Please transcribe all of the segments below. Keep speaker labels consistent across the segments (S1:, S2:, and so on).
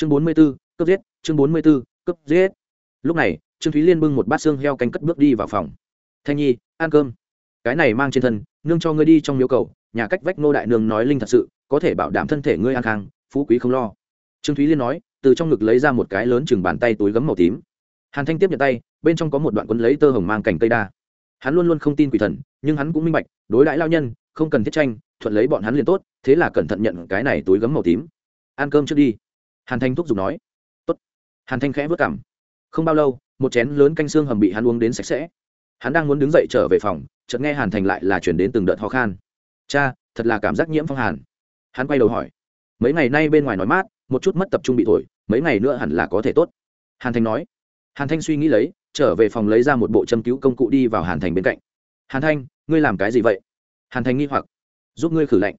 S1: chương bốn mươi b ố cấp giết, chương bốn mươi b ố cấp giết. Lúc này, trương thúy liên bưng một bát xương heo canh cất bước đi vào phòng. Thanh nhi, ăn cơm. Cái này mang trên thân, nương cho ngươi đi trong miếu cầu, nhà cách vách nô đại nương nói linh thật sự, có thể bảo đảm thân thể ngươi an khang, phú quý không lo. Trương thúy liên nói, từ trong ngực lấy ra một cái lớn chừng bàn tay túi gấm màu tím. Hàn thanh tiếp nhận tay, bên trong có một đoạn quấn lấy tơ hồng mang cành cây đa. Hắn luôn luôn không tin quỷ thần, nhưng hắn cũng minh bạch, đối đãi lao nhân, không cần thiết tranh, thuận lấy bọn hắn liền tốt, thế là cẩn thận nhận cái này túi gấm màu tím. Ăn cơm trước đi hàn thanh thúc giục nói. Tốt. hàn thanh khẽ vất cảm không bao lâu, một chén lớn canh xương hầm bị hắn uống đến sạch sẽ. Hắn đang muốn đứng dậy trở về phòng, chợt nghe hàn thành lại là chuyển đến từng đợt ho khan. Cha, thật là cảm giác nhiễm phong hàn. Hắn quay đầu hỏi. Mấy ngày nay bên ngoài nói mát, một chút mất tập trung bị thổi, mấy ngày nữa hẳn là có thể tốt. Hàn thành nói. Hàn thanh suy nghĩ lấy, trở về phòng lấy ra một bộ châm cứu công cụ đi vào hàn thành bên cạnh. Hàn thanh, ngươi làm cái gì vậy? Hàn thành nghi hoặc. Giúp ngươi khử lạnh.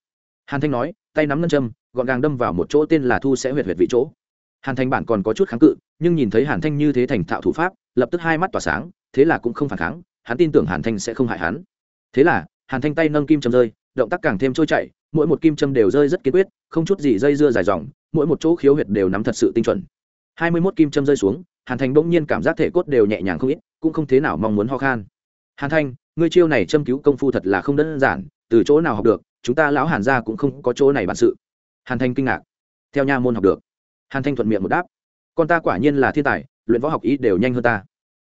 S1: Hàn thanh nói, tay nắm ngân châm gọn gàng đâm vào một chỗ tên là thu sẽ huyệt huyệt vị chỗ. Hàn thanh bản còn có chút kháng cự, nhưng nhìn thấy hàn thanh như thế thành thạo thủ pháp, lập tức hai mắt tỏa sáng, thế là cũng không phản kháng, hắn tin tưởng hàn thanh sẽ không hại hắn. Thế là, hàn thanh tay nâng kim châm rơi, động tác càng thêm trôi chảy, mỗi một kim châm đều rơi rất kiên quyết, không chút gì dây dưa dài dòng, mỗi một chỗ khiếu huyệt đều nắm thật sự tinh chuẩn. Hai mươi mốt kim châm rơi xuống, hàn Thanh bỗng nhiên cảm giác thể cốt đều nhẹ nhàng không ít, cũng không thế nào mong muốn ho khan. Hàn thanh, ngươi chiêu này châm cứu công phu thật là không đơn giản, từ chỗ nào học được, chúng ta lão hàn gia cũng không có chỗ này bản sự hàn thanh kinh ngạc. Theo nha môn học được. Hàn thanh thuận miệng một đáp. Con ta quả nhiên là thiên tài, luyện võ học ý đều nhanh hơn ta.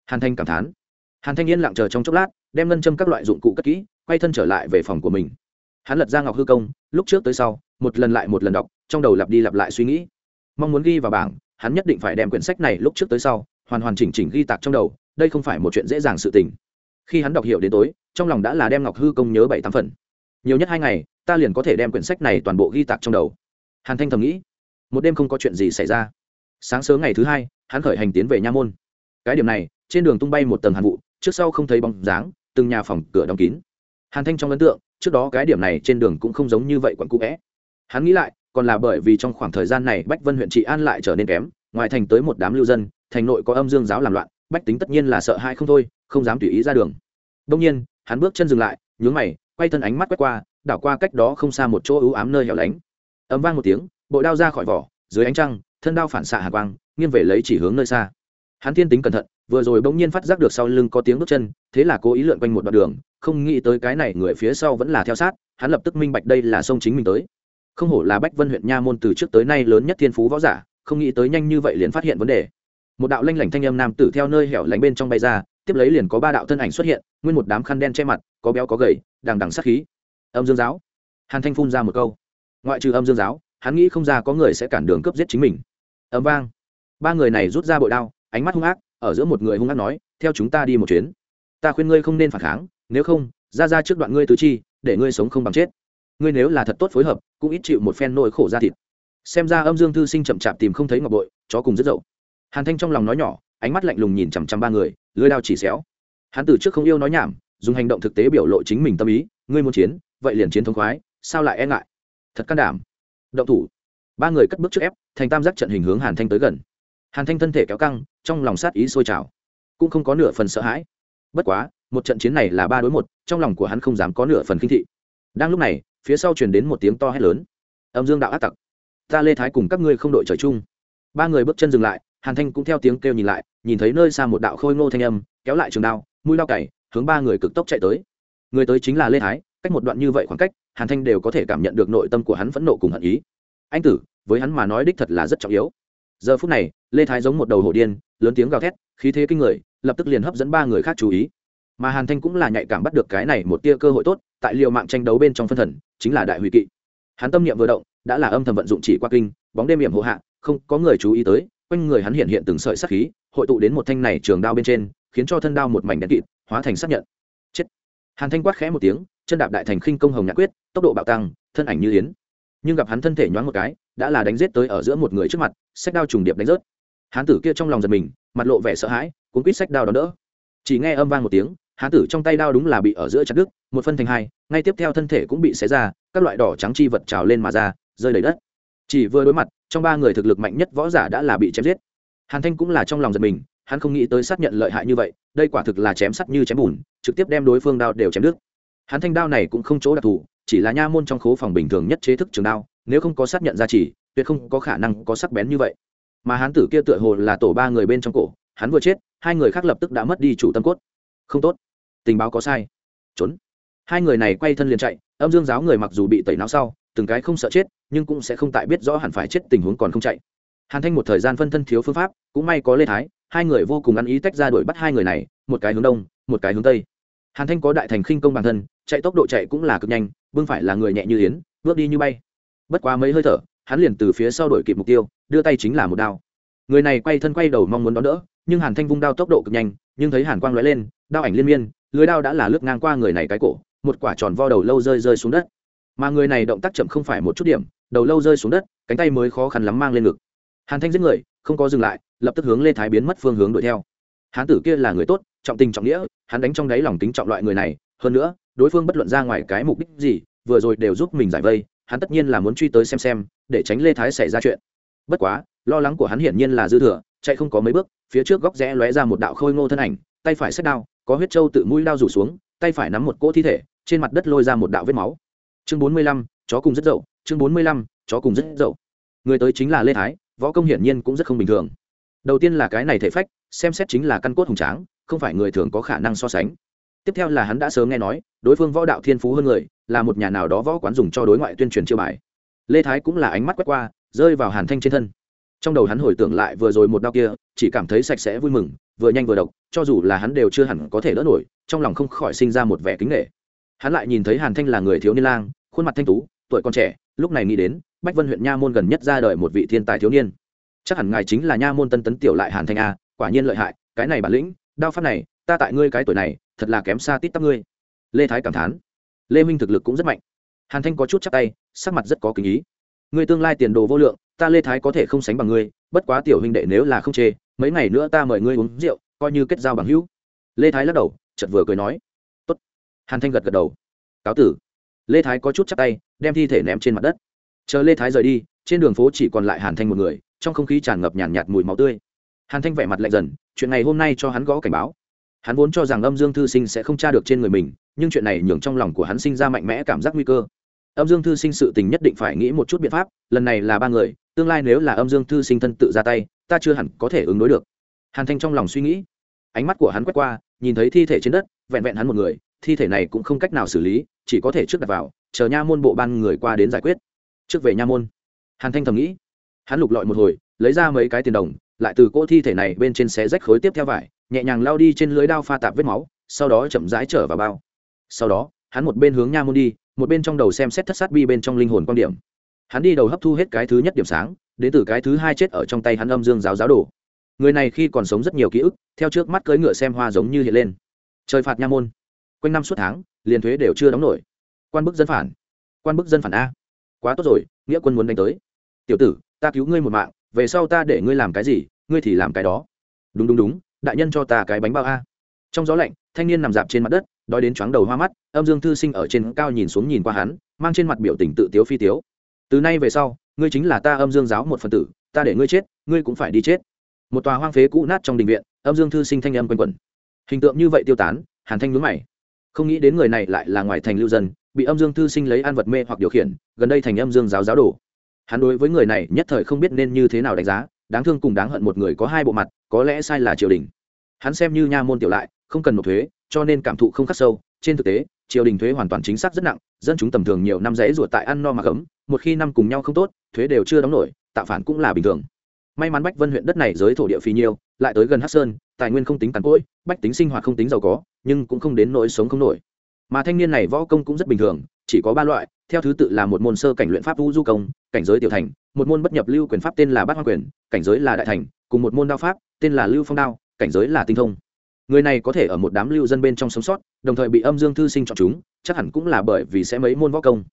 S1: Hàn thanh cảm thán. Hàn thanh yên lặng chờ trong chốc lát, đem ngân châm các loại dụng cụ cất kỹ, quay thân trở lại về phòng của mình. Hắn lật ra ngọc hư công, lúc trước tới sau, một lần lại một lần đọc, trong đầu lặp đi lặp lại suy nghĩ. Mong muốn ghi vào bảng, hắn nhất định phải đem quyển sách này lúc trước tới sau, hoàn hoàn chỉnh chỉnh ghi tạc trong đầu, đây không phải một chuyện dễ dàng sự tình. Khi hắn đọc hiểu đến tối, trong lòng đã là đem ngọc hư công nhớ bảy tám phần. Nhiều nhất hai ngày, ta liền có thể đem quyển sách này toàn bộ ghi tạc trong đầu hàn thanh thầm nghĩ, một đêm không có chuyện gì xảy ra. Sáng sớm ngày thứ hai, hắn khởi hành tiến về nha môn. Cái điểm này, trên đường tung bay một tầng hàn vụ, trước sau không thấy bóng dáng, từng nhà phòng cửa đóng kín. Hàn thanh trong ấn tượng, trước đó cái điểm này trên đường cũng không giống như vậy quận cũ vẽ. Hắn nghĩ lại, còn là bởi vì trong khoảng thời gian này bách vân huyện trị an lại trở nên kém, ngoài thành tới một đám lưu dân, thành nội có âm dương giáo làm loạn, bách tính tất nhiên là sợ hãi không thôi, không dám tùy ý ra đường. Đông nhiên, hắn bước chân dừng lại, nhướng mày, quay thân ánh mắt quét qua, đảo qua cách đó không xa một chỗ ưu ám nơi hẻo lánh ấm vang một tiếng, bộ đao ra khỏi vỏ, dưới ánh trăng, thân đao phản xạ hạ quang, nghiêng về lấy chỉ hướng nơi xa. Hắn thiên tính cẩn thận, vừa rồi bỗng nhiên phát giác được sau lưng có tiếng bước chân, thế là cố ý lượn quanh một đoạn đường, không nghĩ tới cái này người phía sau vẫn là theo sát, hắn lập tức minh bạch đây là sông chính mình tới. Không hổ là bách vân huyện nha môn từ trước tới nay lớn nhất thiên phú võ giả, không nghĩ tới nhanh như vậy liền phát hiện vấn đề. Một đạo lanh lảnh thanh âm nam tử theo nơi hẻo lánh bên trong bay ra, tiếp lấy liền có ba đạo thân ảnh xuất hiện, nguyên một đám khăn đen che mặt, có béo có gầy, đằng đằng sát khí. Âm dương giáo. Hàn thanh phun ra một câu ngoại trừ âm dương giáo, hắn nghĩ không ra có người sẽ cản đường cướp giết chính mình. Âm vang. Ba người này rút ra bội đao, ánh mắt hung ác, ở giữa một người hung ác nói, theo chúng ta đi một chuyến. Ta khuyên ngươi không nên phản kháng, nếu không, ra ra trước đoạn ngươi tứ chi, để ngươi sống không bằng chết. Ngươi nếu là thật tốt phối hợp, cũng ít chịu một phen nỗi khổ ra thịt. Xem ra âm dương thư sinh chậm chạp tìm không thấy ngọc bội, chó cùng rất dậu. Hàn thanh trong lòng nói nhỏ, ánh mắt lạnh lùng nhìn chằm chằm ba người lưới đao chỉ xéo. Hắn từ trước không yêu nói nhảm, dùng hành động thực tế biểu lộ chính mình tâm ý, ngươi muốn chiến, vậy liền chiến thống khoái, sao lại e ngại? Thật can đảm. Động thủ. Ba người cất bước trước ép, thành tam giác trận hình hướng hàn thanh tới gần. Hàn thanh thân thể kéo căng, trong lòng sát ý sôi trào. Cũng không có nửa phần sợ hãi. Bất quá, một trận chiến này là ba đối một, trong lòng của hắn không dám có nửa phần kinh thị. Đang lúc này, phía sau truyền đến một tiếng to hét lớn. Âm dương đạo ác tặc. Ta lê thái cùng các ngươi không đội trời chung. Ba người bước chân dừng lại, hàn thanh cũng theo tiếng kêu nhìn lại, nhìn thấy nơi xa một đạo khôi ngô thanh âm, kéo lại trường đao, mũi lao cày, hướng ba người cực tốc chạy tới. Người tới chính là lê thái, cách một đoạn như vậy khoảng cách hàn thanh đều có thể cảm nhận được nội tâm của hắn phẫn nộ cùng hận ý. Anh tử, với hắn mà nói đích thật là rất trọng yếu. Giờ phút này, lê thái giống một đầu hổ điên, lớn tiếng gào thét, khí thế kinh người, lập tức liền hấp dẫn ba người khác chú ý. Mà hàn thanh cũng là nhạy cảm bắt được cái này một tia cơ hội tốt, tại liệu mạng tranh đấu bên trong phân thần, chính là đại hủy kỵ. Hắn tâm niệm vừa động, đã là âm thầm vận dụng chỉ qua kinh, bóng đêm hiểm hộ hạ, không có người chú ý tới, quanh người hắn hiện hiện từng sợi sắc khí, hội tụ đến một thanh này trường đao bên trên, khiến cho thân đao một mảnh đen kịt, hóa thành sắc nhận. Chết. Hàn thanh quát khẽ một tiếng chân đạp đại thành khinh công hồng nhạc quyết, tốc độ bạo tăng, thân ảnh như yến. Nhưng gặp hắn thân thể nhoáng một cái, đã là đánh giết tới ở giữa một người trước mặt, sách đao trùng điệp đánh rớt. Hán tử kia trong lòng giật mình, mặt lộ vẻ sợ hãi, cuốn quýt sách đao đón đỡ. Chỉ nghe âm vang một tiếng, hán tử trong tay đao đúng là bị ở giữa chặt đứt, một phân thành hai, ngay tiếp theo thân thể cũng bị xé ra, các loại đỏ trắng chi vật trào lên mà ra, rơi đầy đất. Chỉ vừa đối mặt, trong ba người thực lực mạnh nhất võ giả đã là bị chém giết. Hàn thanh cũng là trong lòng giật mình, hắn không nghĩ tới xác nhận lợi hại như vậy, đây quả thực là chém sắt như chém bùn, trực tiếp đem đối phương đao đều chém đứt hắn thanh đao này cũng không chỗ đặc thù, chỉ là nha môn trong khố phòng bình thường nhất chế thức trường đao, nếu không có xác nhận ra chỉ tuyệt không có khả năng có sắc bén như vậy. Mà hán tử kia tựa hồ là tổ ba người bên trong cổ, hắn vừa chết, hai người khác lập tức đã mất đi chủ tâm cốt. Không tốt. Tình báo có sai. Trốn. Hai người này quay thân liền chạy, âm dương giáo người mặc dù bị tẩy não sau, từng cái không sợ chết, nhưng cũng sẽ không tại biết rõ hẳn phải chết tình huống còn không chạy. Hàn thanh một thời gian phân thân thiếu phương pháp, cũng may có lê thái, hai người vô cùng ăn ý tách ra đuổi bắt hai người này, một cái hướng đông, một cái hướng tây hàn thanh có đại thành khinh công bản thân, chạy tốc độ chạy cũng là cực nhanh, bưng phải là người nhẹ như yến, bước đi như bay. Bất quá mấy hơi thở, hắn liền từ phía sau đổi kịp mục tiêu, đưa tay chính là một đao. Người này quay thân quay đầu mong muốn đón đỡ, nhưng hàn thanh vung đao tốc độ cực nhanh, nhưng thấy hàn quang lóe lên, đao ảnh liên miên, lưới đao đã là lướt ngang qua người này cái cổ, một quả tròn vo đầu lâu rơi rơi xuống đất. Mà người này động tác chậm không phải một chút điểm, đầu lâu rơi xuống đất, cánh tay mới khó khăn lắm mang lên ngực. Hàn thanh giết người, không có dừng lại, lập tức hướng lê thái biến mất phương hướng đuổi theo hán tử kia là người tốt, trọng tình trọng nghĩa, hắn đánh trong đáy lòng tính trọng loại người này. Hơn nữa, đối phương bất luận ra ngoài cái mục đích gì, vừa rồi đều giúp mình giải vây, hắn tất nhiên là muốn truy tới xem xem, để tránh lê thái xảy ra chuyện. Bất quá, lo lắng của hắn hiển nhiên là dư thừa, chạy không có mấy bước, phía trước góc rẽ lóe ra một đạo khôi ngô thân ảnh, tay phải xét đao, có huyết trâu tự mũi đao rủ xuống, tay phải nắm một cỗ thi thể, trên mặt đất lôi ra một đạo vết máu. Chương bốn mươi lăm, chó cùng rất dậu. Chương bốn mươi lăm, chó cùng rất dậu. Người tới chính là lê thái, võ công hiển nhiên cũng rất không bình thường. Đầu tiên là cái này thể phách xem xét chính là căn cốt hùng tráng, không phải người thường có khả năng so sánh. Tiếp theo là hắn đã sớm nghe nói, đối phương võ đạo thiên phú hơn người, là một nhà nào đó võ quán dùng cho đối ngoại tuyên truyền chiêu bài. Lê thái cũng là ánh mắt quét qua, rơi vào hàn thanh trên thân. Trong đầu hắn hồi tưởng lại vừa rồi một đau kia, chỉ cảm thấy sạch sẽ vui mừng, vừa nhanh vừa độc, cho dù là hắn đều chưa hẳn có thể đỡ nổi, trong lòng không khỏi sinh ra một vẻ kính nghệ hắn lại nhìn thấy hàn thanh là người thiếu niên lang, khuôn mặt thanh tú, tuổi còn trẻ, lúc này nghĩ đến, bách vân huyện nha môn gần nhất ra đời một vị thiên tài thiếu niên. Chắc hẳn ngài chính là nha môn tân tấn tiểu lại hàn thanh a quả nhiên lợi hại cái này bản lĩnh đao pháp này ta tại ngươi cái tuổi này thật là kém xa tít tắp ngươi. Lê thái cảm thán. Lê minh thực lực cũng rất mạnh. Hàn thanh có chút chắc tay sắc mặt rất có kinh ý. Ngươi tương lai tiền đồ vô lượng ta lê thái có thể không sánh bằng ngươi bất quá tiểu huynh đệ nếu là không chê mấy ngày nữa ta mời ngươi uống rượu coi như kết giao bằng hữu. Lê thái lắc đầu chật vừa cười nói. Tốt. Hàn thanh gật gật đầu. Cáo tử. Lê thái có chút chắc tay đem thi thể ném trên mặt đất. Chờ lê thái rời đi trên đường phố chỉ còn lại hàn thanh một người trong không khí tràn ngập nhàn nhạt, nhạt mùi máu tươi hàn thanh vẻ mặt lạnh dần, chuyện này hôm nay cho hắn gõ cảnh báo. Hắn vốn cho rằng âm dương thư sinh sẽ không tra được trên người mình, nhưng chuyện này nhường trong lòng của hắn sinh ra mạnh mẽ cảm giác nguy cơ. Âm dương thư sinh sự tình nhất định phải nghĩ một chút biện pháp, lần này là ba người, tương lai nếu là âm dương thư sinh thân tự ra tay, ta chưa hẳn có thể ứng đối được. Hàn thanh trong lòng suy nghĩ. Ánh mắt của hắn quét qua, nhìn thấy thi thể trên đất, vẹn vẹn hắn một người, thi thể này cũng không cách nào xử lý, chỉ có thể trước đặt vào, chờ nha môn bộ ban người qua đến giải quyết. Trước về nha môn. Hàn thanh thầm nghĩ. Hắn lục lọi một hồi lấy ra mấy cái tiền đồng, lại từ cỗ thi thể này bên trên xé rách khối tiếp theo vải, nhẹ nhàng lao đi trên lưới đao pha tạp vết máu, sau đó chậm rãi trở vào bao. Sau đó, hắn một bên hướng nha môn đi, một bên trong đầu xem xét thất sát bi bên trong linh hồn quan điểm. Hắn đi đầu hấp thu hết cái thứ nhất điểm sáng, đến từ cái thứ hai chết ở trong tay hắn âm dương giáo giáo đồ. Người này khi còn sống rất nhiều ký ức, theo trước mắt cưỡi ngựa xem hoa giống như hiện lên. Trời phạt nha môn. Quanh năm suốt tháng, liền thuế đều chưa đóng nổi. Quan bức dân phản. Quan bức dân phản a. Quá tốt rồi, nghĩa quân muốn đánh tới. Tiểu tử, ta cứu ngươi một mạng về sau ta để ngươi làm cái gì, ngươi thì làm cái đó. Đúng đúng đúng, đại nhân cho ta cái bánh bao a. Trong gió lạnh, thanh niên nằm dạp trên mặt đất, đói đến chóng đầu hoa mắt, âm dương thư sinh ở trên cao nhìn xuống nhìn qua hắn, mang trên mặt biểu tình tự tiếu phi tiếu. Từ nay về sau, ngươi chính là ta âm dương giáo một phần tử, ta để ngươi chết, ngươi cũng phải đi chết. Một tòa hoang phế cũ nát trong đình viện, âm dương thư sinh thanh âm quanh quẩn. Hình tượng như vậy tiêu tán, hàn thanh nhướng mày. Không nghĩ đến người này lại là ngoài thành lưu dân, bị âm dương thư sinh lấy ăn vật mê hoặc điều khiển, gần đây thành âm dương giáo giáo đồ hắn đối với người này nhất thời không biết nên như thế nào đánh giá, đáng thương cùng đáng hận một người có hai bộ mặt, có lẽ sai là triều đình. Hắn xem như nha môn tiểu lại, không cần nộp thuế, cho nên cảm thụ không khắc sâu, trên thực tế, triều đình thuế hoàn toàn chính xác rất nặng, dân chúng tầm thường nhiều năm rẽ ruột tại ăn no mà cấm một khi năm cùng nhau không tốt, thuế đều chưa đóng nổi, tạo phản cũng là bình thường. May mắn bách vân huyện đất này giới thổ địa phí nhiều, lại tới gần hát sơn, tài nguyên không tính tàn cỗi, bách tính sinh hoạt không tính giàu có, nhưng cũng không đến nỗi sống không nổi. Mà thanh niên này võ công cũng rất bình thường chỉ có ba loại, theo thứ tự là một môn sơ cảnh luyện pháp vũ du công, cảnh giới tiểu thành, một môn bất nhập lưu quyền pháp tên là bát hoa quyền, cảnh giới là đại thành, cùng một môn đao pháp tên là lưu phong đao, cảnh giới là tinh thông. Người này có thể ở một đám lưu dân bên trong sống sót, đồng thời bị âm dương thư sinh chọn chúng, chắc hẳn cũng là bởi vì sẽ mấy môn võ công.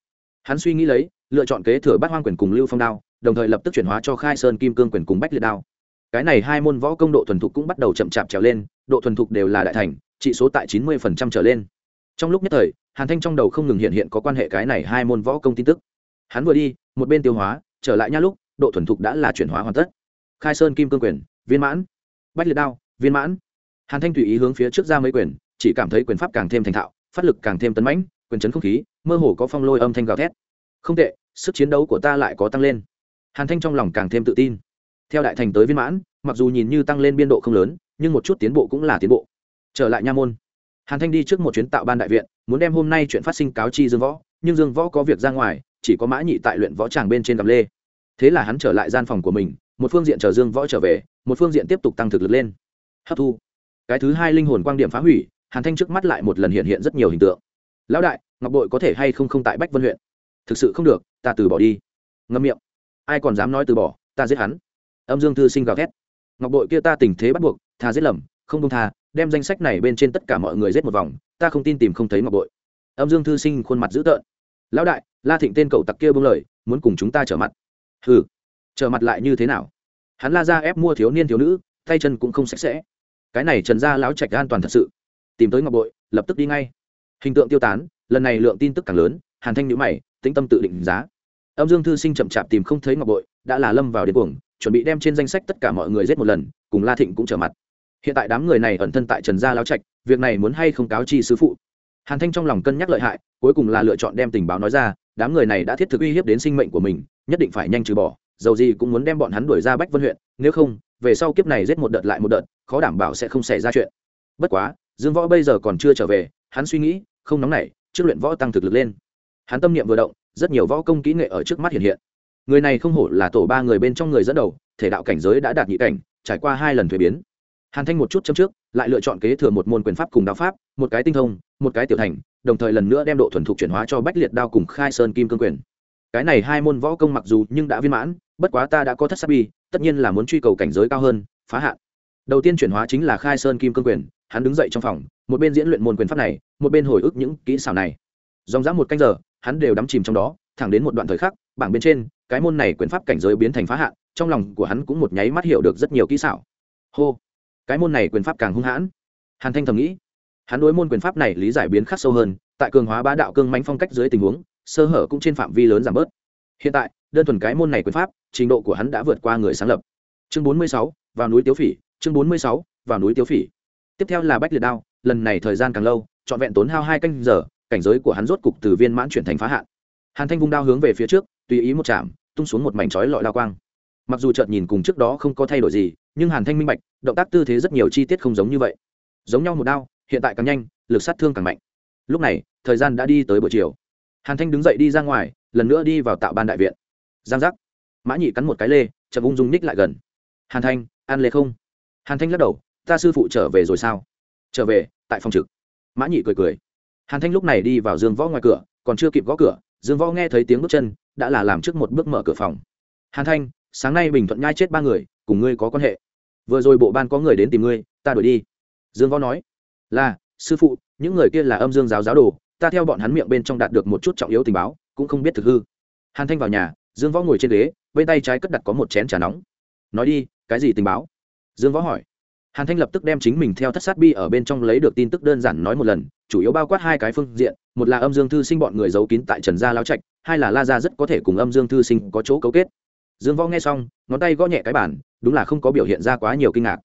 S1: Hắn suy nghĩ lấy, lựa chọn kế thừa bát hoang quyền cùng lưu phong đao, đồng thời lập tức chuyển hóa cho khai sơn kim cương quyền cùng bách liệt đao. Cái này hai môn võ công độ thuần thục cũng bắt đầu chậm chạp trèo lên, độ thuần thục đều là đại thành trị số tại chín mươi trở lên. Trong lúc nhất thời hàn thanh trong đầu không ngừng hiện hiện có quan hệ cái này hai môn võ công tin tức. Hắn vừa đi, một bên tiêu hóa, trở lại nha lúc, độ thuần thục đã là chuyển hóa hoàn tất. Khai sơn kim cương quyền, viên mãn. Bách liệt đao, viên mãn. Hàn thanh tùy ý hướng phía trước ra mấy quyền, chỉ cảm thấy quyền pháp càng thêm thành thạo, phát lực càng thêm tấn mãnh, quyền chấn không khí, mơ hồ có phong lôi âm thanh gào thét. Không tệ, sức chiến đấu của ta lại có tăng lên. Hàn thanh trong lòng càng thêm tự tin. Theo đại thành tới viên mãn, mặc dù nhìn như tăng lên biên độ không lớn, nhưng một chút tiến bộ cũng là tiến bộ. Trở lại nha môn hàn thanh đi trước một chuyến tạo ban đại viện, muốn đem hôm nay chuyện phát sinh cáo chi dương võ, nhưng dương võ có việc ra ngoài, chỉ có mã nhị tại luyện võ tràng bên trên gặp lê. Thế là hắn trở lại gian phòng của mình, một phương diện chờ dương võ trở về, một phương diện tiếp tục tăng thực lực lên. Hấp thu. Cái thứ hai linh hồn quan điểm phá hủy, hàn thanh trước mắt lại một lần hiện hiện rất nhiều hình tượng. Lão đại, ngọc bội có thể hay không không tại bách vân huyện? Thực sự không được, ta từ bỏ đi. Ngâm miệng. Ai còn dám nói từ bỏ, ta giết hắn. Âm dương thư sinh gào thét. Ngọc bội kia ta tình thế bắt buộc, tha giết lầm, không công tha đem danh sách này bên trên tất cả mọi người giết một vòng ta không tin tìm không thấy ngọc bội. Âm dương thư sinh khuôn mặt dữ tợn. Lão đại la thịnh tên cậu tặc kia bưng lời muốn cùng chúng ta trở mặt. Hừ, trở mặt lại như thế nào? Hắn la ra ép mua thiếu niên thiếu nữ tay chân cũng không sạch sẽ. Cái này trần Gia lão trạch an toàn thật sự. Tìm tới ngọc bội lập tức đi ngay. Hình tượng tiêu tán lần này lượng tin tức càng lớn hàn thanh nhữ mày tĩnh tâm tự định giá. Âm dương thư sinh chậm chạp tìm không thấy ngọc bội đã là lâm vào điên cuồng chuẩn bị đem trên danh sách tất cả mọi người giết một lần cùng la thịnh cũng trở mặt hiện tại đám người này ẩn thân tại trần gia lao trạch, việc này muốn hay không cáo chi sứ phụ? Hàn thanh trong lòng cân nhắc lợi hại, cuối cùng là lựa chọn đem tình báo nói ra, đám người này đã thiết thực uy hiếp đến sinh mệnh của mình, nhất định phải nhanh trừ bỏ, dầu gì cũng muốn đem bọn hắn đuổi ra bách vân huyện, nếu không, về sau kiếp này giết một đợt lại một đợt, khó đảm bảo sẽ không xảy ra chuyện. Bất quá, dương võ bây giờ còn chưa trở về, hắn suy nghĩ, không nóng nảy, trước luyện võ tăng thực lực lên. Hắn tâm niệm vừa động, rất nhiều võ công kỹ nghệ ở trước mắt hiện hiện. Người này không hổ là tổ ba người bên trong người dẫn đầu, thể đạo cảnh giới đã đạt nhị cảnh, trải qua hai lần thuế biến hàn thanh một chút châm trước, lại lựa chọn kế thừa một môn quyền pháp cùng đao pháp, một cái tinh thông, một cái tiểu thành, đồng thời lần nữa đem độ thuần thục chuyển hóa cho bách liệt đao cùng khai sơn kim cương quyền. Cái này hai môn võ công mặc dù nhưng đã viên mãn, bất quá ta đã có thất sắc bi, tất nhiên là muốn truy cầu cảnh giới cao hơn, phá hạn. Đầu tiên chuyển hóa chính là khai sơn kim cương quyền, hắn đứng dậy trong phòng, một bên diễn luyện môn quyền pháp này, một bên hồi ức những kỹ xảo này. Dòng dã một canh giờ, hắn đều đắm chìm trong đó, thẳng đến một đoạn thời khắc, bảng bên trên, cái môn này quyền pháp cảnh giới biến thành phá hạn, trong lòng của hắn cũng một nháy mắt hiểu được rất nhiều kỹ xảo. Hô cái môn này quyền pháp càng hung hãn. Hàn thanh thầm nghĩ, hắn đối môn quyền pháp này lý giải biến khắc sâu hơn, tại cường hóa bá đạo cương mánh phong cách dưới tình huống, sơ hở cũng trên phạm vi lớn giảm bớt. Hiện tại, đơn thuần cái môn này quyền pháp, trình độ của hắn đã vượt qua người sáng lập. Chương bốn mươi sáu, vào núi tiếu phỉ, chương bốn mươi sáu, vào núi tiếu phỉ. Tiếp theo là bách liệt đao, lần này thời gian càng lâu, trọn vẹn tốn hao hai canh giờ, cảnh giới của hắn rốt cục từ viên mãn chuyển thành phá hạn. Hàn thanh vung đao hướng về phía trước, tùy ý một chạm, tung xuống một mảnh chói lọi lao quang mặc dù chợt nhìn cùng trước đó không có thay đổi gì, nhưng hàn thanh minh bạch, động tác tư thế rất nhiều chi tiết không giống như vậy. Giống nhau một đao, hiện tại càng nhanh, lực sát thương càng mạnh. Lúc này, thời gian đã đi tới buổi chiều. Hàn thanh đứng dậy đi ra ngoài, lần nữa đi vào tạo ban đại viện. Giang giác. Mã nhị cắn một cái lê, chậm ung dung ních lại gần. Hàn thanh, ăn lê không? Hàn thanh lắc đầu, ta sư phụ trở về rồi sao? Trở về, tại phòng trực. Mã nhị cười cười. Hàn thanh lúc này đi vào dương võ ngoài cửa, còn chưa kịp gõ cửa, dương võ nghe thấy tiếng bước chân, đã là làm trước một bước mở cửa phòng. Hàn thanh sáng nay bình thuận nhai chết ba người, cùng ngươi có quan hệ. Vừa rồi bộ ban có người đến tìm ngươi, ta đuổi đi. Dương võ nói. Là, sư phụ, những người kia là âm dương giáo giáo đồ, ta theo bọn hắn miệng bên trong đạt được một chút trọng yếu tình báo, cũng không biết thực hư. Hàn thanh vào nhà, dương võ ngồi trên ghế, bên tay trái cất đặt có một chén trà nóng. Nói đi, cái gì tình báo? Dương võ hỏi. Hàn thanh lập tức đem chính mình theo thất sát bi ở bên trong lấy được tin tức đơn giản nói một lần, chủ yếu bao quát hai cái phương diện, một là âm dương thư sinh bọn người giấu kín tại trần gia lao trạch, hai là la gia rất có thể cùng âm dương thư sinh có chỗ cấu kết dương võ nghe xong, ngón tay gõ nhẹ cái bản đúng là không có biểu hiện ra quá nhiều kinh ngạc.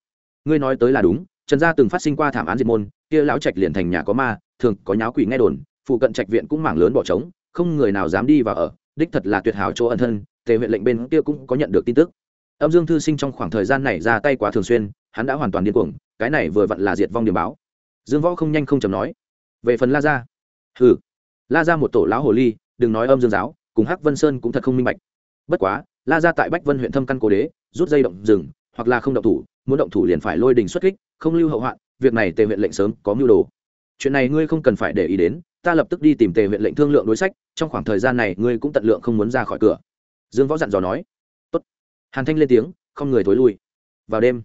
S1: Ngươi nói tới là đúng, trần gia từng phát sinh qua thảm án diệt môn, kia lão trạch liền thành nhà có ma, thường có nháo quỷ nghe đồn, phụ cận trạch viện cũng mảng lớn bỏ trống, không người nào dám đi vào ở, đích thật là tuyệt hảo chỗ ẩn thân, tề huyện lệnh bên kia cũng có nhận được tin tức. Âm dương thư sinh trong khoảng thời gian này ra tay quá thường xuyên, hắn đã hoàn toàn điên cuồng, cái này vừa vặn là diệt vong điểm báo. Dương võ không nhanh không chầm nói, về phần la gia. Hừ, la gia một tổ lão hồ ly, đừng nói âm dương giáo, cùng hắc vân sơn cũng thật không minh bạch. Bất quá la ra tại bách vân huyện thâm căn cố đế, rút dây động rừng, hoặc là không động thủ, muốn động thủ liền phải lôi đình xuất kích, không lưu hậu hoạn, việc này tề huyện lệnh sớm có mưu đồ. Chuyện này ngươi không cần phải để ý đến, ta lập tức đi tìm tề huyện lệnh thương lượng đối sách, trong khoảng thời gian này ngươi cũng tận lượng không muốn ra khỏi cửa. Dương võ dặn dò nói. Tốt. hàn thanh lên tiếng, không người thối lui. Vào đêm,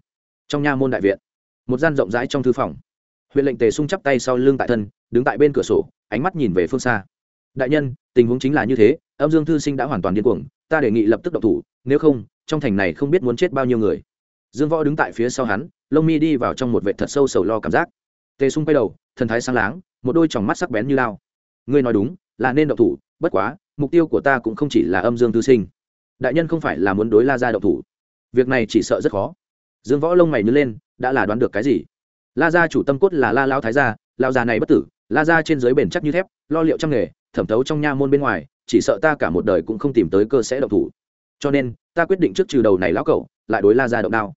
S1: trong nha môn đại viện, một gian rộng rãi trong thư phòng. Huyện lệnh tề sung chắp tay sau lưng tại thân, đứng tại bên cửa sổ, ánh mắt nhìn về phương xa đại nhân, tình huống chính là như thế, âm dương thư sinh đã hoàn toàn điên cuồng, ta đề nghị lập tức độc thủ, nếu không, trong thành này không biết muốn chết bao nhiêu người. Dương võ đứng tại phía sau hắn, lông mi đi vào trong một vệ thật sâu sầu lo cảm giác. Tề sung quay đầu, thần thái sáng láng, một đôi tròng mắt sắc bén như lao. Ngươi nói đúng, là nên độc thủ, bất quá, mục tiêu của ta cũng không chỉ là âm dương thư sinh. Đại nhân không phải là muốn đối la ra độc thủ. Việc này chỉ sợ rất khó. Dương võ lông mày nhớ lên, đã là đoán được cái gì? La gia chủ tâm cốt là la lao thái gia lao già này bất tử, la gia trên dưới bền chắc như thép, lo liệu trong nghề thẩm thấu trong nha môn bên ngoài, chỉ sợ ta cả một đời cũng không tìm tới cơ sẽ độc thủ. Cho nên, ta quyết định trước trừ đầu này lão cẩu, lại đối la ra động đao.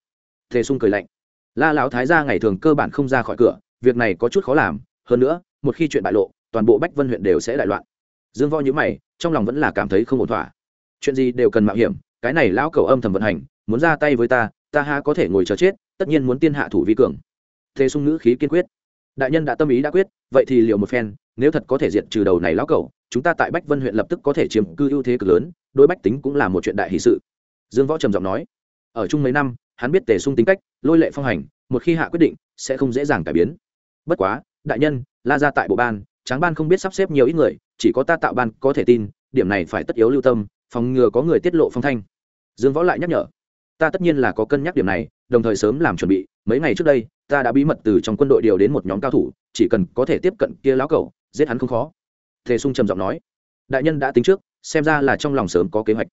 S1: Thề sung cười lạnh. La lão thái gia ngày thường cơ bản không ra khỏi cửa, việc này có chút khó làm, hơn nữa, một khi chuyện bại lộ, toàn bộ bách vân huyện đều sẽ đại loạn. Dương võ nhữ mày, trong lòng vẫn là cảm thấy không ổn thỏa. Chuyện gì đều cần mạo hiểm, cái này lão cầu âm thầm vận hành, muốn ra tay với ta ta ha có thể ngồi chờ chết, tất nhiên muốn tiên hạ thủ vi cường. Thế sung ngữ khí kiên quyết đại nhân đã tâm ý đã quyết vậy thì liệu một phen nếu thật có thể diệt trừ đầu này lão cẩu, chúng ta tại bách vân huyện lập tức có thể chiếm cư ưu thế cực lớn đối bách tính cũng là một chuyện đại hì sự. Dương võ trầm giọng nói. Ở chung mấy năm hắn biết tề sung tính cách lôi lệ phong hành một khi hạ quyết định sẽ không dễ dàng cải biến. Bất quá đại nhân la ra tại bộ ban tráng ban không biết sắp xếp nhiều ít người chỉ có ta tạo ban có thể tin điểm này phải tất yếu lưu tâm phòng ngừa có người tiết lộ phong thanh. Dương võ lại nhắc nhở. Ta tất nhiên là có cân nhắc điểm này đồng thời sớm làm chuẩn bị, mấy ngày trước đây, ta đã bí mật từ trong quân đội điều đến một nhóm cao thủ, chỉ cần có thể tiếp cận kia lão cẩu, giết hắn không khó. Thề sung trầm giọng nói. Đại nhân đã tính trước, xem ra là trong lòng sớm có kế hoạch.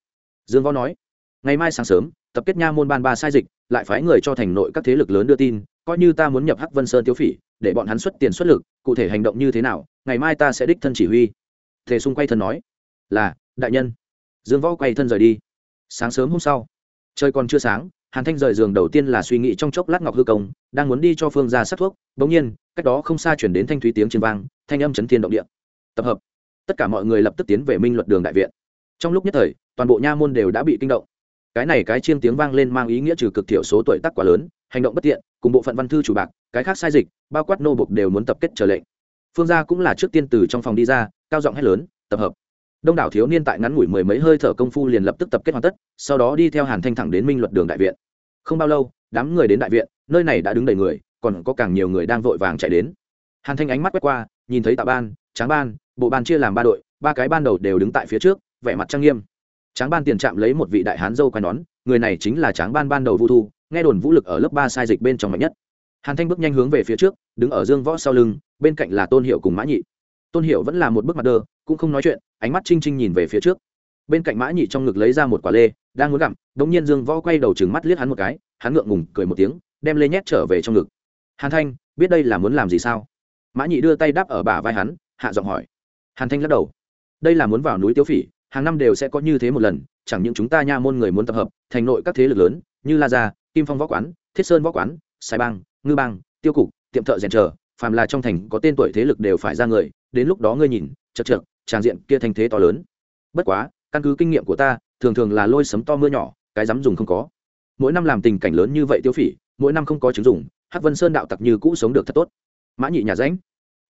S1: Dương võ nói. Ngày mai sáng sớm, tập kết nha môn ban ba sai dịch, lại phái người cho thành nội các thế lực lớn đưa tin, coi như ta muốn nhập hắc vân sơn tiêu phỉ, để bọn hắn xuất tiền xuất lực, cụ thể hành động như thế nào, ngày mai ta sẽ đích thân chỉ huy. Thề sung quay thân nói. Là, đại nhân. Dương võ quay thân rời đi. Sáng sớm hôm sau, trời còn chưa sáng hàn thanh rời giường đầu tiên là suy nghĩ trong chốc lát ngọc hư công, đang muốn đi cho phương ra sắc thuốc, bỗng nhiên, cách đó không xa chuyển đến thanh thúy tiếng trên vang, thanh âm chấn thiên động địa. Tập hợp. Tất cả mọi người lập tức tiến về minh luật đường đại viện. Trong lúc nhất thời, toàn bộ nha môn đều đã bị kinh động. Cái này cái chiêng tiếng vang lên mang ý nghĩa trừ cực thiểu số tuổi tác quá lớn, hành động bất tiện, cùng bộ phận văn thư chủ bạc, cái khác sai dịch, bao quát nô bục đều muốn tập kết trở lệnh. Phương gia cũng là trước tiên từ trong phòng đi ra, cao giọng hét lớn, tập hợp đông đảo thiếu niên tại ngắn ngủi mười mấy hơi thở công phu liền lập tức tập kết hoàn tất, sau đó đi theo hàn thanh thẳng đến minh luật đường đại viện. Không bao lâu, đám người đến đại viện, nơi này đã đứng đầy người, còn có càng nhiều người đang vội vàng chạy đến. Hàn thanh ánh mắt quét qua, nhìn thấy tạ ban, tráng ban, bộ ban chia làm ba đội, ba cái ban đầu đều đứng tại phía trước, vẻ mặt trang nghiêm. Tráng ban tiền chạm lấy một vị đại hán dâu quai nón, người này chính là tráng ban ban đầu vũ thu, nghe đồn vũ lực ở lớp ba sai dịch bên trong mạnh nhất. Hàn thanh bước nhanh hướng về phía trước, đứng ở dương võ sau lưng, bên cạnh là tôn hiệu cùng mã nhị tôn hiệu vẫn là một bức mặt đơ cũng không nói chuyện, ánh mắt chinh chinh nhìn về phía trước. Bên cạnh mã nhị trong ngực lấy ra một quả lê, đang muốn gặm đ ỗ n g nhiên dương võ quay đầu chừng mắt liếc hắn một cái, hắn ngượng ngùng cười một tiếng, đem lê nhét trở về trong ngực. Hàn thanh, biết đây là muốn làm gì sao? Mã nhị đưa tay đáp ở bả vai hắn, hạ giọng hỏi. Hàn thanh lắc đầu. Đây là muốn vào núi tiêu phỉ, hàng năm đều sẽ có như thế một lần, chẳng những chúng ta nha môn người muốn tập hợp, thành nội các thế lực lớn, như la gia, kim phong võ quán, thiết sơn võ quán, sài bang, ngư bang, tiêu cục, tiệm thợ rèn trờ phàm là trong thành có tên tuổi thế lực đều phải ra người, đến lúc đó ngươi nhìn, chật chật tràng diện kia thành thế to lớn. Bất quá, căn cứ kinh nghiệm của ta, thường thường là lôi sấm to mưa nhỏ, cái dám dùng không có. Mỗi năm làm tình cảnh lớn như vậy tiêu phỉ, mỗi năm không có chứng dùng hắc vân sơn đạo tặc như cũ sống được thật tốt. Mã nhị nhà ránh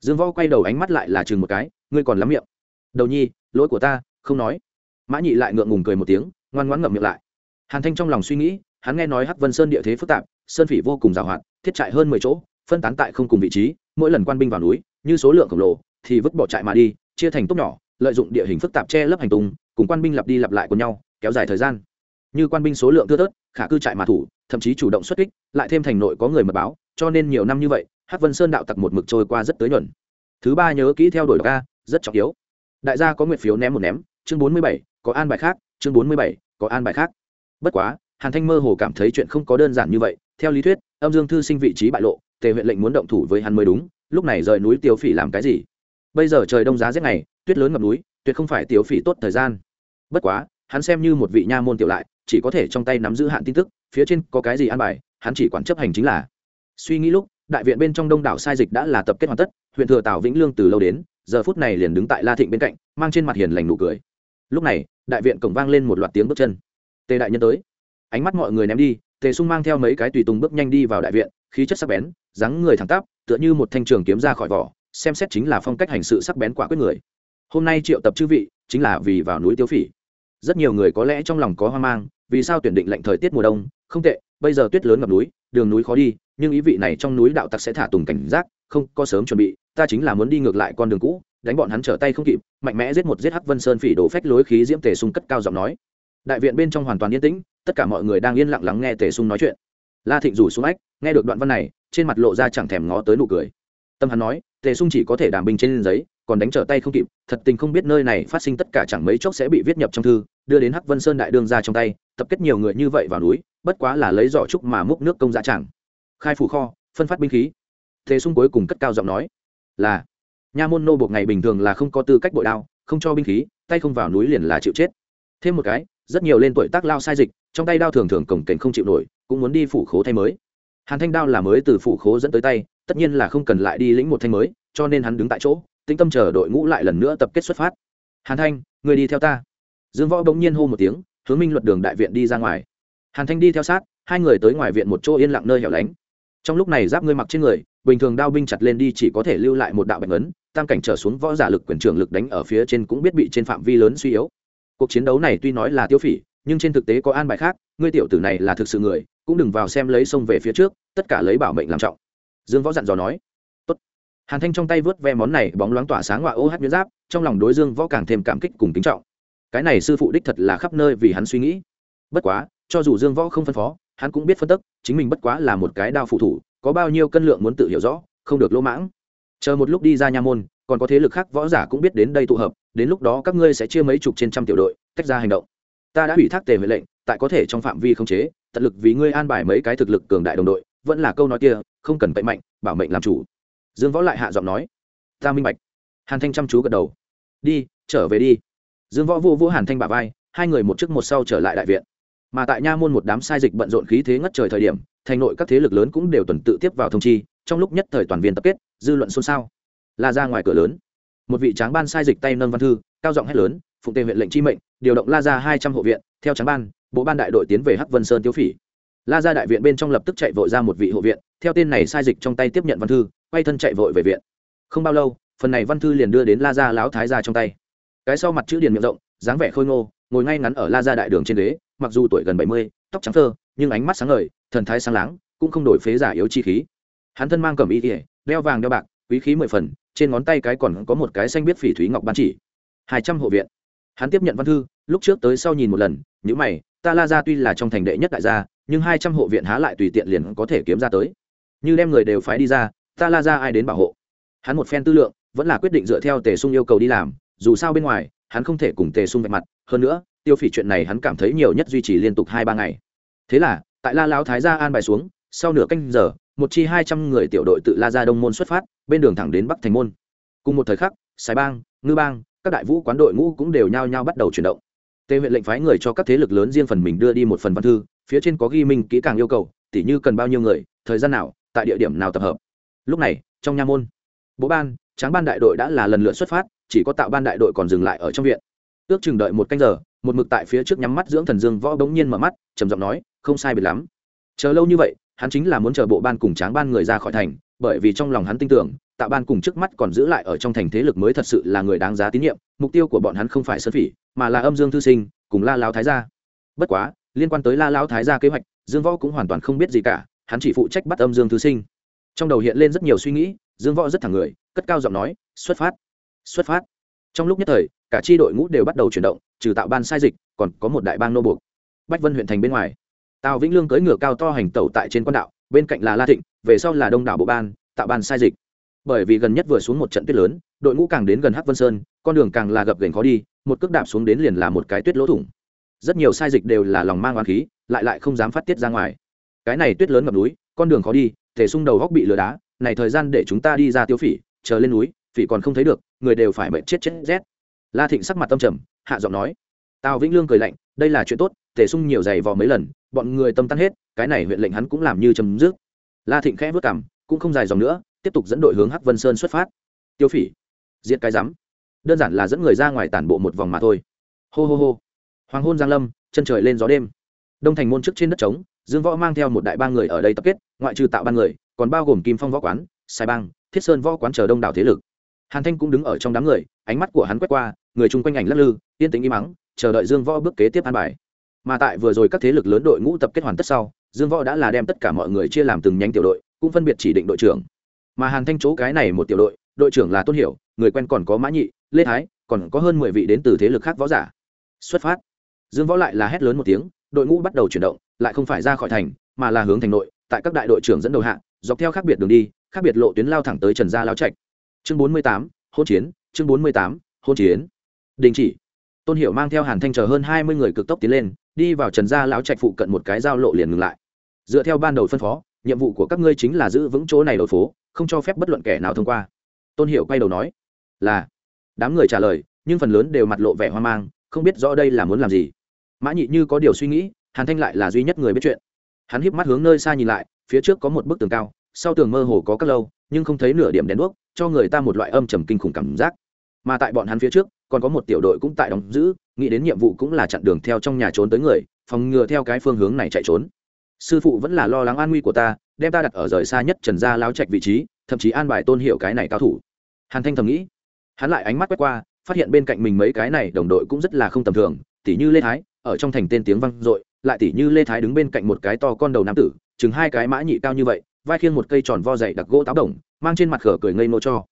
S1: dương võ quay đầu ánh mắt lại là chừng một cái, ngươi còn lắm miệng. Đầu nhi, lỗi của ta, không nói. Mã nhị lại ngượng ngùng cười một tiếng, ngoan ngoãn ngậm miệng lại. Hàn thanh trong lòng suy nghĩ, hắn nghe nói hắc vân sơn địa thế phức tạp, sơn phỉ vô cùng giàu hạn, thiết trại hơn mười chỗ phân tán tại không cùng vị trí, mỗi lần quan binh vào núi, như số lượng khổng lồ, thì vứt bỏ trại mà đi, chia thành tốc nhỏ, lợi dụng địa hình phức tạp che lấp hành tung, cùng quan binh lặp đi lặp lại của nhau, kéo dài thời gian. Như quan binh số lượng thưa thớt, khả cư trại mà thủ, thậm chí chủ động xuất kích, lại thêm thành nội có người mật báo, cho nên nhiều năm như vậy, hắc vân sơn đạo tặc một mực trôi qua rất tới nhuận. Thứ ba nhớ kỹ theo đuổi ca rất trọng yếu. Đại gia có nguyện phiếu ném một ném, chương bốn mươi bảy, có an bài khác, chương bốn mươi bảy, có an bài khác. Bất quá, hàn thanh mơ hồ cảm thấy chuyện không có đơn giản như vậy, theo lý thuyết, âm dương thư sinh vị trí bại lộ tề huyện lệnh muốn động thủ với hắn mới đúng lúc này rời núi tiêu phỉ làm cái gì? Bây giờ trời đông giá rét này, tuyết lớn ngập núi tuyệt không phải tiêu phỉ tốt thời gian. Bất quá hắn xem như một vị nha môn tiểu lại chỉ có thể trong tay nắm giữ hạn tin tức phía trên có cái gì an bài hắn chỉ quản chấp hành chính là. Suy nghĩ lúc đại viện bên trong đông đảo sai dịch đã là tập kết hoàn tất huyện thừa tào vĩnh lương từ lâu đến giờ phút này liền đứng tại la thịnh bên cạnh mang trên mặt hiền lành nụ cười. Lúc này đại viện cổng vang lên một loạt tiếng bước chân. Tề đại nhân tới. Ánh mắt mọi người ném đi tề sung mang theo mấy cái tùy tùng bước nhanh đi vào đại viện khí chất sắc bén dáng người thẳng tắp, tựa như một thanh trường kiếm ra khỏi vỏ, xem xét chính là phong cách hành sự sắc bén quả quyết người. Hôm nay triệu tập chư vị, chính là vì vào núi tiêu phỉ. Rất nhiều người có lẽ trong lòng có hoang mang, vì sao tuyển định lệnh thời tiết mùa đông? Không tệ, bây giờ tuyết lớn ngập núi, đường núi khó đi, nhưng ý vị này trong núi đạo tặc sẽ thả tùng cảnh giác, không có sớm chuẩn bị, ta chính là muốn đi ngược lại con đường cũ, đánh bọn hắn trở tay không kịp, mạnh mẽ giết một giết hắc vân sơn phỉ đổ phách lối khí diễm tề sung cất cao giọng nói. Đại viện bên trong hoàn toàn yên tĩnh, tất cả mọi người đang yên lặng lắng nghe tề sung nói chuyện. La thịnh rủ xuống ách, nghe được đoạn văn này trên mặt lộ ra chẳng thèm ngó tới nụ cười. Tâm hắn nói, tề sung chỉ có thể đảm binh trên giấy, còn đánh trở tay không kịp, thật tình không biết nơi này phát sinh tất cả chẳng mấy chốc sẽ bị viết nhập trong thư, đưa đến hắc vân sơn đại đương ra trong tay, tập kết nhiều người như vậy vào núi, bất quá là lấy giỏ trúc mà múc nước công dạ chẳng khai phủ kho, phân phát binh khí. Thế sung cuối cùng cất cao giọng nói, là, nha môn nô buộc ngày bình thường là không có tư cách bội đao, không cho binh khí, tay không vào núi liền là chịu chết. Thêm một cái, rất nhiều lên tuổi tác lao sai dịch, trong tay đao thường thường cổng kềnh không chịu nổi, cũng muốn đi phủ khố thay mới hàn thanh đao là mới từ phủ khố dẫn tới tay, tất nhiên là không cần lại đi lĩnh một thanh mới, cho nên hắn đứng tại chỗ, tĩnh tâm chờ đội ngũ lại lần nữa tập kết xuất phát. Hàn thanh, người đi theo ta. Dương võ bỗng nhiên hô một tiếng, hướng minh luật đường đại viện đi ra ngoài. Hàn thanh đi theo sát, hai người tới ngoài viện một chỗ yên lặng nơi hẻo lánh. Trong lúc này giáp ngươi mặc trên người, bình thường đao binh chặt lên đi chỉ có thể lưu lại một đạo bạch ấn tam cảnh trở xuống võ giả lực quyền trưởng lực đánh ở phía trên cũng biết bị trên phạm vi lớn suy yếu. Cuộc chiến đấu này tuy nói là tiêu phỉ, nhưng trên thực tế có an bài khác, ngươi tiểu tử này là thực sự người cũng đừng vào xem lấy sông về phía trước, tất cả lấy bảo mệnh làm trọng. Dương võ dặn dò nói. Tốt. hàn thanh trong tay vớt ve món này bóng loáng tỏa sáng ngoại ô hát nhuyễn giáp, trong lòng đối dương võ càng thêm cảm kích cùng kính trọng. Cái này sư phụ đích thật là khắp nơi vì hắn suy nghĩ. Bất quá, cho dù dương võ không phân phó, hắn cũng biết phân tức, chính mình bất quá là một cái đao phụ thủ, có bao nhiêu cân lượng muốn tự hiểu rõ, không được lỗ mãng. Chờ một lúc đi ra nha môn, còn có thế lực khác võ giả cũng biết đến đây tụ hợp, đến lúc đó các ngươi sẽ chia mấy chục trên trăm tiểu đội, tách ra hành động. Ta đã ủy thác tề huệ lệnh tại có thể trong phạm vi không chế, tận lực vì ngươi an bài mấy cái thực lực cường đại đồng đội, vẫn là câu nói kia, không cần cậy mạnh, bảo mệnh làm chủ. Dương võ lại hạ giọng nói, ta minh bạch. Hàn thanh chăm chú gật đầu. Đi, trở về đi. Dương võ vô vô hàn thanh bả vai, hai người một trước một sau trở lại đại viện. Mà tại nha môn một đám sai dịch bận rộn khí thế ngất trời thời điểm, thành nội các thế lực lớn cũng đều tuần tự tiếp vào thông chi, trong lúc nhất thời toàn viên tập kết, dư luận xôn xao. La ra ngoài cửa lớn. Một vị tráng ban sai dịch tay nâng văn thư, cao giọng hét lớn, phụng tề huyện lệnh chi mệnh, điều động la ra hai trăm hộ viện, theo tráng ban bộ ban đại đội tiến về hắc vân sơn tiêu phỉ. La ra đại viện bên trong lập tức chạy vội ra một vị hộ viện, theo tên này sai dịch trong tay tiếp nhận văn thư, quay thân chạy vội về viện. Không bao lâu, phần này văn thư liền đưa đến la ra lão thái ra trong tay. Cái sau mặt chữ điền miệng rộng, dáng vẻ khôi ngô, ngồi ngay ngắn ở la ra đại đường trên ghế, mặc dù tuổi gần bảy mươi, tóc trắng thơ, nhưng ánh mắt sáng ngời, thần thái sáng láng, cũng không đổi phế giả yếu chi khí. Hắn thân mang cầm y tỉa đeo vàng đeo bạc, quý khí mười phần, trên ngón tay cái còn có một cái xanh biết phỉ thúy ngọc ban chỉ. Hai trăm hộ viện. Hắn tiếp nhận văn thư, lúc trước tới sau nhìn một lần nhữ mày ta la ra tuy là trong thành đệ nhất đại gia, nhưng hai trăm hộ viện há lại tùy tiện liền có thể kiếm ra tới. Như đem người đều phái đi ra, ta la ra ai đến bảo hộ? Hắn một phen tư lượng, vẫn là quyết định dựa theo tề sung yêu cầu đi làm, dù sao bên ngoài, hắn không thể cùng tề sung vạch mặt. Hơn nữa, tiêu phỉ chuyện này hắn cảm thấy nhiều nhất duy trì liên tục hai ba ngày. Thế là, tại la lão thái gia an bài xuống, sau nửa canh giờ, một chi hai trăm người tiểu đội tự la ra đông môn xuất phát, bên đường thẳng đến bắc thành môn. Cùng một thời khắc, sài bang, ngư bang, các đại vũ quán đội ngũ cũng đều nhao nhao bắt đầu chuyển động tề huyện lệnh phái người cho các thế lực lớn riêng phần mình đưa đi một phần văn thư, phía trên có ghi minh kỹ càng yêu cầu, tỉ như cần bao nhiêu người, thời gian nào, tại địa điểm nào tập hợp. Lúc này, trong nha môn, bộ ban, tráng ban đại đội đã là lần lượt xuất phát, chỉ có tạo ban đại đội còn dừng lại ở trong viện. Ước chừng đợi một canh giờ, một mực tại phía trước nhắm mắt dưỡng thần dương võ bỗng nhiên mở mắt, trầm giọng nói, không sai biệt lắm. Chờ lâu như vậy, hắn chính là muốn chờ bộ ban cùng tráng ban người ra khỏi thành, bởi vì trong lòng hắn tin tưởng tạo ban cùng trước mắt còn giữ lại ở trong thành thế lực mới thật sự là người đáng giá tín nhiệm mục tiêu của bọn hắn không phải sơn phỉ, mà là âm dương thư sinh, cùng la lao thái gia. Bất quá, liên quan tới la lao thái gia kế hoạch, dương võ cũng hoàn toàn không biết gì cả, hắn chỉ phụ trách bắt âm dương thư sinh. Trong đầu hiện lên rất nhiều suy nghĩ, dương võ rất thẳng người, cất cao giọng nói, xuất phát xuất phát. Trong lúc nhất thời, cả tri đội ngũ đều bắt đầu chuyển động, trừ tạo ban sai dịch, còn có một đại bang nô buộc. Bách vân huyện thành bên ngoài, tào vĩnh lương cưỡi ngựa cao to hành tẩu tại trên quan đạo, bên cạnh là la thịnh, về sau là đông đảo bộ ban, tạo ban sai dịch bởi vì gần nhất vừa xuống một trận tuyết lớn, đội ngũ càng đến gần hắc vân sơn, con đường càng là gập ghềnh khó đi, một cước đạp xuống đến liền là một cái tuyết lỗ thủng. Rất nhiều sai dịch đều là lòng mang oán khí, lại lại không dám phát tiết ra ngoài. Cái này tuyết lớn ngập núi, con đường khó đi, thể Xung đầu góc bị lửa đá, này thời gian để chúng ta đi ra tiêu phỉ, chờ lên núi, phỉ còn không thấy được, người đều phải mệt chết chết rét. La thịnh sắc mặt tâm trầm, hạ giọng nói. Tào vĩnh lương cười lạnh, đây là chuyện tốt tề sung nhiều giày vò mấy lần, bọn người tâm tan hết, cái này huyện lệnh hắn cũng làm như chấm dứt. La thịnh khẽ vất cảm cũng không dài dòng nữa tiếp tục dẫn đội hướng hắc vân sơn xuất phát. Tiêu phỉ, diệt cái rắm. Đơn giản là dẫn người ra ngoài tản bộ một vòng mà thôi. Hô hô hô. Hoàng hôn giang lâm, chân trời lên gió đêm. Đông thành môn trước trên đất trống, dương võ mang theo một đại ba người ở đây tập kết, ngoại trừ tạo ban người, còn bao gồm kim phong võ quán, sai bang, thiết sơn võ quán chờ đông đảo thế lực. Hàn thanh cũng đứng ở trong đám người, ánh mắt của hắn quét qua, người chung quanh ảnh lắc lư, yên tĩnh im mắng chờ đợi dương võ bước kế tiếp an bài. Mà tại vừa rồi các thế lực lớn đội ngũ tập kết hoàn tất sau, dương võ đã là đem tất cả mọi người chia làm từng nhánh tiểu đội, cũng phân biệt chỉ định đội trưởng mà hàn thanh chỗ cái này một tiểu đội đội trưởng là tôn hiểu, người quen còn có mã nhị, lê thái, còn có hơn mười vị đến từ thế lực khác võ giả. Xuất phát. Dương võ lại là hét lớn một tiếng, đội ngũ bắt đầu chuyển động, lại không phải ra khỏi thành, mà là hướng thành nội, tại các đại đội trưởng dẫn đầu hạ, dọc theo khác biệt đường đi, khác biệt lộ tuyến lao thẳng tới trần gia lao trạch. Chương bốn mươi tám hôn chiến, chương bốn mươi tám hôn chiến. Đình chỉ. Tôn Hiểu mang theo hàn thanh chờ hơn hai mươi người cực tốc tiến lên, đi vào trần gia lao trạch phụ cận một cái giao lộ liền ngừng lại. Dựa theo ban đầu phân phó, nhiệm vụ của các ngươi chính là giữ vững chỗ này đội phố không cho phép bất luận kẻ nào thông qua. Tôn hiệu quay đầu nói, là. Đám người trả lời, nhưng phần lớn đều mặt lộ vẻ hoang mang, không biết rõ đây là muốn làm gì. Mã nhị như có điều suy nghĩ, hàn thanh lại là duy nhất người biết chuyện. Hắn híp mắt hướng nơi xa nhìn lại, phía trước có một bức tường cao, sau tường mơ hồ có các lâu, nhưng không thấy nửa điểm đèn đuốc, cho người ta một loại âm trầm kinh khủng cảm giác. Mà tại bọn hắn phía trước, còn có một tiểu đội cũng tại đóng giữ, nghĩ đến nhiệm vụ cũng là chặn đường theo trong nhà trốn tới người, phòng ngừa theo cái phương hướng này chạy trốn. Sư phụ vẫn là lo lắng an nguy của ta đem ta đặt ở rời xa nhất trần gia lao trạch vị trí, thậm chí an bài tôn hiệu cái này cao thủ. Hàn thanh thầm nghĩ. Hắn lại ánh mắt quét qua, phát hiện bên cạnh mình mấy cái này đồng đội cũng rất là không tầm thường, tỉ như lê thái, ở trong thành tên tiếng vang dội, lại tỉ như lê thái đứng bên cạnh một cái to con đầu nam tử, chừng hai cái mã nhị cao như vậy, vai khiêng một cây tròn vo dày đặc gỗ táo đồng, mang trên mặt khở cười ngây nô cho.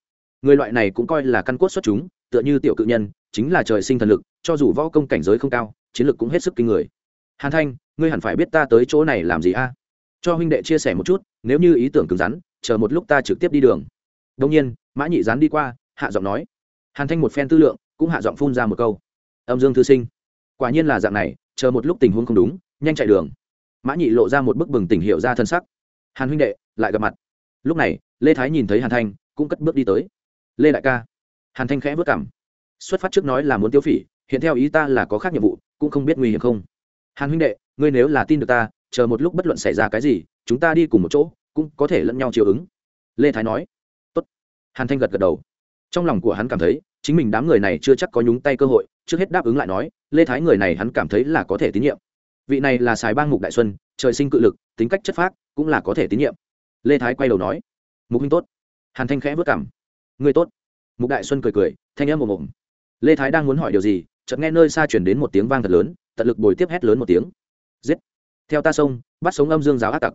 S1: Người loại này cũng coi là căn cốt xuất chúng, tựa như tiểu cự nhân, chính là trời sinh thần lực, cho dù võ công cảnh giới không cao, chiến lực cũng hết sức kinh người. Hàn thanh, ngươi hẳn phải biết ta tới chỗ này làm gì a? Cho huynh đệ chia sẻ một chút, nếu như ý tưởng cứng rắn, chờ một lúc ta trực tiếp đi đường. Đông nhiên, mã nhị dán đi qua, hạ giọng nói. Hàn thanh một phen tư lượng, cũng hạ giọng phun ra một câu. Âm dương thư sinh, quả nhiên là dạng này, chờ một lúc tình huống không đúng, nhanh chạy đường. Mã nhị lộ ra một bức bừng tỉnh hiệu ra thân sắc. Hàn huynh đệ, lại gặp mặt. Lúc này, lê thái nhìn thấy hàn thanh, cũng cất bước đi tới. Lê đại ca. Hàn thanh khẽ vất cảm xuất phát trước nói là muốn tiêu phỉ, hiện theo ý ta là có khác nhiệm vụ, cũng không biết nguy hiểm không. Hàn huynh đệ, ngươi nếu là tin được ta chờ một lúc bất luận xảy ra cái gì, chúng ta đi cùng một chỗ, cũng có thể lẫn nhau chiều ứng. Lê thái nói. Tốt. hàn thanh gật gật đầu. Trong lòng của hắn cảm thấy, chính mình đám người này chưa chắc có nhúng tay cơ hội, trước hết đáp ứng lại nói, lê thái người này hắn cảm thấy là có thể tín nhiệm. Vị này là sài bang mục đại xuân, trời sinh cự lực, tính cách chất phác, cũng là có thể tín nhiệm. Lê thái quay đầu nói. Mục huynh tốt. Hàn thanh khẽ vất cảm người tốt. Mục đại xuân cười cười, thanh em ồm ồm. Lê thái đang muốn hỏi điều gì, chợt nghe nơi xa chuyển đến một tiếng vang thật lớn, tận lực bồi tiếp hét lớn một tiếng. Giết! Theo ta sông, bắt sống âm dương giáo ác tặc.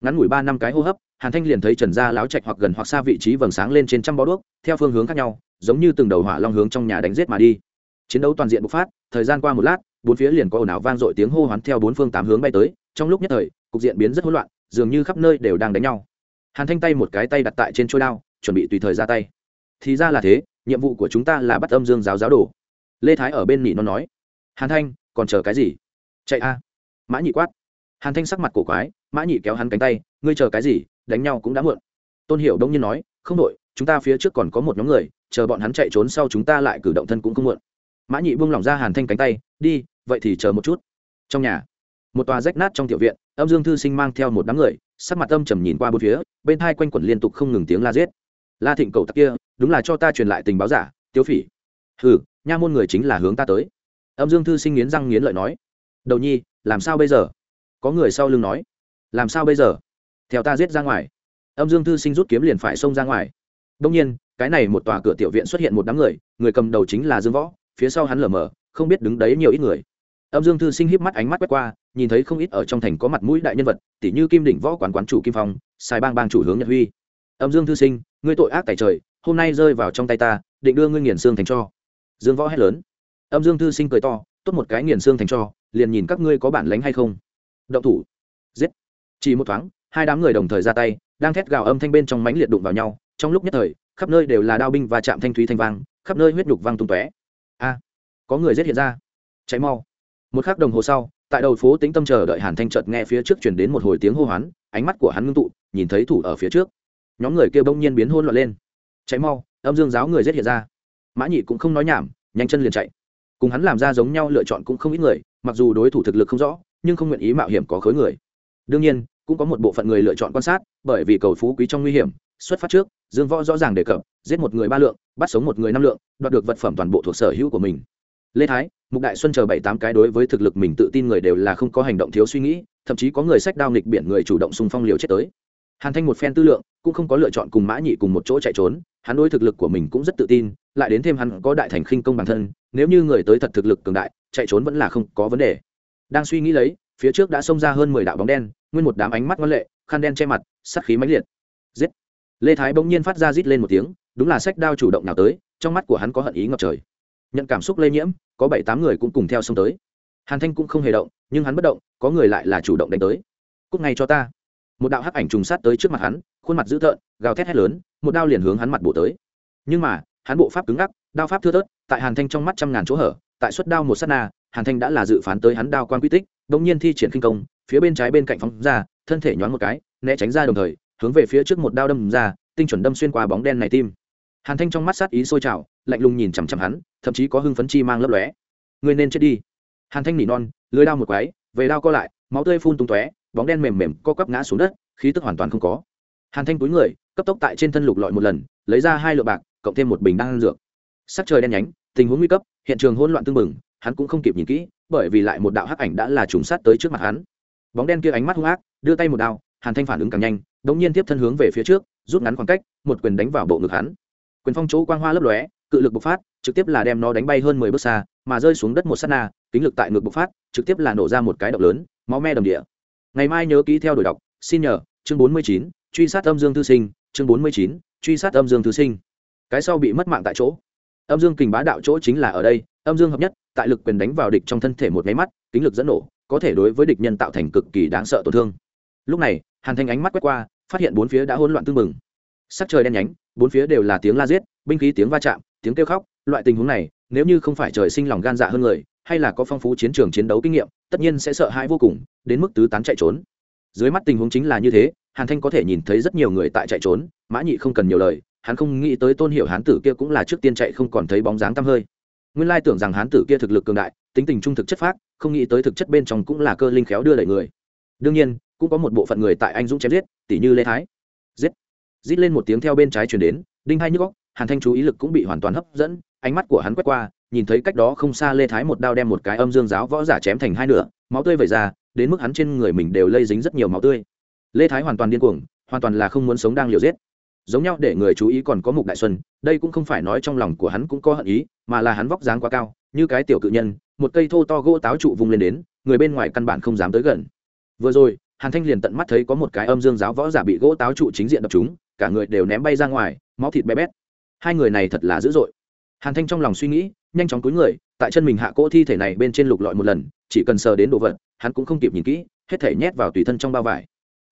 S1: Ngắn ngủi ba năm cái hô hấp, hàn thanh liền thấy trần gia láo chạch hoặc gần hoặc xa vị trí vầng sáng lên trên trăm bó đuốc, theo phương hướng khác nhau, giống như từng đầu hỏa long hướng trong nhà đánh giết mà đi. Chiến đấu toàn diện bộc phát, thời gian qua một lát, bốn phía liền có ồn ào vang dội tiếng hô hoán theo bốn phương tám hướng bay tới, trong lúc nhất thời, cục diện biến rất hỗn loạn, dường như khắp nơi đều đang đánh nhau. Hàn thanh tay một cái tay đặt tại trên trôi đao, chuẩn bị tùy thời ra tay. Thì ra là thế, nhiệm vụ của chúng ta là bắt âm dương giáo giáo đồ. Lê thái ở bên nỉ nó nói. Hàn thanh, còn chờ cái gì? Chạy a. Mã nhị quát hàn thanh sắc mặt cổ quái, mã nhị kéo hắn cánh tay, ngươi chờ cái gì? Đánh nhau cũng đã muộn. Tôn hiểu đông nhiên nói, không đội chúng ta phía trước còn có một nhóm người, chờ bọn hắn chạy trốn sau chúng ta lại cử động thân cũng không muộn. Mã nhị buông lỏng ra hàn thanh cánh tay, đi, vậy thì chờ một chút. Trong nhà, một tòa rách nát trong tiểu viện, âm dương thư sinh mang theo một đám người, sắc mặt âm trầm nhìn qua bốn phía, bên hai quanh quẩn liên tục không ngừng tiếng la giết. La thịnh cầu tặc kia, đúng là cho ta truyền lại tình báo giả, tiếu phỉ. Ừ nha môn người chính là hướng ta tới. Âm dương thư sinh nghiến răng nghiến lợi nói, đầu nhi, làm sao bây giờ? Có người sau lưng nói, làm sao bây giờ? Theo ta giết ra ngoài. Âm dương thư sinh rút kiếm liền phải xông ra ngoài. Đông nhiên, cái này một tòa cửa tiểu viện xuất hiện một đám người người cầm đầu chính là dương võ, phía sau hắn lở mờ, không biết đứng đấy nhiều ít người. Âm dương thư sinh híp mắt ánh mắt quét qua, nhìn thấy không ít ở trong thành có mặt mũi đại nhân vật tỷ như kim đỉnh võ quán quán chủ kim phong, sai bang bang chủ hướng nhật huy. Âm dương thư sinh, ngươi tội ác tại trời, hôm nay rơi vào trong tay ta, định đưa ngươi nghiền xương thành cho. Dương võ hét lớn. Âm dương thư sinh cười to, tốt một cái nghiền xương thành cho, liền nhìn các ngươi có bản lánh hay không động thủ. Giết. Chỉ một thoáng, hai đám người đồng thời ra tay, đang thét gào âm thanh bên trong mánh liệt đụng vào nhau. Trong lúc nhất thời, khắp nơi đều là đao binh và chạm thanh thúy thanh vang, khắp nơi huyết nhục vang tung tóe. A, có người giết hiện ra. Cháy mau. Một khắc đồng hồ sau, tại đầu phố tĩnh tâm chờ đợi hàn thanh chợt nghe phía trước chuyển đến một hồi tiếng hô hoán, ánh mắt của hắn ngưng tụ, nhìn thấy thủ ở phía trước. Nhóm người kia bỗng nhiên biến hôn loạn lên. Cháy mau, âm dương giáo người giết hiện ra. Mã nhị cũng không nói nhảm, nhanh chân liền chạy. Cùng hắn làm ra giống nhau lựa chọn cũng không ít người, mặc dù đối thủ thực lực không rõ nhưng không nguyện ý mạo hiểm có khối người. Đương nhiên, cũng có một bộ phận người lựa chọn quan sát, bởi vì cầu phú quý trong nguy hiểm, xuất phát trước, dương võ rõ ràng đề cập, giết một người ba lượng, bắt sống một người năm lượng, đoạt được vật phẩm toàn bộ thuộc sở hữu của mình. Lê thái, mục đại xuân chờ bảy tám cái đối với thực lực mình tự tin người đều là không có hành động thiếu suy nghĩ, thậm chí có người sách đao nghịch biển người chủ động xung phong liều chết tới. Hàn thanh một phen tư lượng, cũng không có lựa chọn cùng mã nhị cùng một chỗ chạy trốn, hắn đối thực lực của mình cũng rất tự tin, lại đến thêm hắn có đại thành khinh công bản thân, nếu như người tới thật thực lực cường đại, chạy trốn vẫn là không có vấn đề đang suy nghĩ lấy, phía trước đã xông ra hơn mười đạo bóng đen, nguyên một đám ánh mắt ngoan lệ, khăn đen che mặt sắt khí mãnh liệt. Giết! Lê thái bỗng nhiên phát ra rít lên một tiếng, đúng là sách đao chủ động nào tới, trong mắt của hắn có hận ý ngập trời. Nhận cảm xúc lây nhiễm, có bảy tám người cũng cùng theo xông tới. Hàn thanh cũng không hề động, nhưng hắn bất động, có người lại là chủ động đánh tới. Cúc ngay cho ta! Một đạo hắc ảnh trùng sát tới trước mặt hắn, khuôn mặt dữ tợn, gào thét hét lớn, một đao liền hướng hắn mặt bổ tới. Nhưng mà, hắn bộ pháp cứng ngắc, đao pháp thưa thớt, tại hàn thanh trong mắt trăm ngàn chỗ hở, tại suất đao một s á t na hàn thanh đã là dự phán tới hắn đao quan quy tích đ nhiên thi triển khinh công, phía bên trái bên cạnh phóng ra, thân thể nhoáng một cái, né tránh ra đồng thời, hướng về phía trước một đao đâm ra, tinh chuẩn đâm xuyên qua bóng đen này tim. Hàn thanh trong mắt sát ý sôi trào, lạnh lùng nhìn chằm chằm hắn, thậm chí có hưng phấn chi mang lấp lóe. Ngươi nên chết đi. Hàn thanh nỉ non, lưới đao một quái, về đao co lại, máu tươi phun tung tóe, bóng đen mềm mềm co quắp ngã xuống đất, khí tức hoàn toàn không có. Hàn thanh túi người, cấp tốc tại trên thân lục lọi một lần, lấy ra hai lượng bạc, cộng thêm một bình đan dược. Sắc trời đen nhánh, tình huống nguy cấp, hiện trường hỗn loạn tương mừng hắn cũng không kịp nhìn kỹ, bởi vì lại một đạo hắc ảnh đã là trùng sát tới trước mặt hắn. Bóng đen kia ánh mắt hung ác, đưa tay một đao, hàn thanh phản ứng càng nhanh đ ỗ n g nhiên tiếp thân hướng về phía trước, rút ngắn khoảng cách, một quyền đánh vào bộ ngực hắn. Quyền phong chỗ quang hoa lấp lóe, cự lực bộc phát, trực tiếp là đem nó đánh bay hơn mười bước xa, mà rơi xuống đất một s á t na, kính lực tại ngực bộc phát, trực tiếp là nổ ra một cái độc lớn, máu me đầm địa. Ngày mai nhớ ký theo đổi đọc, xin nhờ, chương bốn mươi chín, truy sát âm dương thư sinh, chương bốn mươi chín, truy sát âm dương thư sinh. Cái sau bị mất mạng tại chỗ âm dương kình bá đạo chỗ chính là ở đây, âm dương hợp nhất, tại lực quyền đánh vào địch trong thân thể một máy mắt, kính lực dẫn nổ, có thể đối với địch nhân tạo thành cực kỳ đáng sợ tổn thương. Lúc này, hàn thanh ánh mắt quét qua, phát hiện bốn phía đã hỗn loạn tương mừng sắc trời đen nhánh, bốn phía đều là tiếng la giết, binh khí tiếng va chạm, tiếng kêu khóc, loại tình huống này, nếu như không phải trời sinh lòng gan dạ hơn người, hay là có phong phú chiến trường chiến đấu kinh nghiệm, tất nhiên sẽ sợ hãi vô cùng, đến mức tứ tán chạy trốn. Dưới mắt tình huống chính là như thế, hàn thanh có thể nhìn thấy rất nhiều người tại chạy trốn, mã nhị không cần nhiều lời hắn không nghĩ tới tôn hiểu hán tử kia cũng là trước tiên chạy không còn thấy bóng dáng tăm hơi. Nguyên lai tưởng rằng hán tử kia thực lực cường đại tính tình trung thực chất phát, không nghĩ tới thực chất bên trong cũng là cơ linh khéo đưa đẩy người. Đương nhiên cũng có một bộ phận người tại anh dũng chém giết tỷ như lê thái. Giết. Giết lên một tiếng theo bên trái chuyển đến đinh hai nhức góc hàn thanh chú ý lực cũng bị hoàn toàn hấp dẫn ánh mắt của hắn quét qua nhìn thấy cách đó không xa lê thái một đao đem một cái âm dương giáo võ giả chém thành hai nửa máu tươi vẩy ra đến mức hắn trên người mình đều lây dính rất nhiều máu tươi. Lê thái hoàn toàn điên cuồng hoàn toàn là không muốn sống đang liều giết giống nhau để người chú ý còn có mục đại xuân, đây cũng không phải nói trong lòng của hắn cũng có hận ý, mà là hắn vóc dáng quá cao, như cái tiểu cự nhân, một cây thô to gỗ táo trụ vung lên đến, người bên ngoài căn bản không dám tới gần. Vừa rồi, hàn thanh liền tận mắt thấy có một cái âm dương giáo võ giả bị gỗ táo trụ chính diện đập chúng cả người đều ném bay ra ngoài, máu thịt bé bét. Hai người này thật là dữ dội. Hàn thanh trong lòng suy nghĩ, nhanh chóng cúi người, tại chân mình hạ cỗ thi thể này bên trên lục lọi một lần, chỉ cần sờ đến đồ vật, hắn cũng không kịp nhìn kỹ, hết thể nhét vào tùy thân trong bao vải.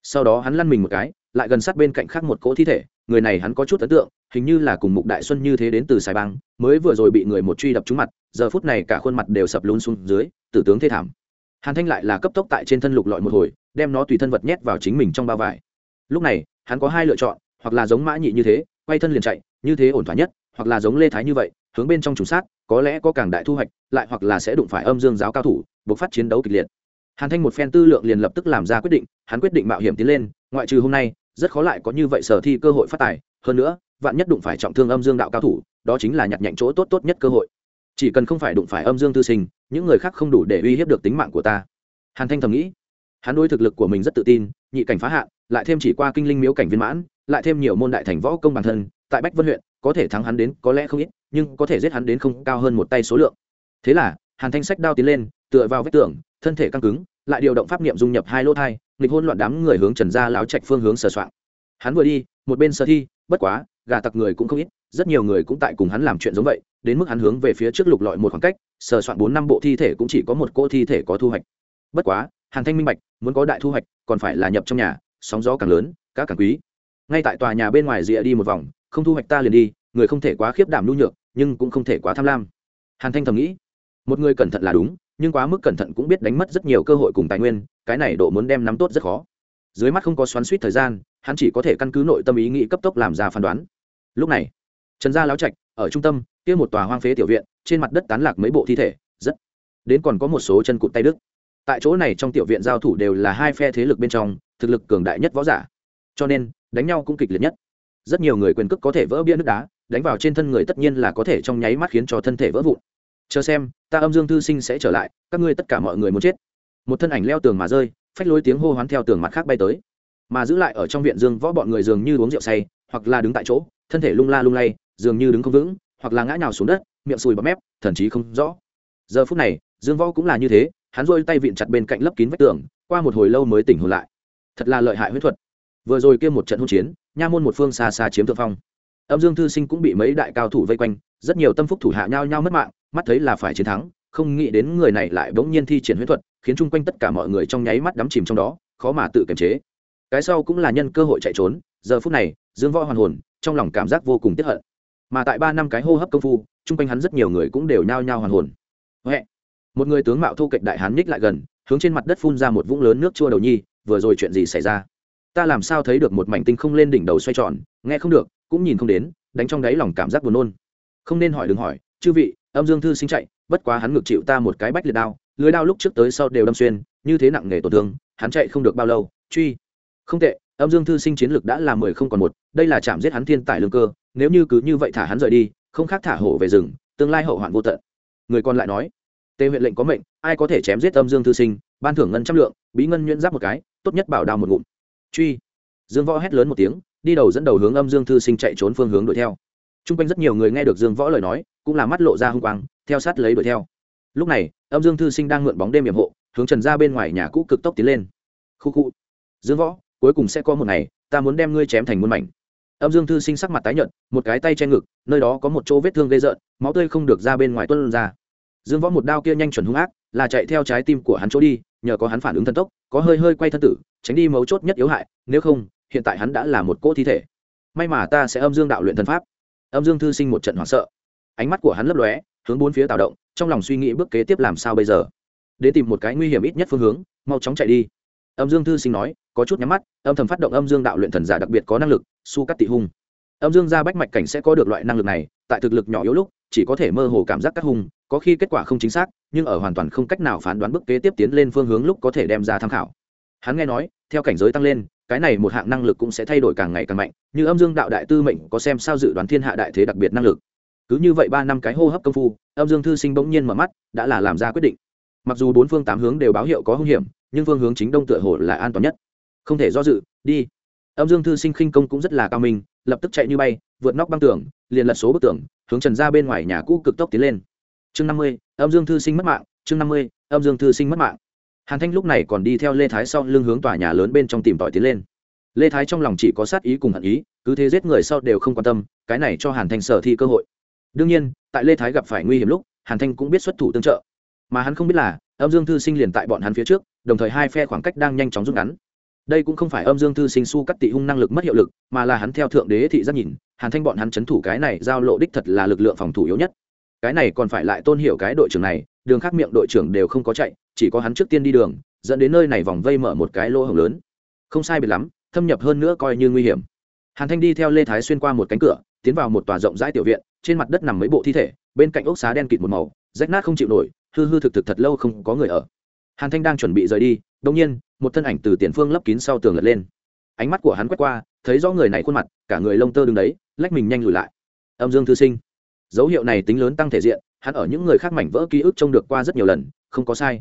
S1: Sau đó hắn lăn mình một cái, lại gần sát bên cạnh khác một cỗ thi thể người này hắn có chút ấn tượng, hình như là cùng mục đại xuân như thế đến từ sài bang, mới vừa rồi bị người một truy đập trúng mặt, giờ phút này cả khuôn mặt đều sập lún xuống dưới, tử tướng thê thảm. Hàn thanh lại là cấp tốc tại trên thân lục lọi một hồi, đem nó tùy thân vật nhét vào chính mình trong bao vải. Lúc này, hắn có hai lựa chọn, hoặc là giống mã nhị như thế, quay thân liền chạy, như thế ổn thỏa nhất, hoặc là giống lê thái như vậy, hướng bên trong trùng sát, có lẽ có càng đại thu hoạch, lại hoặc là sẽ đụng phải âm dương giáo cao thủ, buộc phát chiến đấu kịch liệt. Hàn thanh một phen tư lượng liền lập tức làm ra quyết định, hắn quyết định mạo hiểm tiến lên, ngoại trừ hôm nay rất khó lại có như vậy sở thi cơ hội phát tài. Hơn nữa, vạn nhất đụng phải trọng thương âm dương đạo cao thủ, đó chính là nhặt nhạnh chỗ tốt tốt nhất cơ hội. Chỉ cần không phải đụng phải âm dương tư sinh, những người khác không đủ để uy hiếp được tính mạng của ta. Hàn thanh thầm nghĩ. Hắn đối thực lực của mình rất tự tin, nhị cảnh phá hạn, lại thêm chỉ qua kinh linh miếu cảnh viên mãn, lại thêm nhiều môn đại thành võ công bản thân, tại bách vân huyện, có thể thắng hắn đến có lẽ không ít, nhưng có thể giết hắn đến không cao hơn một tay số lượng. Thế là, hàn thanh sách đao tiến lên, tựa vào vách tường, thân thể căng cứng lại điều động pháp niệm dung nhập hai lỗ thai, nghịch hôn loạn đám người hướng trần gia láo trạch phương hướng sờ soạn. Hắn vừa đi, một bên sơ thi, bất quá, gà tặc người cũng không ít, rất nhiều người cũng tại cùng hắn làm chuyện giống vậy, đến mức hắn hướng về phía trước lục lọi một khoảng cách, sờ soạn bốn năm bộ thi thể cũng chỉ có một cỗ thi thể có thu hoạch. Bất quá, hàn thanh minh bạch, muốn có đại thu hoạch, còn phải là nhập trong nhà, sóng gió càng lớn, cá càng quý. Ngay tại tòa nhà bên ngoài rìa đi một vòng, không thu hoạch ta liền đi, người không thể quá khiếp đảm nhu nhược, nhưng cũng không thể quá tham lam. Hàn thanh thầm nghĩ, một người cẩn thận là đúng nhưng quá mức cẩn thận cũng biết đánh mất rất nhiều cơ hội cùng tài nguyên, cái này độ muốn đem nắm tốt rất khó. Dưới mắt không có xoắn suýt thời gian, hắn chỉ có thể căn cứ nội tâm ý nghĩ cấp tốc làm ra phán đoán. Lúc này, trần gia láo trạch, ở trung tâm, kia một tòa hoang phế tiểu viện, trên mặt đất tán lạc mấy bộ thi thể, rất đến còn có một số chân cụt tay đức tại chỗ này trong tiểu viện giao thủ đều là hai phe thế lực bên trong, thực lực cường đại nhất võ giả. Cho nên, đánh nhau cũng kịch liệt nhất. Rất nhiều người quyền cước có thể vỡ bia nước đá, đánh vào trên thân người tất nhiên là có thể trong nháy mắt khiến cho thân thể vỡ vụn chờ xem, ta âm dương thư sinh sẽ trở lại, các ngươi tất cả mọi người muốn chết. Một thân ảnh leo tường mà rơi, phách lối tiếng hô hoán theo tường mặt khác bay tới. Mà giữ lại ở trong viện dương võ bọn người dường như uống rượu say, hoặc là đứng tại chỗ, thân thể lung la lung lay, dường như đứng không vững, hoặc là ngã nhào xuống đất, miệng sùi bọt mép, thần chí không rõ. Giờ phút này, dương võ cũng là như thế, hắn rôi tay vịn chặt bên cạnh lấp kín vách tường, qua một hồi lâu mới tỉnh hồn lại. Thật là lợi hại huyết thuật. Vừa rồi kia một trận hỗn chiến, nha môn một phương xa xa chiếm thượng phong. Âm dương thư sinh cũng bị mấy đại cao thủ vây quanh, rất nhiều tâm phúc thủ hạ nhau nhau mất mạng mắt thấy là phải chiến thắng, không nghĩ đến người này lại bỗng nhiên thi triển huyết thuật, khiến chung quanh tất cả mọi người trong nháy mắt đắm chìm trong đó, khó mà tự kiềm chế. Cái sau cũng là nhân cơ hội chạy trốn, giờ phút này, dương võ hoàn hồn, trong lòng cảm giác vô cùng tiếp hận. Mà tại ba năm cái hô hấp công phu, chung quanh hắn rất nhiều người cũng đều nhao nhao hoàn hồn. Huệ. một người tướng mạo thu kịch đại hán nhích lại gần, hướng trên mặt đất phun ra một vũng lớn nước chua đầu nhi, vừa rồi chuyện gì xảy ra? Ta làm sao thấy được một mảnh tinh không lên đỉnh đầu xoay tròn, nghe không được, cũng nhìn không đến, đánh trong đáy lòng cảm giác buồn nôn. Không nên hỏi đừng hỏi, chư vị âm dương thư sinh chạy, bất quá hắn ngược chịu ta một cái bách liệt đao, lưới đao lúc trước tới sau đều đâm xuyên, như thế nặng nề tổn thương, hắn chạy không được bao lâu, truy. Không tệ, âm dương thư sinh chiến lực đã là mười không còn một, đây là chạm giết hắn thiên tài lương cơ, nếu như cứ như vậy thả hắn rời đi, không khác thả hổ về rừng, tương lai hậu hoạn vô tận. Người còn lại nói, tề huyện lệnh có mệnh, ai có thể chém giết âm dương thư sinh, ban thưởng ngân trăm lượng, bí ngân nhuyễn giáp một cái, tốt nhất bảo đao một ngụm. Truy. Dương võ hét lớn một tiếng, đi đầu dẫn đầu hướng âm dương thư sinh chạy trốn phương hướng đuổi theo t r u n g quanh rất nhiều người nghe được dương võ lời nói, cũng là mắt lộ ra h u n g quang, theo sát lấy đuổi theo. Lúc này, âm dương thư sinh đang mượn bóng đêm hiểm hộ, hướng trần ra bên ngoài nhà cũ cực tốc tiến lên. Khu khu. Dương võ, cuối cùng sẽ có một ngày, ta muốn đem ngươi chém thành muôn mảnh. Âm dương thư sinh sắc mặt tái nhợt, một cái tay che ngực, nơi đó có một chỗ vết thương gây rợn, máu tươi không được ra bên ngoài tuân ra. Dương võ một đao kia nhanh chuẩn hung ác, là chạy theo trái tim của hắn chỗ đi, nhờ có hắn phản ứng thần tốc, có hơi hơi quay thân tử, tránh đi mấu chốt nhất yếu hại, nếu không, hiện tại hắn đã là một cỗ thi thể. May mà ta sẽ âm dương đạo luyện thần pháp âm dương thư sinh một trận hoảng sợ. Ánh mắt của hắn lấp lóe, hướng bốn phía tạo động, trong lòng suy nghĩ bước kế tiếp làm sao bây giờ. Để tìm một cái nguy hiểm ít nhất phương hướng, mau chóng chạy đi. Âm dương thư sinh nói, có chút nhắm mắt, âm thầm phát động âm dương đạo luyện thần giả đặc biệt có năng lực, su cắt tị hung. Âm dương ra bách mạch cảnh sẽ có được loại năng lực này, tại thực lực nhỏ yếu lúc, chỉ có thể mơ hồ cảm giác cắt hung, có khi kết quả không chính xác, nhưng ở hoàn toàn không cách nào phán đoán bước kế tiếp tiến lên phương hướng lúc có thể đem ra tham khảo. Hắn nghe nói, theo cảnh giới tăng lên cái này một hạng năng lực cũng sẽ thay đổi càng ngày càng mạnh, như âm dương đạo đại tư mệnh có xem sao dự đoán thiên hạ đại thế đặc biệt năng lực. Cứ như vậy ba năm cái hô hấp công phu, âm dương thư sinh bỗng nhiên mở mắt, đã là làm ra quyết định. Mặc dù bốn phương tám hướng đều báo hiệu có hung hiểm, nhưng phương hướng chính đông tựa hồ là an toàn nhất. Không thể do dự, đi. Âm dương thư sinh khinh công cũng rất là cao minh, lập tức chạy như bay, vượt nóc băng tường, liền lật số bức tường, hướng trần ra bên ngoài nhà cũ cực tốc tiến lên. Chương năm mươi, âm dương thư sinh mất mạng, chương năm mươi, âm dương thư sinh mất mạng hàn thanh lúc này còn đi theo lê thái sau lưng hướng tòa nhà lớn bên trong tìm tòi tiến lên. Lê thái trong lòng chỉ có sát ý cùng hận ý, cứ thế giết người sau đều không quan tâm, cái này cho hàn thanh sở thi cơ hội. Đương nhiên, tại lê thái gặp phải nguy hiểm lúc, hàn thanh cũng biết xuất thủ tương trợ. Mà hắn không biết là, âm dương thư sinh liền tại bọn hắn phía trước, đồng thời hai phe khoảng cách đang nhanh chóng rút ngắn. Đây cũng không phải âm dương thư sinh su cắt tị hung năng lực mất hiệu lực, mà là hắn theo thượng đế thị giác nhìn, hàn thanh bọn hắn c h ấ n thủ cái này giao lộ đích thật là lực lượng phòng thủ yếu nhất. Cái này còn phải lại tôn hiểu cái đội trưởng này, đường khác miệng đội trưởng đều không có chạy chỉ có hắn trước tiên đi đường, dẫn đến nơi này vòng vây mở một cái lỗ hồng lớn. Không sai biệt lắm, thâm nhập hơn nữa coi như nguy hiểm. Hàn thanh đi theo lê thái xuyên qua một cánh cửa, tiến vào một tòa rộng rãi tiểu viện, trên mặt đất nằm mấy bộ thi thể, bên cạnh ốc xá đen kịt một màu, rách nát không chịu nổi, hư hư thực thực thật lâu không có người ở. Hàn thanh đang chuẩn bị rời đi đông nhiên, một thân ảnh từ tiền phương lấp kín sau tường lật lên. Ánh mắt của hắn quét qua, thấy rõ người này khuôn mặt, cả người lông tơ đứng đấy, lách mình nhanh lùi lại. Âm dương thư sinh. Dấu hiệu này tính lớn tăng thể diện, hắn ở những người khác mảnh vỡ ký ức trông được qua rất nhiều lần, không có sai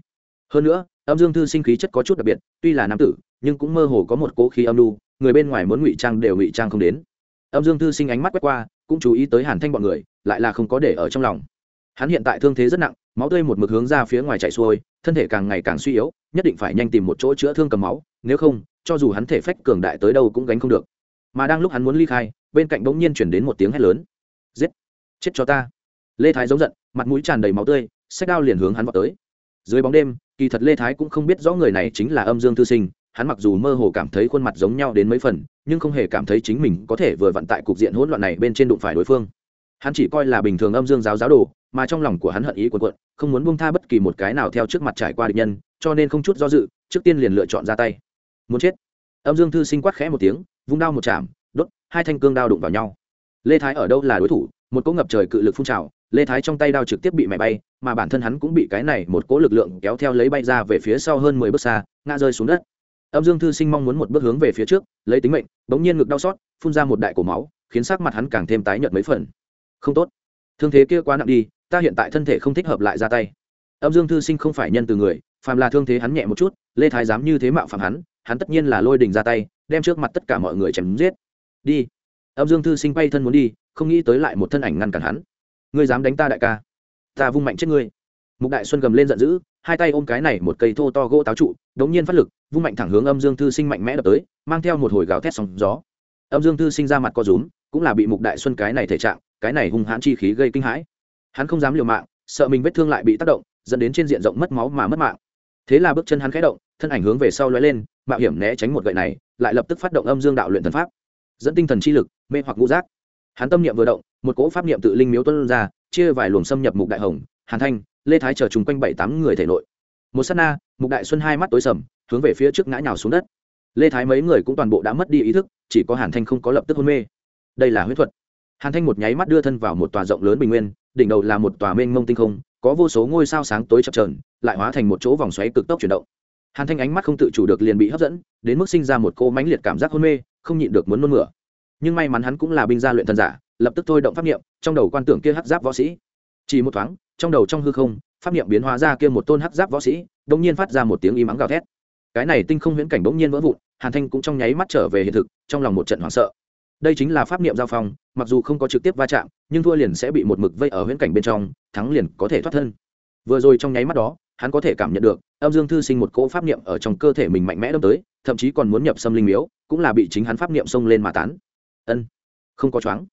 S1: hơn nữa, âm dương thư sinh khí chất có chút đặc biệt, tuy là nam tử, nhưng cũng mơ hồ có một cố khí âm lưu người bên ngoài muốn ngụy trang đều ngụy trang không đến. Âm dương thư sinh ánh mắt quét qua, cũng chú ý tới hàn thanh bọn người, lại là không có để ở trong lòng. Hắn hiện tại thương thế rất nặng, máu tươi một mực hướng ra phía ngoài chạy xuôi, thân thể càng ngày càng suy yếu, nhất định phải nhanh tìm một chỗ chữa thương cầm máu, nếu không, cho dù hắn thể phách cường đại tới đâu cũng gánh không được. Mà đang lúc hắn muốn ly khai, bên cạnh bỗng nhiên chuyển đến một tiếng hét lớn. Giết! Chết cho ta! Lê thái giống giận, mặt mũi tràn đầy máu tươi sách đao liền hướng hắn vào tới dưới bóng đêm, kỳ thật lê thái cũng không biết rõ người này chính là âm dương thư sinh, hắn mặc dù mơ hồ cảm thấy khuôn mặt giống nhau đến mấy phần, nhưng không hề cảm thấy chính mình có thể vừa vận tại cục diện hỗn loạn này bên trên đụng phải đối phương. Hắn chỉ coi là bình thường âm dương giáo giáo đồ, mà trong lòng của hắn hận ý quần quận không muốn buông tha bất kỳ một cái nào theo trước mặt trải qua địch nhân, cho nên không chút do dự, trước tiên liền lựa chọn ra tay. Muốn chết. Âm dương thư sinh quát khẽ một tiếng, vung đao một chạm, đốt, hai thanh cương đao đụng vào nhau. Lê thái ở đâu là đối thủ một cỗ ngập trời cự lực phun trào, lê thái trong tay đao trực tiếp bị mẹ bay, mà bản thân hắn cũng bị cái này một cỗ lực lượng kéo theo lấy bay ra về phía sau hơn mười bước xa, ngã rơi xuống đất. Âm dương thư sinh mong muốn một bước hướng về phía trước, lấy tính mệnh, bỗng nhiên ngực đau xót, phun ra một đại cổ máu, khiến sắc mặt hắn càng thêm tái nhợt mấy phần. Không tốt. Thương thế kia quá nặng đi, ta hiện tại thân thể không thích hợp lại ra tay. Âm dương thư sinh không phải nhân từ người, phàm là thương thế hắn nhẹ một chút, lê thái dám như thế mạo phạm hắn hắn tất nhiên là lôi đình ra tay, đem trước mặt tất cả mọi người chém giết. Đi âm dương thư sinh bay thân muốn đi, không nghĩ tới lại một thân ảnh ngăn cản hắn. Ngươi dám đánh ta đại ca? Ta vung mạnh chết ngươi. Mục đại xuân gầm lên giận dữ, hai tay ôm cái này một cây thô to gỗ táo trụ, đống nhiên phát lực, vung mạnh thẳng hướng âm dương thư sinh mạnh mẽ đập tới, mang theo một hồi gào thét sóng gió. Âm dương thư sinh ra mặt co rúm, cũng là bị mục đại xuân cái này thể trạng, cái này hung hãn chi khí gây kinh hãi. Hắn không dám liều mạng, sợ mình vết thương lại bị tác động, dẫn đến trên diện rộng mất máu mà mất mạng. Thế là bước chân hắn khẽ động, thân ảnh hướng về sau lóe lên, mạo hiểm né tránh một gậy này, lại lập tức phát động âm dương đạo luyện thần pháp dẫn tinh thần chi lực, mê hoặc ngũ giác. Hắn tâm niệm vừa động, một cỗ pháp niệm tự linh miếu tuân ra, chia vài luồng xâm nhập mục đại hồng, hàn thanh, lê thái chờ chung quanh bảy tám người thể nội. Một s á t na, mục đại xuân hai mắt tối sầm, hướng về phía trước ngã nhào xuống đất. Lê thái mấy người cũng toàn bộ đã mất đi ý thức, chỉ có hàn thanh không có lập tức hôn mê. Đây là huyết thuật. Hàn thanh một nháy mắt đưa thân vào một tòa rộng lớn bình nguyên, đỉnh đầu là một tòa mênh mông tinh không, có vô số ngôi sao sáng tối chập trờn lại hóa thành một chỗ vòng xoáy cực tốc chuyển động. Hàn thanh ánh mắt không tự chủ được liền bị hấp dẫn, đến mức sinh ra một cô mãnh liệt cảm giác hôn mê không nhịn được muốn nôn mửa. Nhưng may mắn hắn cũng là binh gia luyện thần giả, lập tức thôi động pháp niệm, trong đầu quan tưởng kia hắc giáp võ sĩ. Chỉ một thoáng, trong đầu trong hư không, pháp niệm biến hóa ra kia một tôn hắc giáp võ sĩ đống nhiên phát ra một tiếng im ắng gào thét. Cái này tinh không huyễn cảnh bỗng nhiên vỡ vụn, hàn thanh cũng trong nháy mắt trở về hiện thực, trong lòng một trận hoảng sợ. Đây chính là pháp niệm giao phong, mặc dù không có trực tiếp va chạm, nhưng thua liền sẽ bị một mực vây ở huyễn cảnh bên trong, thắng liền có thể thoát thân. Vừa rồi trong nháy mắt đó hắn có thể cảm nhận được, âm dương thư sinh một cỗ pháp niệm ở trong cơ thể mình mạnh mẽ đâm tới, thậm chí còn muốn nhập xâm linh miếu, cũng là bị chính hắn pháp niệm xông lên mà tán. Ân, không có choáng.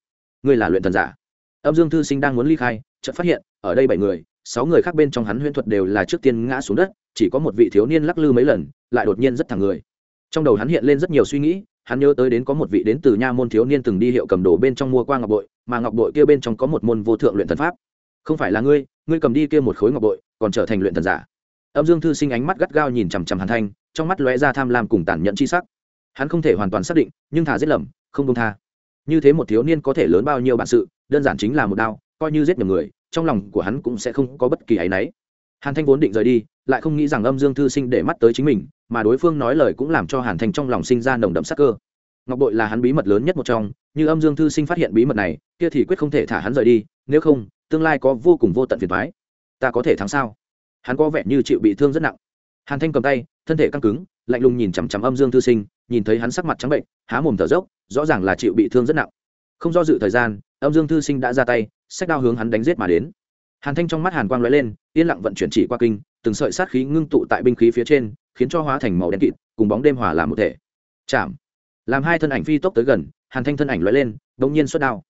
S1: Ngươi là luyện thần giả. Âm dương thư sinh đang muốn ly khai, chợt phát hiện, ở đây bảy người, sáu người khác bên trong hắn huyễn thuật đều là trước tiên ngã xuống đất, chỉ có một vị thiếu niên lắc lư mấy lần, lại đột nhiên rất thẳng người. Trong đầu hắn hiện lên rất nhiều suy nghĩ, hắn nhớ tới đến có một vị đến từ nha môn thiếu niên từng đi hiệu cầm đồ bên trong mua qua ngọc bội, mà ngọc bội kia bên trong có một môn vô thượng luyện thần pháp. Không phải là ngươi ngươi cầm đi kia một khối ngọc bội còn trở thành luyện thần giả. Âm dương thư sinh ánh mắt gắt gao nhìn chằm chằm hàn thanh, trong mắt lóe ra tham lam cùng tàn nhẫn chi sắc. Hắn không thể hoàn toàn xác định, nhưng thà giết lầm, không công tha. Như thế một thiếu niên có thể lớn bao nhiêu bản sự, đơn giản chính là một đao, coi như giết nhiều người, trong lòng của hắn cũng sẽ không có bất kỳ áy náy. Hàn thanh vốn định rời đi, lại không nghĩ rằng âm dương thư sinh để mắt tới chính mình, mà đối phương nói lời cũng làm cho hàn thanh trong lòng sinh ra nồng đậm sắc cơ. Ngọc bội là hắn bí mật lớn nhất một trong, như âm dương thư sinh phát hiện bí mật này, kia thì quyết không thể thả hắn rời đi, nếu không, tương lai có vô cùng vô tận phiền thoái ta có thể thắng sao? Hắn có vẻ như chịu bị thương rất nặng. Hàn thanh cầm tay, thân thể căng cứng, lạnh lùng nhìn chằm chằm âm dương thư sinh, nhìn thấy hắn sắc mặt trắng bệnh, há mồm thở dốc, rõ ràng là chịu bị thương rất nặng. Không do dự thời gian, âm dương thư sinh đã ra tay sách đao hướng hắn đánh giết mà đến. Hàn thanh trong mắt hàn quang lóe lên, yên lặng vận chuyển chỉ qua kinh, từng sợi sát khí ngưng tụ tại binh khí phía trên, khiến cho hóa thành màu đen kịt, cùng bóng đêm hòa làm một thể. Chạm. Làm hai thân ảnh phi tốc tới gần, hàn thanh thân ảnh lóe lên đống nhiên xuất đao.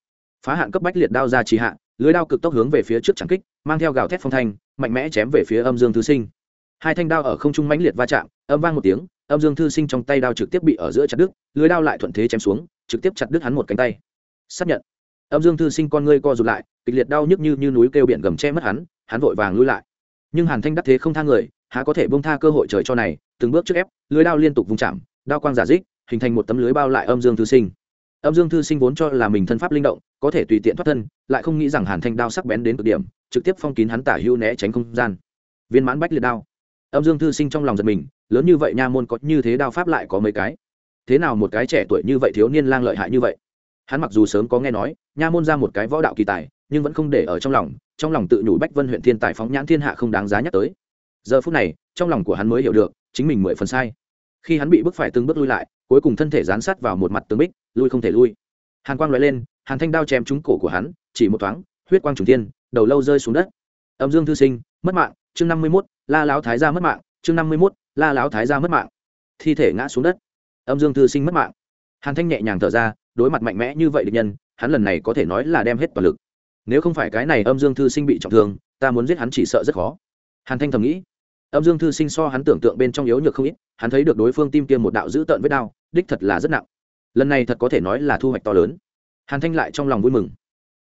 S1: Phá hạn cấp bách liệt đao ra trì hạ, lưới đao cực tốc hướng về phía trước chẳng kích mang theo gào thét phong thanh mạnh mẽ chém về phía âm dương thư sinh. Hai thanh đao ở không trung mãnh liệt va chạm âm vang một tiếng âm dương thư sinh trong tay đao trực tiếp bị ở giữa chặt đứt lưới đao lại thuận thế chém xuống trực tiếp chặt đứt hắn một cánh tay. Xác nhận. Âm dương thư sinh con ngươi co rụt lại kịch liệt đau nhức như, như núi kêu biển gầm che mất hắn hắn vội vàng lui lại. Nhưng hàn thanh đắc thế không tha người há có thể bông tha cơ hội trời cho này từng bước trước ép lưới đao liên tục vung chạm đao quang giả dích hình thành một tấm lưới bao lại âm dương thư sinh âm dương thư sinh vốn cho là mình thân pháp linh động, có thể tùy tiện thoát thân, lại không nghĩ rằng hàn thanh đao sắc bén đến cực điểm, trực tiếp phong kín hắn tả hưu né tránh không gian. Viên mãn bách liệt đao. Âm dương thư sinh trong lòng giật mình, lớn như vậy nha môn có như thế đao pháp lại có mấy cái? Thế nào một cái trẻ tuổi như vậy thiếu niên lang lợi hại như vậy? Hắn mặc dù sớm có nghe nói, nha môn ra một cái võ đạo kỳ tài, nhưng vẫn không để ở trong lòng trong lòng tự nhủ bách vân huyện thiên tài phóng nhãn thiên hạ không đáng giá nhắc tới. Giờ phút này, trong lòng của hắn mới hiểu được, chính mình mười phần sai. Khi hắn bị bức phải từng bước lui lại cuối cùng thân thể dán sát vào một mặt tường bích, lui không thể lui. Hàn quang loại lên, hàn thanh đao chém trúng cổ của hắn, chỉ một thoáng, huyết quang trùng thiên, đầu lâu rơi xuống đất. Âm dương thư sinh, mất mạng, chương năm mươi mốt, la lão thái gia mất mạng, chương năm mươi mốt, la lão thái gia mất mạng. Thi thể ngã xuống đất. Âm dương thư sinh mất mạng. Hàn thanh nhẹ nhàng thở ra, đối mặt mạnh mẽ như vậy địch nhân, hắn lần này có thể nói là đem hết toàn lực. Nếu không phải cái này âm dương thư sinh bị trọng thương, ta muốn giết hắn chỉ sợ rất khó. Hàn thanh thầm nghĩ âm dương thư sinh so hắn tưởng tượng bên trong yếu nhược không ít, hắn thấy được đối phương tim kia một đạo dữ tợn với đao đích thật là rất nặng. Lần này thật có thể nói là thu hoạch to lớn. Hàn thanh lại trong lòng vui mừng.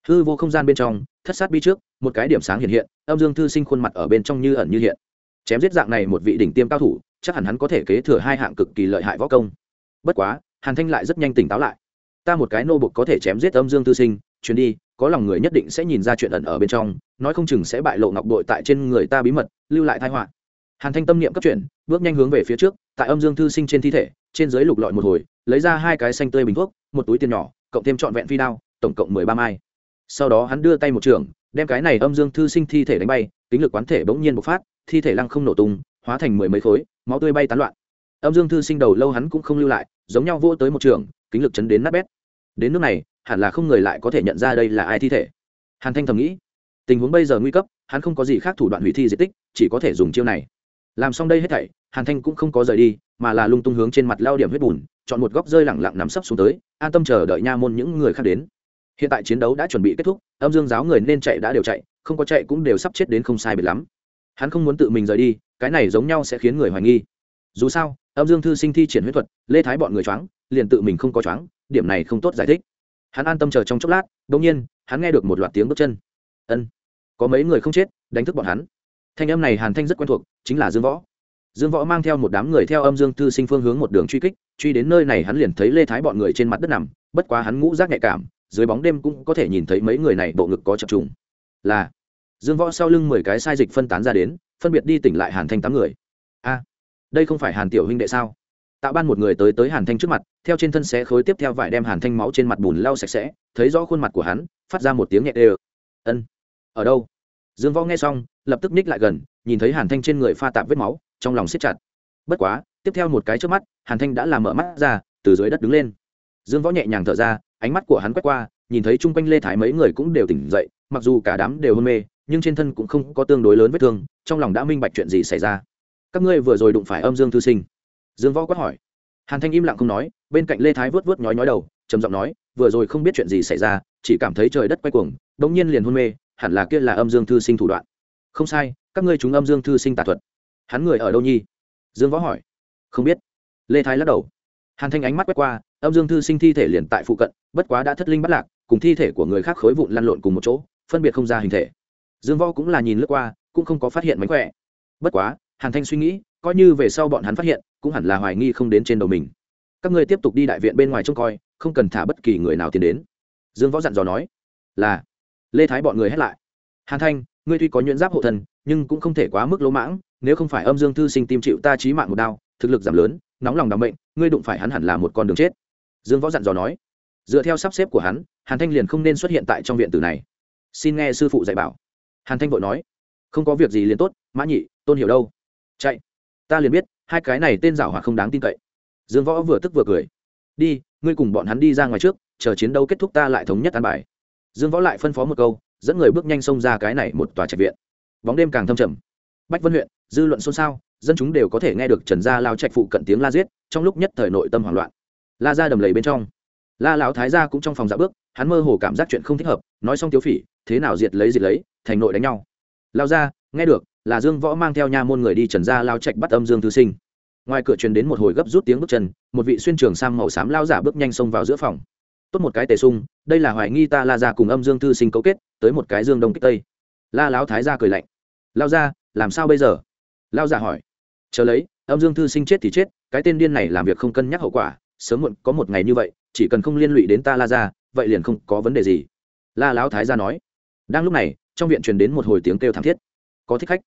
S1: Hư vô không gian bên trong, thất sát bi trước, một cái điểm sáng hiện hiện, âm dương thư sinh khuôn mặt ở bên trong như ẩn như hiện. Chém giết dạng này một vị đỉnh tiêm cao thủ, chắc hẳn hắn có thể kế thừa hai hạng cực kỳ lợi hại võ công. Bất quá, hàn thanh lại rất nhanh tỉnh táo lại. Ta một cái nô bục có thể chém giết âm dương thư sinh, chuyến đi, có lòng người nhất định sẽ nhìn ra chuyện ẩn ở bên trong, nói không chừng sẽ bại lộ ngọc bội tại trên người ta bí mật, lưu lại thái họa hàn thanh tâm niệm cấp chuyển, bước nhanh hướng về phía trước, tại âm dương thư sinh trên thi thể, trên dưới lục lọi một hồi, lấy ra hai cái xanh tươi bình thuốc, một túi tiền nhỏ, cộng thêm trọn vẹn phi đao, tổng cộng mười ba mai. Sau đó hắn đưa tay một trường, đem cái này âm dương thư sinh thi thể đánh bay, tính lực quán thể bỗng nhiên bộc phát, thi thể lăng không nổ tung, hóa thành mười mấy khối, máu tươi bay tán loạn. Âm dương thư sinh đầu lâu hắn cũng không lưu lại, giống nhau vô tới một trường, kính lực chấn đến nát bét. Đến nước này, hẳn là không người lại có thể nhận ra đây là ai thi thể. Hàn thanh thầm nghĩ, tình huống bây giờ nguy cấp, hắn không có gì khác thủ đoạn hủy thi di tích, chỉ có thể dùng chiêu này làm xong đây hết thảy, hàn thanh cũng không có rời đi, mà là lung tung hướng trên mặt lao điểm huyết bùn, chọn một góc rơi lẳng lặng nắm sấp xuống tới, an tâm chờ đợi nha môn những người khác đến. Hiện tại chiến đấu đã chuẩn bị kết thúc, âm dương giáo người nên chạy đã đều chạy, không có chạy cũng đều sắp chết đến không sai biệt lắm. Hắn không muốn tự mình rời đi, cái này giống nhau sẽ khiến người hoài nghi. Dù sao, âm dương thư sinh thi triển huyết thuật, lê thái bọn người choáng, liền tự mình không có choáng, điểm này không tốt giải thích. Hắn an tâm chờ trong chốc lát đ ỗ n g nhiên, hắn nghe được một loạt tiếng bước chân. Ân, có mấy người không chết, đánh thức bọn hắn thanh âm này hàn thanh rất quen thuộc, chính là dương võ. Dương võ mang theo một đám người theo âm dương thư sinh phương hướng một đường truy kích, truy đến nơi này hắn liền thấy lê thái bọn người trên mặt đất nằm, bất quá hắn ngũ rác nhạy cảm, dưới bóng đêm cũng có thể nhìn thấy mấy người này bộ ngực có chập trùng. Là, dương võ sau lưng mười cái sai dịch phân tán ra đến, phân biệt đi tỉnh lại hàn thanh tám người. A, đây không phải hàn tiểu huynh đệ sao? Tạo ban một người tới tới hàn thanh trước mặt, theo trên thân xé khối tiếp theo vải đem hàn thanh máu trên mặt bùn lau sạch sẽ, thấy rõ khuôn mặt của hắn, phát ra một tiếng nhẹ đê ân, ở đâu? Dương võ nghe xong, lập tức ních lại gần, nhìn thấy hàn thanh trên người pha tạp vết máu, trong lòng siết chặt. Bất quá, tiếp theo một cái trước mắt, hàn thanh đã làm mở mắt ra, từ dưới đất đứng lên. Dương võ nhẹ nhàng thở ra, ánh mắt của hắn quét qua, nhìn thấy chung quanh lê thái mấy người cũng đều tỉnh dậy, mặc dù cả đám đều hôn mê, nhưng trên thân cũng không có tương đối lớn vết thương, trong lòng đã minh bạch chuyện gì xảy ra. Các ngươi vừa rồi đụng phải âm dương thư sinh. Dương võ quát hỏi. Hàn thanh im lặng không nói, bên cạnh lê thái vớt vớt nhói nhói đầu, trầm giọng nói, vừa rồi không biết chuyện gì xảy ra, chỉ cảm thấy trời đất quay cuồng, đống nhiên liền hôn mê hẳn là kia là âm dương thư sinh thủ đoạn. Không sai, các ngươi chúng âm dương thư sinh tà thuật. Hắn người ở đâu nhi? Dương võ hỏi. Không biết. Lê thái lắc đầu. Hàn thanh ánh mắt quét qua, âm dương thư sinh thi thể liền tại phụ cận, bất quá đã thất linh bắt lạc, cùng thi thể của người khác khối vụn lăn lộn cùng một chỗ, phân biệt không ra hình thể. Dương võ cũng là nhìn lướt qua, cũng không có phát hiện mánh khỏe. Bất quá, hàn thanh suy nghĩ, coi như về sau bọn hắn phát hiện, cũng hẳn là hoài nghi không đến trên đầu mình. Các ngươi tiếp tục đi đại viện bên ngoài trông coi, không cần thả bất kỳ người nào tiến đến. Dương võ dặn dò nói, là lê thái bọn người hét lại. Hàn thanh ngươi tuy có nhuyễn giáp hộ thần, nhưng cũng không thể quá mức lỗ mãng nếu không phải âm dương thư sinh tim chịu ta trí mạng một đao thực lực giảm lớn nóng lòng đảm bệnh ngươi đụng phải hắn hẳn là một con đường chết. Dương võ dặn dò nói. Dựa theo sắp xếp của hắn hàn thanh liền không nên xuất hiện tại trong viện tử này. Xin nghe sư phụ dạy bảo. Hàn thanh vội nói. Không có việc gì liền tốt mã nhị tôn hiểu đâu. Chạy. Ta liền biết hai cái này tên giảo hòa không đáng tin cậy. Dương võ vừa tức vừa cười. Đi ngươi cùng bọn hắn đi ra ngoài trước chờ chiến đấu kết thúc ta lại thống nhất an bài dương võ lại phân phó một câu, dẫn người bước nhanh xông ra cái này một tòa trạch viện. Bóng đêm càng thâm trầm. Bách vân huyện, dư luận xôn xao, dân chúng đều có thể nghe được trần gia lao trạch phụ cận tiếng la giết, trong lúc nhất thời nội tâm hoảng loạn. La ra đầm lầy bên trong. La lão thái gia cũng trong phòng dạ bước, hắn mơ hồ cảm giác chuyện không thích hợp, nói xong tiếu phỉ, thế nào diệt lấy diệt lấy, thành nội đánh nhau. Lao ra nghe được, là dương võ mang theo nha môn người đi trần gia lao trạch bắt âm dương thư sinh. Ngoài cửa truyền đến một hồi gấp rút tiếng bước chân, một vị xuyên trường sang màu xám lao giả bước nhanh xông vào giữa phòng tốt một cái tề sung, đây là hoài nghi ta la ra cùng âm dương thư sinh cấu kết, tới một cái dương đông kích tây. La láo thái gia cười lạnh. Lao ra làm sao bây giờ? Lao giả hỏi. Chờ lấy, âm dương thư sinh chết thì chết, cái tên điên này làm việc không cân nhắc hậu quả, sớm muộn có một ngày như vậy, chỉ cần không liên lụy đến ta la ra vậy liền không có vấn đề gì. La láo thái gia nói. Đang lúc này, trong viện truyền đến một hồi tiếng kêu thảm thiết. Có thích khách.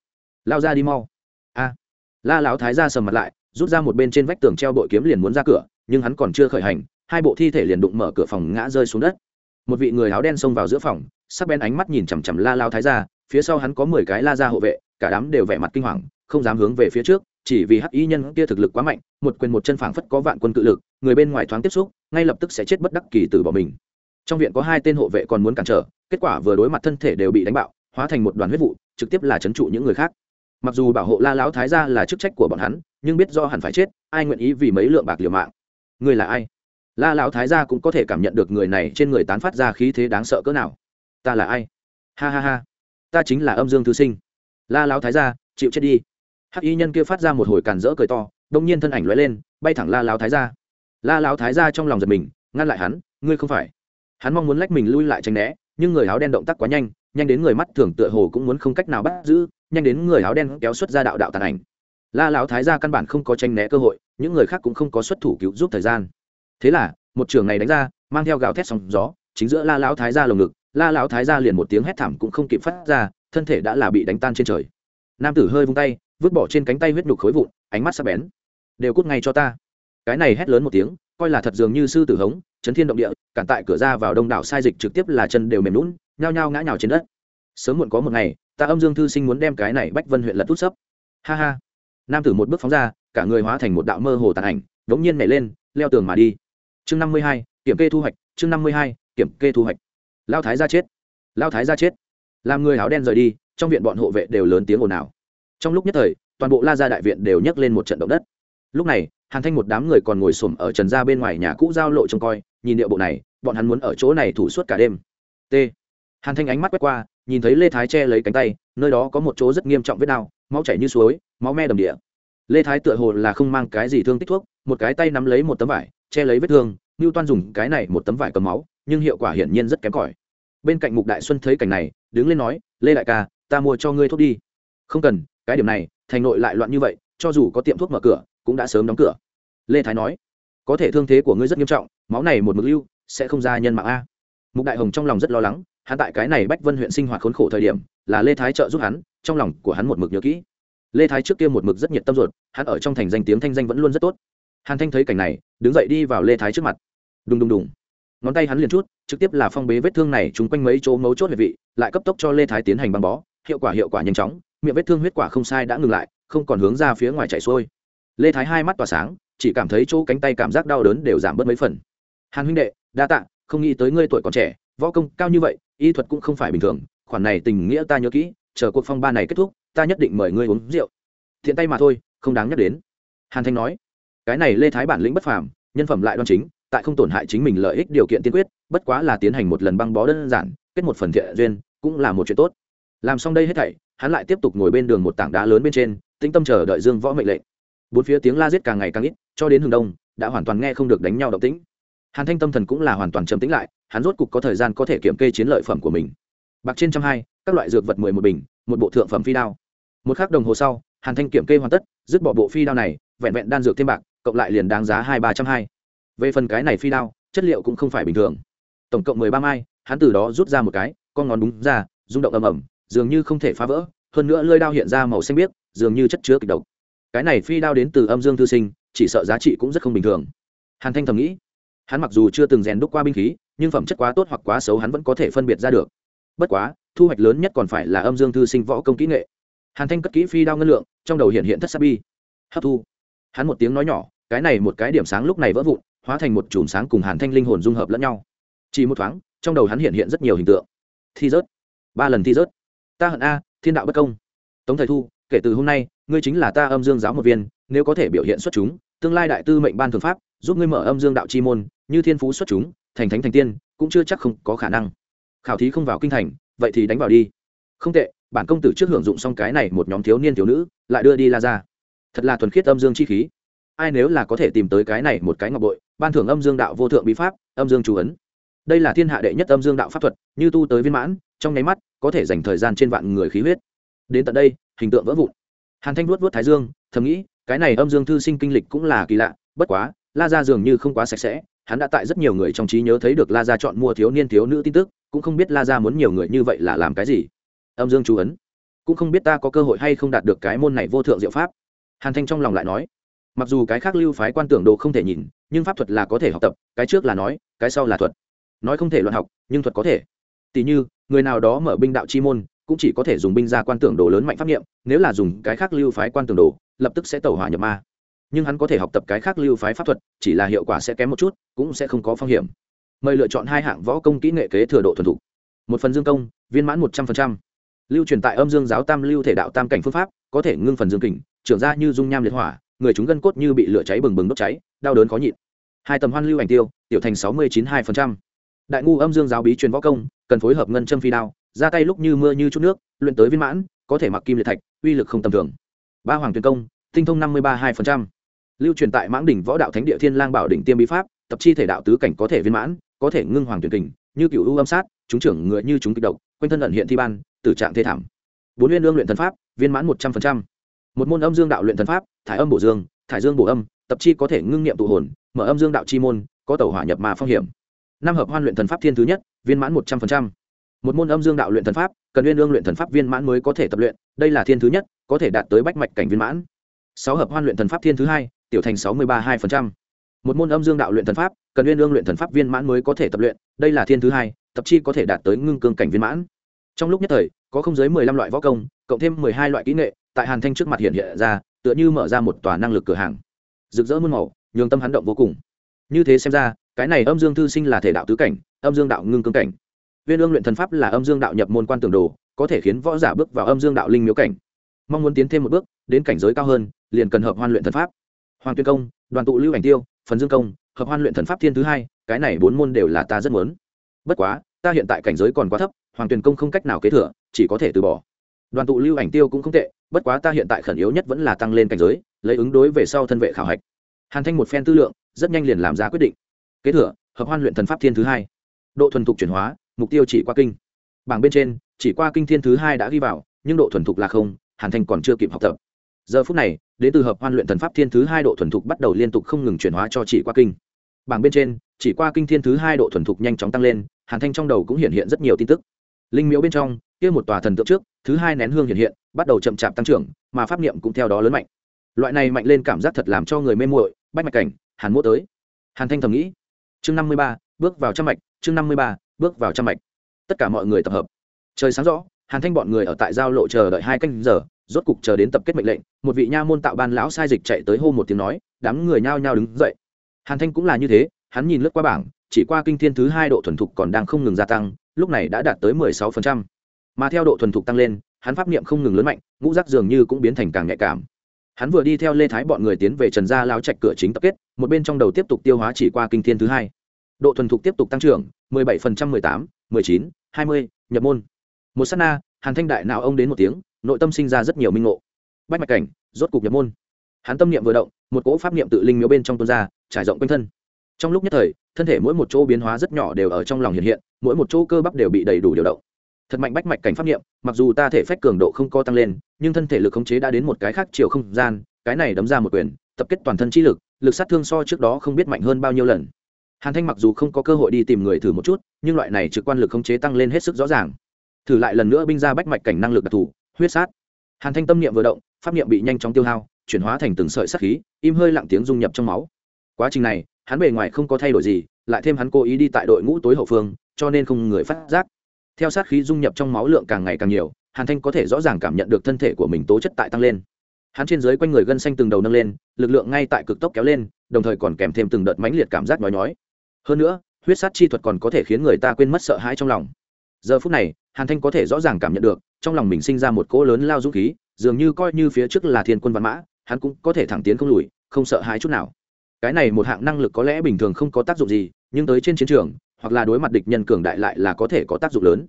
S1: Lao ra đi mau. A la láo thái gia sầm mặt lại rút ra một bên trên vách tường treo bội kiếm liền muốn ra cửa, nhưng hắn còn chưa khởi hành, hai bộ thi thể liền đụng mở cửa phòng ngã rơi xuống đất. Một vị người áo đen xông vào giữa phòng, sắc bén ánh mắt nhìn chằm chằm la lao thái gia, phía sau hắn có mười cái la ra hộ vệ, cả đám đều vẻ mặt kinh hoàng, không dám hướng về phía trước, chỉ vì hắc y nhân kia thực lực quá mạnh, một quyền một chân phảng phất có vạn quân cự lực, người bên ngoài thoáng tiếp xúc, ngay lập tức sẽ chết bất đắc kỳ từ bỏ mình. Trong viện có hai tên hộ vệ còn muốn cản trở, kết quả vừa đối mặt thân thể đều bị đánh bạo, hóa thành một đoàn huyết vụ, trực tiếp là trấn trụ những người khác. Mặc dù bảo hộ la lão thái gia là chức trách của bọn hắn nhưng biết do hẳn phải chết, ai nguyện ý vì mấy lượng bạc liều mạng? Người là ai? La lão thái gia cũng có thể cảm nhận được người này trên người tán phát ra khí thế đáng sợ cỡ nào. Ta là ai? Ha ha ha. Ta chính là âm dương thư sinh. La lão thái gia, chịu chết đi. Hắc y nhân kia phát ra một hồi càn rỡ cười to, đông nhiên thân ảnh lóe lên, bay thẳng la lão thái gia. La lão thái gia trong lòng giật mình, ngăn lại hắn, ngươi không phải. Hắn mong muốn lách mình lui lại tránh né, nhưng người áo đen động tác quá nhanh nhanh đến người mắt thường tựa hồ cũng muốn không cách nào bắt giữ, nhanh đến người áo đen kéo xuất ra đạo đạo tàn ảnh la lão thái gia căn bản không có tranh né cơ hội, những người khác cũng không có xuất thủ cứu giúp thời gian. Thế là, một trường này đánh ra, mang theo gạo thét sóng gió, chính giữa la lão thái gia lồng ngực, la lão thái gia liền một tiếng hét thảm cũng không kịp phát ra, thân thể đã là bị đánh tan trên trời. Nam tử hơi vung tay, vứt bỏ trên cánh tay huyết nhục khối vụn, ánh mắt sắc bén. Đều cút ngay cho ta. Cái này hét lớn một tiếng, coi là thật dường như sư tử hống, chấn thiên động địa, cản tại cửa ra vào đông đảo sai dịch trực tiếp là chân đều mềm lún nhao nhao ngã nhào trên đất. Sớm muộn có một ngày, ta âm dương thư sinh muốn đem cái này bách vân huyện lật tút sấp. Ha ha nam tử một bước phóng ra, cả người hóa thành một đạo mơ hồ tàn ảnh, đống nhiên nhảy lên, leo tường mà đi. Chương năm mươi hai, kiểm kê thu hoạch, chương năm mươi hai, kiểm kê thu hoạch. Lao thái ra chết, lao thái ra chết. Làm người áo đen rời đi, trong viện bọn hộ vệ đều lớn tiếng ồn ào. Trong lúc nhất thời, toàn bộ la gia đại viện đều nhấc lên một trận động đất. Lúc này, hàn thanh một đám người còn ngồi xổm ở trần gia bên ngoài nhà cũ giao lộ trông coi, nhìn địa bộ này, bọn hắn muốn ở chỗ này thủ suốt cả đêm. T. Hàn thanh ánh mắt quét qua nhìn thấy lê thái che lấy cánh tay, nơi đó có một chỗ rất nghiêm trọng vết đau, máu chảy như suối, máu me đầm địa. Lê thái tựa hồ là không mang cái gì thương tích thuốc, một cái tay nắm lấy một tấm vải, che lấy vết thương, ngưu toan dùng cái này một tấm vải cầm máu, nhưng hiệu quả hiển nhiên rất kém cỏi. Bên cạnh mục đại xuân thấy cảnh này, đứng lên nói, lê đại ca, ta mua cho ngươi thuốc đi. Không cần, cái điểm này, thành nội lại loạn như vậy, cho dù có tiệm thuốc mở cửa, cũng đã sớm đóng cửa. Lê thái nói, có thể thương thế của ngươi rất nghiêm trọng, máu này một mực lưu, sẽ không ra nhân mạng a. Mục đại hồng trong lòng rất lo lắng hắn tại cái này bách vân huyện sinh hoạt khốn khổ thời điểm, là lê thái trợ giúp hắn, trong lòng của hắn một mực nhớ kỹ. Lê thái trước kia một mực rất nhiệt tâm ruột, hắn ở trong thành danh tiếng thanh danh vẫn luôn rất tốt. Hàn thanh thấy cảnh này, đứng dậy đi vào lê thái trước mặt. Đùng đùng đùng. Ngón tay hắn liền chút, trực tiếp là phong bế vết thương này chung quanh mấy chỗ mấu chốt huyệt vị, lại cấp tốc cho lê thái tiến hành băng bó, hiệu quả hiệu quả nhanh chóng, miệng vết thương huyết quả không sai đã ngừng lại, không còn hướng ra phía ngoài chảy xuôi. Lê thái hai mắt tỏa sáng, chỉ cảm thấy chỗ cánh tay cảm giác đau đớn đều giảm bớt mấy phần. Hàn huynh đệ, đa tạ, không nghĩ tới ngươi tuổi còn trẻ võ công cao như vậy, y thuật cũng không phải bình thường, khoản này tình nghĩa ta nhớ kỹ, chờ cuộc phong ba này kết thúc, ta nhất định mời ngươi uống rượu. Thiện tay mà thôi, không đáng nhắc đến. Hàn thanh nói. Cái này lê thái bản lĩnh bất phàm, nhân phẩm lại đoan chính, tại không tổn hại chính mình lợi ích điều kiện tiên quyết, bất quá là tiến hành một lần băng bó đơn giản, kết một phần thiện duyên, cũng là một chuyện tốt. Làm xong đây hết thảy, hắn lại tiếp tục ngồi bên đường một tảng đá lớn bên trên, tĩnh tâm chờ đợi dương võ mệnh lệnh. Bốn phía tiếng la giết càng ngày càng ít, cho đến hừng đông, đã hoàn toàn nghe không được đánh nhau động tĩnh. Hàn thanh tâm thần cũng là hoàn toàn trầm tĩnh lại hắn rốt cục có thời gian có thể kiểm kê chiến lợi phẩm của mình. Bạc trên trăm hai, các loại dược vật mười một bình, một bộ thượng phẩm phi đao. Một khắc đồng hồ sau, hàn thanh kiểm kê hoàn tất, dứt bỏ bộ phi đao này, vẹn vẹn đan dược thêm bạc, cộng lại liền đáng giá hai ba trăm hai. Về phần cái này phi đao, chất liệu cũng không phải bình thường. Tổng cộng mười ba mai, hắn từ đó rút ra một cái, con ngón đúng ra, rung động ầm ầm, dường như không thể phá vỡ, hơn nữa lơi đao hiện ra màu xanh biếc, dường như chất chứa kịch độc. Cái này phi đao đến từ âm dương thư sinh, chỉ sợ giá trị cũng rất không bình thường. Hàn thanh thầm nghĩ, hắn mặc dù chưa từng rèn đúc qua binh khí nhưng phẩm chất quá tốt hoặc quá xấu hắn vẫn có thể phân biệt ra được. Bất quá, thu hoạch lớn nhất còn phải là âm dương thư sinh võ công kỹ nghệ. Hàn thanh cất kỹ phi đao ngân lượng, trong đầu hiện hiện thất sắc bi. Hấp thu. Hắn một tiếng nói nhỏ, cái này một cái điểm sáng lúc này vỡ vụn, hóa thành một chùm sáng cùng hàn thanh linh hồn dung hợp lẫn nhau. Chỉ một thoáng, trong đầu hắn hiện hiện rất nhiều hình tượng. Thi rớt. Ba lần thi rớt. Ta hận a, thiên đạo bất công. Tống thời thu, kể từ hôm nay, ngươi chính là ta âm dương giáo một viên, nếu có thể biểu hiện xuất chúng, tương lai đại tư mệnh ban thường pháp, giúp ngươi mở âm dương đạo chi môn, như thiên phú xuất chúng thành thánh thành tiên, cũng chưa chắc không có khả năng. Khảo thí không vào kinh thành, vậy thì đánh vào đi. Không tệ, bản công tử trước hưởng dụng xong cái này một nhóm thiếu niên thiếu nữ, lại đưa đi la ra thật là thuần khiết âm dương chi khí. Ai nếu là có thể tìm tới cái này một cái ngọc bội, ban thưởng âm dương đạo vô thượng bí pháp, âm dương chú ấn. Đây là thiên hạ đệ nhất âm dương đạo pháp thuật, như tu tới viên mãn, trong nháy mắt, có thể dành thời gian trên vạn người khí huyết. Đến tận đây, hình tượng vỡ vụn. Hàn thanh vuốt vuốt thái dương, thầm nghĩ, cái này âm dương thư sinh kinh lịch cũng là kỳ lạ, bất quá, la ra dường như không quá sạch sẽ hắn đã tại rất nhiều người trong trí nhớ thấy được la ra chọn mua thiếu niên thiếu nữ tin tức, cũng không biết la ra muốn nhiều người như vậy là làm cái gì. Âm dương chú ấn, cũng không biết ta có cơ hội hay không đạt được cái môn này vô thượng diệu pháp. Hàn thanh trong lòng lại nói, mặc dù cái khác lưu phái quan tưởng đồ không thể nhìn, nhưng pháp thuật là có thể học tập, cái trước là nói, cái sau là thuật. Nói không thể luận học, nhưng thuật có thể. Tỷ như, người nào đó mở binh đạo chi môn, cũng chỉ có thể dùng binh ra quan tưởng đồ lớn mạnh pháp nghiệm nếu là dùng cái khác lưu phái quan tưởng đồ, lập tức sẽ tẩu hỏa nhập ma nhưng hắn có thể học tập cái khác lưu phái pháp thuật, chỉ là hiệu quả sẽ kém một chút, cũng sẽ không có phong hiểm. Mời lựa chọn hai hạng võ công kỹ nghệ kế thừa độ thuần thục. Một phần dương công, viên mãn một trăm linh lưu truyền tại âm dương giáo tam lưu thể đạo tam cảnh phương pháp, có thể ngưng phần dương kình, trưởng ra như dung nham liệt hỏa, người chúng gân cốt như bị lửa cháy bừng bừng đốt cháy, đau đớn khó nhịn. Hai tầm hoan lưu ảnh tiêu, tiểu thành sáu mươi chín hai đại ngu âm dương giáo bí truyền võ công, cần phối hợp ngân châm phi đao, ra tay lúc như mưa như chút nước, luyện tới viên mãn, có thể mặc kim liệt thạch, uy lực không tầm thường. Ba hoàng tuyền công, tinh thông năm mươi ba hai lưu truyền tại mãng đỉnh võ đạo thánh địa thiên lang bảo đỉnh tiêm bí pháp, tập chi thể đạo tứ cảnh có thể viên mãn, có thể ngưng hoàng tuyển kình, như cựu u âm sát, chúng trưởng ngựa như chúng kịch độc, quanh thân ẩn hiện thi ban, tử trạng thê thảm. Bốn nguyên lương luyện thần pháp, viên mãn một trăm phần trăm. Một môn âm dương đạo luyện thần pháp, thải âm bổ dương, thải dương bổ âm, tập chi có thể ngưng niệm tụ hồn, mở âm dương đạo chi môn, có tàu hỏa nhập mà phong hiểm. Năm hợp hoan luyện thần pháp thiên thứ nhất, viên mãn một trăm phần trăm. Một môn âm dương đạo luyện thần pháp, cần nguyên lương luyện thần pháp viên mãn mới có thể tập luyện, đây là thiên thứ nhất, có thể đạt tới bách mạch cảnh viên mãn. Sáu hợp hoan luyện thần pháp thiên thứ hai tiểu thành sáu mươi ba hai một môn âm dương đạo luyện thần pháp, cần nguyên lương luyện thần pháp viên mãn mới có thể tập luyện, đây là thiên thứ hai, tập chi có thể đạt tới ngưng cương cảnh viên mãn. Trong lúc nhất thời, có không dưới mười lăm loại võ công, cộng thêm mười hai loại kỹ nghệ, tại hàn thanh trước mặt hiện hiện ra, tựa như mở ra một tòa năng lực cửa hàng. Rực rỡ muôn màu, nhường tâm hắn động vô cùng. Như thế xem ra, cái này âm dương thư sinh là thể đạo tứ cảnh, âm dương đạo ngưng cương cảnh. Viên ương luyện thần pháp là âm dương đạo nhập môn quan tường đồ, có thể khiến võ giả bước vào âm dương đạo linh miếu cảnh. Mong muốn tiến thêm một bước, đến cảnh giới cao hơn, liền cần hợp hoan luyện thần pháp hoàng tuyên công, đoàn tụ lưu ảnh tiêu, phần dương công, hợp hoan luyện thần pháp thiên thứ hai, cái này bốn môn đều là ta rất muốn. Bất quá, ta hiện tại cảnh giới còn quá thấp, hoàng Tuyên công không cách nào kế thừa, chỉ có thể từ bỏ. Đoàn tụ lưu ảnh tiêu cũng không tệ, bất quá ta hiện tại khẩn yếu nhất vẫn là tăng lên cảnh giới, lấy ứng đối về sau thân vệ khảo hạch. Hàn thanh một phen tư lượng, rất nhanh liền làm ra quyết định. Kế thừa, hợp hoan luyện thần pháp thiên thứ hai. Độ thuần thục chuyển hóa, mục tiêu chỉ qua kinh. Bảng bên trên, chỉ qua kinh thiên thứ hai đã ghi vào, nhưng độ thuần thục là không, hàn thanh còn chưa kịp học tập giờ phút này, đến từ hợp hoan luyện thần pháp thiên thứ hai độ thuần thục bắt đầu liên tục không ngừng chuyển hóa cho chỉ qua kinh. Bảng bên trên, chỉ qua kinh thiên thứ hai độ thuần thục nhanh chóng tăng lên, hàn thanh trong đầu cũng hiện hiện rất nhiều tin tức. Linh miếu bên trong, kia một tòa thần tượng trước, thứ hai nén hương hiện hiện, bắt đầu chậm chạp tăng trưởng, mà pháp niệm cũng theo đó lớn mạnh. Loại này mạnh lên cảm giác thật làm cho người mê muội, bách mạch cảnh, hàn mỗ tới. Hàn thanh thầm nghĩ. Chương năm mươi ba, bước vào trăm mạch, chương năm mươi ba, bước vào trăm mạch. Tất cả mọi người tập hợp. Trời sáng rõ, hàn thanh bọn người ở tại giao lộ chờ đợi hai canh giờ rốt cục chờ đến tập kết mệnh lệnh, một vị nha môn tạo ban lão sai dịch chạy tới hô một tiếng nói, đám người nhao nhao đứng dậy. Hàn thanh cũng là như thế, hắn nhìn lướt qua bảng, chỉ qua kinh thiên thứ hai độ thuần thục còn đang không ngừng gia tăng, lúc này đã đạt tới mười sáu phần trăm. Mà theo độ thuần thục tăng lên, hắn pháp niệm không ngừng lớn mạnh, ngũ rác dường như cũng biến thành càng nhạy cảm. Hắn vừa đi theo lê thái bọn người tiến về trần gia lao trạch cửa chính tập kết, một bên trong đầu tiếp tục tiêu hóa chỉ qua kinh thiên thứ hai. Độ thuần thục tiếp tục tăng trưởng, mười bảy phần trăm mười tám, mười chín, hai mươi, nhập môn. Một s á t na, hàn thanh đại nào ông đến một tiếng nội tâm sinh ra rất nhiều minh ngộ. Bách mạch cảnh, rốt cục nhập môn. Hắn tâm niệm vừa động, một cỗ pháp niệm tự linh miếu bên trong tuôn ra, trải rộng quanh thân. Trong lúc nhất thời, thân thể mỗi một chỗ biến hóa rất nhỏ đều ở trong lòng hiện hiện, mỗi một chỗ cơ bắp đều bị đầy đủ điều động. Thật mạnh bách mạch cảnh pháp niệm, mặc dù ta thể phách cường độ không co tăng lên, nhưng thân thể lực khống chế đã đến một cái khác chiều không gian, cái này đấm ra một quyền, tập kết toàn thân trí lực lực sát thương so trước đó không biết mạnh hơn bao nhiêu lần. Hàn thanh mặc dù không có cơ hội đi tìm người thử một chút, nhưng loại này trực quan lực khống chế tăng lên hết sức rõ ràng. Thử lại lần nữa binh ra bách mạch cảnh năng lực đặc thù huyết sát. Hàn thanh tâm niệm vừa động, pháp niệm bị nhanh chóng tiêu hao, chuyển hóa thành từng sợi sắc khí, im hơi lặng tiếng dung nhập trong máu. Quá trình này, hắn bề ngoài không có thay đổi gì, lại thêm hắn cố ý đi tại đội ngũ tối hậu phương, cho nên không người phát giác. Theo sát khí dung nhập trong máu lượng càng ngày càng nhiều, hàn thanh có thể rõ ràng cảm nhận được thân thể của mình tố chất tại tăng lên. Hắn trên dưới quanh người gân xanh từng đầu nâng lên, lực lượng ngay tại cực tốc kéo lên, đồng thời còn kèm thêm từng đợt mãnh liệt cảm giác nói nói hơn nữa, huyết sát chi thuật còn có thể khiến người ta quên mất sợ hãi trong lòng. Giờ phút này, hàn thanh có thể rõ ràng cảm nhận được trong lòng mình sinh ra một cỗ lớn lao dũng khí, dường như coi như phía trước là thiên quân văn mã, hắn cũng có thể thẳng tiến không lùi, không sợ hãi chút nào. Cái này một hạng năng lực có lẽ bình thường không có tác dụng gì, nhưng tới trên chiến trường, hoặc là đối mặt địch nhân cường đại lại là có thể có tác dụng lớn.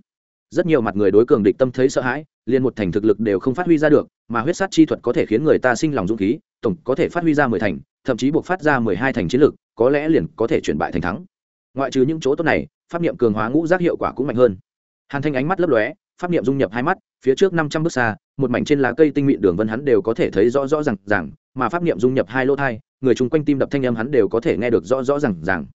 S1: Rất nhiều mặt người đối cường địch tâm thấy sợ hãi, liền một thành thực lực đều không phát huy ra được, mà huyết sát chi thuật có thể khiến người ta sinh lòng dũng khí, tổng có thể phát huy ra mười thành, thậm chí buộc phát ra mười hai thành chiến lực, có lẽ liền có thể chuyển bại thành thắng. Ngoại trừ những chỗ tốt này, pháp niệm cường hóa ngũ giác hiệu quả cũng mạnh hơn. Hàn thanh ánh mắt lấp lóe pháp niệm dung nhập hai mắt, phía trước năm trăm bước xa, một mảnh trên lá cây tinh mịn đường vân hắn đều có thể thấy rõ rõ ràng ràng. mà pháp niệm dung nhập hai lỗ thai, người chung quanh tim đập thanh âm hắn đều có thể nghe được rõ rõ ràng ràng.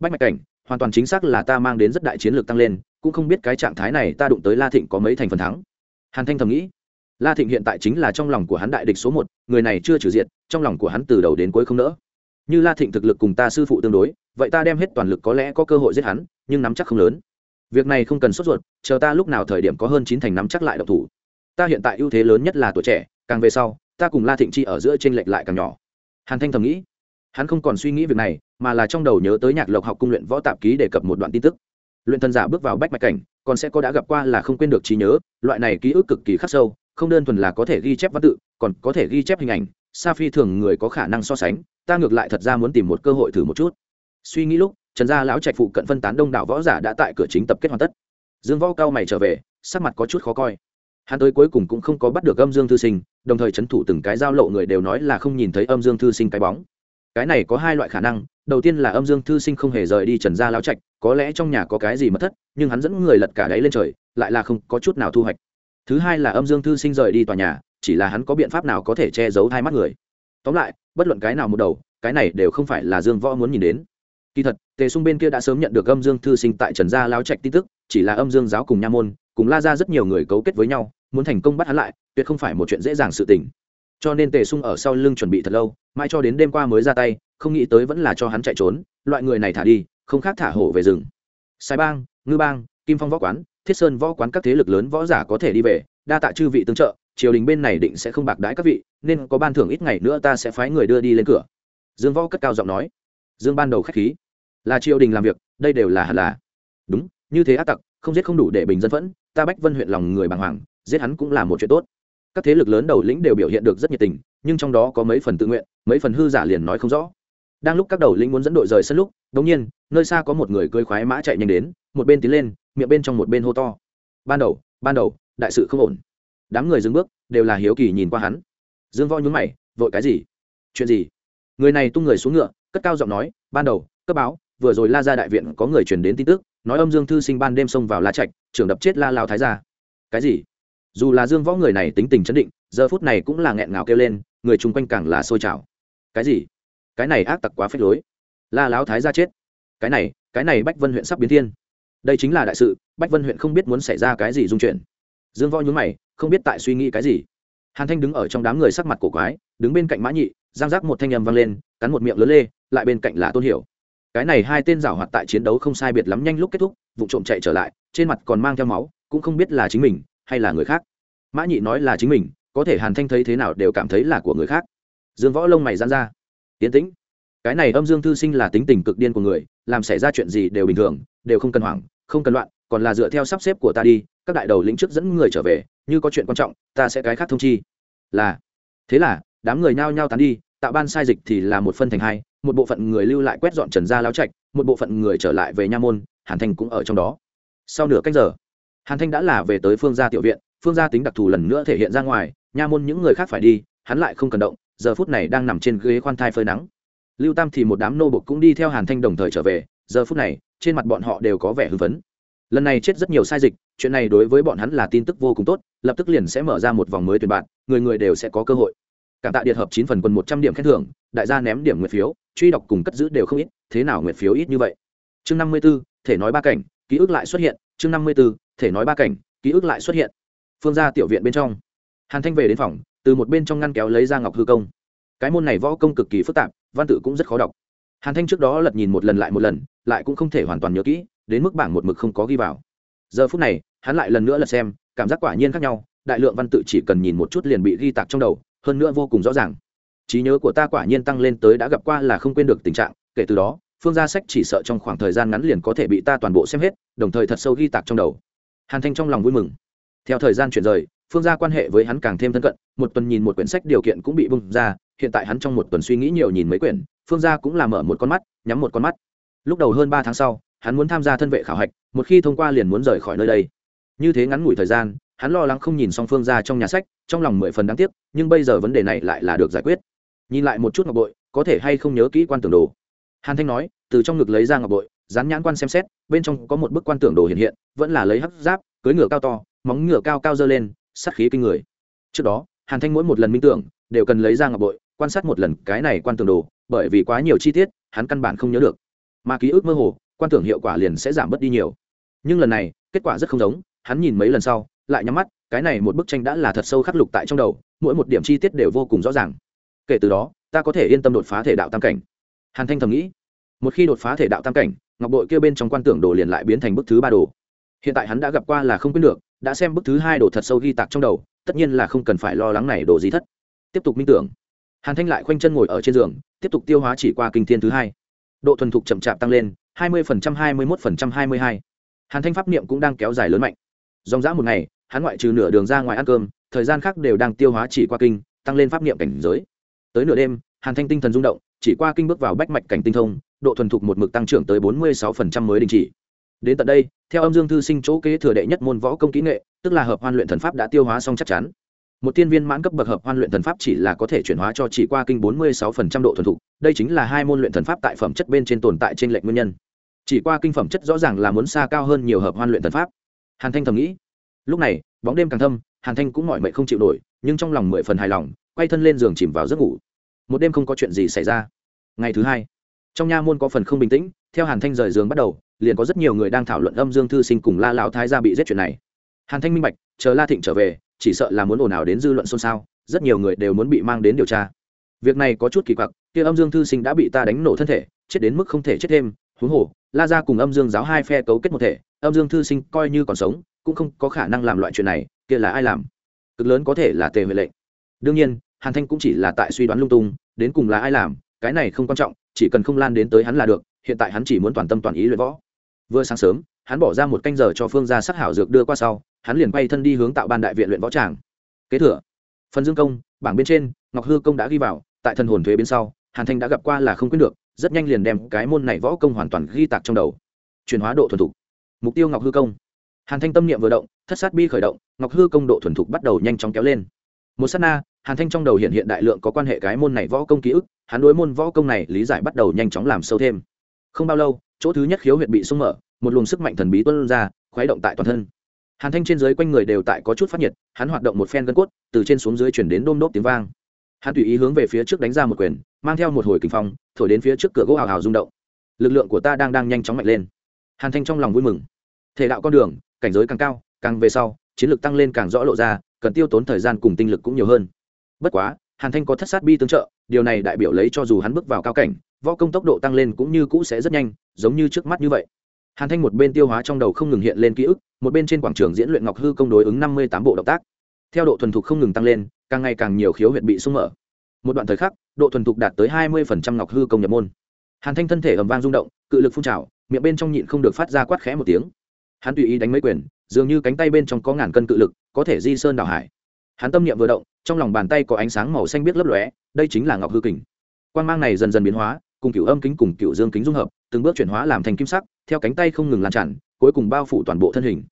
S1: bách mạch cảnh, hoàn toàn chính xác là ta mang đến rất đại chiến lược tăng lên, cũng không biết cái trạng thái này ta đụng tới la thịnh có mấy thành phần thắng hàn thanh thầm nghĩ la thịnh hiện tại chính là trong lòng của hắn đại địch số một, người này chưa trừ diện trong lòng của hắn từ đầu đến cuối không nỡ như la thịnh thực lực cùng ta sư phụ tương đối, vậy ta đem hết toàn lực có lẽ có cơ hội giết hắn, nhưng nắm chắc không lớn việc này không cần sốt ruột, chờ ta lúc nào thời điểm có hơn chín thành nắm chắc lại độc thủ. Ta hiện tại ưu thế lớn nhất là tuổi trẻ, càng về sau, ta cùng la thịnh chi ở giữa t r ê n lệch lại càng nhỏ. Hàn thanh thầm nghĩ. Hắn không còn suy nghĩ việc này, mà là trong đầu nhớ tới nhạc lộc học cung luyện võ tạp ký để cập một đoạn tin tức. Luyện thần giả bước vào bách mạch cảnh, còn sẽ có đã gặp qua là không quên được trí nhớ, loại này ký ức cực kỳ khắc sâu, không đơn thuần là có thể ghi chép văn tự, còn có thể ghi chép hình ảnh, sa phi thường người có khả năng so sánh, ta ngược lại thật ra muốn tìm một cơ hội thử một chút. Suy nghĩ lúc trần gia lão trạch phụ cận phân tán đông đảo võ giả đã tại cửa chính tập kết hoàn tất. Dương võ cao mày trở về, sắc mặt có chút khó coi. Hắn tới cuối cùng cũng không có bắt được âm dương thư sinh, đồng thời c h ấ n thủ từng cái giao lộ người đều nói là không nhìn thấy âm dương thư sinh cái bóng. Cái này có hai loại khả năng, đầu tiên là âm dương thư sinh không hề rời đi trần gia lão trạch, có lẽ trong nhà có cái gì mất thất, nhưng hắn dẫn người lật cả đáy lên trời, lại là không có chút nào thu hoạch. Thứ hai là âm dương thư sinh rời đi tòa nhà, chỉ là hắn có biện pháp nào có thể che giấu hai mắt người. Tóm lại, bất luận cái nào một đầu, cái này đều không phải là dương võ muốn nhìn đến. Kỳ thật tề sung bên kia đã sớm nhận được âm dương thư sinh tại trần gia lao trạch tin tức, chỉ là âm dương giáo cùng nha môn, cùng la ra rất nhiều người cấu kết với nhau, muốn thành công bắt hắn lại, tuyệt không phải một chuyện dễ dàng sự tình. Cho nên tề sung ở sau lưng chuẩn bị thật lâu, mãi cho đến đêm qua mới ra tay, không nghĩ tới vẫn là cho hắn chạy trốn, loại người này thả đi, không khác thả hổ về rừng. Sai bang, ngư bang, kim phong võ quán, thiết sơn võ quán các thế lực lớn võ giả có thể đi về, đa tạ chư vị tương trợ, triều đình bên này định sẽ không bạc đãi các vị, nên có ban thưởng ít ngày nữa ta sẽ phái người đưa đi lên cửa. Dương võ cất cao giọng nói. Dương ban đầu k h á c h khí là triều đình làm việc, đây đều là hẳn là. Đúng, như thế ác tặc, không giết không đủ để bình dân phẫn, ta bách vân huyện lòng người bàng hoàng, giết hắn cũng là một chuyện tốt. Các thế lực lớn đầu lĩnh đều biểu hiện được rất nhiệt tình, nhưng trong đó có mấy phần tự nguyện, mấy phần hư giả liền nói không rõ. Đang lúc các đầu lĩnh muốn dẫn đội rời sân lúc đống nhiên, nơi xa có một người cưỡi khoái mã chạy nhanh đến, một bên tiến lên, miệng bên trong một bên hô to. Ban đầu ban đầu, đại sự không ổn. Đám người dừng bước, đều là hiếu kỳ nhìn qua hắn. Dương võ nhún mày, vội cái gì? Chuyện gì? Người này tung người xuống ngựa, cất cao giọng nói, ban đầu, cấp báo vừa rồi la ra đại viện có người truyền đến tin tức, nói âm dương thư sinh ban đêm xông vào la trạch, trưởng đập chết la lao thái ra cái gì? Dù là dương võ người này tính tình chấn định, giờ phút này cũng là nghẹn ngào kêu lên, người chung quanh càng là sôi trào. Cái gì? Cái này ác tặc quá phết lối. La lão thái ra chết. Cái này cái này bách vân huyện sắp biến thiên. Đây chính là đại sự, bách vân huyện không biết muốn xảy ra cái gì dung chuyển dương võ nhún mày, không biết tại suy nghĩ cái gì. Hàn thanh đứng ở trong đám người sắc mặt cổ quái, đứng bên cạnh mã nhị giang giác một thanh âm vang lên, cắn một miệng lớn lê, lại bên cạnh là tôn hiểu cái này hai tên giảo hoạt tại chiến đấu không sai biệt lắm nhanh lúc kết thúc, vụ trộm chạy trở lại, trên mặt còn mang theo máu, cũng không biết là chính mình, hay là người khác. Mã nhị nói là chính mình, có thể hàn thanh thấy thế nào đều cảm thấy là của người khác. Dương võ lông mày dán ra. Tiến tĩnh. Cái này âm dương thư sinh là tính tình cực điên của người, làm xảy ra chuyện gì đều bình thường, đều không cần hoảng, không cần loạn, còn là dựa theo sắp xếp của ta đi, các đại đầu lĩnh trước dẫn người trở về, như có chuyện quan trọng, ta sẽ cái khác thông chi. Là. Thế là, đám người nhao nhao tán đi tạo ban sai dịch thì là một phân thành hai, một bộ phận người lưu lại quét dọn trần gia láo trạch, một bộ phận người trở lại về nha môn, hàn thanh cũng ở trong đó. Sau nửa cách giờ, hàn thanh đã là về tới phương gia tiểu viện, phương gia tính đặc thù lần nữa thể hiện ra ngoài, nha môn những người khác phải đi, hắn lại không cần động, giờ phút này đang nằm trên ghế khoan thai phơi nắng. Lưu tam thì một đám nô bục cũng đi theo hàn thanh đồng thời trở về, giờ phút này, trên mặt bọn họ đều có vẻ hưng phấn. Lần này chết rất nhiều sai dịch, chuyện này đối với bọn hắn là tin tức vô cùng tốt, lập tức liền sẽ mở ra một vòng mới tuyển bạn, người người đều sẽ có cơ hội cảm tạ điện hợp chín phần quân một trăm điểm khen thưởng, đại gia ném điểm nguyệt phiếu, truy đọc cùng cất giữ đều không ít, thế nào nguyệt phiếu ít như vậy? Chương năm mươi b ố thể nói ba cảnh, ký ức lại xuất hiện, chương năm mươi b ố thể nói ba cảnh, ký ức lại xuất hiện. Phương ra tiểu viện bên trong. Hàn thanh về đến phòng, từ một bên trong ngăn kéo lấy ra ngọc hư công. Cái môn này võ công cực kỳ phức tạp, văn tự cũng rất khó đọc. Hàn thanh trước đó lật nhìn một lần lại một lần, lại cũng không thể hoàn toàn nhớ kỹ, đến mức bảng một mực không có ghi vào. Giờ phút này, hắn lại lần nữa lật xem, cảm giác quả nhiên khác nhau, đại lượng văn tự chỉ cần nhìn một chút liền bị ghi tạc trong đầu hơn nữa vô cùng rõ ràng. Trí nhớ của ta quả nhiên tăng lên tới đã gặp qua là không quên được tình trạng, kể từ đó, phương gia sách chỉ sợ trong khoảng thời gian ngắn liền có thể bị ta toàn bộ xem hết, đồng thời thật sâu ghi tạc trong đầu. Hàn thanh trong lòng vui mừng. Theo thời gian chuyển rời, phương gia quan hệ với hắn càng thêm thân cận, một tuần nhìn một quyển sách điều kiện cũng bị bung ra, hiện tại hắn trong một tuần suy nghĩ nhiều nhìn mấy quyển, phương gia cũng là mở một con mắt, nhắm một con mắt. Lúc đầu hơn ba tháng sau, hắn muốn tham gia thân vệ khảo hạch, một khi thông qua liền muốn rời khỏi nơi đây. Như thế ngắn ngủi thời gian, hắn lo lắng không nhìn xong phương ra trong nhà sách trong lòng mười phần đáng tiếc, nhưng bây giờ vấn đề này lại là được giải quyết. Nhìn lại một chút ngọc bội, có thể hay không nhớ kỹ quan tưởng đồ. Hàn thanh nói, từ trong ngực lấy ra ngọc bội, dán nhãn quan xem xét, bên trong có một bức quan tưởng đồ hiện hiện, vẫn là lấy hấp giáp, cưới ngựa cao to, móng ngựa cao cao dơ lên, sát khí kinh người. Trước đó, hàn thanh mỗi một lần minh tưởng, đều cần lấy ra ngọc bội, quan sát một lần cái này quan tưởng đồ, bởi vì quá nhiều chi tiết, hắn căn bản không nhớ được. Mà ký ức mơ hồ, quan tưởng hiệu quả liền sẽ giảm bớt đi nhiều. Nhưng lần này, kết quả rất không giống, hắn nhìn mấy lần sau, lại nhắm mắt cái này một bức tranh đã là thật sâu khắc lục tại trong đầu, mỗi một điểm chi tiết đều vô cùng rõ ràng. Kể từ đó, ta có thể yên tâm đột phá thể đạo tam cảnh. Hàn thanh thầm nghĩ. Một khi đột phá thể đạo tam cảnh, ngọc bội kêu bên trong quan tưởng đồ liền lại biến thành bức thứ ba đồ. Hiện tại hắn đã gặp qua là không quên được, đã xem bức thứ hai đồ thật sâu ghi tạc trong đầu, tất nhiên là không cần phải lo lắng này đồ gì thất. Tiếp tục minh tưởng. Hàn thanh lại khoanh chân ngồi ở trên giường, tiếp tục tiêu hóa chỉ qua kinh thiên thứ hai. Độ thuần thục chậm chạp tăng lên, hai mươi hai mươi một hai mươi hai. Hàn thanh pháp niệm cũng đang kéo dài lớn mạnh. Dòng dã một ngày hắn ngoại trừ nửa đường ra ngoài ăn cơm, thời gian khác đều đang tiêu hóa chỉ qua kinh, tăng lên pháp niệm cảnh giới. Tới nửa đêm, hàn thanh tinh thần rung động, chỉ qua kinh bước vào bách mạch cảnh tinh thông, độ thuần thục một mực tăng trưởng tới bốn mươi sáu mới đình chỉ. Đến tận đây, theo âm dương thư sinh chỗ kế thừa đệ nhất môn võ công kỹ nghệ, tức là hợp hoan luyện thần pháp đã tiêu hóa xong chắc chắn. Một tiên viên mãn cấp bậc hợp hoan luyện thần pháp chỉ là có thể chuyển hóa cho chỉ qua kinh bốn mươi sáu độ thuần thục, đây chính là hai môn luyện thần pháp tại phẩm chất bên trên tồn tại trên lệnh nguyên nhân. Chỉ qua kinh phẩm chất rõ ràng là muốn xa cao hơn nhiều hợp hoan luyện thần pháp. Hàn thanh thầm nghĩ lúc này, bóng đêm càng thâm, hàn thanh cũng mỏi mệt không chịu nổi, nhưng trong lòng mười phần hài lòng, quay thân lên giường chìm vào giấc ngủ. Một đêm không có chuyện gì xảy ra. Ngày thứ hai, trong nha môn có phần không bình tĩnh, theo hàn thanh rời giường bắt đầu, liền có rất nhiều người đang thảo luận âm dương thư sinh cùng la lão thái gia bị giết chuyện này. Hàn thanh minh bạch, chờ la thịnh trở về, chỉ sợ là muốn ồn ào đến dư luận xôn xao, rất nhiều người đều muốn bị mang đến điều tra. Việc này có chút kỳ quặc, kia âm dương thư sinh đã bị ta đánh nổ thân thể, chết đến mức không thể chết thêm, huống hồ, la ra cùng âm dương giáo hai phe cấu kết một thể, âm dương thư sinh coi như còn sống cũng không có khả năng làm loại chuyện này, kia là ai làm? Cực lớn có thể là tề huệ lệnh. Đương nhiên, hàn thanh cũng chỉ là tại suy đoán lung tung, đến cùng là ai làm, cái này không quan trọng, chỉ cần không lan đến tới hắn là được, hiện tại hắn chỉ muốn toàn tâm toàn ý luyện võ. Vừa sáng sớm, hắn bỏ ra một canh giờ cho phương gia sắc hảo dược đưa qua sau, hắn liền bay thân đi hướng tạo ban đại viện luyện võ tràng. Kế thừa, phần dương công, bảng bên trên, ngọc hư công đã ghi vào, tại thần hồn thuế bên sau, hàn thanh đã gặp qua là không quyết được, rất nhanh liền đem cái môn này võ công hoàn toàn ghi tạc trong đầu. Chuyển hóa độ thuần thục. Mục tiêu ngọc hư công hàn thanh tâm niệm vừa động, thất sát bi khởi động, ngọc hư công độ thuần thục bắt đầu nhanh chóng kéo lên. Một s á t na, hàn thanh trong đầu hiện hiện đại lượng có quan hệ cái môn này võ công ký ức, hắn đối môn võ công này lý giải bắt đầu nhanh chóng làm sâu thêm. Không bao lâu, chỗ thứ nhất khiếu huyệt bị sung mở, một luồng sức mạnh thần bí tuân ra, khuấy động tại toàn thân. Hàn thanh trên dưới quanh người đều tại có chút phát nhiệt, hắn hoạt động một phen gân cốt, từ trên xuống dưới chuyển đến đôm đốp tiếng vang. Hắn tùy ý hướng về phía trước đánh ra một quyền, mang theo một hồi kinh phong, thổi đến phía trước cửa gỗ hào hào rung động. Lực lượng của ta đang đang nhanh chóng mạnh lên. Hàn thanh trong lòng vui mừng. Thể đạo con đường cảnh giới càng cao, càng về sau, chiến lược tăng lên càng rõ lộ ra, cần tiêu tốn thời gian cùng tinh lực cũng nhiều hơn. Bất quá, hàn thanh có thất sát bi tương trợ, điều này đại biểu lấy cho dù hắn bước vào cao cảnh, võ công tốc độ tăng lên cũng như cũ sẽ rất nhanh, giống như trước mắt như vậy. Hàn thanh một bên tiêu hóa trong đầu không ngừng hiện lên ký ức, một bên trên quảng trường diễn luyện ngọc hư công đối ứng năm mươi tám bộ động tác. Theo độ thuần thục không ngừng tăng lên, càng ngày càng nhiều khiếu huyệt bị sung mở. Một đoạn thời khắc, độ thuần thục đạt tới hai mươi ngọc hư công nhập môn. Hàn thanh thân thể ầm vang rung động, cự lực phun trào, miệng bên trong nhịn không được phát ra quát khẽ một tiếng hắn tùy ý đánh mấy quyền, dường như cánh tay bên trong có ngàn cân cự lực, có thể di sơn đảo hải. Hắn tâm niệm vừa động, trong lòng bàn tay có ánh sáng màu xanh biếc lấp lóe, đây chính là ngọc hư kình. Quan mang này dần dần biến hóa, cùng cựu âm kính cùng cựu dương kính dung hợp, từng bước chuyển hóa làm thành kim sắc, theo cánh tay không ngừng lan tràn, cuối cùng bao phủ toàn bộ thân hình.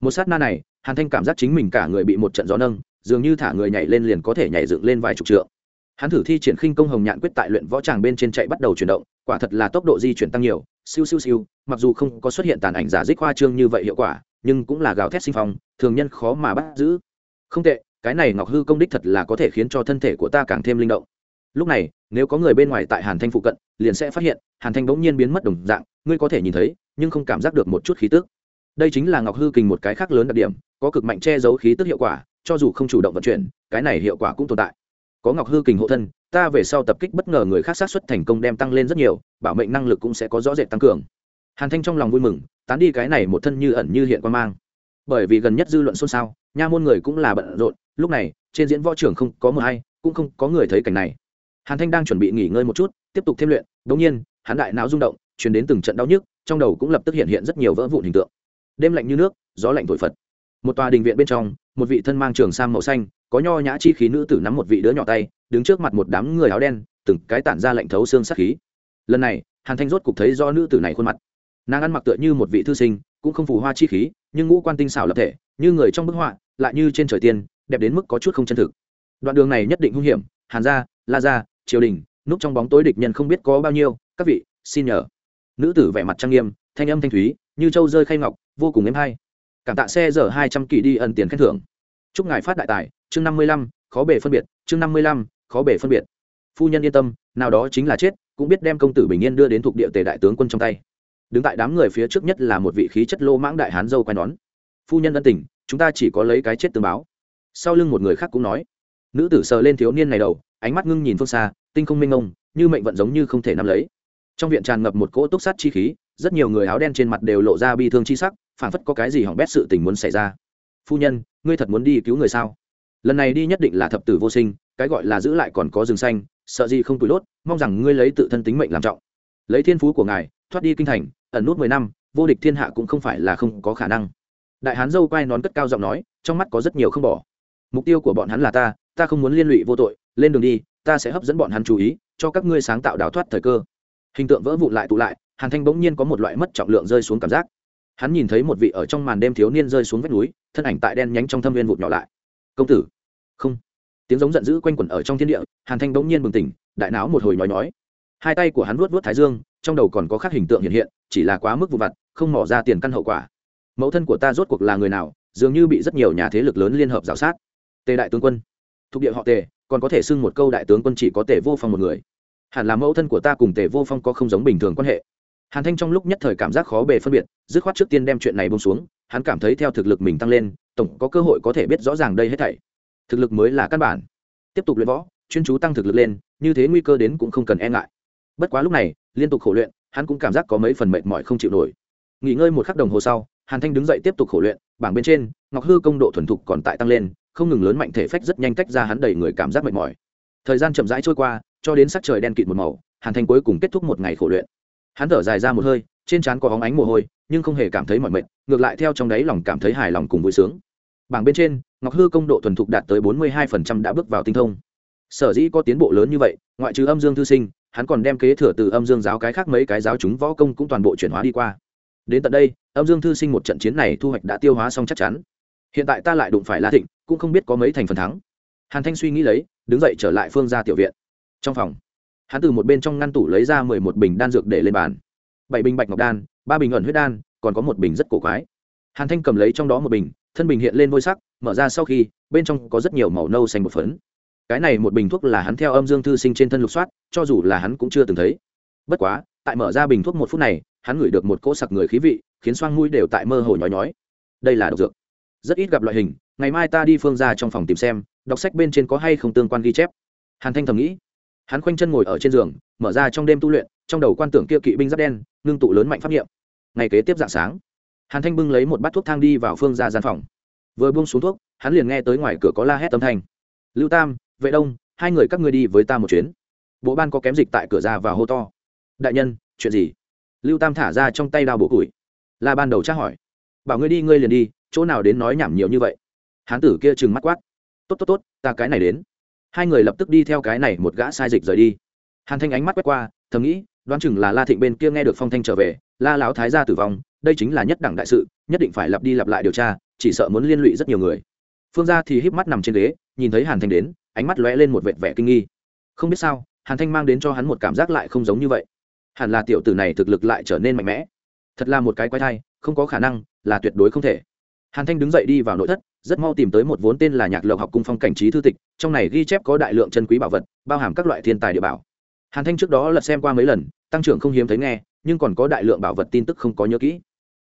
S1: Một sát na này, hàn thanh cảm giác chính mình cả người bị một trận gió nâng, dường như thả người nhảy lên liền có thể nhảy dựng lên vài chục trượng. Hắn thử thi triển khinh công hồng nhạn quyết tại luyện võ tràng bên trên chạy bắt đầu chuyển động, quả thật là tốc độ di chuyển tăng nhiều siêu siêu siêu, mặc dù không có xuất hiện tàn ảnh giả dích khoa trương như vậy hiệu quả, nhưng cũng là gào thét sinh phong, thường nhân khó mà bắt giữ. Không tệ, cái này ngọc hư công đích thật là có thể khiến cho thân thể của ta càng thêm linh động. Lúc này, nếu có người bên ngoài tại hàn thanh phụ cận, liền sẽ phát hiện, hàn thanh bỗng nhiên biến mất đồng dạng, ngươi có thể nhìn thấy, nhưng không cảm giác được một chút khí tức. Đây chính là ngọc hư kình một cái khác lớn đặc điểm, có cực mạnh che giấu khí tức hiệu quả, cho dù không chủ động vận chuyển, cái này hiệu quả cũng tồn tại có ngọc hư kình hộ thân, ta về sau tập kích bất ngờ người khác sát xuất thành công đem tăng lên rất nhiều, bảo mệnh năng lực cũng sẽ có rõ rệt tăng cường. Hàn thanh trong lòng vui mừng, tán đi cái này một thân như ẩn như hiện quan mang. Bởi vì gần nhất dư luận xôn xao, nha môn người cũng là bận rộn, lúc này, trên diễn võ trường không có mờ hay, cũng không có người thấy cảnh này. Hàn thanh đang chuẩn bị nghỉ ngơi một chút, tiếp tục thêm luyện, đống nhiên, hắn đại não rung động chuyển đến từng trận đau nhức, trong đầu cũng lập tức hiện hiện rất nhiều vỡ vụn hình tượng. Đêm lạnh như nước, gió lạnh thổi phật. Một tòa đình viện bên trong, một vị thân mang trường sam màu xanh có nho nhã chi khí nữ tử nắm một vị đứa nhỏ tay, đứng trước mặt một đám người áo đen, từng cái tản ra lạnh thấu xương sắc khí. Lần này, hàn thanh rốt cục thấy do nữ tử này khuôn mặt. Nàng ăn mặc tựa như một vị thư sinh, cũng không phù hoa chi khí, nhưng ngũ quan tinh xảo lập thể, như người trong bức họa, lại như trên trời tiên, đẹp đến mức có chút không chân thực. Đoạn đường này nhất định hung hiểm, hàn gia, la gia, triều đình, núp trong bóng tối địch nhân không biết có bao nhiêu, các vị, xin nhờ. Nữ tử vẻ mặt trang nghiêm, thanh âm thanh thúy, như châu rơi khay ngọc, vô cùng êm hay. Cảm tạ xe dở hai trăm kỳ đi ẩn tiền khen thưởng chúc ngài phát đại tài, chương năm mươi lăm, khó bể phân biệt, chương năm mươi lăm, khó bể phân biệt. Phu nhân yên tâm, nào đó chính là chết, cũng biết đem công tử bình yên đưa đến thuộc địa tề đại tướng quân trong tay. Đứng tại đám người phía trước nhất là một vị khí chất lô mãng đại hán dâu quay nón. Phu nhân ân tình, chúng ta chỉ có lấy cái chết tương báo. Sau lưng một người khác cũng nói. Nữ tử sờ lên thiếu niên này đầu, ánh mắt ngưng nhìn phương xa, tinh không minh ngông, như mệnh vận giống như không thể nắm lấy. Trong viện tràn ngập một cỗ túc sát chi khí, rất nhiều người áo đen trên mặt đều lộ ra bi thương chi sắc phản phất có cái gì hỏng bét sự tình muốn xảy ra. Phu nhân ngươi thật muốn đi cứu người sao? Lần này đi nhất định là thập tử vô sinh, cái gọi là giữ lại còn có rừng xanh, sợ gì không tủi đốt mong rằng ngươi lấy tự thân tính mệnh làm trọng. Lấy thiên phú của ngài, thoát đi kinh thành, ẩn nút mười năm, vô địch thiên hạ cũng không phải là không có khả năng. Đại hán dâu quay nón cất cao giọng nói, trong mắt có rất nhiều không bỏ. Mục tiêu của bọn hắn là ta ta không muốn liên lụy vô tội, lên đường đi, ta sẽ hấp dẫn bọn hắn chú ý, cho các ngươi sáng tạo đào thoát thời cơ. Hình tượng vỡ vụn lại tụ lại, hàn thanh bỗng nhiên có một loại mất trọng lượng rơi xuống cảm giác hắn nhìn thấy một vị ở trong màn đêm thiếu niên rơi xuống vách núi, thân ảnh tại đen nhánh trong thâm viên vụt nhỏ lại. Công tử. Không. Tiếng giống giận dữ quanh quẩn ở trong thiên địa, hàn thanh bỗng nhiên bừng tỉnh, đại não một hồi nhói nhói. Hai tay của hắn vuốt vuốt thái dương, trong đầu còn có khác hình tượng hiện hiện, chỉ là quá mức vụ vặt, không mỏ ra tiền căn hậu quả. Mẫu thân của ta rốt cuộc là người nào, dường như bị rất nhiều nhà thế lực lớn liên hợp g sát. Tề đại tướng quân. Thuộc địa họ tề, còn có thể xưng một câu đại tướng quân chỉ có tề vô phong một người. Hẳn là mẫu thân của ta cùng tề vô phong có không giống bình thường quan hệ hàn thanh trong lúc nhất thời cảm giác khó bề phân biệt, dứt khoát trước tiên đem chuyện này bông xuống, hắn cảm thấy theo thực lực mình tăng lên, tổng có cơ hội có thể biết rõ ràng đây hết thảy. Thực lực mới là căn bản. Tiếp tục luyện võ, chuyên chú tăng thực lực lên, như thế nguy cơ đến cũng không cần e ngại. Bất quá lúc này, liên tục khổ luyện, hắn cũng cảm giác có mấy phần mệt mỏi không chịu nổi. Nghỉ ngơi một khắc đồng hồ sau, hàn thanh đứng dậy tiếp tục khổ luyện, bảng bên trên, ngọc hư công độ thuần thục còn tại tăng lên, không ngừng lớn mạnh thể phách rất nhanh cách ra hắn đầy người cảm giác mệt mỏi. Thời gian chậm rãi trôi qua, cho đến sắc trời đen kịt một màu, hàn thanh cuối cùng kết thúc một ngày khổ luyện hắn thở dài ra một hơi, trên trán có hóng ánh mồ hôi, nhưng không hề cảm thấy mỏi mệt, ngược lại theo trong đáy lòng cảm thấy hài lòng cùng vui sướng. Bảng bên trên, ngọc hư công độ thuần thục đạt tới bốn mươi hai phần trăm đã bước vào tinh thông. Sở dĩ có tiến bộ lớn như vậy, ngoại trừ âm dương thư sinh, hắn còn đem kế thừa từ âm dương giáo cái khác mấy cái giáo chúng võ công cũng toàn bộ chuyển hóa đi qua. Đến tận đây, âm dương thư sinh một trận chiến này thu hoạch đã tiêu hóa xong chắc chắn. Hiện tại ta lại đụng phải la thịnh, cũng không biết có mấy thành phần thắng. Hàn thanh suy nghĩ lấy, đứng dậy trở lại phương ra tiểu viện. Trong phòng hắn từ một bên trong ngăn tủ lấy ra mười một bình đan dược để lên bàn. Bảy bình bạch ngọc đan, ba bình ẩn huyết đan, còn có một bình rất cổ quái. Hàn thanh cầm lấy trong đó một bình, thân bình hiện lên vôi sắc, mở ra sau khi, bên trong có rất nhiều màu nâu xanh một phấn. Cái này một bình thuốc là hắn theo âm dương thư sinh trên thân lục soát, cho dù là hắn cũng chưa từng thấy. Bất quá, tại mở ra bình thuốc một phút này, hắn ngửi được một cỗ sặc người khí vị, khiến xoang mũi đều tại mơ hồ nhói nhói. Đây là độc dược. Rất ít gặp loại hình, ngày mai ta đi phương ra trong phòng tìm xem, đọc sách bên trên có hay không tương quan ghi chép. Hàn thanh thầm nghĩ hắn khoanh chân ngồi ở trên giường, mở ra trong đêm tu luyện, trong đầu quan tưởng kia kỵ binh giáp đen, ngưng tụ lớn mạnh pháp nghiệm ngày kế tiếp dạng sáng, hàn thanh bưng lấy một bát thuốc thang đi vào phương ra gian phòng. Vừa buông xuống thuốc, hắn liền nghe tới ngoài cửa có la hét tâm thanh. Lưu tam, vệ đông, hai người các ngươi đi với ta một chuyến. Bộ ban có kém dịch tại cửa ra và hô to. Đại nhân, chuyện gì? Lưu tam thả ra trong tay đao bổ củi. La ban đầu tra hỏi. Bảo ngươi đi, ngươi liền đi, chỗ nào đến nói nhảm nhiều như vậy? Hán tử kia trừng mắt quát. Tốt tốt tốt, ta cái này đến hai người lập tức đi theo cái này một gã sai dịch rời đi. Hàn thanh ánh mắt quét qua, thầm nghĩ, đoán chừng là la thịnh bên kia nghe được phong thanh trở về, la lão thái gia tử vong, đây chính là nhất đẳng đại sự, nhất định phải lặp đi lặp lại điều tra, chỉ sợ muốn liên lụy rất nhiều người. Phương gia thì híp mắt nằm trên ghế, nhìn thấy hàn thanh đến, ánh mắt lóe lên một vệt vẻ kinh nghi. Không biết sao, hàn thanh mang đến cho hắn một cảm giác lại không giống như vậy. Hẳn là tiểu tử này thực lực lại trở nên mạnh mẽ. Thật là một cái quái thai, không có khả năng, là tuyệt đối không thể. Hàn thanh đứng dậy đi vào nội thất rất mau tìm tới một vốn tên là nhạc lộc học cung phong cảnh trí thư tịch, trong này ghi chép có đại lượng chân quý bảo vật, bao hàm các loại thiên tài địa bảo. Hàn thanh trước đó lật xem qua mấy lần, tăng trưởng không hiếm thấy nghe, nhưng còn có đại lượng bảo vật tin tức không có nhớ kỹ.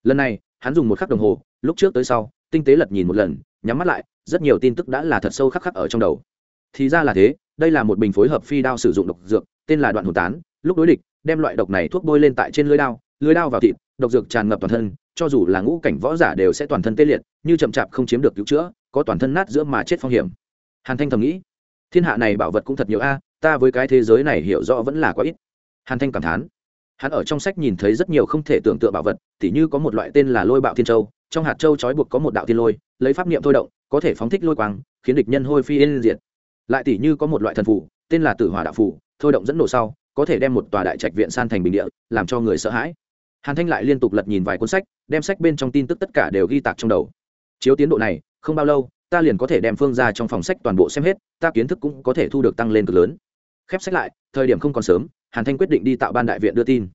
S1: Lần này, hắn dùng một khắc đồng hồ, lúc trước tới sau, tinh tế lật nhìn một lần, nhắm mắt lại, rất nhiều tin tức đã là thật sâu khắc khắc ở trong đầu. Thì ra là thế, đây là một bình phối hợp phi đao sử dụng độc dược, tên là đoạn hồn tán, lúc đối địch, đem loại độc này thuốc bôi lên tại trên lưới đao lưới đao vào thịt, độc dược tràn ngập toàn thân cho dù là ngũ cảnh võ giả đều sẽ toàn thân tê liệt, như chậm chạp không chiếm được cứu chữa, có toàn thân nát giữa mà chết phong hiểm. Hàn thanh thầm nghĩ, thiên hạ này bảo vật cũng thật nhiều a, ta với cái thế giới này hiểu rõ vẫn là quá ít. Hàn thanh cảm thán, hắn ở trong sách nhìn thấy rất nhiều không thể tưởng tượng bảo vật, tỉ như có một loại tên là lôi bạo thiên châu, trong hạt châu trói buộc có một đạo thiên lôi, lấy pháp niệm thôi động, có thể phóng thích lôi quang, khiến địch nhân hôi phi yên diệt. Lại tỉ như có một loại thần phủ tên là tử hỏa đạo phủ thôi động dẫn nổ sau, có thể đem một tòa đại trạch viện san thành bình địa, làm cho người sợ hãi hàn thanh lại liên tục lật nhìn vài cuốn sách, đem sách bên trong tin tức tất cả đều ghi tạc trong đầu. Chiếu tiến độ này, không bao lâu, ta liền có thể đem phương ra trong phòng sách toàn bộ xem hết, ta kiến thức cũng có thể thu được tăng lên cực lớn. Khép sách lại, thời điểm không còn sớm, hàn thanh quyết định đi tạo ban đại viện đưa tin.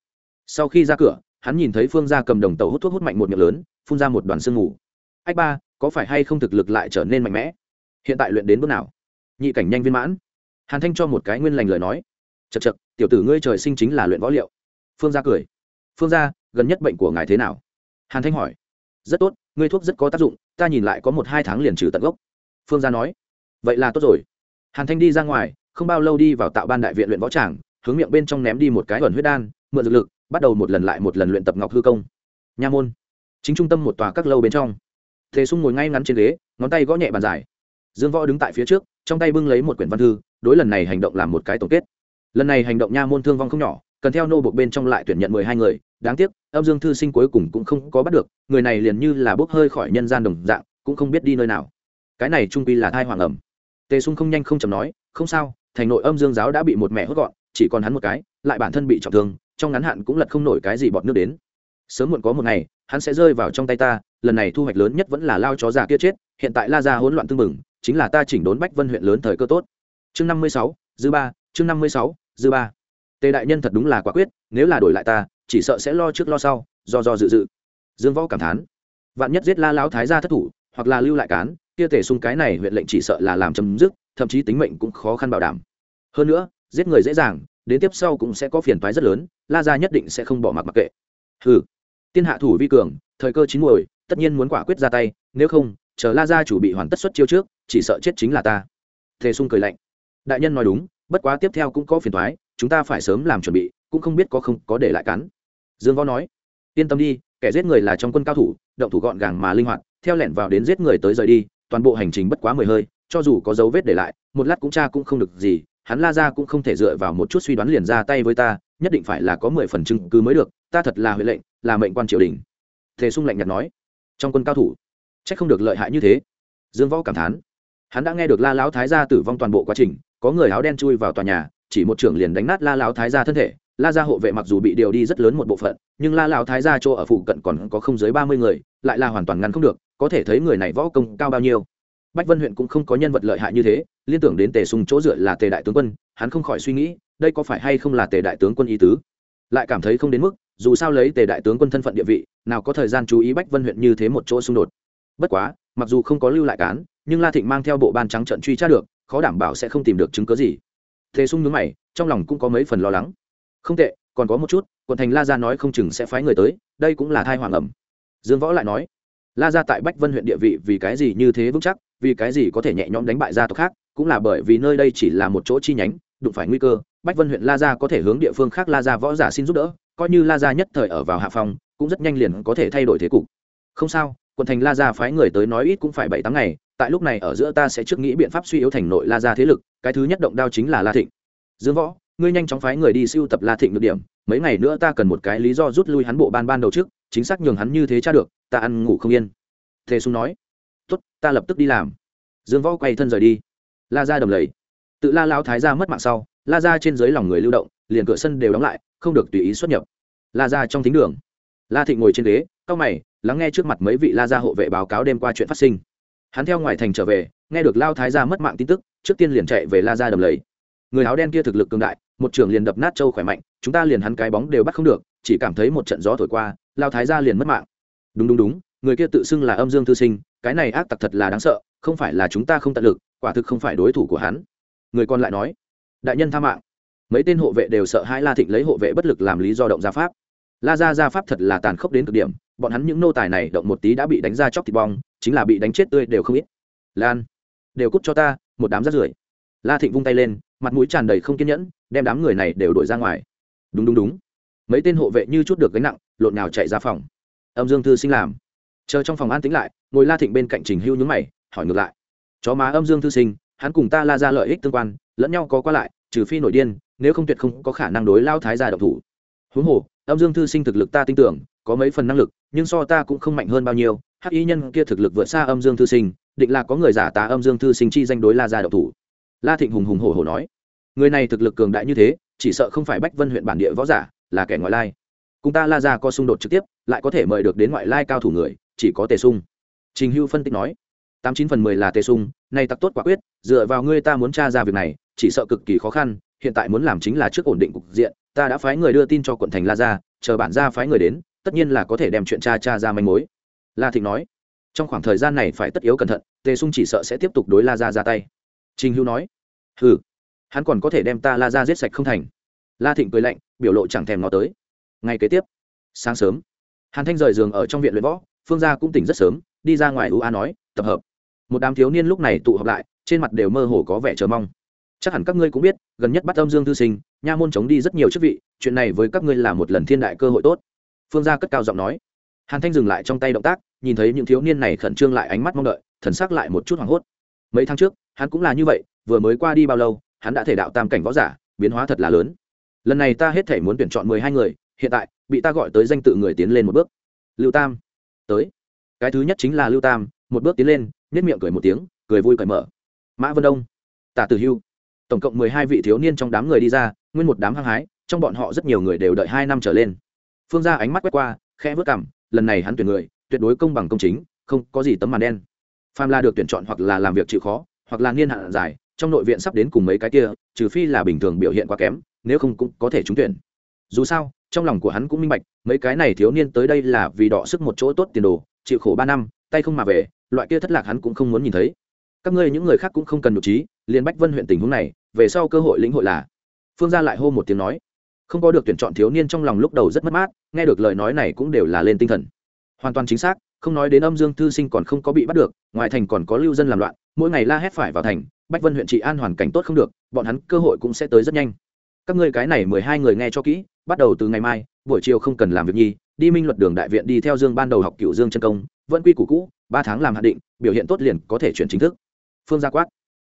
S1: Sau khi ra cửa, hắn nhìn thấy phương ra cầm đồng tàu hút thuốc hút mạnh một miệng lớn, phun ra một đoàn sương ngủ ách ba, có phải hay không thực lực lại trở nên mạnh mẽ? Hiện tại luyện đến bước nào? Nhị cảnh nhanh viên mãn. Hàn thanh cho một cái nguyên lành lời nói. Chật chật tiểu tử ngươi trời sinh chính là luyện võ liệu. Phương gia cười phương gia, gần nhất bệnh của ngài thế nào? Hàn thanh hỏi. Rất tốt, ngươi thuốc rất có tác dụng, ta nhìn lại có một hai tháng liền trừ tận gốc. Phương gia nói. Vậy là tốt rồi. Hàn thanh đi ra ngoài, không bao lâu đi vào tạo ban đại viện luyện võ tràng, hướng miệng bên trong ném đi một cái ẩn huyết đan, mượn dược lực, bắt đầu một lần lại một lần luyện tập ngọc hư công. Nha môn. Chính trung tâm một tòa các lâu bên trong. Thế sung ngồi ngay ngắn trên ghế, ngón tay gõ nhẹ bàn giải dương võ đứng tại phía trước, trong tay bưng lấy một quyển văn thư, đối lần này hành động làm một cái tổng kết. Lần này hành động nha môn thương vong không nhỏ cần theo nô buộc bên trong lại tuyển nhận mười hai người, đáng tiếc, âm dương thư sinh cuối cùng cũng không có bắt được, người này liền như là bốc hơi khỏi nhân gian đồng dạng, cũng không biết đi nơi nào. Cái này trung pi là thai hoàng ẩm. Tề sung không nhanh không chầm nói, không sao, thành nội âm dương giáo đã bị một mẹ hốt gọn, chỉ còn hắn một cái, lại bản thân bị trọng thương, trong ngắn hạn cũng lật không nổi cái gì bọt nước đến. Sớm muộn có một ngày, hắn sẽ rơi vào trong tay ta, lần này thu hoạch lớn nhất vẫn là lao chó già kia chết, hiện tại la ra hỗn loạn tương mừng chính là ta chỉnh đốn bách vân huyện lớn thời cơ tốt. Chương năm mươi sáu, dư ba, chương năm mươi sáu, dư ba tề đại nhân thật đúng là quả quyết, nếu là đổi lại ta, chỉ sợ sẽ lo trước lo sau, do do dự dự. Dương võ cảm thán. Vạn nhất giết la lão thái gia thất thủ, hoặc là lưu lại cán, kia tề xung cái này huyện lệnh chỉ sợ là làm chấm dứt, thậm chí tính mệnh cũng khó khăn bảo đảm. Hơn nữa, giết người dễ dàng, đến tiếp sau cũng sẽ có phiền toái rất lớn, la gia nhất định sẽ không bỏ mặc mặc kệ. Ừ tiên hạ thủ vi cường, thời cơ chín muồi, tất nhiên muốn quả quyết ra tay, nếu không, chờ la gia chủ bị hoàn tất xuất chiêu trước, chỉ sợ chết chính là ta. Tề sung cười lạnh. Đại nhân nói đúng bất quá tiếp theo cũng có phiền thoái, chúng ta phải sớm làm chuẩn bị, cũng không biết có không có để lại cắn. Dương võ nói. Yên tâm đi, kẻ giết người là trong quân cao thủ, động thủ gọn gàng mà linh hoạt, theo lẻn vào đến giết người tới rời đi, toàn bộ hành trình bất quá mười hơi, cho dù có dấu vết để lại, một lát cũng cha cũng không được gì, hắn la ra cũng không thể dựa vào một chút suy đoán liền ra tay với ta, nhất định phải là có mười phần chứng cứ mới được, ta thật là huệ lệnh, là mệnh quan triều đình. Thế sung lạnh nhạt nói. Trong quân cao thủ c h ắ c không được lợi hại như thế. Dương võ cảm thán. Hắn đã nghe được la lão thái gia tử vong toàn bộ quá trình có người áo đen chui vào tòa nhà, chỉ một trưởng liền đánh nát la lão thái gia thân thể. La gia hộ vệ mặc dù bị điều đi rất lớn một bộ phận, nhưng la lão thái gia chỗ ở phụ cận còn có không dưới ba mươi người, lại là hoàn toàn ngăn không được, có thể thấy người này võ công cao bao nhiêu. Bách vân huyện cũng không có nhân vật lợi hại như thế, liên tưởng đến tề sùng chỗ dựa là tề đại tướng quân, hắn không khỏi suy nghĩ, đây có phải hay không là tề đại tướng quân ý tứ? Lại cảm thấy không đến mức, dù sao lấy tề đại tướng quân thân phận địa vị, nào có thời gian chú ý bách vân huyện như thế một chỗ xung đột. Bất quá, mặc dù không có lưu lại cán, nhưng la thịnh mang theo bộ ban trắng trận truy tra được khó đảm bảo sẽ không tìm được chứng cớ gì. Thế sung nhướng mày, trong lòng cũng có mấy phần lo lắng. Không tệ, còn có một chút, quận thành la Gia nói không chừng sẽ phái người tới, đây cũng là thai hoàng ẩm. Dương võ lại nói, la gia tại bách vân huyện địa vị vì cái gì như thế vững chắc, vì cái gì có thể nhẹ nhõm đánh bại gia tộc khác, cũng là bởi vì nơi đây chỉ là một chỗ chi nhánh, đụng phải nguy cơ, bách vân huyện la gia có thể hướng địa phương khác la gia võ giả xin giúp đỡ, coi như la gia nhất thời ở vào hạ phòng cũng rất nhanh liền có thể thay đổi thế cục. Không sao, quận thành la gia phái người tới nói ít cũng phải bảy tháng ngày tại lúc này ở giữa ta sẽ trước nghĩ biện pháp suy yếu thành nội la gia thế lực, cái thứ nhất động đao chính là la thịnh. Dương võ, ngươi nhanh chóng phái người đi siêu tập la thịnh được điểm, mấy ngày nữa ta cần một cái lý do rút lui hắn bộ ban ban đầu trước, chính xác nhường hắn như thế cha được, ta ăn ngủ không yên. Thề sung nói. Tốt, ta lập tức đi làm. Dương võ quay thân rời đi. La ra đầm lầy. Tự la lao thái ra mất mạng sau, la ra trên dưới lòng người lưu động, liền cửa sân đều đóng lại, không được tùy ý xuất nhập. La ra trong thính đường. La thịnh ngồi trên ghế, cau mày, lắng nghe trước mặt mấy vị la gia hộ vệ báo cáo đêm qua chuyện phát sinh hắn theo ngoài thành trở về, nghe được lao thái gia mất mạng tin tức, trước tiên liền chạy về la gia đầm lầy. Người áo đen kia thực lực cường đại, một trưởng liền đập nát châu khỏe mạnh, chúng ta liền hắn cái bóng đều bắt không được, chỉ cảm thấy một trận gió thổi qua, lao thái gia liền mất mạng. Đúng đúng đúng, người kia tự xưng là âm dương thư sinh, cái này ác tặc thật là đáng sợ, không phải là chúng ta không tận lực, quả thực không phải đối thủ của hắn. Người còn lại nói, đại nhân tha mạng. Mấy tên hộ vệ đều sợ hãi la thịnh lấy hộ vệ bất lực làm lý do động gia pháp. La gia gia pháp thật là tàn khốc đến cực điểm bọn hắn những nô tài này động một tí đã bị đánh ra chóc thịt bong, chính là bị đánh chết tươi đều không ít. Lan, đều cút cho ta, một đám rát rưởi. La thịnh vung tay lên, mặt mũi tràn đầy không kiên nhẫn, đem đám người này đều đuổi ra ngoài. Đúng đúng đúng. Mấy tên hộ vệ như chút được gánh nặng, lộn nào chạy ra phòng. Âm dương thư sinh làm. Chờ trong phòng an tĩnh lại, ngồi la thịnh bên cạnh trình hưu nhướng mày, hỏi ngược lại. Chó má âm dương thư sinh, hắn cùng ta la ra lợi ích tương quan, lẫn nhau có qua lại, trừ phi nổi điên, nếu không tuyệt không có khả năng đối lao thái ra độc thủ. Huống hồ, âm dương thư sinh thực lực ta tin tưởng có mấy phần năng lực, nhưng so ta cũng không mạnh hơn bao nhiêu. Hắc y nhân kia thực lực vượt xa âm dương thư sinh, định là có người giả tá âm dương thư sinh chi danh đối la gia độc thủ. La thịnh hùng hùng hổ hổ nói, người này thực lực cường đại như thế, chỉ sợ không phải bách vân huyện bản địa võ giả, là kẻ ngoại lai. Cùng ta la ra có xung đột trực tiếp, lại có thể mời được đến ngoại lai cao thủ người, chỉ có tề sung. Trình hưu phân tích nói, tám chín phần mười là tề sung, nay tặc tốt quả quyết, dựa vào ngươi ta muốn tra ra việc này, chỉ sợ cực kỳ khó khăn, hiện tại muốn làm chính là trước ổn định cục diện, ta đã phái người đưa tin cho quận thành la ra chờ bản ra phái người đến tất nhiên là có thể đem chuyện cha cha ra manh mối. La thịnh nói, trong khoảng thời gian này phải tất yếu cẩn thận, tề sung chỉ sợ sẽ tiếp tục đối la ra ra tay. Trình hưu nói ừ hắn còn có thể đem ta la ra giết sạch không thành. La thịnh cười lạnh, biểu lộ chẳng thèm nó tới. Ngay kế tiếp, sáng sớm, hàn thanh rời giường ở trong viện luyện võ, phương gia cũng tỉnh rất sớm, đi ra ngoài ưu a nói, tập hợp. Một đám thiếu niên lúc này tụ họp lại, trên mặt đều mơ hồ có vẻ chờ mong. Chắc hẳn các ngươi cũng biết, gần nhất bắt âm dương thư sinh, nha môn chống đi rất nhiều chức vị, chuyện này với các ngươi là một lần thiên đại cơ hội tốt phương gia cất cao giọng nói. Hàn thanh dừng lại trong tay động tác, nhìn thấy những thiếu niên này khẩn trương lại ánh mắt mong đợi, thần sắc lại một chút hoảng hốt. Mấy tháng trước, hắn cũng là như vậy, vừa mới qua đi bao lâu, hắn đã thể đạo tam cảnh võ giả, biến hóa thật là lớn. Lần này ta hết thể muốn tuyển chọn mười hai người, hiện tại, bị ta gọi tới danh tự người tiến lên một bước. Lưu tam. Tới. Cái thứ nhất chính là lưu tam, một bước tiến lên nhất miệng cười một tiếng, cười vui cởi mở. Mã vân đông. Tả tử hưu. Tổng cộng mười hai vị thiếu niên trong đám người đi ra, nguyên một đám hăng hái, trong bọn họ rất nhiều người đều đợi hai năm trở lên phương ra ánh mắt quét qua, khẽ vớt cảm lần này hắn tuyển người, tuyệt đối công bằng công chính, không có gì tấm màn đen. Pham la được tuyển chọn hoặc là làm việc chịu khó, hoặc là niên hạn dài, trong nội viện sắp đến cùng mấy cái kia, trừ phi là bình thường biểu hiện quá kém, nếu không cũng có thể trúng tuyển. Dù sao, trong lòng của hắn cũng minh bạch, mấy cái này thiếu niên tới đây là vì đọ sức một chỗ tốt tiền đồ, chịu khổ ba năm, tay không mà về, loại kia thất lạc hắn cũng không muốn nhìn thấy. Các ngươi những người khác cũng không cần nhục trí, liền bách vân huyện tình huống này, về sau cơ hội lĩnh hội là. Phương gia lại hô một tiếng nói không có được tuyển chọn thiếu niên trong lòng lúc đầu rất mất mát, nghe được lời nói này cũng đều là lên tinh thần. Hoàn toàn chính xác, không nói đến âm dương thư sinh còn không có bị bắt được ngoại thành còn có lưu dân làm loạn, mỗi ngày la hét phải vào thành, bách vân huyện trị an hoàn cảnh tốt không được, bọn hắn cơ hội cũng sẽ tới rất nhanh. Các ngươi cái này mười hai người nghe cho kỹ, bắt đầu từ ngày mai, buổi chiều không cần làm việc nhi đi minh luật đường đại viện đi theo dương ban đầu học cựu dương chân công, vẫn quy củ cũ, ba tháng làm hạ định, biểu hiện tốt liền có thể chuyển chính thức. Phương gia quát,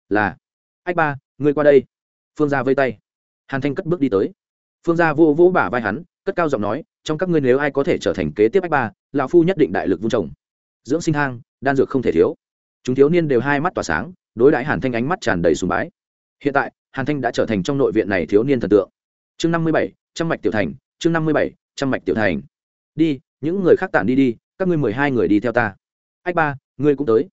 S1: là, ách ba, ngươi qua đây. Phương gia vây tay. Hàn thanh cất bước đi tới phương gia vô vỗ bả vai hắn, cất cao giọng nói, trong các ngươi nếu ai có thể trở thành kế tiếp ách ba, lão phu nhất định đại lực vung trồng. Dưỡng sinh hang, đan dược không thể thiếu. Chúng thiếu niên đều hai mắt tỏa sáng, đối đãi hàn thanh ánh mắt tràn đầy sùng bái. Hiện tại, hàn thanh đã trở thành trong nội viện này thiếu niên thần tượng. Chương năm mươi bảy, trăm mạch tiểu thành, chương năm mươi bảy, trăm mạch tiểu thành. Đi, những người khác tản đi đi, các ngươi mười hai người đi theo ta. Ách ba, ngươi cũng tới.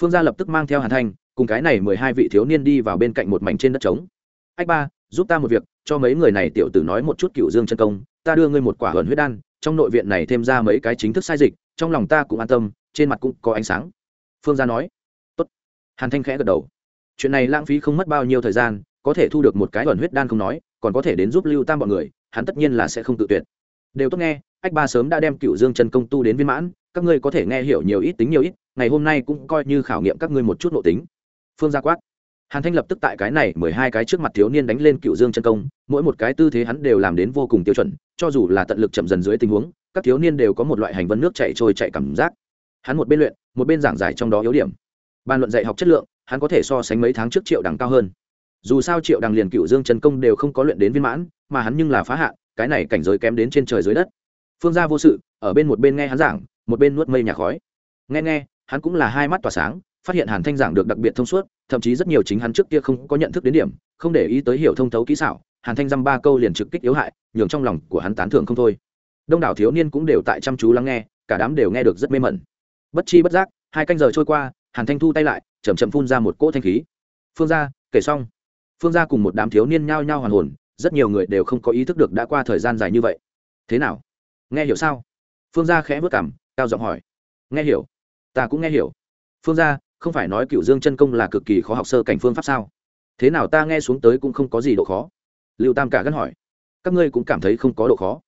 S1: Phương gia lập tức mang theo hàn thanh, cùng cái này mười hai vị thiếu niên đi vào bên cạnh một mảnh trên đất trống. Ách ba giúp ta một việc, cho mấy người này tiểu tử nói một chút cựu dương chân công, ta đưa ngươi một quả hờn huyết đan, trong nội viện này thêm ra mấy cái chính thức sai dịch, trong lòng ta cũng an tâm, trên mặt cũng có ánh sáng. Phương gia nói. Tốt. hàn thanh khẽ gật đầu. Chuyện này lãng phí không mất bao nhiêu thời gian, có thể thu được một cái hờn huyết đan không nói, còn có thể đến giúp lưu tam bọn người, hắn tất nhiên là sẽ không tự tuyệt. Đều tốt nghe, ách ba sớm đã đem cựu dương chân công tu đến viên mãn, các ngươi có thể nghe hiểu nhiều ít tính nhiều ít, ngày hôm nay cũng coi như khảo nghiệm các ngươi một chút nội tính. Phương gia quát hàn thanh lập tức tại cái này mười hai cái trước mặt thiếu niên đánh lên cựu dương chân công, mỗi một cái tư thế hắn đều làm đến vô cùng tiêu chuẩn, cho dù là tận lực chậm dần dưới tình huống, các thiếu niên đều có một loại hành vân nước chạy trôi chạy cảm giác. Hắn một bên luyện, một bên giảng giải trong đó yếu điểm. Bàn luận dạy học chất lượng, hắn có thể so sánh mấy tháng trước triệu đằng cao hơn. Dù sao triệu đằng liền cựu dương chân công đều không có luyện đến viên mãn, mà hắn nhưng là phá hạn, cái này cảnh giới kém đến trên trời dưới đất. Phương gia vô sự, ở bên một bên nghe hắn giảng, một bên nuốt mây nhà khói. Nghe nghe, hắn cũng là hai mắt tỏa sáng, phát hiện hàn thanh giảng được đặc biệt thông suốt thậm chí rất nhiều chính hắn trước kia không có nhận thức đến điểm, không để ý tới hiểu thông thấu kỹ xảo, hàn thanh dăm ba câu liền trực kích yếu hại, nhường trong lòng của hắn tán thưởng không thôi. Đông đảo thiếu niên cũng đều tại chăm chú lắng nghe, cả đám đều nghe được rất mê mẩn. Bất chi bất giác, hai canh giờ trôi qua, hàn thanh thu tay lại chầm chậm phun ra một cỗ thanh khí. Phương gia, kể xong. Phương gia cùng một đám thiếu niên nhao nhao hoàn hồn, rất nhiều người đều không có ý thức được đã qua thời gian dài như vậy. Thế nào? Nghe hiểu sao? Phương gia khẽ vất cảm cao giọng hỏi. Nghe hiểu. Ta cũng nghe hiểu. Phương gia không phải nói cựu dương chân công là cực kỳ khó học sơ cảnh phương pháp sao? Thế nào ta nghe xuống tới cũng không có gì độ khó? Lưu tam cả gắn hỏi. Các ngươi cũng cảm thấy không có độ khó.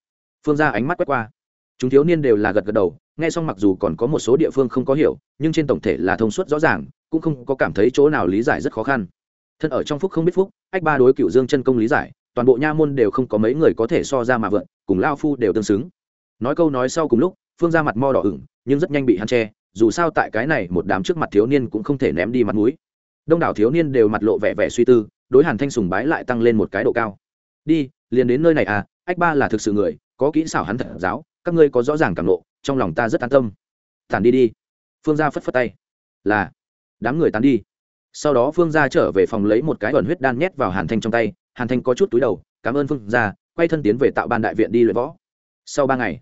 S1: Phương gia ánh mắt quét qua. Chúng thiếu niên đều là gật gật đầu, nghe xong mặc dù còn có một số địa phương không có hiểu, nhưng trên tổng thể là thông suốt rõ ràng, cũng không có cảm thấy chỗ nào lý giải rất khó khăn. Thân ở trong phúc không biết phúc, ách ba đối cựu dương chân công lý giải, toàn bộ nha môn đều không có mấy người có thể so ra mà vượn, cùng lao phu đều tương xứng. Nói câu nói sau cùng lúc, phương ra mặt mo đỏ ửng, nhưng rất nhanh bị hắn che dù sao tại cái này một đám trước mặt thiếu niên cũng không thể ném đi mặt mũi. Đông đảo thiếu niên đều mặt lộ vẻ vẻ suy tư, đối hàn thanh sùng bái lại tăng lên một cái độ cao. Đi, liền đến nơi này à ách ba là thực sự người, có kỹ xảo hắn thật giáo, các ngươi có rõ ràng cảm lộ trong lòng ta rất an tâm. Tản đi đi. Phương gia phất phất tay. Là. Đám người tán đi. Sau đó phương gia trở về phòng lấy một cái ẩn huyết đan nhét vào hàn thanh trong tay, hàn thanh có chút túi đầu, cảm ơn phương gia, quay thân tiến về tạo ban đại viện đi luyện võ. Sau ba ngày,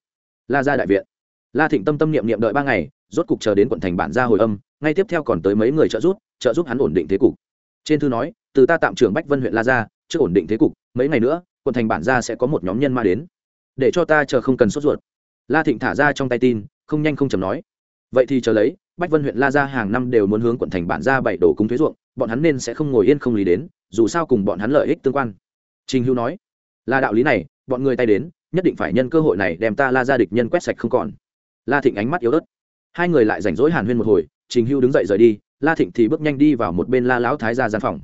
S1: la ra đại viện. La thịnh tâm tâm niệm niệm đợi ba ngày rốt cục chờ đến quận thành bản ra hồi âm, ngay tiếp theo còn tới mấy người trợ giúp trợ giúp hắn ổn định thế cục. Trên thư nói, từ ta tạm trưởng bách vân huyện la ra trước ổn định thế cục, mấy ngày nữa, quận thành bản ra sẽ có một nhóm nhân ma đến. Để cho ta chờ không cần sốt ruột. La thịnh thả ra trong tay tin, không nhanh không chầm nói. Vậy thì chờ lấy, bách vân huyện la ra hàng năm đều muốn hướng quận thành bản ra bảy đồ cúng thuế ruộng, bọn hắn nên sẽ không ngồi yên không lý đến, dù sao cùng bọn hắn lợi ích tương quan. Trình hữu nói, là đạo lý này, bọn người tay đến, nhất định phải nhân cơ hội này đem ta la ra địch nhân quét sạch không còn. La thịnh ánh mắt yếu ớt hai người lại rảnh rỗi hàn huyên một hồi, trình hưu đứng dậy rời đi, la thịnh thì bước nhanh đi vào một bên la lão thái gia gian phòng.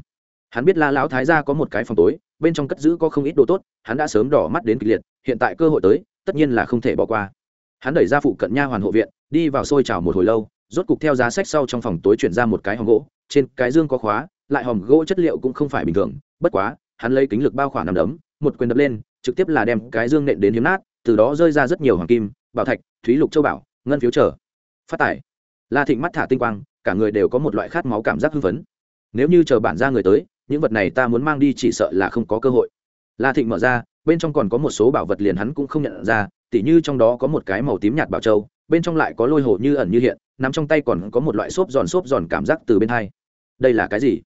S1: Hắn biết la lão thái gia có một cái phòng tối, bên trong cất giữ có không ít đồ tốt, hắn đã sớm đỏ mắt đến kịch liệt, hiện tại cơ hội tới, tất nhiên là không thể bỏ qua. Hắn đẩy ra phụ cận nha hoàn hộ viện, đi vào xôi trào một hồi lâu, rốt cục theo giá sách sau trong phòng tối chuyển ra một cái hòm gỗ, trên cái dương có khóa, lại hòm gỗ chất liệu cũng không phải bình thường, bất quá, hắn lấy kính lực bao khoảng nằm đấm, một quyền đập lên, trực tiếp là đem cái dương nện đến hiếm nát, từ đó rơi ra rất nhiều hoàng kim, bảo thạch, thúy lục châu bảo, ngân phiếu trở phát tải. La thịnh mắt thả tinh quang, cả người đều có một loại khát máu cảm giác hưng phấn. Nếu như chờ bản ra người tới, những vật này ta muốn mang đi chỉ sợ là không có cơ hội. La thịnh mở ra, bên trong còn có một số bảo vật liền hắn cũng không nhận ra, tỉ như trong đó có một cái màu tím nhạt bảo châu, bên trong lại có lôi hồ như ẩn như hiện, nằm trong tay còn có một loại xốp giòn xốp giòn cảm giác từ bên hai. Đây là cái gì?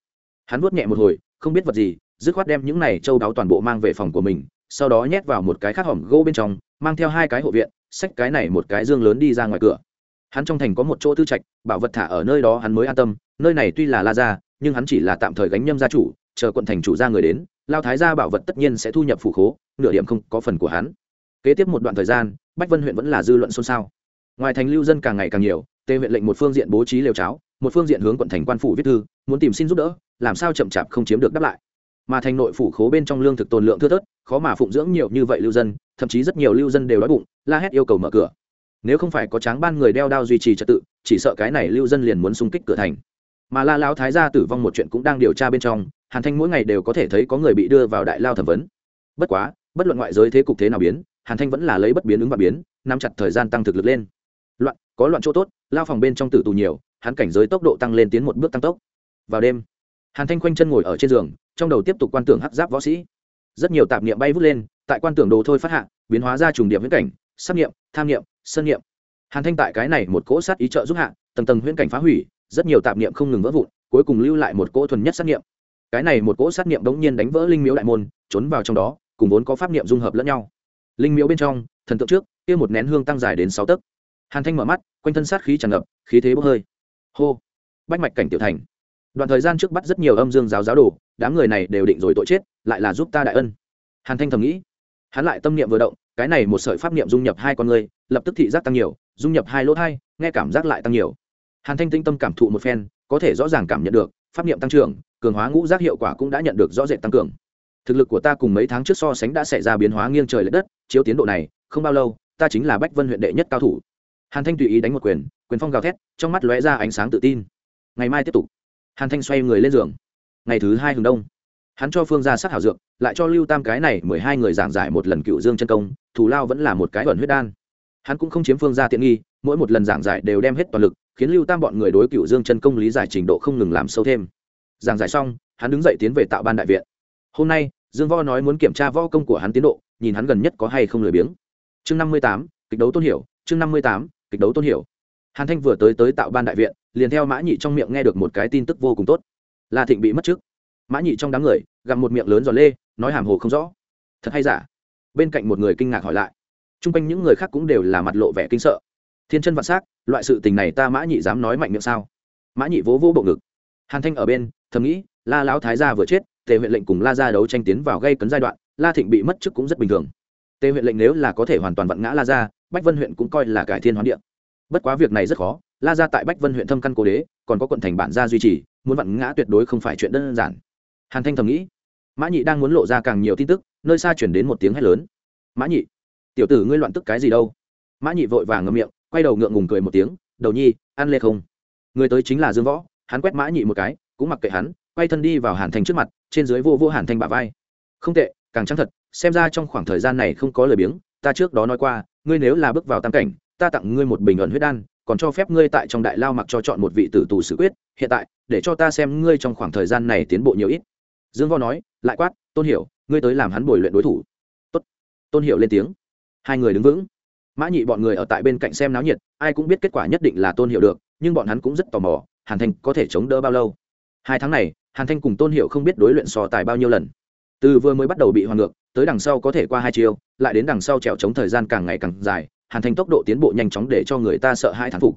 S1: Hắn vuốt nhẹ một hồi, không biết vật gì, dứt khoát đem những này châu đáo toàn bộ mang về phòng của mình, sau đó nhét vào một cái khát hỏng gỗ bên trong, mang theo hai cái hộ viện, xách cái này một cái dương lớn đi ra ngoài cửa hắn trong thành có một chỗ tư trạch, bảo vật thả ở nơi đó hắn mới an tâm, nơi này tuy là la gia, nhưng hắn chỉ là tạm thời gánh nhâm gia chủ, chờ quận thành chủ ra người đến, lao thái gia bảo vật tất nhiên sẽ thu nhập phủ khố, nửa điểm không có phần của hắn. Kế tiếp một đoạn thời gian, bách vân huyện vẫn là dư luận xôn xao. Ngoài thành lưu dân càng ngày càng nhiều tê huyện lệnh một phương diện bố trí lều cháo, một phương diện hướng quận thành quan phủ viết thư, muốn tìm xin giúp đỡ, làm sao chậm chạp không chiếm được đáp lại. Mà thành nội phủ khố bên trong lương thực tồn lượng thưa thớt, khó mà phụng dưỡng nhiều như vậy lưu dân, thậm chí rất nhiều lưu dân đều đói bụng, la hét yêu cầu mở cửa nếu không phải có tráng ban người đeo đao duy trì trật tự, chỉ sợ cái này lưu dân liền muốn xung kích cửa thành. Mà la lão thái gia tử vong một chuyện cũng đang điều tra bên trong, hàn thanh mỗi ngày đều có thể thấy có người bị đưa vào đại lao thẩm vấn. Bất quá, bất luận ngoại giới thế cục thế nào biến, hàn thanh vẫn là lấy bất biến ứng và biến, nắm chặt thời gian tăng thực lực lên. Loạn, có loạn chỗ tốt, lao phòng bên trong tử tù nhiều, hắn cảnh giới tốc độ tăng lên tiến một bước tăng tốc. Vào đêm, hàn thanh khoanh chân ngồi ở trên giường, trong đầu tiếp tục quan tưởng hắc giáp võ sĩ. Rất nhiều tạp niệm bay vút lên, tại quan tưởng đồ thôi phát hạ, biến hóa ra trùng điểm viễn cảnh, sắp niệm, tham niệm sơn niệm. Hàn thanh tại cái này một cỗ sát ý trợ giúp hạ, tầng tầng huyễn cảnh phá hủy, rất nhiều tạp niệm không ngừng vỡ vụn, cuối cùng lưu lại một cỗ thuần nhất sát niệm. Cái này một cỗ sát niệm đống nhiên đánh vỡ linh miếu đại môn, trốn vào trong đó, cùng vốn có pháp niệm dung hợp lẫn nhau. Linh miếu bên trong, thần tượng trước, kia một nén hương tăng dài đến sáu tấc. Hàn thanh mở mắt, quanh thân sát khí tràn ngập, khí thế bốc hơi. Hô! Bách mạch cảnh tiểu thành. Đoạn thời gian trước bắt rất nhiều âm dương giáo giáo đồ, đám người này đều định rồi tội chết, lại là giúp ta đại ân. Hàn thanh thầm nghĩ. Hắn lại tâm niệm vừa động, cái này một sợi pháp niệm dung nhập hai con người lập tức thị giác tăng nhiều, dung nhập hai lỗ thai, nghe cảm giác lại tăng nhiều. Hàn thanh tinh tâm cảm thụ một phen, có thể rõ ràng cảm nhận được, pháp niệm tăng trưởng, cường hóa ngũ giác hiệu quả cũng đã nhận được rõ rệt tăng cường. Thực lực của ta cùng mấy tháng trước so sánh đã xảy ra biến hóa nghiêng trời l ệ đất, chiếu tiến độ này, không bao lâu, ta chính là bách vân huyện đệ nhất cao thủ. Hàn thanh tùy ý đánh một quyền quyền phong gào thét, trong mắt lóe ra ánh sáng tự tin. Ngày mai tiếp tục. Hàn thanh xoay người lên giường. Ngày thứ hai hừng đông. Hắn cho phương ra sát hảo dược, lại cho lưu tam cái này mười hai người giảng giải một lần cựu dương chân công, thù lao vẫn là một cái ẩn huyết đan hắn cũng không chiếm phương ra tiện nghi, mỗi một lần giảng giải đều đem hết toàn lực, khiến lưu tam bọn người đối cựu dương chân công lý giải trình độ không ngừng làm sâu thêm. Giảng giải xong, hắn đứng dậy tiến về tạo ban đại viện. Hôm nay, dương võ nói muốn kiểm tra võ công của hắn tiến độ, nhìn hắn gần nhất có hay không lười biếng. Chương năm mươi tám, kịch đấu tôn hiểu, chương năm mươi tám, kịch đấu tôn hiểu. Hàn thanh vừa tới tới tạo ban đại viện, liền theo mã nhị trong miệng nghe được một cái tin tức vô cùng tốt. La thịnh bị mất trước. mã nhị trong đám người, gặp một miệng lớn giòn lê, nói hàm hồ không rõ. Thật hay giả? Bên cạnh một người kinh ngạc hỏi lại chung quanh những người khác cũng đều là mặt lộ vẻ kinh sợ. Thiên chân vạn s á c loại sự tình này ta mã nhị dám nói mạnh miệng sao? Mã nhị vỗ vỗ bộ ngực. Hàn thanh ở bên, thầm nghĩ, la lão thái gia vừa chết, tề huyện lệnh cùng la ra đấu tranh tiến vào gây cấn giai đoạn, la thịnh bị mất chức cũng rất bình thường. Tề huyện lệnh nếu là có thể hoàn toàn vặn ngã la ra bách vân huyện cũng coi là cải thiên hoán điện bất quá việc này rất khó, la ra tại bách vân huyện thâm căn cố đế, còn có quận thành bản gia duy trì, muốn vặn ngã tuyệt đối không phải chuyện đơn giản. Hàn thanh thầm nghĩ, mã nhị đang muốn lộ ra càng nhiều tin tức, nơi xa chuyển đến một tiếng hét lớn. Mã nhị tiểu tử ngươi loạn tức cái gì đâu? Mã nhị vội vàng ngậm miệng, quay đầu ngượng ngùng cười một tiếng, đầu nhi, ăn lê không? Người tới chính là dương võ, hắn quét mã nhị một cái, cũng mặc kệ hắn, quay thân đi vào hàn thanh trước mặt, trên dưới vô vô hàn thanh bả vai. Không tệ, càng trắng thật, xem ra trong khoảng thời gian này không có lời biếng, ta trước đó nói qua, ngươi nếu là bước vào tam cảnh, ta tặng ngươi một bình ẩn huyết đan, còn cho phép ngươi tại trong đại lao mặc cho chọn một vị tử tù xử quyết, hiện tại, để cho ta xem ngươi trong khoảng thời gian này tiến bộ nhiều ít. Dương võ nói, lại quát, tôn hiểu, ngươi tới làm hắn bồi luyện đối thủ. Tốt. tôn hiểu lên tiếng hai người đứng vững. Mã nhị bọn người ở tại bên cạnh xem náo nhiệt, ai cũng biết kết quả nhất định là tôn hiệu được, nhưng bọn hắn cũng rất tò mò, hàn thanh có thể chống đỡ bao lâu? Hai tháng này, hàn thanh cùng tôn hiệu không biết đối luyện sò tài bao nhiêu lần. Từ vừa mới bắt đầu bị hoàn ngược, tới đằng sau có thể qua hai chiều lại đến đằng sau trèo chống thời gian càng ngày càng dài, hàn thanh tốc độ tiến bộ nhanh chóng để cho người ta sợ hai thán phục.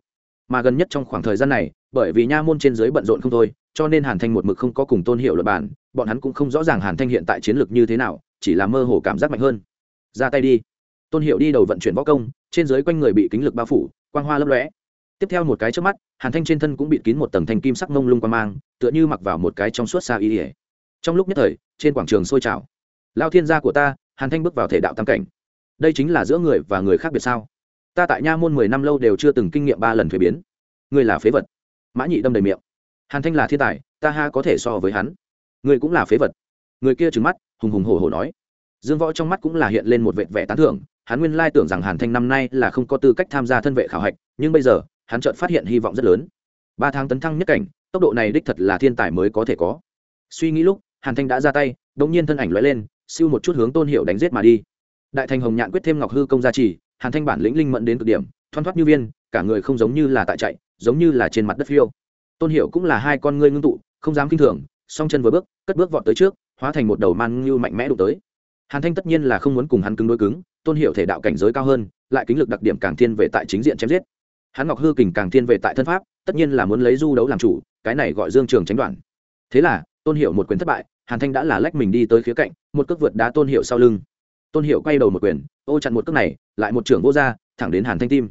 S1: Mà gần nhất trong khoảng thời gian này, bởi vì nha môn trên dưới bận rộn không thôi, cho nên hàn thanh một mực không có cùng tôn hiệu luật bản bọn hắn cũng không rõ ràng hàn thanh hiện tại chiến lược như thế nào, chỉ là mơ hồ cảm giác mạnh hơn. Ra tay đi tôn hiệu đi đầu vận chuyển võ công, trên dưới quanh người bị kính lực bao phủ, quang hoa lấp lóe. Tiếp theo một cái trước mắt, hàn thanh trên thân cũng bị kín một tầng thanh kim sắc mông lung qua mang, tựa như mặc vào một cái trong suốt xa y ỉa trong lúc nhất thời, trên quảng trường sôi trào. Lao thiên gia của ta, hàn thanh bước vào thể đạo tam cảnh. Đây chính là giữa người và người khác biệt sao? Ta tại nha môn mười năm lâu đều chưa từng kinh nghiệm ba lần thuế biến. Ngươi là phế vật. Mã nhị đâm đầy miệng. Hàn thanh là thiên tài, ta ha có thể so với hắn. Ngươi cũng là phế vật. Người kia trừng mắt, hùng hùng hổ hổ nói. Dương võ trong mắt cũng là hiện lên một vệt vẻ tán thưởng hắn nguyên lai tưởng rằng hàn thanh năm nay là không có tư cách tham gia thân vệ khảo hạch, nhưng bây giờ, hắn chợt phát hiện hy vọng rất lớn. Ba tháng tấn thăng nhất cảnh, tốc độ này đích thật là thiên tài mới có thể có. Suy nghĩ lúc, hàn thanh đã ra tay đ ỗ n g nhiên thân ảnh l lên, siêu một chút hướng tôn hiệu đánh g i ế t mà đi. Đại thành hồng nhạn quyết thêm ngọc hư công gia trì, hàn thanh bản lĩnh linh mẫn đến cực điểm, thoăn thoắt như viên, cả người không giống như là tại chạy, giống như là trên mặt đất phiêu. Tôn hiệu cũng là hai con ngươi ngưng tụ, không dám kinh thường, song chân vừa bước, cất bước vọt tới trước, hóa thành một đầu man như mạnh mẽ đụng tới. Hàn thanh tất nhiên là không muốn cùng hắn cứng đối cứng tôn hiệu thể đạo cảnh giới cao hơn, lại kính lực đặc điểm càng thiên về tại chính diện chém giết. Hắn ngọc hư kình càng thiên về tại thân pháp, tất nhiên là muốn lấy du đấu làm chủ, cái này gọi dương trường tránh đoạn. Thế là, tôn hiệu một quyền thất bại, hàn thanh đã là lách mình đi tới khía cạnh, một cước vượt đá tôn hiệu sau lưng. Tôn hiệu quay đầu một quyền, ô chặn một cước này, lại một trưởng vô r thẳng đến hàn thanh tim.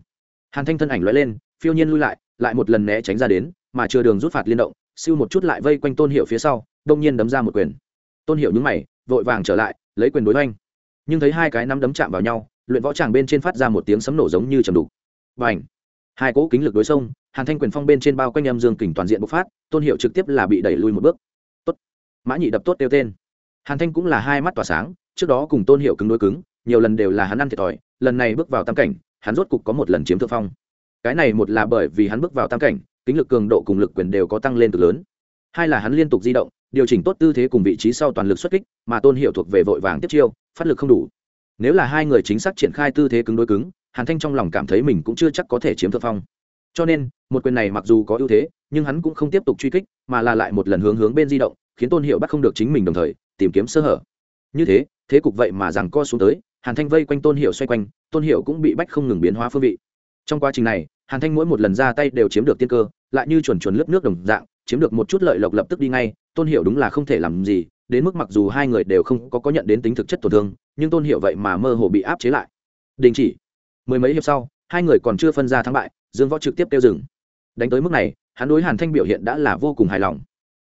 S1: Hàn thanh thân ảnh l lên, phiêu nhiên lui lại lại một lần né tránh ra đến, mà chưa đường rút phạt liên động, siêu một chút lại vây quanh tôn hiệu phía sau, đông nhiên đấm ra một quyền. Tôn hiệu nhúng mày, vội vàng trở lại, lấy quyền đối oanh nhưng thấy hai cái nắm đấm chạm vào nhau, luyện võ tràng bên trên phát ra một tiếng sấm nổ giống như trầm đục. Và ảnh hai cỗ kính lực đối sông, hàn thanh quyền phong bên trên bao quanh em dương kình toàn diện bộc phát, tôn hiệu trực tiếp là bị đẩy lui một bước. Tốt! Mã nhị đập tốt tiêu tên. Hàn thanh cũng là hai mắt tỏa sáng, trước đó cùng tôn hiệu cứng đối cứng, nhiều lần đều là hắn ăn thiệt thòi, lần này bước vào tam cảnh, hắn rốt cục có một lần chiếm thượng phong. Cái này một là bởi vì hắn bước vào tam cảnh, kính lực cường độ cùng lực quyền đều có tăng lên cực lớn. Hai là hắn liên tục di động điều chỉnh tốt tư thế cùng vị trí sau toàn lực xuất kích, mà tôn hiệu thuộc về vội vàng tiếp chiêu, phát lực không đủ. Nếu là hai người chính xác triển khai tư thế cứng đối cứng, hàn thanh trong lòng cảm thấy mình cũng chưa chắc có thể chiếm thượng phong. Cho nên, một quyền này mặc dù có ưu thế, nhưng hắn cũng không tiếp tục truy kích, mà là lại một lần hướng hướng bên di động, khiến tôn hiệu bắt không được chính mình đồng thời, tìm kiếm sơ hở. Như thế thế cục vậy mà rằng co xuống tới, hàn thanh vây quanh tôn hiệu xoay quanh, tôn hiệu cũng bị bách không ngừng biến hóa phương vị. Trong quá trình này, hàn thanh mỗi một lần ra tay đều chiếm được tiên cơ, lại như chuẩn chuẩn lướt nước đồng dạng chiếm được một chút lợi lộc lập tức đi ngay, tôn hiệu đúng là không thể làm gì, đến mức mặc dù hai người đều không có có nhận đến tính thực chất tổn thương, nhưng tôn hiệu vậy mà mơ hồ bị áp chế lại. Đình chỉ. Mười mấy hiệp sau, hai người còn chưa phân ra thắng bại, dương võ trực tiếp tiêu dừng. Đánh tới mức này, hắn đối hàn thanh biểu hiện đã là vô cùng hài lòng.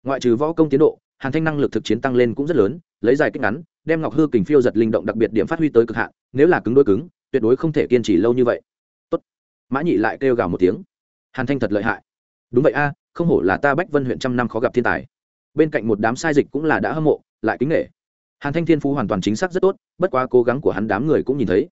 S1: Ngoại trừ võ công tiến độ, hàn thanh năng lực thực chiến tăng lên cũng rất lớn, lấy dài kích ngắn, đem ngọc hư kình phiêu giật linh động đặc biệt điểm phát huy tới cực hạn, nếu là cứng đôi cứng, tuyệt đối không thể kiên trì lâu như vậy. Tốt. mã nhị lại kêu gào một tiếng. Hàn thanh thật lợi hại. Đúng vậy a không hổ là ta bách vân huyện trăm năm khó gặp thiên tài. Bên cạnh một đám sai dịch cũng là đã hâm mộ, lại kính nghệ hàn thanh thiên phú hoàn toàn chính xác rất tốt, bất quá cố gắng của hắn đám người cũng nhìn thấy.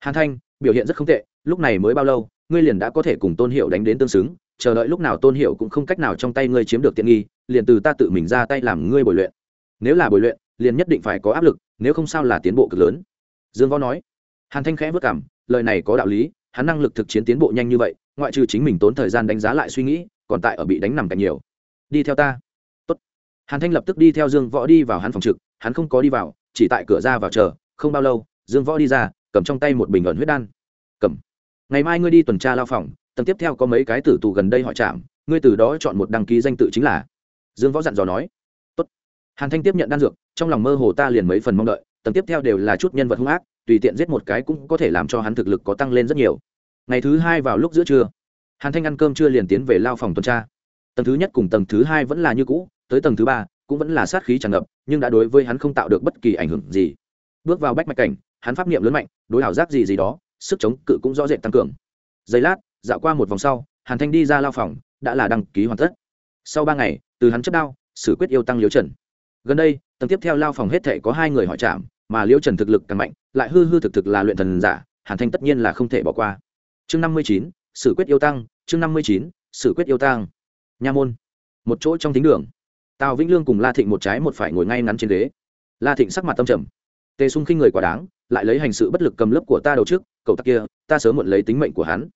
S1: Hàn thanh, biểu hiện rất không tệ, lúc này mới bao lâu, ngươi liền đã có thể cùng tôn hiệu đánh đến tương xứng, chờ đợi lúc nào tôn hiệu cũng không cách nào trong tay ngươi chiếm được tiện nghi, liền từ ta tự mình ra tay làm ngươi bồi luyện. Nếu là bồi luyện, liền nhất định phải có áp lực, nếu không sao là tiến bộ cực lớn. Dương võ nói. Hàn thanh khẽ vất cảm, lời này có đạo lý, hắn năng lực thực chiến tiến bộ nhanh như vậy, ngoại trừ chính mình tốn thời gian đánh giá lại suy nghĩ còn tại ở bị đánh nằm cạnh nhiều. Đi theo ta. Tốt. hàn thanh lập tức đi theo dương võ đi vào hắn phòng trực, hắn không có đi vào, chỉ tại cửa ra vào chờ, không bao lâu, dương võ đi ra, cầm trong tay một bình ẩn huyết đan. Cầm. Ngày mai ngươi đi tuần tra lao phòng, tầng tiếp theo có mấy cái tử tù gần đây họ chạm ngươi từ đó chọn một đăng ký danh tự chính là. Dương võ dặn dò nói. Tốt. hàn thanh tiếp nhận đan dược, trong lòng mơ hồ ta liền mấy phần mong đợi, tầng tiếp theo đều là chút nhân vật hung ác, tùy tiện giết một cái cũng có thể làm cho hắn thực lực có tăng lên rất nhiều. Ngày thứ hai vào lúc giữa trưa hàn thanh ăn cơm chưa liền tiến về lao phòng tuần tra. Tầng thứ nhất cùng tầng thứ hai vẫn là như cũ, tới tầng thứ ba cũng vẫn là sát khí tràn ngập, nhưng đã đối với hắn không tạo được bất kỳ ảnh hưởng gì. Bước vào bách mạch cảnh, hắn pháp niệm lớn mạnh, đối ảo giác gì gì đó, sức chống cự cũng rõ rệt tăng cường. Giây lát, dạo qua một vòng sau, hàn thanh đi ra lao phòng, đã là đăng ký hoàn tất. Sau ba ngày, từ hắn chất đao xử quyết yêu tăng liễu trần. Gần đây, tầng tiếp theo lao phòng hết thể có hai người hỏi chạm mà liễu trần thực lực càng mạnh, lại hư hư thực thực là luyện thần giả, hàn thanh tất nhiên là không thể bỏ qua. Chương năm mươi chín xử quyết yêu tăng, chương năm mươi chín xử quyết yêu tăng. Nha môn. Một chỗ trong thính đường. Tào vĩnh lương cùng la thịnh một trái một phải ngồi ngay ngắn trên ghế. La thịnh sắc mặt tâm trầm. Tề sung khinh người quả đáng, lại lấy hành sự bất lực cầm lớp của ta đầu trước, cậu ta kia, ta sớm muộn lấy tính mệnh của hắn.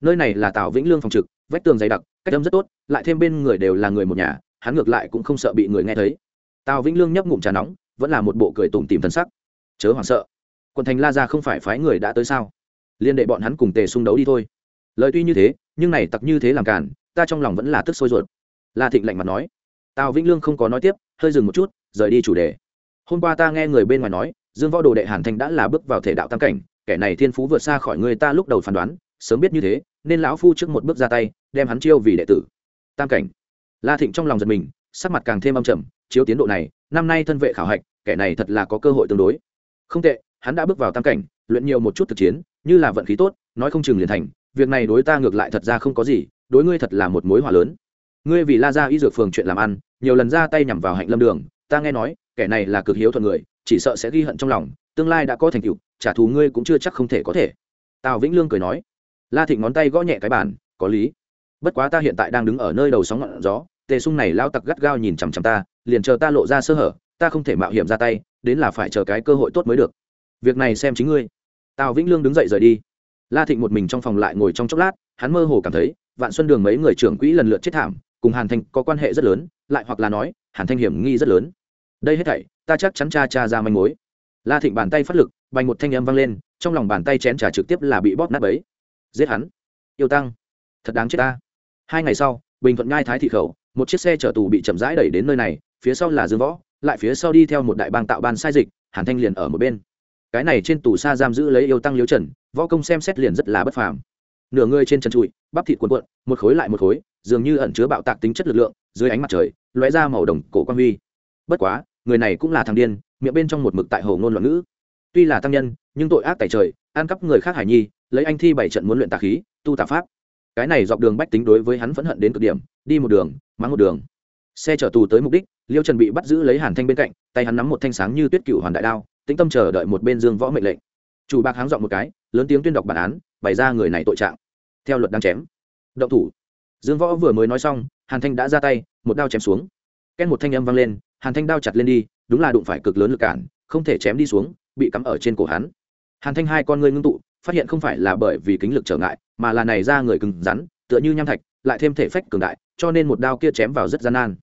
S1: Nơi này là tào vĩnh lương phòng trực, vách tường dày đặc, cách âm rất tốt, lại thêm bên người đều là người một nhà, hắn ngược lại cũng không sợ bị người nghe thấy. Tào vĩnh lương nhấp ngụm trà nóng, vẫn là một bộ cười tủm tìm thân sắc. Chớ hoảng sợ. Quần thành la ra không phải phái người đã tới sao? Liên đệ bọn hắn cùng tề xung đấu đi thôi lời tuy như thế, nhưng này tặc như thế làm cản ta trong lòng vẫn là tức sôi ruột. La thịnh lạnh mặt nói. Tào vĩnh lương không có nói tiếp, hơi dừng một chút, rời đi chủ đề. Hôm qua ta nghe người bên ngoài nói, dương võ đồ đệ hàn thanh đã là bước vào thể đạo tam cảnh, kẻ này thiên phú vượt xa khỏi người ta lúc đầu phán đoán, sớm biết như thế, nên lão phu trước một bước ra tay, đem hắn chiêu vì đệ tử. Tam cảnh. La thịnh trong lòng giật mình, sắc mặt càng thêm âm trầm, chiếu tiến độ này, năm nay thân vệ khảo hạch, kẻ này thật là có cơ hội tương đối. Không tệ, hắn đã bước vào tam cảnh, luyện nhiều một chút thực chiến, như là vận khí tốt, nói không chừng liền thành việc này đối ta ngược lại thật ra không có gì, đối ngươi thật là một mối hòa lớn. Ngươi vì la ra y dược phường chuyện làm ăn, nhiều lần ra tay nhằm vào hạnh lâm đường, ta nghe nói, kẻ này là cực hiếu thuận người, chỉ sợ sẽ ghi hận trong lòng, tương lai đã có thành tựu, trả thù ngươi cũng chưa chắc không thể có thể. Tào vĩnh lương cười nói, la thịnh ngón tay gõ nhẹ cái bàn, có lý. Bất quá ta hiện tại đang đứng ở nơi đầu sóng ngọn gió, tề sung này lao tặc gắt gao nhìn chằm chằm ta, liền chờ ta lộ ra sơ hở, ta không thể mạo hiểm ra tay, đến là phải chờ cái cơ hội tốt mới được. Việc này xem chính ngươi. Tào vĩnh lương đứng dậy rời đi la thịnh một mình trong phòng lại ngồi trong chốc lát, hắn mơ hồ cảm thấy, vạn xuân đường mấy người trưởng quỹ lần lượt chết thảm, cùng hàn thanh có quan hệ rất lớn, lại hoặc là nói, hàn thanh hiểm nghi rất lớn. Đây hết thảy, ta chắc chắn cha cha ra manh mối. La thịnh bàn tay phát lực, bành một thanh âm vang lên, trong lòng bàn tay chén trà trực tiếp là bị bóp nát bấy. Giết hắn. Yêu tăng. Thật đáng chết ta. Hai ngày sau, bình thuận ngai thái thị khẩu, một chiếc xe chở tù bị chậm rãi đẩy đến nơi này, phía sau là dương võ, lại phía sau đi theo một đại bang tạo ban sai dịch, hàn thanh liền ở một bên cái này trên tù xa giam giữ lấy yêu tăng liêu trần, võ công xem xét liền rất là bất phàm. Nửa người trên chân trụi, bắp thịt cuộn cuộn, một khối lại một khối, dường như ẩn chứa bạo tạc tính chất lực lượng, dưới ánh mặt trời, lóe ra màu đồng cổ quan huy. Bất quá, người này cũng là thằng điên, miệng bên trong một mực tại hồ ngôn loạn ngữ. Tuy là tăng nhân, nhưng tội ác tại trời, ăn cắp người khác hải nhi, lấy anh thi bảy trận muốn luyện tà khí, tu tà pháp. Cái này dọc đường bách tính đối với hắn phẫn hận đến cực điểm, đi một đường, mắng một đường xe chở tù tới mục đích, liêu trần bị bắt giữ lấy hàn thanh bên cạnh, tay hắn nắm một thanh sáng như tuyết cựu hoàn đại đao, tĩnh tâm chờ đợi một bên dương võ mệnh lệnh. Chủ bạc háng dọn một cái, lớn tiếng tuyên đọc bản án, bày ra người này tội trạng. Theo luật đang chém. Động thủ. Dương võ vừa mới nói xong, hàn thanh đã ra tay, một đao chém xuống. Ken một thanh âm vang lên, hàn thanh đao chặt lên đi, đúng là đụng phải cực lớn lực cản, không thể chém đi xuống, bị cắm ở trên cổ hắn. Hàn thanh hai con ngươi ngưng tụ, phát hiện không phải là bởi vì kính lực trở ngại, mà là này ra người cứng rắn tựa như nham thạch, lại thêm thể phách cường đại, cho nên một đao kia chém vào rất gian nan.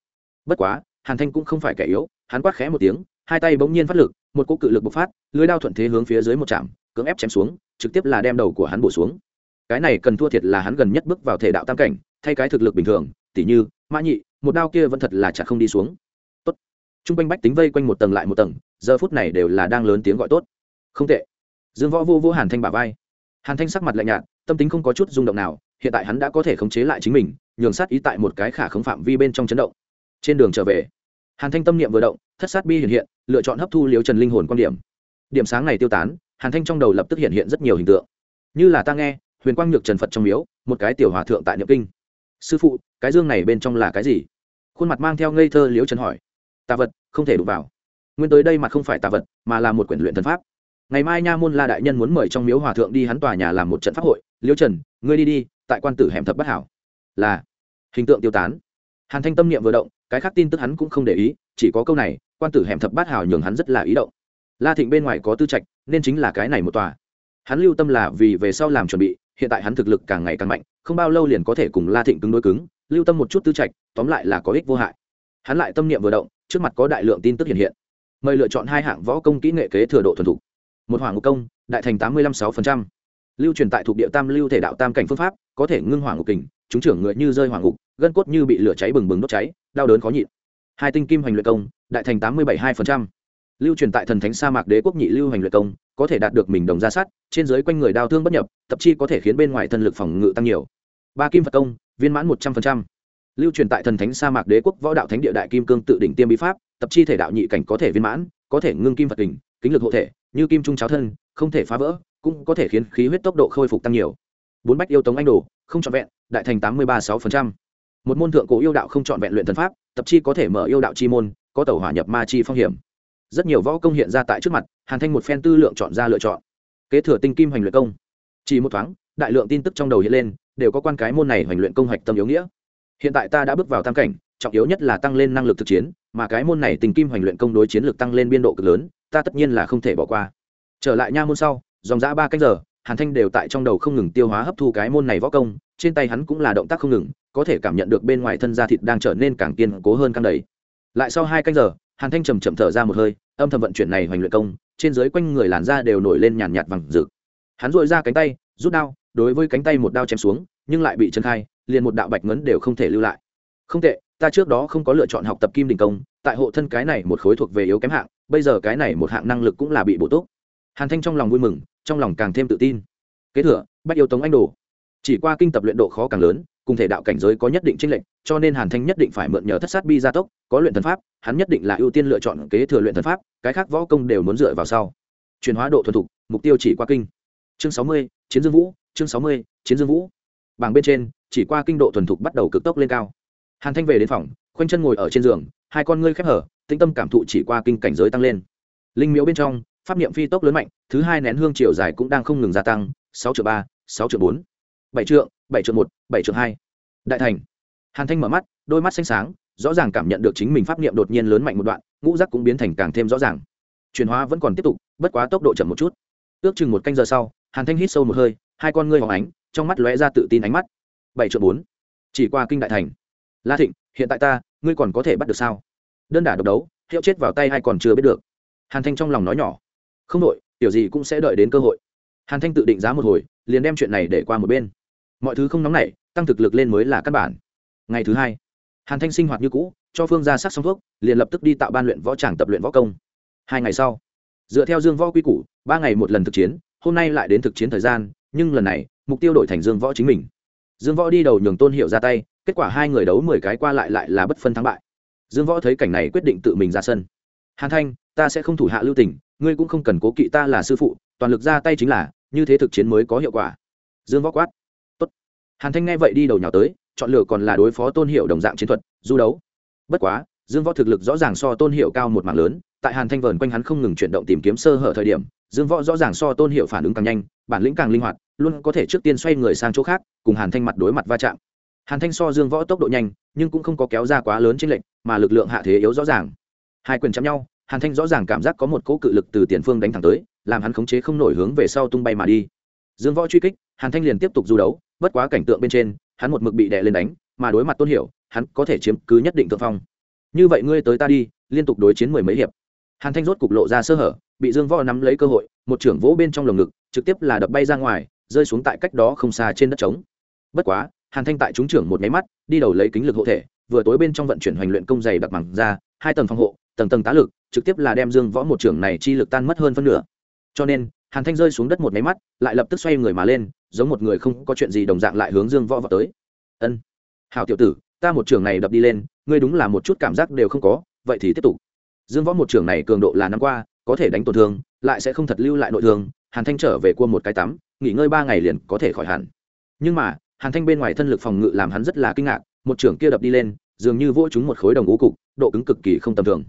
S1: Bất quá, hàn thanh cũng không phải kẻ yếu, hắn quát khẽ một tiếng, hai tay bỗng nhiên phát lực, một cỗ cự lực bộc phát, lưới đao thuận thế hướng phía dưới một chạm, cưỡng ép chém xuống, trực tiếp là đem đầu của hắn bổ xuống. Cái này cần thua thiệt là hắn gần nhất bước vào thể đạo tam cảnh, thay cái thực lực bình thường, tỉ như, mã nhị, một đao kia vẫn thật là chả không đi xuống. Tốt. T r u n g quanh bách tính vây quanh một tầng lại một tầng, giờ phút này đều là đang lớn tiếng gọi tốt. Không tệ. Dương võ vô vô hàn thanh bà vai. Hàn thanh sắc mặt lạnh nhạt, tâm tính không có chút rung động nào hiện tại hắn đã có thể khống chế lại chính mình, nhường sát ý tại một cái khả khống phạm vi bên trong chấn động. Trên đường trở về, hàn thanh tâm niệm vừa động, thất sát bi hiện hiện, lựa chọn hấp thu liều trần linh hồn quan điểm. Điểm sáng này tiêu tán, hàn thanh trong đầu lập tức hiện hiện rất nhiều hình tượng. Như là ta nghe, huyền quang nhược trần phật trong miếu, một cái tiểu hòa thượng tại niệm kinh. Sư phụ, cái dương này bên trong là cái gì? Khuôn mặt mang theo ngây thơ liễu trần hỏi. Tà vật, không thể đụng vào. Nguyên tới đây mặt không phải tà vật, mà là một quyển luyện thần pháp. Ngày mai nha môn la đại nhân muốn mời trong miếu hòa thượng đi hắn tòa nhà làm một trận pháp hội. Liễu trần, ngươi đi đi tại quan tử hẻm thập bất hảo. Là, hình tượng tiêu tán. Hàn thanh tâm niệm vừa động, cái khác tin tức hắn cũng không để ý, chỉ có câu này, quan tử hẻm thập bát hảo nhường hắn rất là ý động. La thịnh bên ngoài có tư trạch, nên chính là cái này một tòa. Hắn lưu tâm là vì về sau làm chuẩn bị, hiện tại hắn thực lực càng ngày càng mạnh, không bao lâu liền có thể cùng la thịnh cứng đối cứng, lưu tâm một chút tư trạch, tóm lại là có ích vô hại. Hắn lại tâm niệm vừa động, trước mặt có đại lượng tin tức hiện hiện. Mời lựa chọn hai hạng võ công kỹ nghệ kế thừa độ thuần thục. Một hoàng ngục công, đại thành tám mươi năm sáu lưu truyền tại thuộc địa tam lưu thể đạo tam cảnh phương pháp, có thể ngưng hoàng ngục kình, chúng trưởng người như rơi hoàng ngục, gân cốt như bị lửa cháy bừng bừng đốt cháy, đau đớn khó nhịn. Hai tinh kim hoành luyện công, đại thành tám mươi bảy hai lưu truyền tại thần thánh sa mạc đế quốc nhị lưu hành luyện công, có thể đạt được mình đồng ra sát, trên dưới quanh người đau thương bất nhập tập chi có thể khiến bên ngoài thân lực phòng ngự tăng nhiều. Ba kim phật công, viên mãn một trăm linh lưu truyền tại thần thánh sa mạc đế quốc võ đạo thánh địa đại kim cương tự đỉnh tiêm bí pháp, tập chi thể đạo nhị cảnh có thể viên mãn, có thể ngưng kim phật kình, kính lực hộ thể, như kim trung cháo thân, không thể phá vỡ cũng có thể khiến khí huyết tốc độ khôi phục tăng nhiều. Bốn bách yêu tống anh đồ, không trọn vẹn, đại thành tám mươi ba sáu một môn thượng cổ yêu đạo không trọn vẹn luyện thần pháp, tập chi có thể mở yêu đạo chi môn, có tàu hỏa nhập ma chi phong hiểm. Rất nhiều võ công hiện ra tại trước mặt, hàn thanh một phen tư lượng chọn ra lựa chọn. Kế thừa tinh kim hoành luyện công. Chỉ một thoáng, đại lượng tin tức trong đầu hiện lên, đều có quan cái môn này hoành luyện công hoạch tâm yếu nghĩa. Hiện tại ta đã bước vào tam cảnh, trọng yếu nhất là tăng lên năng lực thực chiến, mà cái môn này tình kim hoành luyện công đối chiến lược tăng lên biên độ cực lớn, ta tất nhiên là không thể bỏ qua. Trở lại nha môn sau dòng dã ba cách giờ, hàn thanh đều tại trong đầu không ngừng tiêu hóa hấp thu cái môn này võ công, trên tay hắn cũng là động tác không ngừng, có thể cảm nhận được bên ngoài thân da thịt đang trở nên càng kiên cố hơn căng đầy. Lại sau hai canh giờ, hàn thanh trầm chậm thở ra một hơi, âm thầm vận chuyển này hoành luyện công, trên dưới quanh người làn da đều nổi lên nhàn nhạt vàng rực. Hắn dội ra cánh tay, rút đao, đối với cánh tay một đao chém xuống, nhưng lại bị chân khai, liền một đạo bạch ngấn đều không thể lưu lại. Không tệ, ta trước đó không có lựa chọn học tập kim đình công, tại hộ thân cái này một khối thuộc về yếu kém hạng, bây giờ cái này một hạng năng lực cũng là bị bổ túc. Hàn thanh trong lòng vui mừng trong lòng càng thêm tự tin. Kế thừa, bắt yêu tống anh đồ. Chỉ qua kinh tập luyện độ khó càng lớn, cùng thể đạo cảnh giới có nhất định chênh lệch, cho nên hàn thanh nhất định phải mượn nhờ thất sát bi gia tốc, có luyện thần pháp, hắn nhất định là ưu tiên lựa chọn kế thừa luyện thần pháp, cái khác võ công đều muốn dựa vào sau. Chuyển hóa độ thuần thục, mục tiêu chỉ qua kinh. Chương sáu mươi, chiến dương vũ, chương sáu mươi, chiến dương vũ. Bảng bên trên, chỉ qua kinh độ thuần thục bắt đầu cực tốc lên cao. Hàn thanh về đến phòng, khoanh chân ngồi ở trên giường, hai con ngươi khép hở, tĩnh tâm cảm thụ chỉ qua kinh cảnh giới tăng lên. Linh miếu bên trong pháp niệm phi tốc lớn mạnh, thứ hai nén hương chiều dài cũng đang không ngừng gia tăng, sáu triệu ba, sáu triệu bốn, bảy triệu bảy triệu một, bảy triệu hai. Đại thành. Hàn thanh mở mắt, đôi mắt xanh sáng, rõ ràng cảm nhận được chính mình pháp niệm đột nhiên lớn mạnh một đoạn, ngũ giác cũng biến thành càng thêm rõ ràng. Chuyển hóa vẫn còn tiếp tục, bất quá tốc độ chậm một chút. Ước chừng một canh giờ sau, hàn thanh hít sâu một hơi, hai con ngươi hóng ánh, trong mắt lóe ra tự tin ánh mắt. Bảy triệu bốn. Chỉ qua kinh đại thành. La thịnh, hiện tại ta, ngươi còn có thể bắt được sao? Đơn đả độc đấu, hiệu chết vào tay hay còn chưa biết được. Hàn thanh trong lòng nói nhỏ không đội, tiểu gì cũng sẽ đợi đến cơ hội. Hàn thanh tự định giá một hồi, liền đem chuyện này để qua một bên. Mọi thứ không nóng nảy, tăng thực lực lên mới là căn bản. Ngày thứ hai, hàn thanh sinh hoạt như cũ, cho phương ra sắc xong thuốc, liền lập tức đi tạo ban luyện võ tràng tập luyện võ công. Hai ngày sau, dựa theo dương võ quy củ, ba ngày một lần thực chiến, hôm nay lại đến thực chiến thời gian, nhưng lần này, mục tiêu đổi thành dương võ chính mình. Dương võ đi đầu nhường tôn hiệu ra tay, kết quả hai người đấu mười cái qua lại lại là bất phân thắng bại. Dương võ thấy cảnh này quyết định tự mình ra sân. Hàn thanh, ta sẽ không thủ hạ lưu tình ngươi cũng không cần cố kỵ ta là sư phụ, toàn lực ra tay chính là, như thế thực chiến mới có hiệu quả. Dương võ quát. Tốt. hàn thanh nghe vậy đi đầu nhào tới, chọn lựa còn là đối phó tôn hiệu đồng dạng chiến thuật, du đấu. Bất quá, dương võ thực lực rõ ràng so tôn hiệu cao một mạng lớn, tại hàn thanh vờn quanh hắn không ngừng chuyển động tìm kiếm sơ hở thời điểm, dương võ rõ ràng so tôn hiệu phản ứng càng nhanh, bản lĩnh càng linh hoạt, luôn có thể trước tiên xoay người sang chỗ khác, cùng hàn thanh mặt đối mặt va chạm. Hàn thanh so dương võ tốc độ nhanh, nhưng cũng không có kéo ra quá lớn trên lệnh mà lực lượng hạ thế yếu rõ ràng. Hai quyền chạm nhau hàn thanh rõ ràng cảm giác có một cỗ cự lực từ tiền phương đánh thẳng tới, làm hắn khống chế không nổi hướng về sau tung bay mà đi. Dương võ truy kích, hàn thanh liền tiếp tục du đấu, bất quá cảnh tượng bên trên, hắn một mực bị đè lên đánh, mà đối mặt tôn hiểu, hắn có thể chiếm cứ nhất định thượng phong. Như vậy ngươi tới ta đi, liên tục đối chiến mười mấy hiệp. Hàn thanh rốt cục lộ ra sơ hở, bị dương võ nắm lấy cơ hội, một trưởng vỗ bên trong lồng ngực, trực tiếp là đập bay ra ngoài, rơi xuống tại cách đó không xa trên đất trống. Bất quá, hàn thanh tại trúng trưởng một máy mắt, đi đầu lấy kính lực hộ thể, vừa tối bên trong vận chuyển hoành luyện công dày đặc bằng ra hai tầng phòng hộ tầng tầng tá lực, trực tiếp là đem dương võ một trưởng này chi lực tan mất hơn phân nửa. Cho nên, hàn thanh rơi xuống đất một máy mắt, lại lập tức xoay người mà lên, giống một người không có chuyện gì đồng dạng lại hướng dương võ vào tới. Ân hào tiểu tử, ta một trưởng này đập đi lên, ngươi đúng là một chút cảm giác đều không có, vậy thì tiếp tục. Dương võ một trưởng này cường độ là năm qua, có thể đánh tổn thương, lại sẽ không thật lưu lại nội thương, hàn thanh trở về cua một cái tắm, nghỉ ngơi ba ngày liền có thể khỏi hẳn. Nhưng mà, hàn thanh bên ngoài thân lực phòng ngự làm hắn rất là kinh ngạc, một trưởng kia đập đi lên, dường như vỗ chúng một khối đồng ngũ cục, độ cứng cực kỳ không tầm thường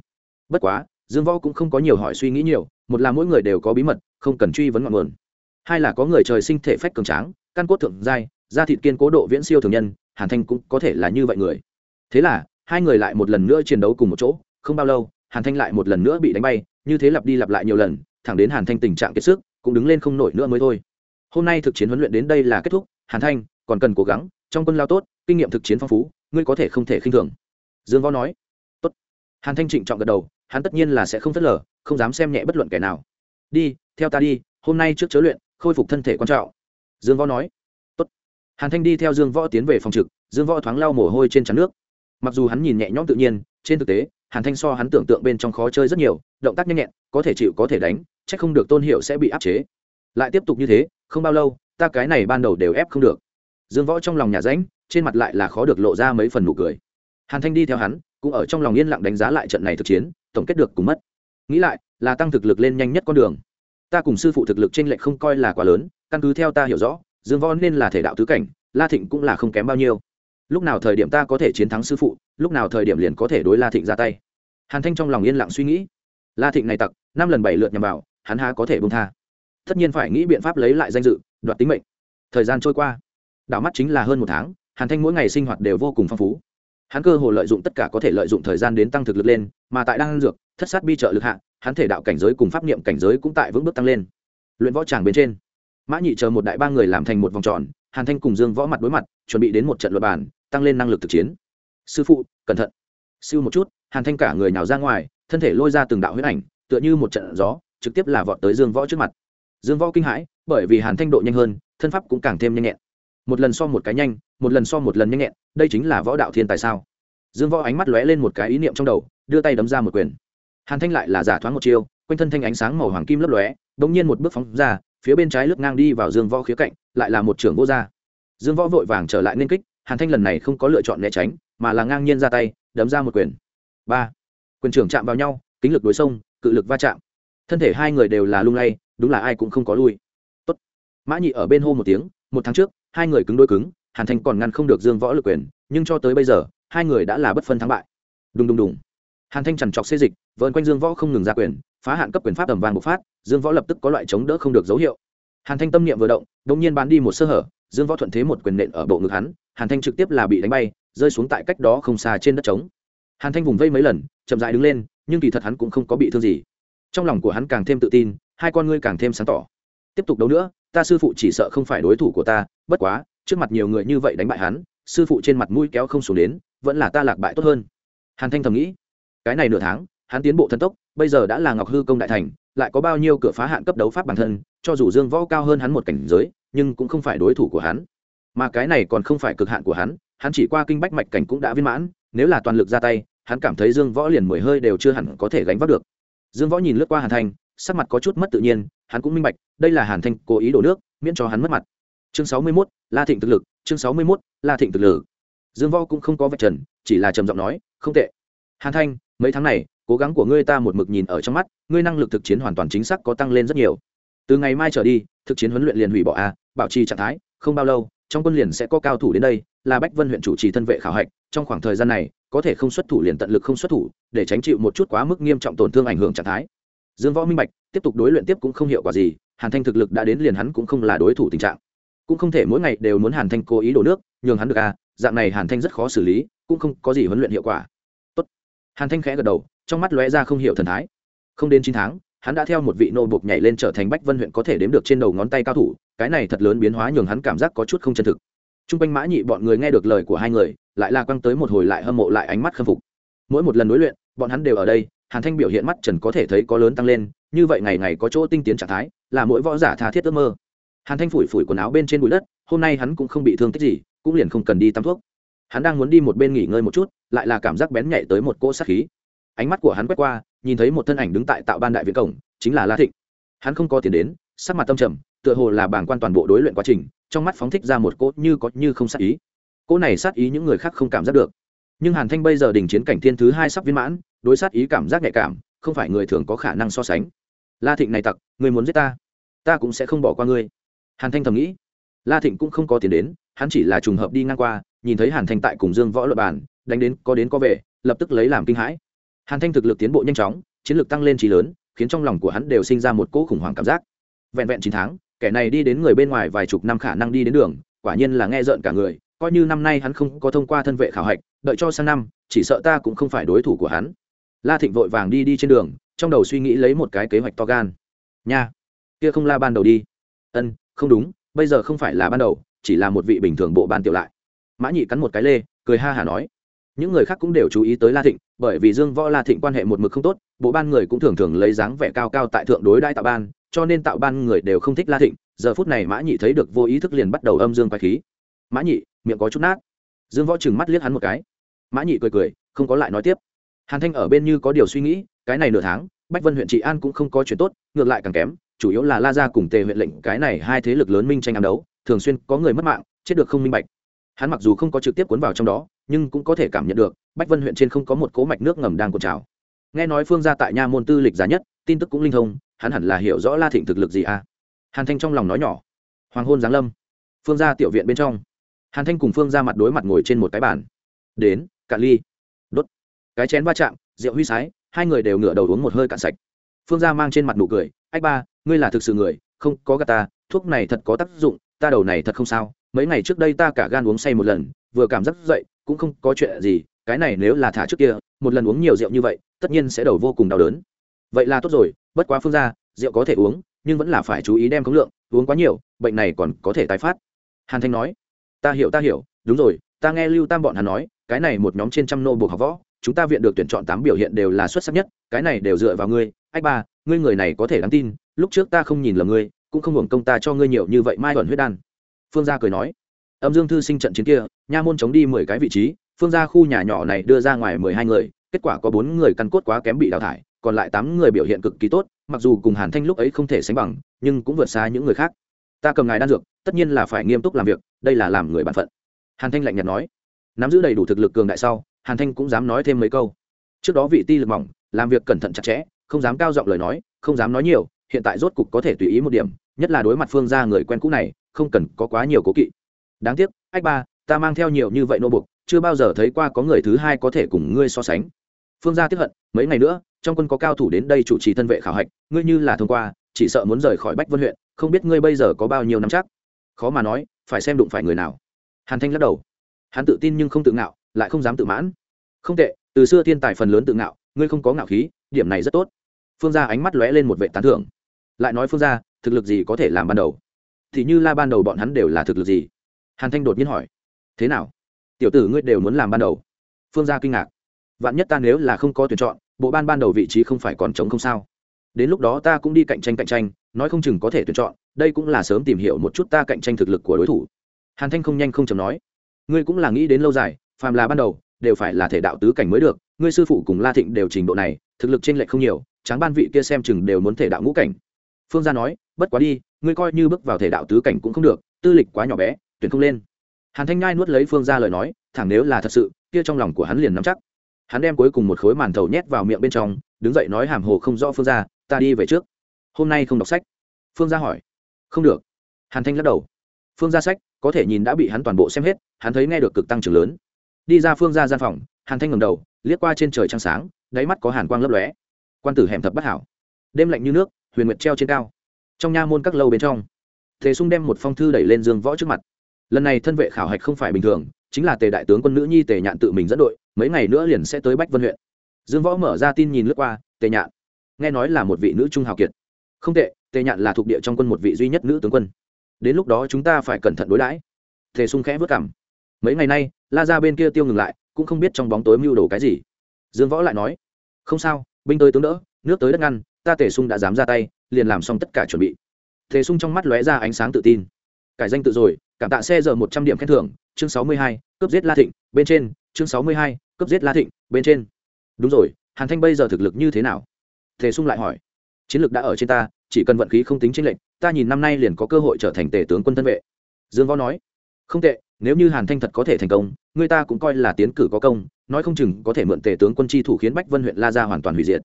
S1: bất quá, dương võ cũng không có nhiều hỏi suy nghĩ nhiều, một là mỗi người đều có bí mật, không cần truy vấn ngọn nguồn. Hai là có người trời sinh thể phách cường tráng, căn cốt thượng giai, da thịt kiên cố độ viễn siêu thường nhân, hàn thanh cũng có thể là như vậy người. Thế là, hai người lại một lần nữa chiến đấu cùng một chỗ, không bao lâu, hàn thanh lại một lần nữa bị đánh bay, như thế lặp đi lặp lại nhiều lần, thẳng đến hàn thanh tình trạng kiệt sức, cũng đứng lên không nổi nữa mới thôi. Hôm nay thực chiến huấn luyện đến đây là kết thúc, hàn thanh, còn cần cố gắng, trong quân lao tốt, kinh nghiệm thực chiến phong phú, ngươi có thể không thể khinh thường. Dương võ nói. Tốt. Hàn thanh trịnh trọng gật đầu hắn tất nhiên là sẽ không phớt lờ, không dám xem nhẹ bất luận kẻ nào. Đi, theo ta đi, hôm nay trước chớ luyện, khôi phục thân thể quan trọng. Dương võ nói. Tốt. Hàn thanh đi theo dương võ tiến về phòng trực, dương võ thoáng lau mồ hôi trên chắn nước. Mặc dù hắn nhìn nhẹ nhõm tự nhiên, trên thực tế, hàn thanh so hắn tưởng tượng bên trong khó chơi rất nhiều, động tác nhanh nhẹn, có thể chịu có thể đánh c h ắ c không được tôn hiệu sẽ bị áp chế. Lại tiếp tục như thế, không bao lâu, ta cái này ban đầu đều ép không được. Dương võ trong lòng nhà ránh, trên mặt lại là khó được lộ ra mấy phần nụ cười. Hàn thanh đi theo hắn, cũng ở trong lòng yên lặng đánh giá lại trận này thực chiến tổng kết được cùng mất. Nghĩ lại, là tăng thực lực lên nhanh nhất con đường. Ta cùng sư phụ thực lực t r ê n lệch không coi là quá lớn, căn cứ theo ta hiểu rõ, dương võ nên là thể đạo tứ cảnh, la thịnh cũng là không kém bao nhiêu. Lúc nào thời điểm ta có thể chiến thắng sư phụ, lúc nào thời điểm liền có thể đối la thịnh ra tay. Hàn thanh trong lòng yên lặng suy nghĩ. La thịnh này tặc, năm lần bảy lượt nhằm vào, hắn há có thể bông tha. Tất nhiên phải nghĩ biện pháp lấy lại danh dự, đoạt tính mệnh. Thời gian trôi qua. Đảo mắt chính là hơn một tháng, hàn thanh mỗi ngày sinh hoạt đều vô cùng phong phú hắn cơ hồ lợi dụng tất cả có thể lợi dụng thời gian đến tăng thực lực lên, mà tại đan dược, thất sát bi trợ lực hạ, hắn thể đạo cảnh giới cùng pháp niệm cảnh giới cũng tại vững bước tăng lên. Luyện võ tràng bên trên, mã nhị chờ một đại ba người làm thành một vòng tròn, hàn thanh cùng dương võ mặt đối mặt, chuẩn bị đến một trận luật bản tăng lên năng lực thực chiến. Sư phụ, cẩn thận. Siêu một chút, hàn thanh cả người nào ra ngoài, thân thể lôi ra từng đạo huyết ảnh, tựa như một trận gió, trực tiếp là vọt tới dương võ trước mặt. Dương võ kinh hãi, bởi vì hàn thanh độ nhanh hơn, thân pháp cũng càng thêm nhanh nhẹn một lần so một cái nhanh, một lần so một lần nhanh nhẹn, đây chính là võ đạo thiên tài sao? Dương võ ánh mắt lóe lên một cái ý niệm trong đầu, đưa tay đấm ra một quyền. Hàn thanh lại là giả thoáng một chiêu, quanh thân thanh ánh sáng màu hoàng kim lấp lóe đ ỗ n g nhiên một bước phóng ra, phía bên trái lướt ngang đi vào dương võ khía cạnh, lại là một trưởng vô r dương võ vội vàng trở lại nên kích, hàn thanh lần này không có lựa chọn né tránh, mà là ngang nhiên ra tay, đấm ra một quyền. Ba. Quyền trưởng chạm vào nhau, kính lực đối sông, cự lực va chạm. Thân thể hai người đều là lung lay, đúng là ai cũng không có lui. Tốt. mã nhị ở bên hô một tiếng, một tháng trước hai người cứng đôi cứng, hàn thanh còn ngăn không được dương võ lực quyền, nhưng cho tới bây giờ, hai người đã là bất phân thắng bại. Đùng đùng đùng. Hàn thanh trằn trọc xê dịch vợn quanh dương võ không ngừng ra quyền, phá hạn cấp quyền pháp tầm vàng bộc phát, dương võ lập tức có loại chống đỡ không được dấu hiệu. Hàn thanh tâm niệm vừa động đ ỗ n g nhiên bán đi một sơ hở, dương võ thuận thế một quyền nện ở bộ ngực hắn, hàn thanh trực tiếp là bị đánh bay, rơi xuống tại cách đó không xa trên đất trống. Hàn thanh vùng vây mấy lần, chậm dại đứng lên, nhưng kỳ thật hắn cũng không có bị thương gì. Trong lòng của hắn càng thêm tự tin, hai con ngươi càng thêm sáng tỏ. Tiếp tục đấu nữa, ta sư phụ chỉ sợ không phải đối thủ của ta bất quá, trước mặt nhiều người như vậy đánh bại hắn, sư phụ trên mặt mũi kéo không xuống đến, vẫn là ta lạc bại tốt hơn. Hàn thanh thầm nghĩ. Cái này nửa tháng, hắn tiến bộ thần tốc, bây giờ đã là ngọc hư công đại thành, lại có bao nhiêu cửa phá hạn cấp đấu pháp bản thân, cho dù dương võ cao hơn hắn một cảnh giới, nhưng cũng không phải đối thủ của hắn. Mà cái này còn không phải cực hạn của hắn hắn chỉ qua kinh bách mạch cảnh cũng đã viên mãn, nếu là toàn lực ra tay, hắn cảm thấy dương võ liền mười hơi đều chưa hẳn có thể gánh vác được. Dương võ nhìn lướt qua hàn thanh, sắc mặt có chút mất tự nhiên, hắn cũng minh bạch, đây là hàn thanh cố ý đổ nước, miễn cho hắn mất mặt chương sáu mươi 61, la thịnh thực lực chương sáu mươi 61, la thịnh thực lực. Dương võ cũng không có vạch trần chỉ là trầm giọng nói không tệ. Hàn thanh mấy tháng này cố gắng của ngươi ta một mực nhìn ở trong mắt ngươi năng lực thực chiến hoàn toàn chính xác có tăng lên rất nhiều. Từ ngày mai trở đi thực chiến huấn luyện liền hủy bỏ a bảo trì trạng thái không bao lâu trong quân liền sẽ có cao thủ đến đây là bách vân huyện chủ trì thân vệ khảo hạch trong khoảng thời gian này có thể không xuất thủ liền tận lực không xuất thủ để tránh chịu một chút quá mức nghiêm trọng tổn thương ảnh hưởng trạng thái. Dương võ minh bạch tiếp tục đối luyện tiếp cũng không hiệu quả gì hàn thanh thực lực đã đến liền hắn cũng không là đối thủ tình trạng cũng không thể mỗi ngày đều muốn hàn thanh cố ý đổ nước, nhường hắn được à dạng này hàn thanh rất khó xử lý, cũng không có gì huấn luyện hiệu quả. Tốt. hàn thanh khẽ gật đầu, trong mắt lóe ra không hiểu thần thái. Không đến chín tháng, hắn đã theo một vị nô buộc nhảy lên trở thành bách vân huyện có thể đếm được trên đầu ngón tay cao thủ, cái này thật lớn biến hóa nhường hắn cảm giác có chút không chân thực. T r u n g quanh mã nhị bọn người nghe được lời của hai người, lại la quăng tới một hồi lại hâm mộ lại ánh mắt khâm phục. Mỗi một lần đối luyện, bọn hắn đều ở đây, hàn thanh biểu hiện mắt trần có thể thấy có lớn tăng lên, như vậy ngày ngày có chỗ tinh tiến trạng thái, là mỗi võ giả tha thiết ước mơ hàn thanh phủi phủi quần áo bên trên bụi đất, hôm nay hắn cũng không bị thương tích gì, cũng liền không cần đi tắm thuốc. Hắn đang muốn đi một bên nghỉ ngơi một chút, lại là cảm giác bén nhạy tới một cỗ sát khí. Ánh mắt của hắn quét qua, nhìn thấy một thân ảnh đứng tại tạo ban đại viện cổng, chính là la thịnh. Hắn không có tiền đến, sắc mặt tâm trầm, tựa hồ là bảng quan toàn bộ đối luyện quá trình, trong mắt phóng thích ra một cỗ như có như không sát ý. Cỗ này sát ý những người khác không cảm giác được. Nhưng hàn thanh bây giờ đình chiến cảnh thiên thứ hai sắp viên mãn, đối sát ý cảm giác nhạy cảm, không phải người thường có khả năng so sánh. La thịnh này tặc, người muốn giết ta ta cũng sẽ không bỏ qua ngươi hàn thanh thầm nghĩ. La thịnh cũng không có tiền đến, hắn chỉ là trùng hợp đi ngang qua, nhìn thấy hàn thanh tại cùng dương võ luật bàn, đánh đến có đến có về, lập tức lấy làm kinh hãi. Hàn thanh thực lực tiến bộ nhanh chóng, chiến lược tăng lên trí lớn, khiến trong lòng của hắn đều sinh ra một cỗ khủng hoảng cảm giác. Vẹn vẹn chín tháng, kẻ này đi đến người bên ngoài vài chục năm khả năng đi đến đường, quả nhiên là nghe rợn cả người, coi như năm nay hắn không có thông qua thân vệ khảo hạch, đợi cho sang năm, chỉ sợ ta cũng không phải đối thủ của hắn. La thịnh vội vàng đi đi trên đường, trong đầu suy nghĩ lấy một cái kế hoạch to gan. Nha, kia không la ban đầu đi. Ân không đúng, bây giờ không phải là ban đầu, chỉ là một vị bình thường bộ ban tiểu lại. Mã nhị cắn một cái lê, cười ha hả nói. Những người khác cũng đều chú ý tới la thịnh, bởi vì dương võ la thịnh quan hệ một mực không tốt, bộ ban người cũng thường thường lấy dáng vẻ cao cao tại thượng đối đại tạo ban, cho nên tạo ban người đều không thích la thịnh, giờ phút này mã nhị thấy được vô ý thức liền bắt đầu âm dương quay khí. Mã nhị, miệng có chút nát. Dương võ chừng mắt liếc hắn một cái. Mã nhị cười cười, không có lại nói tiếp. Hàn thanh ở bên như có điều suy nghĩ, cái này nửa tháng, bách vân huyện trị an cũng không có chuyện tốt, ngược lại càng kém chủ yếu là la ra cùng tề huyện lệnh, cái này hai thế lực lớn minh tranh ám đấu, thường xuyên có người mất mạng, chết được không minh bạch. Hắn mặc dù không có trực tiếp cuốn vào trong đó, nhưng cũng có thể cảm nhận được, bách vân huyện trên không có một cố mạch nước ngầm đang cột trào. Nghe nói phương gia tại nha môn tư lịch giá nhất, tin tức cũng linh thông, hắn hẳn là hiểu rõ la thịnh thực lực gì à? Hàn thanh trong lòng nói nhỏ. Hoàng hôn giáng lâm. Phương gia tiểu viện bên trong. Hàn thanh cùng phương gia mặt đối mặt ngồi trên một cái bàn. Đến, cạn ly. Đốt. Cái chén va chạm, rượu huy sái, hai người đều ngửa đầu uống một hơi cạn sạch. Phương gia mang trên mặt nụ cười ách ba, ngươi là thực sự người, không có gà ta, thuốc này thật có tác dụng, ta đầu này thật không sao. Mấy ngày trước đây ta cả gan uống say một lần, vừa cảm giác dậy, cũng không có chuyện gì, cái này nếu là thả trước kia, một lần uống nhiều rượu như vậy, tất nhiên sẽ đầu vô cùng đau đớn. Vậy là tốt rồi, bất quá phương ra rượu có thể uống, nhưng vẫn là phải chú ý đem khống lượng, uống quá nhiều, bệnh này còn có thể tái phát. Hàn thanh nói, ta hiểu ta hiểu, đúng rồi, ta nghe lưu tam bọn hắn nói, cái này một nhóm trên trăm nô buộc học võ, chúng ta viện được tuyển chọn tám biểu hiện đều là xuất sắc nhất, cái này đều dựa vào ngươi. Ách ba ngươi người này có thể đáng tin, lúc trước ta không nhìn lầm ngươi, cũng không hưởng công ta cho ngươi nhiều như vậy mai thuận huyết đan. Phương gia cười nói. Âm dương thư sinh trận chiến kia, nha môn chống đi mười cái vị trí, phương gia khu nhà nhỏ này đưa ra ngoài mười hai người, kết quả có bốn người căn cốt quá kém bị đào thải, còn lại tám người biểu hiện cực kỳ tốt, mặc dù cùng hàn thanh lúc ấy không thể sánh bằng, nhưng cũng vượt xa những người khác. Ta cầm ngài đan dược, tất nhiên là phải nghiêm túc làm việc, đây là làm người b ả n phận. Hàn thanh lạnh nhạt nói. Nắm giữ đầy đủ thực lực cường đại sau, hàn thanh cũng dám nói thêm mấy câu. Trước đó vị ti lực mỏng, làm việc cẩn thận chặt chẽ không dám cao giọng lời nói, không dám nói nhiều, hiện tại rốt cục có thể tùy ý một điểm, nhất là đối mặt phương ra người quen cũ này, không cần có quá nhiều cố kỵ. Đáng tiếc, ách ba, ta mang theo nhiều như vậy nô bục chưa bao giờ thấy qua có người thứ hai có thể cùng ngươi so sánh. Phương gia tiếp hận, mấy ngày nữa, trong quân có cao thủ đến đây chủ trì thân vệ khảo hạch, ngươi như là thông qua, chỉ sợ muốn rời khỏi bách vân huyện, không biết ngươi bây giờ có bao nhiêu năm chắc. Khó mà nói, phải xem đụng phải người nào. Hàn thanh lắc đầu. Hắn tự tin nhưng không tự ngạo, lại không dám tự mãn. Không tệ, từ xưa thiên tài phần lớn tự ngạo, ngươi không có ngạo khí, điểm này rất tốt phương gia ánh mắt lóe lên một vệ tán thưởng. Lại nói phương gia, thực lực gì có thể làm ban đầu? Thì như la ban đầu bọn hắn đều là thực lực gì? Hàn thanh đột nhiên hỏi. Thế nào? Tiểu tử ngươi đều muốn làm ban đầu? Phương gia kinh ngạc. Vạn nhất ta nếu là không có tuyển chọn, bộ ban ban đầu vị trí không phải còn trống không sao? Đến lúc đó ta cũng đi cạnh tranh cạnh tranh, nói không chừng có thể tuyển chọn, đây cũng là sớm tìm hiểu một chút ta cạnh tranh thực lực của đối thủ. Hàn thanh không nhanh không chầm nói. Ngươi cũng là nghĩ đến lâu dài, phàm là ban đầu, đều phải là thể đạo tứ cảnh mới được, ngươi sư phụ cùng la thịnh đều trình độ này, thực lực trên lệch không nhiều tráng ban vị kia xem chừng đều muốn thể đạo ngũ cảnh. Phương gia nói, bất quá đi, ngươi coi như bước vào thể đạo tứ cảnh cũng không được, tư lịch quá nhỏ bé, tuyển không lên. Hàn thanh nhai nuốt lấy phương gia lời nói, thẳng nếu là thật sự, kia trong lòng của hắn liền nắm chắc. Hắn đem cuối cùng một khối màn thầu nhét vào miệng bên trong, đứng dậy nói hàm hồ không rõ phương gia, ta đi về trước. Hôm nay không đọc sách. Phương gia hỏi, không được. Hàn thanh lắc đầu, phương gia sách, có thể nhìn đã bị hắn toàn bộ xem hết, hắn thấy nghe được cực tăng trưởng lớn. Đi ra phương gia gian phòng, hàn thanh ngầm đầu, liếc qua trên trời trăng sáng, đáy mắt có hàn quang lấp lóe quan tử hẻm thập bất hảo. Đêm lạnh như nước, huyền nguyệt treo trên cao. Trong nha môn các lâu bên trong thế sung đem một phong thư đẩy lên dương võ trước mặt. Lần này thân vệ khảo hạch không phải bình thường, chính là tề đại tướng quân nữ nhi tề nhạn tự mình dẫn đội, mấy ngày nữa liền sẽ tới bách vân huyện. Dương võ mở ra tin nhìn lướt qua, tề nhạn. Nghe nói là một vị nữ trung hào kiệt. Không tệ, tề nhạn là thuộc địa trong quân một vị duy nhất nữ tướng quân. Đến lúc đó chúng ta phải cẩn thận đối đãi. Tề sung khẽ vất cảm mấy ngày nay, la ra bên kia tiêu ngừng lại, cũng không biết trong bóng tối mưu đồ cái gì. Dương võ lại nói, không sao binh tới tướng đỡ, nước tới đất ngăn, ta tề sung đã dám ra tay, liền làm xong tất cả chuẩn bị. Tề sung trong mắt lóe ra ánh sáng tự tin. Cải danh tự rồi, cảm tạ xe giờ một trăm điểm khen thưởng, chương sáu mươi hai, cướp giết la thịnh, bên trên, chương sáu mươi hai, cướp giết la thịnh, bên trên. Đúng rồi, hàn thanh bây giờ thực lực như thế nào? Tề sung lại hỏi. Chiến lược đã ở trên ta, chỉ cần vận khí không tính trên lệnh ta nhìn năm nay liền có cơ hội trở thành tể tướng quân thân vệ. Dương võ nói. Không tệ nếu như hàn thanh thật có thể thành công, người ta cũng coi là tiến cử có công, nói không chừng có thể mượn Tề tướng quân chi thủ khiến bách vân huyện la ra hoàn toàn hủy diệt.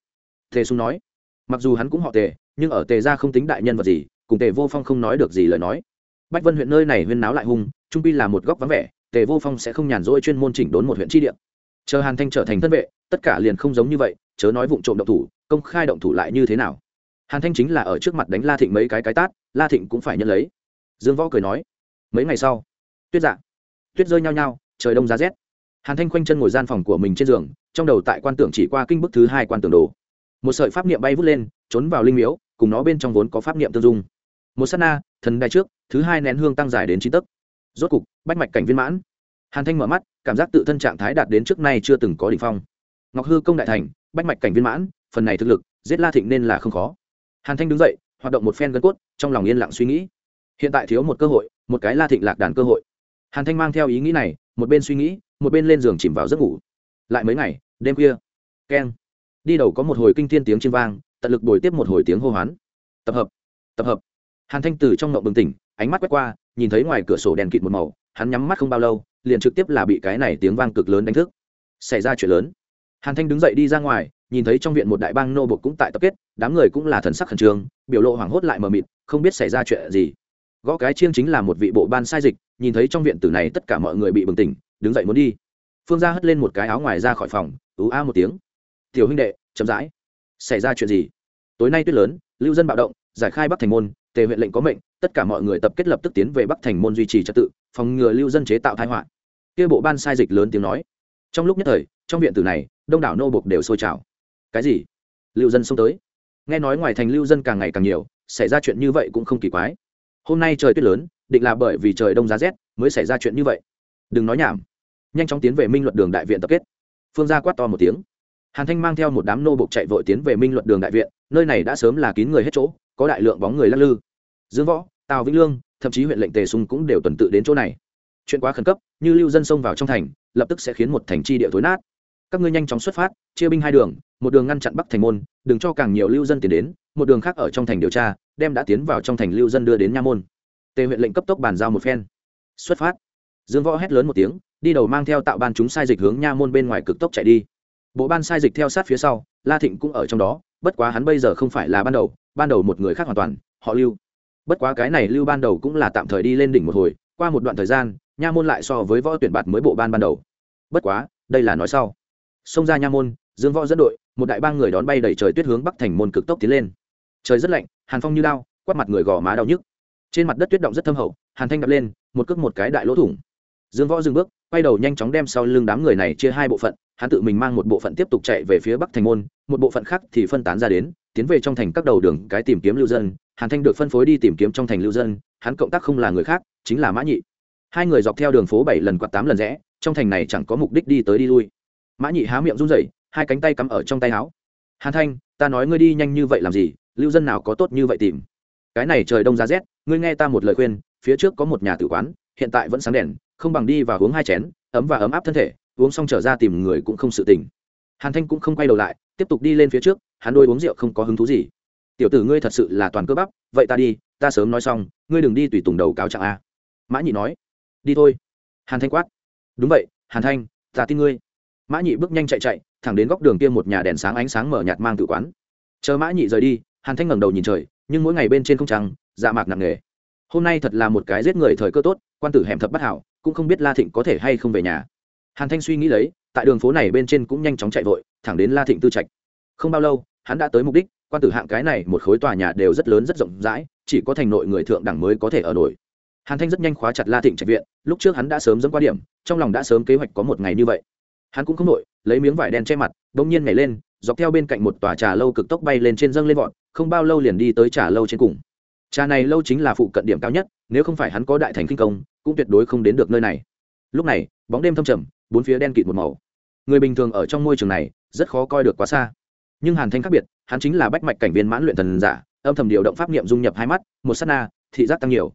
S1: Tề sung nói. Mặc dù hắn cũng họ tề, nhưng ở tề ra không tính đại nhân vật gì, cùng tề vô phong không nói được gì lời nói. Bách vân huyện nơi này huyên náo lại hung, trung pi là một góc vắng vẻ, tề vô phong sẽ không nhàn rỗi chuyên môn chỉnh đốn một huyện tri điệm chờ hàn thanh trở thành thân vệ, tất cả liền không giống như vậy, chớ nói vụ trộm động thủ, công khai động thủ lại như thế nào. Hàn thanh chính là ở trước mặt đánh la thịnh mấy cái cái tát, la thịnh cũng phải nhận lấy. Dương võ cười nói. Mấy ngày sau, tuyết dạ tuyết rơi nhao nhao, trời đông giá rét. Hàn thanh khoanh chân ngồi gian phòng của mình trên giường, trong đầu tại quan tưởng chỉ qua kinh bức thứ hai quan tưởng đồ. Một sợi pháp niệm bay vút lên, trốn vào linh miếu, cùng nó bên trong vốn có pháp niệm tương dung. Một s á t na, thần đai trước, thứ hai nén hương tăng dài đến chín tấc. Rốt cục, bách mạch cảnh viên mãn. Hàn thanh mở mắt, cảm giác tự thân trạng thái đạt đến trước nay chưa từng có đ ỉ n h phong. Ngọc hư công đại thành, bách mạch cảnh viên mãn, phần này thực lực, giết la thịnh nên là không khó. Hàn thanh đứng dậy, hoạt động một phen gân cốt, trong lòng yên lặng suy nghĩ. Hiện tại thiếu một cơ hội, một cái la thịnh lạc đàn cơ hội hàn thanh mang theo ý nghĩ này, một bên suy nghĩ, một bên lên giường chìm vào giấc ngủ. Lại mấy ngày, đêm khuya. Keng. Đi đầu có một hồi kinh thiên tiếng chiên vang, tận lực bồi tiếp một hồi tiếng hô hoán. Tập hợp. Tập hợp. Hàn thanh từ trong ngộng bừng tỉnh, ánh mắt quét qua, nhìn thấy ngoài cửa sổ đèn kịt một màu, hắn nhắm mắt không bao lâu, liền trực tiếp là bị cái này tiếng vang cực lớn đánh thức. Xảy ra chuyện lớn. Hàn thanh đứng dậy đi ra ngoài, nhìn thấy trong viện một đại bang nô bộc cũng tại tập kết, đám người cũng là thần sắc khẩn trương, biểu lộ hoảng hốt lại mờ mịt, không biết xảy ra chuyện gì gõ cái chiêng chính là một vị bộ ban sai dịch, nhìn thấy trong viện tử này tất cả mọi người bị bừng tỉnh, đứng dậy muốn đi. Phương gia hất lên một cái áo ngoài ra khỏi phòng, ú a một tiếng. Tiểu huynh đệ, chậm rãi. Xảy ra chuyện gì? Tối nay tuyết lớn, lưu dân bạo động, giải khai bắc thành môn, tề huyện lệnh có mệnh, tất cả mọi người tập kết lập tức tiến về bắc thành môn duy trì trật tự, phòng ngừa lưu dân chế tạo thái họa. Kia bộ ban sai dịch lớn tiếng nói. Trong lúc nhất thời, trong viện tử này, đông đảo nô bộc đều sôi trào. Cái gì? Lưu dân xông tới? Nghe nói ngoài thành lưu dân càng ngày càng nhiều, xảy ra chuyện như vậy cũng không kỳ quái hôm nay trời tuyết lớn, định là bởi vì trời đông giá rét mới xảy ra chuyện như vậy. Đừng nói nhảm. Nhanh chóng tiến về minh luận đường đại viện tập kết. Phương gia quát to một tiếng. Hàn thanh mang theo một đám nô bộc chạy vội tiến về minh luận đường đại viện, nơi này đã sớm là kín người hết chỗ, có đại lượng bóng người lắc lư. Dương võ, tào vĩnh lương, thậm chí huyện lệnh tề sung cũng đều tuần tự đến chỗ này. Chuyện quá khẩn cấp, như lưu dân xông vào trong thành, lập tức sẽ khiến một thành chi địa thối nát. Các ngươi nhanh chóng xuất phát, chia binh hai đường, một đường ngăn chặn bắc thành môn, đừng cho càng nhiều lưu dân tiến đến một đường khác ở trong thành điều tra, đem đã tiến vào trong thành lưu dân đưa đến nha môn. Tề huyện lệnh cấp tốc bàn giao một phen. Xuất phát. Dương võ hét lớn một tiếng, đi đầu mang theo tạo ban chúng sai dịch hướng nha môn bên ngoài cực tốc chạy đi. Bộ ban sai dịch theo sát phía sau, la thịnh cũng ở trong đó, bất quá hắn bây giờ không phải là ban đầu ban đầu một người khác hoàn toàn, họ lưu. Bất quá cái này lưu ban đầu cũng là tạm thời đi lên đỉnh một hồi, qua một đoạn thời gian, nha môn lại so với võ tuyển bạt mới bộ ban ban đầu. Bất quá, đây là nói sau. Xông ra nha môn, dương võ dẫn đội, một đại bang người đón bay đầy trời tuyết hướng bắc thành môn cực tốc tiến lên trời rất lạnh, hàn phong như đao, quát mặt người gò má đau nhức. Trên mặt đất tuyết động rất thâm hậu, hàn thanh đập lên, một cước một cái đại lỗ thủng. Dương võ dừng bước, quay đầu nhanh chóng đem sau lưng đám người này chia hai bộ phận, hắn tự mình mang một bộ phận tiếp tục chạy về phía bắc thành môn, một bộ phận khác thì phân tán ra đến, tiến về trong thành các đầu đường, cái tìm kiếm lưu dân. Hàn thanh được phân phối đi tìm kiếm trong thành lưu dân, hắn cộng tác không là người khác, chính là mã nhị. Hai người dọc theo đường phố bảy lần quạt tám lần rẽ, trong thành này chẳng có mục đích đi tới đi lui. Mã nhị há miệng run rẩy, hai cánh tay cắm ở trong tay áo. Hàn thanh, ta nói ngươi đi nhanh như vậy làm gì? Lưu dân nào có tốt như vậy tìm? Cái này trời đông giá rét, ngươi nghe ta một lời khuyên, phía trước có một nhà tử quán, hiện tại vẫn sáng đèn, không bằng đi và uống hai chén, ấm và ấm áp thân thể, uống xong trở ra tìm người cũng không sự tình. Hàn thanh cũng không quay đầu lại, tiếp tục đi lên phía trước, hắn đôi uống rượu không có hứng thú gì. Tiểu tử ngươi thật sự là toàn cơ bắp, vậy ta đi, ta sớm nói xong, ngươi đừng đi tùy tùng đầu cáo trạng a. Mã nhị nói, đi thôi. Hàn thanh quát, đúng vậy, hàn thanh, ta tin ngươi. Mã nhị bước nhanh chạy chạy, thẳng đến góc đường kia một nhà đèn sáng ánh sáng mở nhạt mang tự quán. Chờ mã nhị rời đi hàn thanh ngẩng đầu nhìn trời, nhưng mỗi ngày bên trên không trăng dạ mạc nặng nề. Hôm nay thật là một cái giết người thời cơ tốt, quan tử hẻm thập bất hảo, cũng không biết la thịnh có thể hay không về nhà. Hàn thanh suy nghĩ lấy, tại đường phố này bên trên cũng nhanh chóng chạy vội, thẳng đến la thịnh tư trạch. Không bao lâu, hắn đã tới mục đích, quan tử hạng cái này một khối tòa nhà đều rất lớn rất rộng rãi, chỉ có thành nội người thượng đẳng mới có thể ở nổi. Hàn thanh rất nhanh khóa chặt la thịnh trạch viện, lúc trước hắn đã sớm dẫm qua điểm, trong lòng đã sớm kế hoạch có một ngày như vậy. Hắn cũng không nội lấy miếng vải đen che mặt, bỗng nhiên nhảy lên dọc theo bên cạnh một tòa trà lâu cực tốc bay lên trên dâng lên vọt, không bao lâu liền đi tới trà lâu trên cùng. Trà này lâu chính là phụ cận điểm cao nhất, nếu không phải hắn có đại thành kinh công, cũng tuyệt đối không đến được nơi này. Lúc này, bóng đêm thâm trầm, bốn phía đen kịt một màu. Người bình thường ở trong môi trường này, rất khó coi được quá xa. Nhưng hàn thanh khác biệt, hắn chính là bách mạch cảnh viên mãn luyện thần giả, âm thầm điều động pháp niệm dung nhập hai mắt, một s á t na, thị giác tăng nhiều.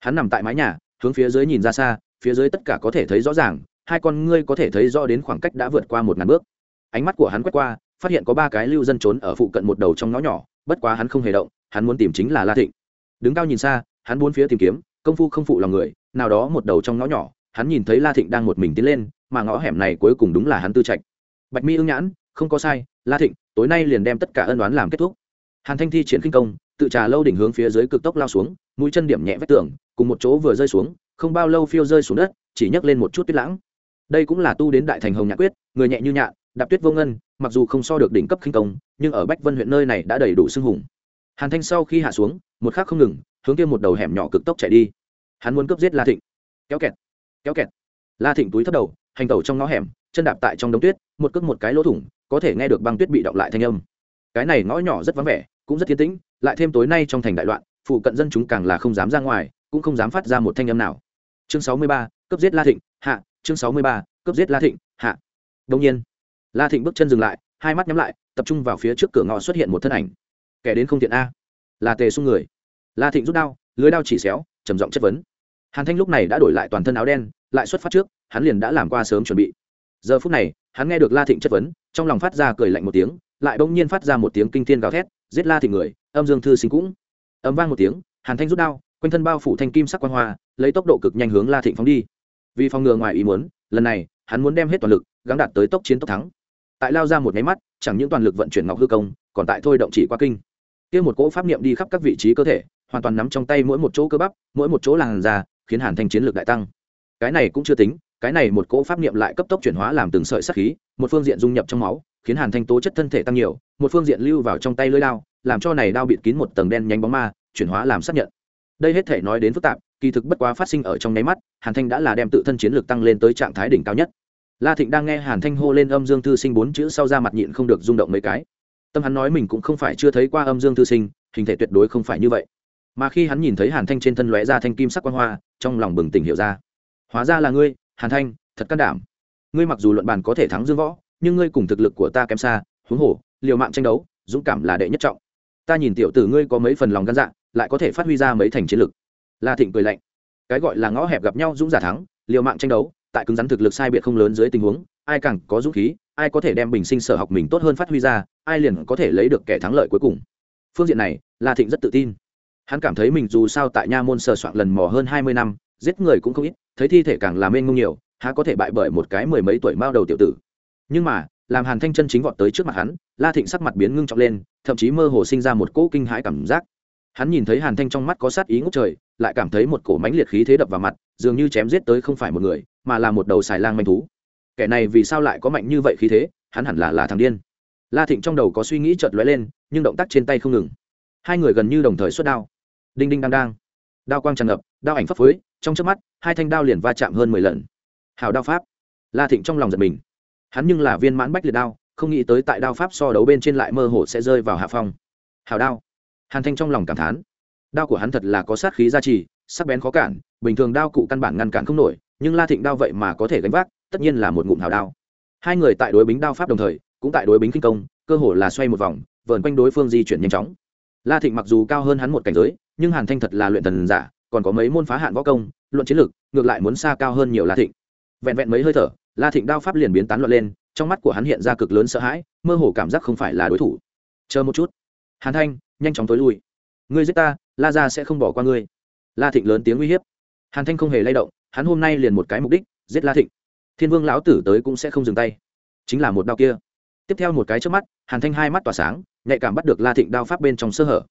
S1: Hắn nằm tại mái nhà, hướng phía dưới nhìn ra xa, phía dưới tất cả có thể thấy rõ ràng, hai con ngươi có thể thấy rõ đến khoảng cách đã vượt qua một ngàn bước. Ánh mắt của hắn quét qua phát hiện có ba cái lưu dân trốn ở phụ cận một đầu trong ngõ nhỏ, bất quá hắn không hề động, hắn muốn tìm chính là la thịnh. Đứng cao nhìn xa, hắn bốn phía tìm kiếm, công phu không phụ lòng người, nào đó một đầu trong ngõ nhỏ, hắn nhìn thấy la thịnh đang một mình tiến lên, mà ngõ hẻm này cuối cùng đúng là hắn tư trạch. Bạch mi ưng nhãn, không có sai, la thịnh, tối nay liền đem tất cả ân đoán làm kết thúc. Hàn thanh thi triển kinh công, tự trà lâu đỉnh hướng phía dưới cực tốc lao xuống, mũi chân điểm nhẹ vách tường, cùng một chỗ vừa rơi xuống, không bao lâu phiêu rơi xuống đất, chỉ nhấc lên một chút tuyết lãng. Đây cũng là tu đến đại thành hồng nhạc quyết, người nhẹ như nhạn đạp tuyết vô ngân mặc dù không so được đỉnh cấp khinh công, nhưng ở bách vân huyện nơi này đã đầy đủ xưng hùng. Hàn thanh sau khi hạ xuống, một khắc không ngừng, hướng kia một đầu hẻm nhỏ cực tốc chạy đi. Hắn muốn cướp giết la thịnh. Kéo kẹt kéo kẹt. La thịnh túi thấp đầu, hành tẩu trong ngõ hẻm, chân đạp tại trong đống tuyết, một cước một cái lỗ thủng, có thể nghe được băng tuyết bị động lại thanh âm. Cái này ngõ nhỏ rất vắng vẻ, cũng rất thiên tĩnh, lại thêm tối nay trong thành đại loạn, phụ cận dân chúng càng là không dám ra ngoài, cũng không dám phát ra một thanh âm nào. Chương sáu mươi ba cấp giết la thịnh, hạ, chương sáu mươi ba cấp giết la thịnh, hạ. Đông nhiên la thịnh bước chân dừng lại, hai mắt nhắm lại, tập trung vào phía trước cửa ngõ xuất hiện một thân ảnh. Kẻ đến không thiện a. Là tề xung người. La thịnh rút đao, lưới đao chỉ xéo, trầm giọng chất vấn. Hàn thanh lúc này đã đổi lại toàn thân áo đen, lại xuất phát trước, hắn liền đã làm qua sớm chuẩn bị. Giờ phút này, hắn nghe được la thịnh chất vấn, trong lòng phát ra cười lạnh một tiếng, lại bỗng nhiên phát ra một tiếng kinh thiên gào thét, giết la thịnh người, âm dương thư sinh cũng. Âm vang một tiếng, hàn thanh rút đao, quanh thân bao phủ thanh kim sắc quan hoa, lấy tốc độ cực nhanh hướng la thịnh phóng đi. Vì phòng ngừa ngoài ý muốn, lần này, hắn muốn đem hết toàn lực, gắng đạt tới tốc chiến tốc thắng tại lao ra một nháy mắt, chẳng những toàn lực vận chuyển ngọc hư công, còn tại thôi động chỉ qua kinh. Kia một cỗ pháp niệm đi khắp các vị trí cơ thể, hoàn toàn nắm trong tay mỗi một chỗ cơ bắp, mỗi một chỗ làn da, khiến hàn thanh chiến lược đại tăng. Cái này cũng chưa tính, cái này một cỗ pháp niệm lại cấp tốc chuyển hóa làm từng sợi sắc khí, một phương diện dung nhập trong máu, khiến hàn thanh tố chất thân thể tăng nhiều, một phương diện lưu vào trong tay lưỡi đao, làm cho này đao bịt kín một tầng đen nhánh bóng ma, chuyển hóa làm xác nhận. Đây hết thể nói đến phức tạp, kỳ thực bất quá phát sinh ở trong nháy mắt, hàn thanh đã là đem tự thân chiến lược tăng lên tới trạng thái đỉnh cao nhất la thịnh đang nghe hàn thanh hô lên âm dương thư sinh bốn chữ sau ra mặt nhịn không được rung động mấy cái. Tâm hắn nói mình cũng không phải chưa thấy qua âm dương thư sinh, hình thể tuyệt đối không phải như vậy. Mà khi hắn nhìn thấy hàn thanh trên thân lóe ra thanh kim sắc quan hoa, trong lòng bừng tỉnh hiểu ra. Hóa ra là ngươi, hàn thanh, thật can đảm. Ngươi mặc dù luận bàn có thể thắng dương võ, nhưng ngươi cùng thực lực của ta kém xa, huống hồ, liều mạng tranh đấu, dũng cảm là đệ nhất trọng. Ta nhìn tiểu tử ngươi có mấy phần lòng gan dạ lại có thể phát huy ra mấy thành chiến lực. La thịnh cười lạnh. Cái gọi là ngõ hẹp gặp nhau dũng giả thắng, liều mạng tranh đấu tại cứng rắn thực lực sai biệt không lớn dưới tình huống, ai càng có dũng khí, ai có thể đem bình sinh sở học mình tốt hơn phát huy ra, ai liền có thể lấy được kẻ thắng lợi cuối cùng. Phương diện này, la thịnh rất tự tin. Hắn cảm thấy mình dù sao tại nha môn sờ soạn lần mò hơn hai mươi năm, giết người cũng không ít, thấy thi thể càng làm mênh mông nhiều, há có thể bại bởi một cái mười mấy tuổi mao đầu tiểu tử. Nhưng mà, làm hàn thanh chân chính vọt tới trước mặt hắn, la thịnh sắc mặt biến ngưng trọng lên, thậm chí mơ hồ sinh ra một cỗ kinh hãi cảm giác. Hắn nhìn thấy hàn thanh trong mắt có sát ý ngốc trời lại cảm thấy một cổ mánh liệt khí thế đập vào mặt, dường như chém giết tới không phải một người, mà là một đầu xài lang manh thú. Kẻ này vì sao lại có mạnh như vậy khí thế, hắn hẳn là là thằng điên. La thịnh trong đầu có suy nghĩ chợt lóe lên, nhưng động tác trên tay không ngừng. Hai người gần như đồng thời xuất đao. Đinh đinh đang đang. Đao quang tràn ngập, đao ảnh phấp phới, trong trước mắt, hai thanh đao liền va chạm hơn mười lần. Hào đao pháp. La thịnh trong lòng giật mình. Hắn nhưng là viên mãn bách liệt đao, không nghĩ tới tại đao pháp so đấu bên trên lại mơ hồ sẽ rơi vào hạ phong. Hào đao. Hàn thanh trong lòng cảm thán đao của hắn thật là có sát khí gia trì, sắc bén khó cản, bình thường đao cụ căn bản ngăn cản không nổi, nhưng la thịnh đao vậy mà có thể gánh vác, tất nhiên là một ngụm hào đao. Hai người tại đối bính đao pháp đồng thời, cũng tại đối bính kinh công, cơ hồ là xoay một vòng, vờn quanh đối phương di chuyển nhanh chóng. La thịnh mặc dù cao hơn hắn một cảnh giới, nhưng hàn thanh thật là luyện thần giả, còn có mấy môn phá hạn võ công, luận chiến lược ngược lại muốn xa cao hơn nhiều la thịnh. Vẹn vẹn mấy hơi thở, la thịnh đao pháp liền biến tán loạn lên, trong mắt của hắn hiện ra cực lớn sợ hãi, mơ hồ cảm giác không phải là đối thủ. Chờ một chút. Hàn thanh, nhanh chóng tối lui ngươi giết ta, la ra sẽ không bỏ qua ngươi. La thịnh lớn tiếng uy hiếp. Hàn thanh không hề lay động, hắn hôm nay liền một cái mục đích, giết la thịnh. Thiên vương lão tử tới cũng sẽ không dừng tay. Chính là một đao kia. Tiếp theo một cái trước mắt, hàn thanh hai mắt tỏa sáng, nhạy cảm bắt được la thịnh đao pháp bên trong sơ hở.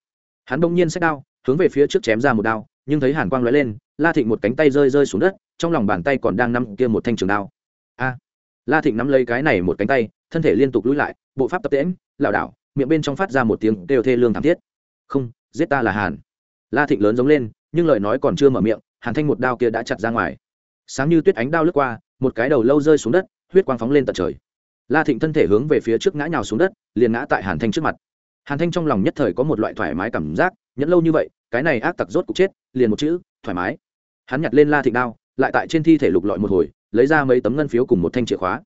S1: Hắn bỗng nhiên xét đao, hướng về phía trước chém ra một đao, nhưng thấy hàn quang lóe lên, la thịnh một cánh tay rơi rơi xuống đất, trong lòng bàn tay còn đang nắm kia một thanh trường đao. A! La thịnh nắm lấy cái này một cánh tay, thân thể liên tục lùi lại, bộ pháp tập tễm lảo đảo, miệng bên trong phát ra một tiếng đều thê lương thảm thiết. Không giết ta là hàn. La thịnh lớn giống lên, nhưng lời nói còn chưa mở miệng, hàn thanh một đao kia đã chặt ra ngoài. Sáng như tuyết ánh đao lướt qua, một cái đầu lâu rơi xuống đất, huyết quang phóng lên tận trời. La thịnh thân thể hướng về phía trước ngã nhào xuống đất, liền ngã tại hàn thanh trước mặt. Hàn thanh trong lòng nhất thời có một loại thoải mái cảm giác, nhẫn lâu như vậy, cái này ác tặc rốt cục chết, liền một chữ, thoải mái. Hắn nhặt lên la thịnh đao, lại tại trên thi thể lục lọi một hồi, lấy ra mấy tấm ngân phiếu cùng một thanh chìa khóa.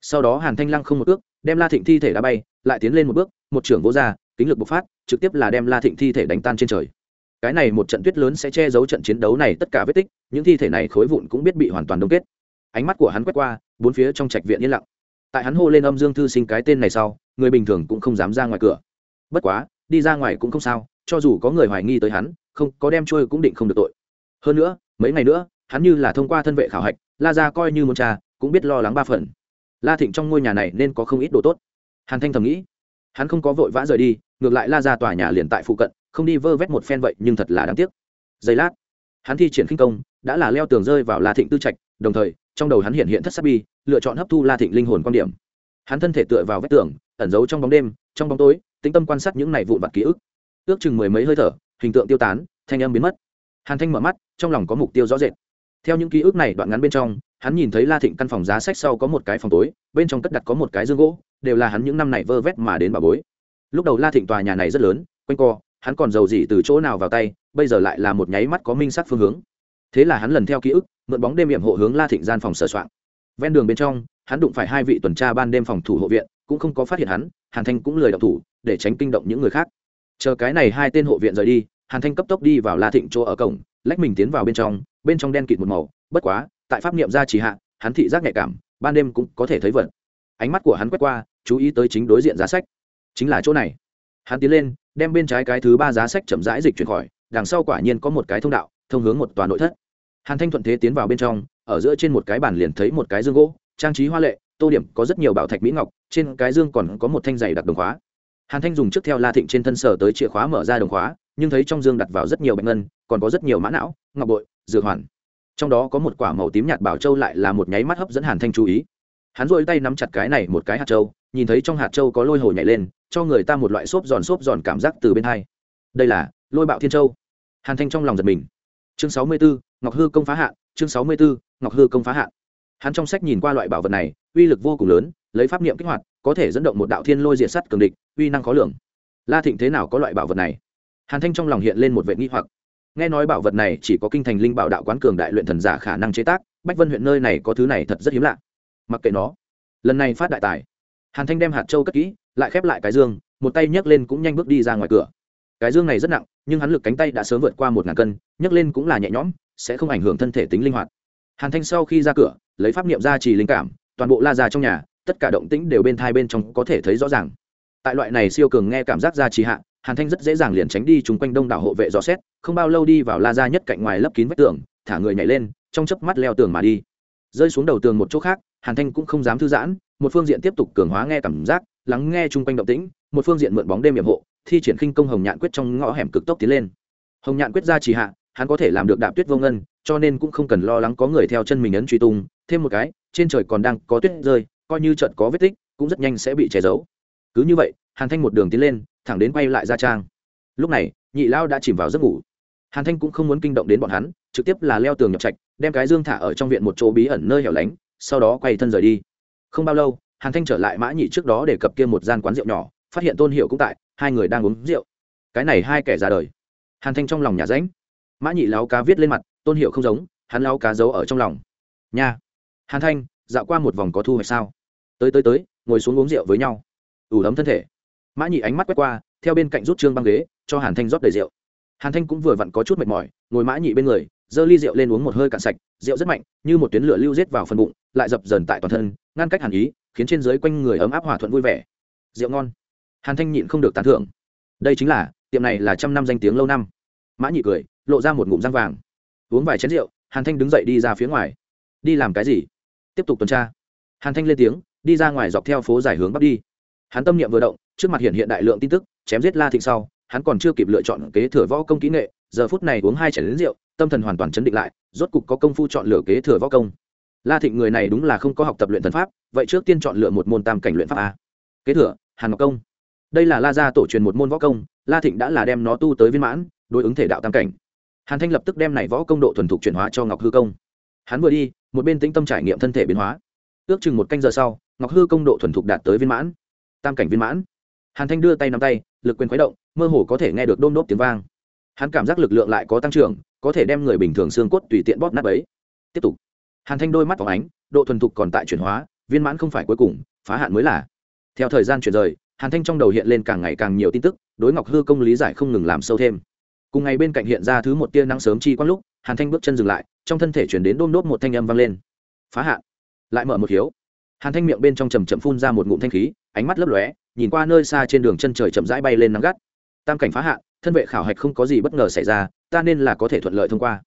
S1: Sau đó hàn thanh lăng không một ước đem la thịnh thi thể đá bay, lại tiến lên một bước, một trưởng vô ra, kính lực bộc phát, trực tiếp là đem la thịnh thi thể đánh tan trên trời. Cái này một trận tuyết lớn sẽ che giấu trận chiến đấu này tất cả vết tích, những thi thể này khối vụn cũng biết bị hoàn toàn đông kết. Ánh mắt của hắn quét qua, bốn phía trong trạch viện yên lặng. Tại hắn hô lên âm dương thư sinh cái tên này sau, người bình thường cũng không dám ra ngoài cửa. Bất quá, đi ra ngoài cũng không sao, cho dù có người hoài nghi tới hắn, không, có đem trôi cũng định không được tội. Hơn nữa, mấy ngày nữa, hắn như là thông qua thân vệ khảo hạch, la ra coi như muốn cha cũng biết lo lắng ba phần la thịnh trong ngôi nhà này nên có không ít đồ tốt. Hàn thanh thầm nghĩ, hắn không có vội vã rời đi, ngược lại la ra tòa nhà liền tại phụ cận, không đi vơ vét một phen vậy nhưng thật là đáng tiếc. Giây lát, hắn thi triển khinh công, đã là leo tường rơi vào la thịnh tư trạch, đồng thời, trong đầu hắn hiện hiện thất sắc bi, lựa chọn hấp thu la thịnh linh hồn quan điểm. Hắn thân thể tựa vào vách tường, ẩn giấu trong bóng đêm, trong bóng tối, tĩnh tâm quan sát những này vụn vặt ký ức. Ước chừng mười mấy hơi thở, hình tượng tiêu tán, thanh âm biến mất. Hàn thanh mở mắt, trong lòng có mục tiêu rõ rệt. Theo những ký ức này đoạn ngắn bên trong hắn nhìn thấy la thịnh căn phòng giá sách sau có một cái phòng tối, bên trong cất đặt có một cái dương gỗ, đều là hắn những năm này vơ vét mà đến bà bối. Lúc đầu la thịnh tòa nhà này rất lớn, quanh co, hắn còn giàu gì từ chỗ nào vào tay, bây giờ lại là một nháy mắt có minh sắc phương hướng. Thế là hắn lần theo ký ức, mượn bóng đêm hiểm hộ hướng la thịnh gian phòng sửa soạn. Ven đường bên trong, hắn đụng phải hai vị tuần tra ban đêm phòng thủ hộ viện, cũng không có phát hiện hắn, hàn thanh cũng lười đọc thủ, để tránh kinh động những người khác. Chờ cái này hai tên hộ viện rời đi, hàn thanh cấp tốc đi vào la thịnh chỗ ở cổng, lách mình tiến vào bên trong bên trong đen kịt một màu, bất quá tại pháp niệm gia trì hạ, hắn thị giác nhạy cảm, ban đêm cũng có thể thấy vật. Ánh mắt của hắn quét qua, chú ý tới chính đối diện giá sách. Chính là chỗ này. Hắn tiến lên, đem bên trái cái thứ ba giá sách chậm rãi dịch chuyển khỏi, đằng sau quả nhiên có một cái thông đạo, thông hướng một tòa nội thất. Hàn thanh thuận thế tiến vào bên trong, ở giữa trên một cái bàn liền thấy một cái dương gỗ, trang trí hoa lệ, tô điểm có rất nhiều bảo thạch mỹ ngọc, trên cái dương còn có một thanh giày đặc đồng khóa. Hàn thanh dùng trước theo la thịnh trên thân sở tới chìa khóa mở ra đồng khóa, nhưng thấy trong dương đặt vào rất nhiều bệnh ngân, còn có rất nhiều mã não, ngọc bội, dược hoàn trong đó có một quả màu tím nhạt bảo châu lại là một nháy mắt hấp dẫn hàn thanh chú ý. Hắn rôi tay nắm chặt cái này một cái hạt châu, nhìn thấy trong hạt châu có lôi hồ nhảy lên, cho người ta một loại xốp giòn xốp giòn cảm giác từ bên hai. Đây là lôi bạo thiên châu. Hàn thanh trong lòng giật mình. Chương sáu mươi bốn ngọc hư công phá hạ chương sáu mươi bốn ngọc hư công phá hạ. hắn trong sách nhìn qua loại bảo vật này, uy lực vô cùng lớn, lấy pháp niệm kích hoạt, có thể dẫn động một đạo thiên lôi diệt sắt cường địch, uy năng khó lường. La thịnh thế nào có loại bảo vật này? Hàn thanh trong lòng hiện lên một vệ nghi hoặc nghe nói bảo vật này chỉ có kinh thành linh bảo đạo quán cường đại luyện thần giả khả năng chế tác, bách vân huyện nơi này có thứ này thật rất hiếm lạ. Mặc kệ nó, lần này phát đại tài, hàn thanh đem hạt châu cất kỹ, lại khép lại cái dương, một tay nhấc lên cũng nhanh bước đi ra ngoài cửa. Cái dương này rất nặng, nhưng hắn lực cánh tay đã sớm vượt qua một ngàn cân, nhấc lên cũng là nhẹ nhõm, sẽ không ảnh hưởng thân thể tính linh hoạt. Hàn thanh sau khi ra cửa, lấy pháp niệm ra trì linh cảm, toàn bộ la ra trong nhà, tất cả động tĩnh đều bên thai bên trong có thể thấy rõ ràng. Tại loại này siêu cường nghe cảm giác ra trì hạ hàn thanh rất dễ dàng liền tránh đi chung quanh đông đảo hộ vệ dò xét, không bao lâu đi vào la ra nhất cạnh ngoài lấp kín vách tường, thả người nhảy lên, trong chớp mắt leo tường mà đi. Rơi xuống đầu tường một chỗ khác, hàn thanh cũng không dám thư giãn, một phương diện tiếp tục cường hóa nghe cảm giác, lắng nghe chung quanh động tĩnh, một phương diện mượn bóng đêm nhiệm hộ, thi triển khinh công hồng nhạn quyết trong ngõ hẻm cực tốc tiến lên. Hồng nhạn quyết ra chỉ hạ, hắn có thể làm được đạp tuyết vô ngân, cho nên cũng không cần lo lắng có người theo chân mình ấn truy tung, thêm một cái, trên trời còn đang có tuyết rơi, coi như trận có vết tích, cũng rất nhanh sẽ bị che giấu. Cứ như vậy, hàn thanh một đường tiến lên thẳng đến quay lại ra trang. Lúc này, nhị lao đã chìm vào giấc ngủ. Hàn thanh cũng không muốn kinh động đến bọn hắn, trực tiếp là leo tường nhập trạch, đem cái dương thả ở trong viện một chỗ bí ẩn nơi hẻo lánh, sau đó quay thân rời đi. Không bao lâu, hàn thanh trở lại mã nhị trước đó để cập kia một gian quán rượu nhỏ, phát hiện tôn hiệu cũng tại, hai người đang uống rượu. Cái này hai kẻ ra đời. Hàn thanh trong lòng nhà ránh mã nhị láo cá viết lên mặt, tôn hiệu không giống, hắn láo cá giấu ở trong lòng. Nha. Hàn thanh, dạo qua một vòng có thu hoạch sao? Tới tới tới, ngồi xuống uống rượu với nhau. Ủ ấm thân thể mã nhị ánh mắt quét qua, theo bên cạnh rút trương băng ghế, cho hàn thanh rót đầy rượu. Hàn thanh cũng vừa vặn có chút mệt mỏi, ngồi mã nhị bên người, giơ ly rượu lên uống một hơi cạn sạch, rượu rất mạnh, như một tuyến lửa lưu rết vào phần bụng, lại dập dần tại toàn thân, ngăn cách hàn ý, khiến trên dưới quanh người ấm áp hòa thuận vui vẻ. Rượu ngon. Hàn thanh nhịn không được tán thưởng. Đây chính là, tiệm này là trăm năm danh tiếng lâu năm. Mã nhị cười, lộ ra một ngụm răng vàng. Uống vài chén rượu, hàn thanh đứng dậy đi ra phía ngoài. Đi làm cái gì? Tiếp tục tuần tra. Hàn thanh lên tiếng, đi ra ngoài dọc theo phố dài hướng bắc đi. Hắn tâm niệm vừa động trước mặt hiện hiện đại lượng tin tức, chém giết la thịnh sau, hắn còn chưa kịp lựa chọn kế thừa võ công kỹ nghệ, giờ phút này uống hai chén lớn rượu, tâm thần hoàn toàn chấn định lại, rốt cục có công phu chọn lựa kế thừa võ công. La thịnh người này đúng là không có học tập luyện thần pháp, vậy trước tiên chọn lựa một môn tam cảnh luyện pháp a. Kế thừa, hàn ngọc công. Đây là la gia tổ truyền một môn võ công, la thịnh đã là đem nó tu tới viên mãn, đối ứng thể đạo tam cảnh. Hàn thanh lập tức đem này võ công độ thuần thục chuyển hóa cho ngọc hư công. Hắn vừa đi, một bên tĩnh tâm trải nghiệm thân thể biến hóa. Ước chừng một canh giờ sau, ngọc hư công độ thuần thục đạt tới viên mãn. Tam cảnh viên mãn hàn thanh đưa tay nắm tay, lực quyền khuấy động, mơ hồ có thể nghe được đôm đốp tiếng vang. Hắn cảm giác lực lượng lại có tăng trưởng, có thể đem người bình thường xương cốt tùy tiện bóp nát ấy tiếp tục. Hàn thanh đôi mắt phóng ánh, độ thuần thục còn tại chuyển hóa, viên mãn không phải cuối cùng, phá hạn mới là. Theo thời gian chuyển rời, hàn thanh trong đầu hiện lên càng ngày càng nhiều tin tức, đối ngọc hư công lý giải không ngừng làm sâu thêm. Cùng ngày bên cạnh hiện ra thứ một tia nắng sớm chi quang lúc, hàn thanh bước chân dừng lại, trong thân thể chuyển đến đôm đốt một thanh âm vang lên. Phá hạn. Lại mở một hiếu. Hàn thanh miệng bên trong chầm chậm phun ra một ngụm thanh khí, ánh mắt lấp lóe nhìn qua nơi xa trên đường chân trời chậm rãi bay lên nắng gắt. Tam cảnh phá hạ, thân vệ khảo hạch không có gì bất ngờ xảy ra ta nên là có thể thuận lợi thông qua.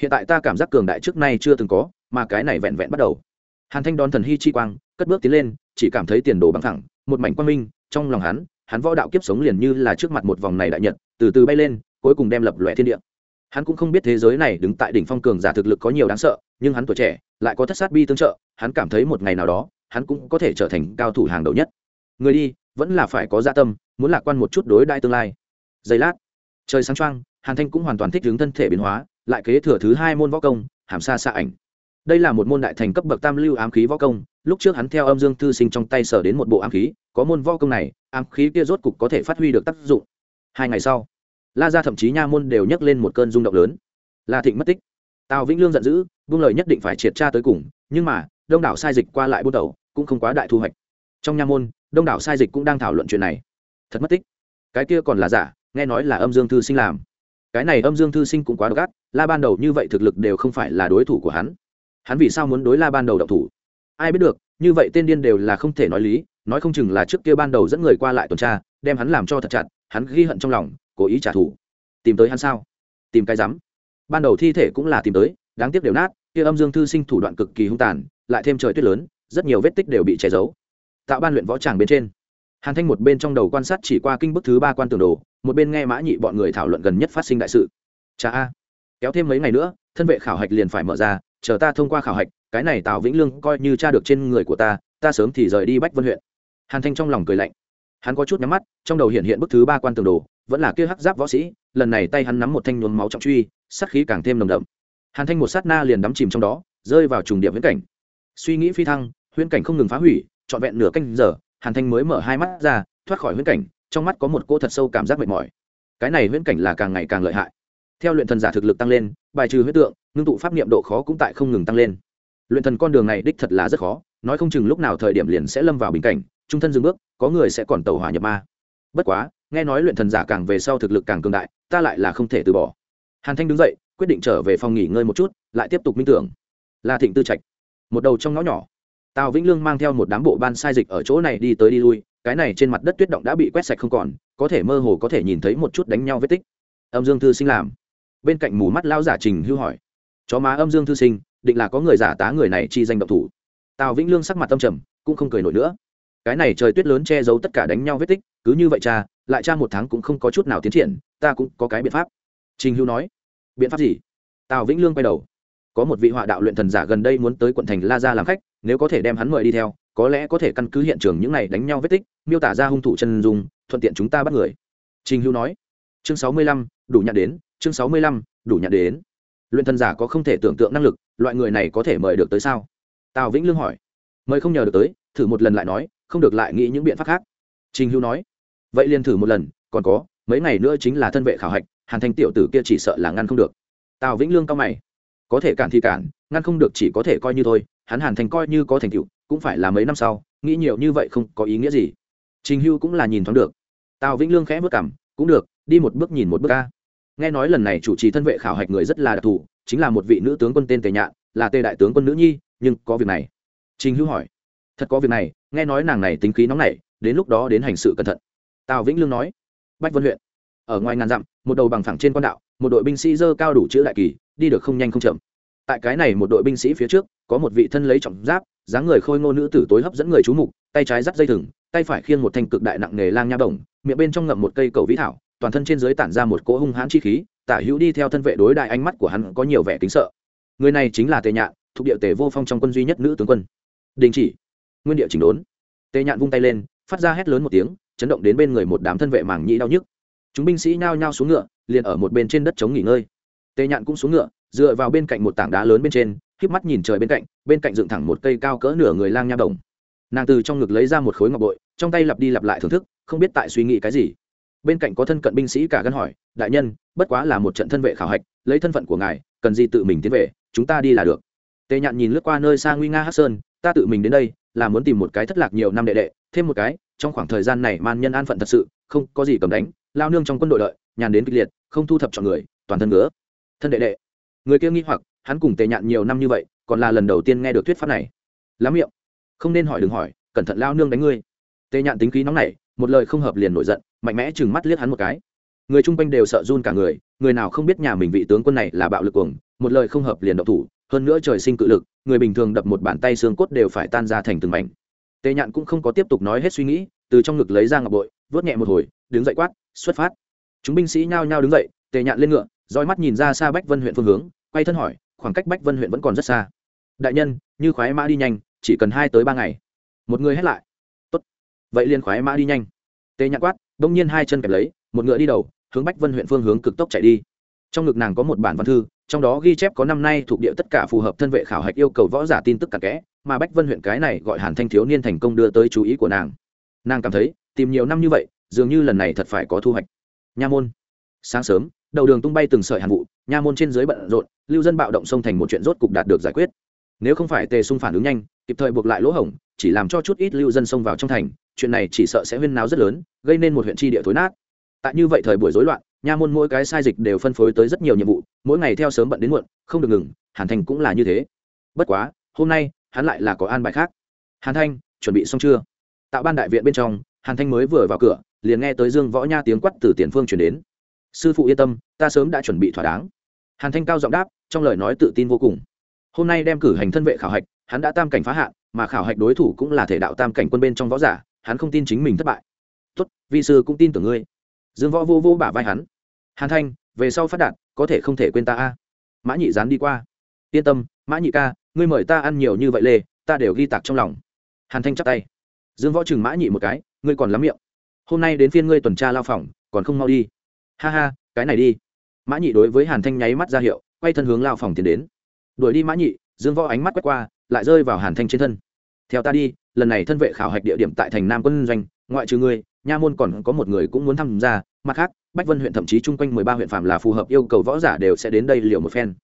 S1: Hiện tại ta cảm giác cường đại trước nay chưa từng có mà cái này vẹn vẹn bắt đầu. Hàn thanh đón thần hy chi quang cất bước tiến lên chỉ cảm thấy tiền đồ bằng thẳng một mảnh quang minh trong lòng hắn hắn võ đạo kiếp sống liền như là trước mặt một vòng này đại nhật từ từ bay lên cuối cùng đem lập lòe thiên địa. Hắn cũng không biết thế giới này đứng tại đỉnh phong cường giả thực lực có nhiều đáng sợ nhưng hắn tuổi trẻ lại có thất sát bi tương trợ hắn cảm thấy một ngày nào đó hắn cũng có thể trở thành cao thủ hàng đầu nhất người đi, vẫn là phải có gia dạ tâm, muốn lạc quan một chút đối đại tương lai. Giây lát, trời sáng trăng hàn thanh cũng hoàn toàn thích hướng thân thể biến hóa, lại kế thừa thứ hai môn võ công, hàm xa xa ảnh. Đây là một môn đại thành cấp bậc tam lưu ám khí võ công, lúc trước hắn theo âm dương thư sinh trong tay sở đến một bộ ám khí, có môn võ công này, ám khí kia rốt cục có thể phát huy được tác dụng. Hai ngày sau, la ra thậm chí nha môn đều nhấc lên một cơn rung động lớn. La thịnh mất tích. Tào vĩnh lương giận dữ, buông lời nhất định phải triệt tra tới cùng, nhưng mà, đông đảo sai dịch qua lại buôn tàu cũng không quá đại thu hoạch. Trong nha môn đông đảo sai dịch cũng đang thảo luận chuyện này. Thật mất tích. Cái kia còn là giả, nghe nói là âm dương thư sinh làm. Cái này âm dương thư sinh cũng quá độc ác, la ban đầu như vậy thực lực đều không phải là đối thủ của hắn. Hắn vì sao muốn đối la ban đầu độc thủ? Ai biết được, như vậy tên điên đều là không thể nói lý, nói không chừng là trước kia ban đầu dẫn người qua lại tuần tra, đem hắn làm cho thật chặt, hắn ghi hận trong lòng, cố ý trả thù. Tìm tới hắn sao? Tìm cái rắm. Ban đầu thi thể cũng là tìm tới, đáng tiếc đều nát, kia âm dương thư sinh thủ đoạn cực kỳ hung tàn, lại thêm trời tuyết lớn, rất nhiều vết tích đều bị che giấu tạo ban luyện võ tràng bên trên. Hàn thanh một bên trong đầu quan sát chỉ qua kinh bức thứ ba quan tường đồ, một bên nghe mã nhị bọn người thảo luận gần nhất phát sinh đại sự. Cha a, kéo thêm mấy ngày nữa, thân vệ khảo hạch liền phải mở ra, chờ ta thông qua khảo hạch, cái này tào vĩnh lương coi như cha được trên người của ta ta sớm thì rời đi bách vân huyện. Hàn thanh trong lòng cười lạnh. Hắn có chút nhắm mắt, trong đầu hiện hiện bức thứ ba quan tường đồ, vẫn là kia hắc giáp võ sĩ, lần này tay hắn nắm một thanh nhuốm máu trọng truy sắc khí càng thêm nồng đậm. Hàn thanh một sát na liền đắm chìm trong đó, rơi vào trùng điểm viễn cảnh. Suy nghĩ phi thăng, huyễn cảnh không ngừng phá hủy trọn vẹn nửa canh giờ, hàn thanh mới mở hai mắt ra, thoát khỏi huyễn cảnh, trong mắt có một cô thật sâu cảm giác mệt mỏi. Cái này huyễn cảnh là càng ngày càng lợi hại. Theo luyện thần giả thực lực tăng lên, bài trừ huyết tượng, ngưng tụ pháp niệm độ khó cũng tại không ngừng tăng lên. Luyện thần con đường này đích thật là rất khó, nói không chừng lúc nào thời điểm liền sẽ lâm vào bình cảnh, trung thân dừng bước, có người sẽ còn tàu hỏa nhập ma. Bất quá, nghe nói luyện thần giả càng về sau thực lực càng cường đại, ta lại là không thể từ bỏ. Hàn thanh đứng dậy, quyết định trở về phòng nghỉ ngơi một chút, lại tiếp tục minh tưởng. Là thịnh tư trạch, một đầu trong ngõ nhỏ tào vĩnh lương mang theo một đám bộ ban sai dịch ở chỗ này đi tới đi lui, cái này trên mặt đất tuyết động đã bị quét sạch không còn, có thể mơ hồ có thể nhìn thấy một chút đánh nhau vết tích. Âm dương thư sinh làm. Bên cạnh mù mắt lao giả trình hưu hỏi. Chó má âm dương thư sinh, định là có người giả tá người này chi danh động thủ. Tào vĩnh lương sắc mặt tâm trầm, cũng không cười nổi nữa. Cái này trời tuyết lớn che giấu tất cả đánh nhau vết tích, cứ như vậy cha, lại cha một tháng cũng không có chút nào tiến triển, ta cũng có cái biện pháp. Trình hưu nói. Biện pháp gì? Tào vĩnh lương quay đầu. Có một vị họa đạo luyện thần giả gần đây muốn tới quận thành la gia làm khách nếu có thể đem hắn mời đi theo, có lẽ có thể căn cứ hiện trường những này đánh nhau vết tích, miêu tả ra hung thủ chân dung, thuận tiện chúng ta bắt người. Trình hưu nói. Chương sáu mươi lăm, đủ nhặt đến, chương sáu mươi lăm, đủ nhặt đến. Luyện thần giả có không thể tưởng tượng năng lực, loại người này có thể mời được tới sao? Tào vĩnh lương hỏi. Mời không nhờ được tới, thử một lần lại nói, không được lại nghĩ những biện pháp khác. Trình hưu nói. Vậy liền thử một lần, còn có, mấy ngày nữa chính là thân vệ khảo hạch, hàn thanh tiểu tử kia chỉ sợ là ngăn không được. Tào vĩnh lương cao mày. Có thể cản thì cản, ngăn không được chỉ có thể coi như thôi hắn hàn thành coi như có thành tựu, cũng phải là mấy năm sau, nghĩ nhiều như vậy không có ý nghĩa gì. Trình hưu cũng là nhìn thoáng được. Tào vĩnh lương khẽ vất cảm cũng được, đi một bước nhìn một bước ca. Nghe nói lần này chủ trì thân vệ khảo hạch người rất là đặc thù, chính là một vị nữ tướng quân tên tề nhạn, là tề đại tướng quân nữ nhi, nhưng có việc này. Trình hưu hỏi. Thật có việc này, nghe nói nàng này tính khí nóng nảy, đến lúc đó đến hành sự cẩn thận. Tào vĩnh lương nói. Bách vân huyện. Ở ngoài ngàn dặm, một đầu bằng phẳng trên quan đạo, một đội binh sĩ dơ cao đủ chữ đại kỳ, đi được không nhanh không chậm tại cái này một đội binh sĩ phía trước, có một vị thân lấy trọng giáp, dáng người khôi ngô nữ tử tối hấp dẫn người chú mục, tay trái dắt dây thừng, tay phải khiêng một thanh cực đại nặng nghề lang nha bổng, miệng bên trong ngậm một cây cầu vĩ thảo, toàn thân trên dưới tản ra một cỗ hung hãn chi khí, tả hữu đi theo thân vệ đối đại ánh mắt của hắn có nhiều vẻ kính sợ. Người này chính là tề nhạn, thuộc địa tề vô phong trong quân duy nhất nữ tướng quân. Đình chỉ. Nguyên địa chỉnh đốn. Tề nhạn vung tay lên, phát ra hét lớn một tiếng, chấn động đến bên người một đám thân vệ mảng nhĩ đau nhức. Chúng binh sĩ nhao nhao xuống ngựa, liền ở một bên trên đất chống nghỉ ngơi. Tề nhạn cũng xuống ngựa dựa vào bên cạnh một tảng đá lớn bên trên, híp mắt nhìn trời bên cạnh bên cạnh dựng thẳng một cây cao cỡ nửa người lang nha đồng. Nàng từ trong ngực lấy ra một khối ngọc bội, trong tay lặp đi lặp lại thưởng thức, không biết tại suy nghĩ cái gì. Bên cạnh có thân cận binh sĩ cả gân hỏi, đại nhân, bất quá là một trận thân vệ khảo hạch, lấy thân phận của ngài, cần gì tự mình tiến về, chúng ta đi là được. Tề nhạn nhìn lướt qua nơi xa nguy nga hát sơn, ta tự mình đến đây, là muốn tìm một cái thất lạc nhiều năm đệ đệ, thêm một cái, trong khoảng thời gian này man nhân an phận thật sự, không có gì cầm đánh, lao nương trong quân đội lợi nhàn đến kịch liệt, không thu thập chọn người, toàn thân ngứa. Thân đệ đệ người kia nghi hoặc, hắn cùng tề nhạn nhiều năm như vậy, còn là lần đầu tiên nghe được thuyết pháp này. Lắm miệng. Không nên hỏi đừng hỏi, cẩn thận lao nương đánh ngươi. Tề nhạn tính khí nóng nảy, một lời không hợp liền nổi giận, mạnh mẽ chừng mắt liếc hắn một cái. Người chung quanh đều sợ run cả người người nào không biết nhà mình vị tướng quân này là bạo lực cuồng, một lời không hợp liền động thủ, hơn nữa trời sinh cự lực, người bình thường đập một bàn tay xương cốt đều phải tan ra thành từng mảnh. Tề nhạn cũng không có tiếp tục nói hết suy nghĩ, từ trong ngực lấy ra ngọc bội vớt nhẹ một hồi, đứng dậy quát, xuất phát. Chúng binh sĩ nhao nhao đứng dậy, tề nhạn lên ngựa, roi mắt nhìn ra xa bách vân huyện phương hướng quay thân hỏi, khoảng cách bách vân huyện vẫn còn rất xa. Đại nhân, như khoái mã đi nhanh, chỉ cần hai tới ba ngày. Một người hét lại. Tốt. Vậy liền khoái mã đi nhanh. Tê nhạn quát đông nhiên hai chân kẹp lấy, một ngựa đi đầu, hướng bách vân huyện phương hướng cực tốc chạy đi. Trong ngực nàng có một bản văn thư, trong đó ghi chép có năm nay thuộc địa tất cả phù hợp thân vệ khảo hạch yêu cầu võ giả tin tức cặn kẽ, mà bách vân huyện cái này gọi hàn thanh thiếu niên thành công đưa tới chú ý của nàng. Nàng cảm thấy, tìm nhiều năm như vậy, dường như lần này thật phải có thu hoạch. Nha môn. Sáng sớm đầu đường tung bay từng sợi hàn vụ, nha môn trên dưới bận rộn, lưu dân bạo động sông thành một chuyện rốt cục đạt được giải quyết. Nếu không phải tề sung phản ứng nhanh, kịp thời buộc lại lỗ hổng, chỉ làm cho chút ít lưu dân xông vào trong thành, chuyện này chỉ sợ sẽ huyên náo rất lớn, gây nên một huyện tri địa thối nát. Tại như vậy thời buổi rối loạn, nha môn mỗi cái sai dịch đều phân phối tới rất nhiều nhiệm vụ, mỗi ngày theo sớm bận đến muộn, không được ngừng, hàn thành cũng là như thế. Bất quá, hôm nay, hắn lại là có an bài khác. Hàn thanh chuẩn bị xong chưa? Tạo ban đại viện bên trong, hàn thanh mới vừa vào cửa, liền nghe tới dương võ nha tiếng quắt từ tiền phương chuyển đến sư phụ yên tâm, ta sớm đã chuẩn bị thỏa đáng. Hàn thanh cao giọng đáp, trong lời nói tự tin vô cùng. Hôm nay đem cử hành thân vệ khảo hạch, hắn đã tam cảnh phá hạn, mà khảo hạch đối thủ cũng là thể đạo tam cảnh quân bên trong võ giả, hắn không tin chính mình thất bại. Tốt, vi sư cũng tin tưởng ngươi. Dương võ vô vô bả vai hắn. Hàn thanh, về sau phát đạt, có thể không thể quên ta a. Mã nhị dán đi qua. Yên tâm, mã nhị ca, ngươi mời ta ăn nhiều như vậy lê, ta đều ghi tạc trong lòng. Hàn thanh chắp tay. Dương võ chừng mã nhị một cái, ngươi còn lắm miệng. Hôm nay đến phiên ngươi tuần tra lao phòng, còn không mau đi ha ha, cái này đi. Mã nhị đối với hàn thanh nháy mắt ra hiệu, quay thân hướng lao phòng tiến đến. Đuổi đi mã nhị, dương võ ánh mắt quét qua, lại rơi vào hàn thanh trên thân. Theo ta đi, lần này thân vệ khảo hạch địa điểm tại thành nam quân doanh, ngoại trừ ngươi, nha môn còn có một người cũng muốn tham gia, mặt khác, bách vân huyện thậm chí chung quanh mười ba huyện phạm là phù hợp yêu cầu võ giả đều sẽ đến đây liệu một phen.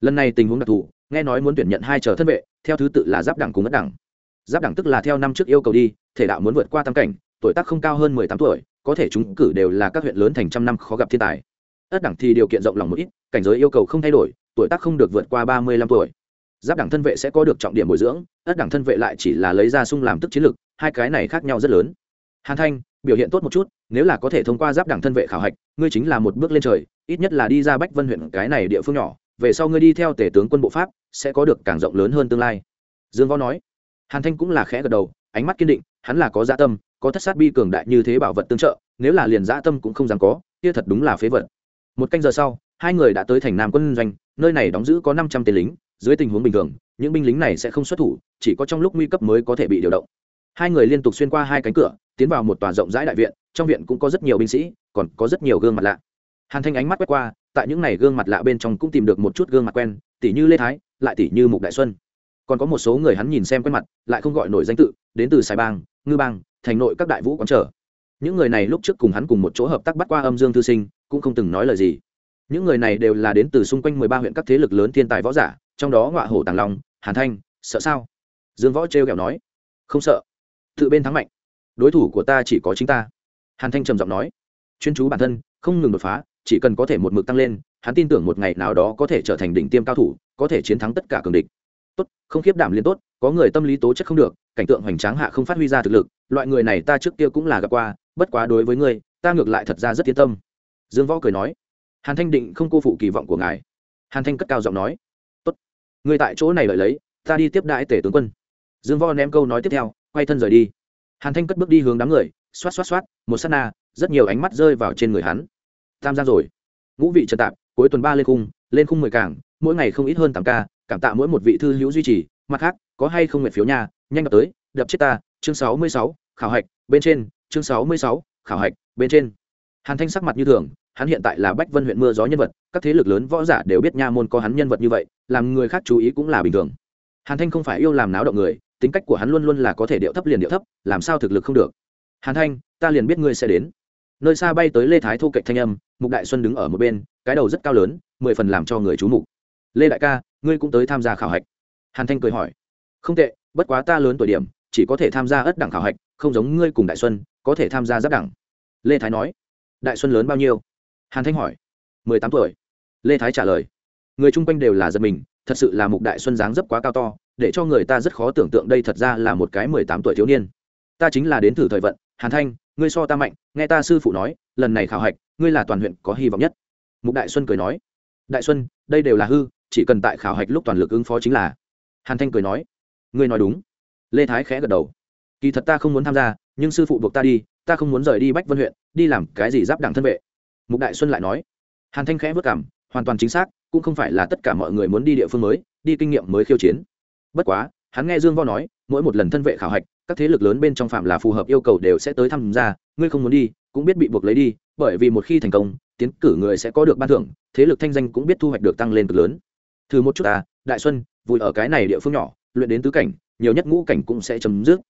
S1: Lần này tình huống đặc thù, nghe nói muốn tuyển nhận hai chờ thân vệ, theo thứ tự là giáp đẳng cùng ất đẳng. Giáp đẳng tức là theo năm trước yêu cầu đi, thể đạo muốn vượt qua tam cảnh, tuổi tác không cao hơn mười tám tuổi có thể chúng cử đều là các huyện lớn thành trăm năm khó gặp thiên tài. Ất đẳng thì điều kiện rộng lòng một ít, cảnh giới yêu cầu không thay đổi, tuổi tác không được vượt qua ba mươi lăm tuổi. Giáp đẳng thân vệ sẽ có được trọng điểm bồi dưỡng ất đẳng thân vệ lại chỉ là lấy ra sung làm tức chiến lược hai cái này khác nhau rất lớn. Hàn thanh, biểu hiện tốt một chút, nếu là có thể thông qua giáp đẳng thân vệ khảo hạch, ngươi chính là một bước lên trời, ít nhất là đi ra bách vân huyện, cái này địa phương nhỏ, về sau ngươi đi theo tể tướng quân bộ pháp, sẽ có được càng rộng lớn hơn tương lai. Dương võ nói. Hàn thanh cũng là khẽ gật đầu, ánh mắt kiên định hắn là có dạ tâm, có thất sát bi cường đại như thế bảo vật tương trợ, nếu là liền dạ tâm cũng không dám có, kia thật đúng là phế vật. Một canh giờ sau, hai người đã tới thành nam quân doanh, nơi này đóng giữ có năm trăm tên lính, dưới tình huống bình thường, những binh lính này sẽ không xuất thủ, chỉ có trong lúc nguy cấp mới có thể bị điều động. Hai người liên tục xuyên qua hai cánh cửa, tiến vào một tòa rộng rãi đại viện, trong viện cũng có rất nhiều binh sĩ, còn có rất nhiều gương mặt lạ. Hàn thanh ánh mắt quét qua, tại những n à y gương mặt lạ bên trong cũng tìm được một chút gương mặt quen, tỷ như lê thái, lại tỷ như mục đại xuân. Còn có một số người hắn nhìn xem quen mặt, lại không gọi nổi danh tự, đến từ sài bang ngư bang, thành nội các đại vũ quán trở. Những người này lúc trước cùng hắn cùng một chỗ hợp tác bắt qua âm dương thư sinh, cũng không từng nói lời gì. Những người này đều là đến từ xung quanh mười ba huyện các thế lực lớn thiên tài võ giả, trong đó ngọa hổ tàng long, hàn thanh, sợ sao. Dương võ trêu kẹo nói, không sợ. Tự bên thắng mạnh. Đối thủ của ta chỉ có chính ta. Hàn thanh trầm giọng nói, chuyên chú bản thân, không ngừng đột phá, chỉ cần có thể một mực tăng lên, hắn tin tưởng một ngày nào đó có thể trở thành đỉnh tiêm cao thủ, có thể chiến thắng tất cả cường địch tốt, không khiếp đảm liên tốt, có người tâm lý tố chất không được, cảnh tượng hoành tráng hạ không phát huy ra thực lực, loại người này ta trước kia cũng là gặp qua, bất quá đối với ngươi, ta ngược lại thật ra rất yên tâm. Dương võ cười nói. Hàn thanh định không cô phụ kỳ vọng của ngài. Hàn thanh cất cao giọng nói. Tốt người tại chỗ này lợi lấy, ta đi tiếp đãi tể tướng quân. Dương võ ném câu nói tiếp theo, quay thân rời đi. Hàn thanh cất bước đi hướng đám người, xoát xoát xoát, một s á t na, rất nhiều ánh mắt rơi vào trên người hắn. Tam gia rồi. Ngũ vị trần tạp, cuối tuần ba lên khung lên khung mười cảng, mỗi ngày không ít hơn tám ca cảm tạ mỗi một vị thư hữu duy trì. Mặt khác, có hay không nguyện phiếu nhà nhanh đập tới, đập chết ta, chương sáu mươi sáu, khảo hạch, bên trên, chương sáu mươi sáu, khảo hạch, bên trên. Hàn thanh sắc mặt như thường, hắn hiện tại là bách vân huyện mưa gió nhân vật, các thế lực lớn võ giả đều biết nha môn có hắn nhân vật như vậy, làm người khác chú ý cũng là bình thường. Hàn thanh không phải yêu làm náo động người, tính cách của hắn luôn luôn là có thể điệu thấp liền điệu thấp, làm sao thực lực không được. Hàn thanh, ta liền biết ngươi sẽ đến. Nơi xa bay tới lê thái thu cạnh thanh âm, mục đại xuân đứng ở một bên, cái đầu rất cao lớn, mười phần làm cho người chú mục. Lê đại ca ngươi cũng tới tham gia khảo hạch. Hàn thanh cười hỏi, không tệ, bất quá ta lớn tuổi điểm, chỉ có thể tham gia ất đẳng khảo hạch, không giống ngươi cùng đại xuân, có thể tham gia giáp đẳng. Lê thái nói, đại xuân lớn bao nhiêu? Hàn thanh hỏi, mười tám tuổi. Lê thái trả lời, người chung quanh đều là giật mình, thật sự là mục đại xuân dáng dấp quá cao to, để cho người ta rất khó tưởng tượng đây thật ra là một cái mười tám tuổi thiếu niên. Ta chính là đến thử thời vận, hàn thanh, ngươi so ta mạnh, nghe ta sư phụ nói, lần này khảo hạch, ngươi là toàn huyện có hy vọng nhất. Mục đại xuân cười nói, đại xuân, đây đều là hư chỉ cần tại khảo hạch lúc toàn lực ứng phó chính là. Hàn thanh cười nói, ngươi nói đúng. Lê thái khẽ gật đầu, kỳ thật ta không muốn tham gia, nhưng sư phụ buộc ta đi, ta không muốn rời đi bách vân huyện, đi làm cái gì giáp đảng thân vệ. Mục đại xuân lại nói, hàn thanh khẽ vất cảm, hoàn toàn chính xác, cũng không phải là tất cả mọi người muốn đi địa phương mới, đi kinh nghiệm mới khiêu chiến. Bất quá, hắn nghe dương vo nói, mỗi một lần thân vệ khảo hạch, các thế lực lớn bên trong phạm là phù hợp yêu cầu đều sẽ tới tham gia, ngươi không muốn đi, cũng biết bị buộc lấy đi, bởi vì một khi thành công, tiến cử người sẽ có được ban thưởng, thế lực thanh danh cũng biết thu hoạch được tăng lên cực lớn thử một chút à đại xuân, vui ở cái này địa phương nhỏ, luyện đến tứ cảnh, nhiều nhất ngũ cảnh cũng sẽ chấm dứt.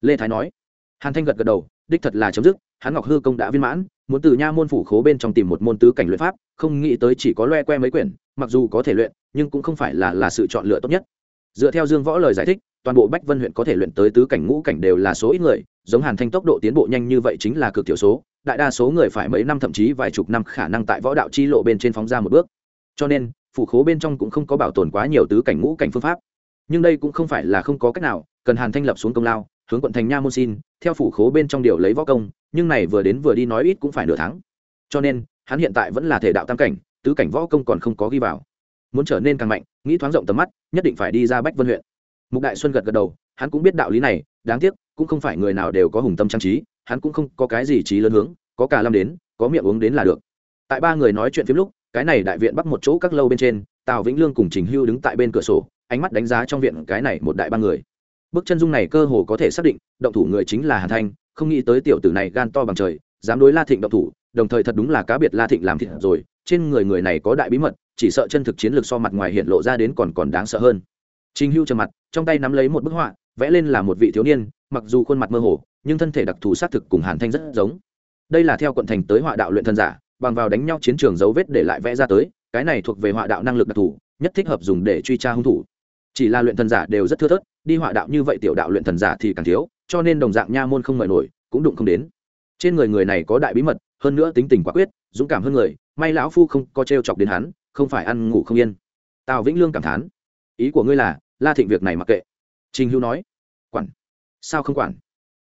S1: Lê thái nói. Hàn thanh gật gật đầu, đích thật là chấm dứt, hắn ngọc hư công đã viên mãn, muốn từ nha môn phủ khố bên trong tìm một môn tứ cảnh luyện pháp, không nghĩ tới chỉ có loe que mấy quyển, mặc dù có thể luyện, nhưng cũng không phải là là sự chọn lựa tốt nhất. Dựa theo dương võ lời giải thích, toàn bộ bách vân huyện có thể luyện tới tứ cảnh ngũ cảnh đều là số ít người, giống hàn thanh tốc độ tiến bộ nhanh như vậy chính là cực thiểu số, đại đa số người phải mấy năm thậm chí vài chục năm khả năng tại võ đạo chi lộ bên trên phóng ra một bước. Cho nên phủ khố bên trong cũng không có bảo tồn quá nhiều tứ cảnh ngũ cảnh phương pháp. Nhưng đây cũng không phải là không có cách nào, cần hàn thanh lập xuống công lao, hướng quận thành nha môn xin, theo phủ khố bên trong điều lấy võ công, nhưng này vừa đến vừa đi nói ít cũng phải nửa tháng. Cho nên, hắn hiện tại vẫn là thể đạo tam cảnh, tứ cảnh võ công còn không có ghi vào. Muốn trở nên càng mạnh, nghĩ thoáng rộng tầm mắt, nhất định phải đi ra bách vân huyện. Mục đại xuân gật gật đầu, hắn cũng biết đạo lý này, đáng tiếc, cũng không phải người nào đều có hùng tâm trang trí, hắn cũng không có cái gì trí lớn hướng, có cả lâm đến, có miệng uống đến là được. Tại ba người nói chuyện phim lúc cái này đại viện bắt một chỗ các lâu bên trên, tào vĩnh lương cùng trình hưu đứng tại bên cửa sổ, ánh mắt đánh giá trong viện cái này một đại ba người. Bước chân dung này cơ hồ có thể xác định, động thủ người chính là hàn thanh, không nghĩ tới tiểu tử này gan to bằng trời, dám đối la thịnh động thủ, đồng thời thật đúng là cá biệt la thịnh làm thịt rồi, trên người người này có đại bí mật, chỉ sợ chân thực chiến lược so mặt ngoài hiện lộ ra đến còn còn đáng sợ hơn. Trình hưu trầm mặt, trong tay nắm lấy một bức họa, vẽ lên là một vị thiếu niên, mặc dù khuôn mặt mơ hồ, nhưng thân thể đặc thù xác thực cùng hàn thanh rất giống. Đây là theo quận thành tới họa đạo luyện thân giả bằng vào đánh nhau chiến trường dấu vết để lại vẽ ra tới, cái này thuộc về họa đạo năng lực đặc thù, nhất thích hợp dùng để truy tra hung thủ. Chỉ là luyện thần giả đều rất thưa thớt, đi họa đạo như vậy tiểu đạo luyện thần giả thì càng thiếu, cho nên đồng dạng nha môn không mời nổi, cũng đụng không đến. Trên người người này có đại bí mật, hơn nữa tính tình quả quyết, dũng cảm hơn người, may lão phu không có t chọc đến hắn, không phải ăn ngủ không yên. Tào vĩnh lương cảm thán, ý của ngươi là, la thịnh việc này mặc kệ. Trình hữu nói, quản. Sao không quản?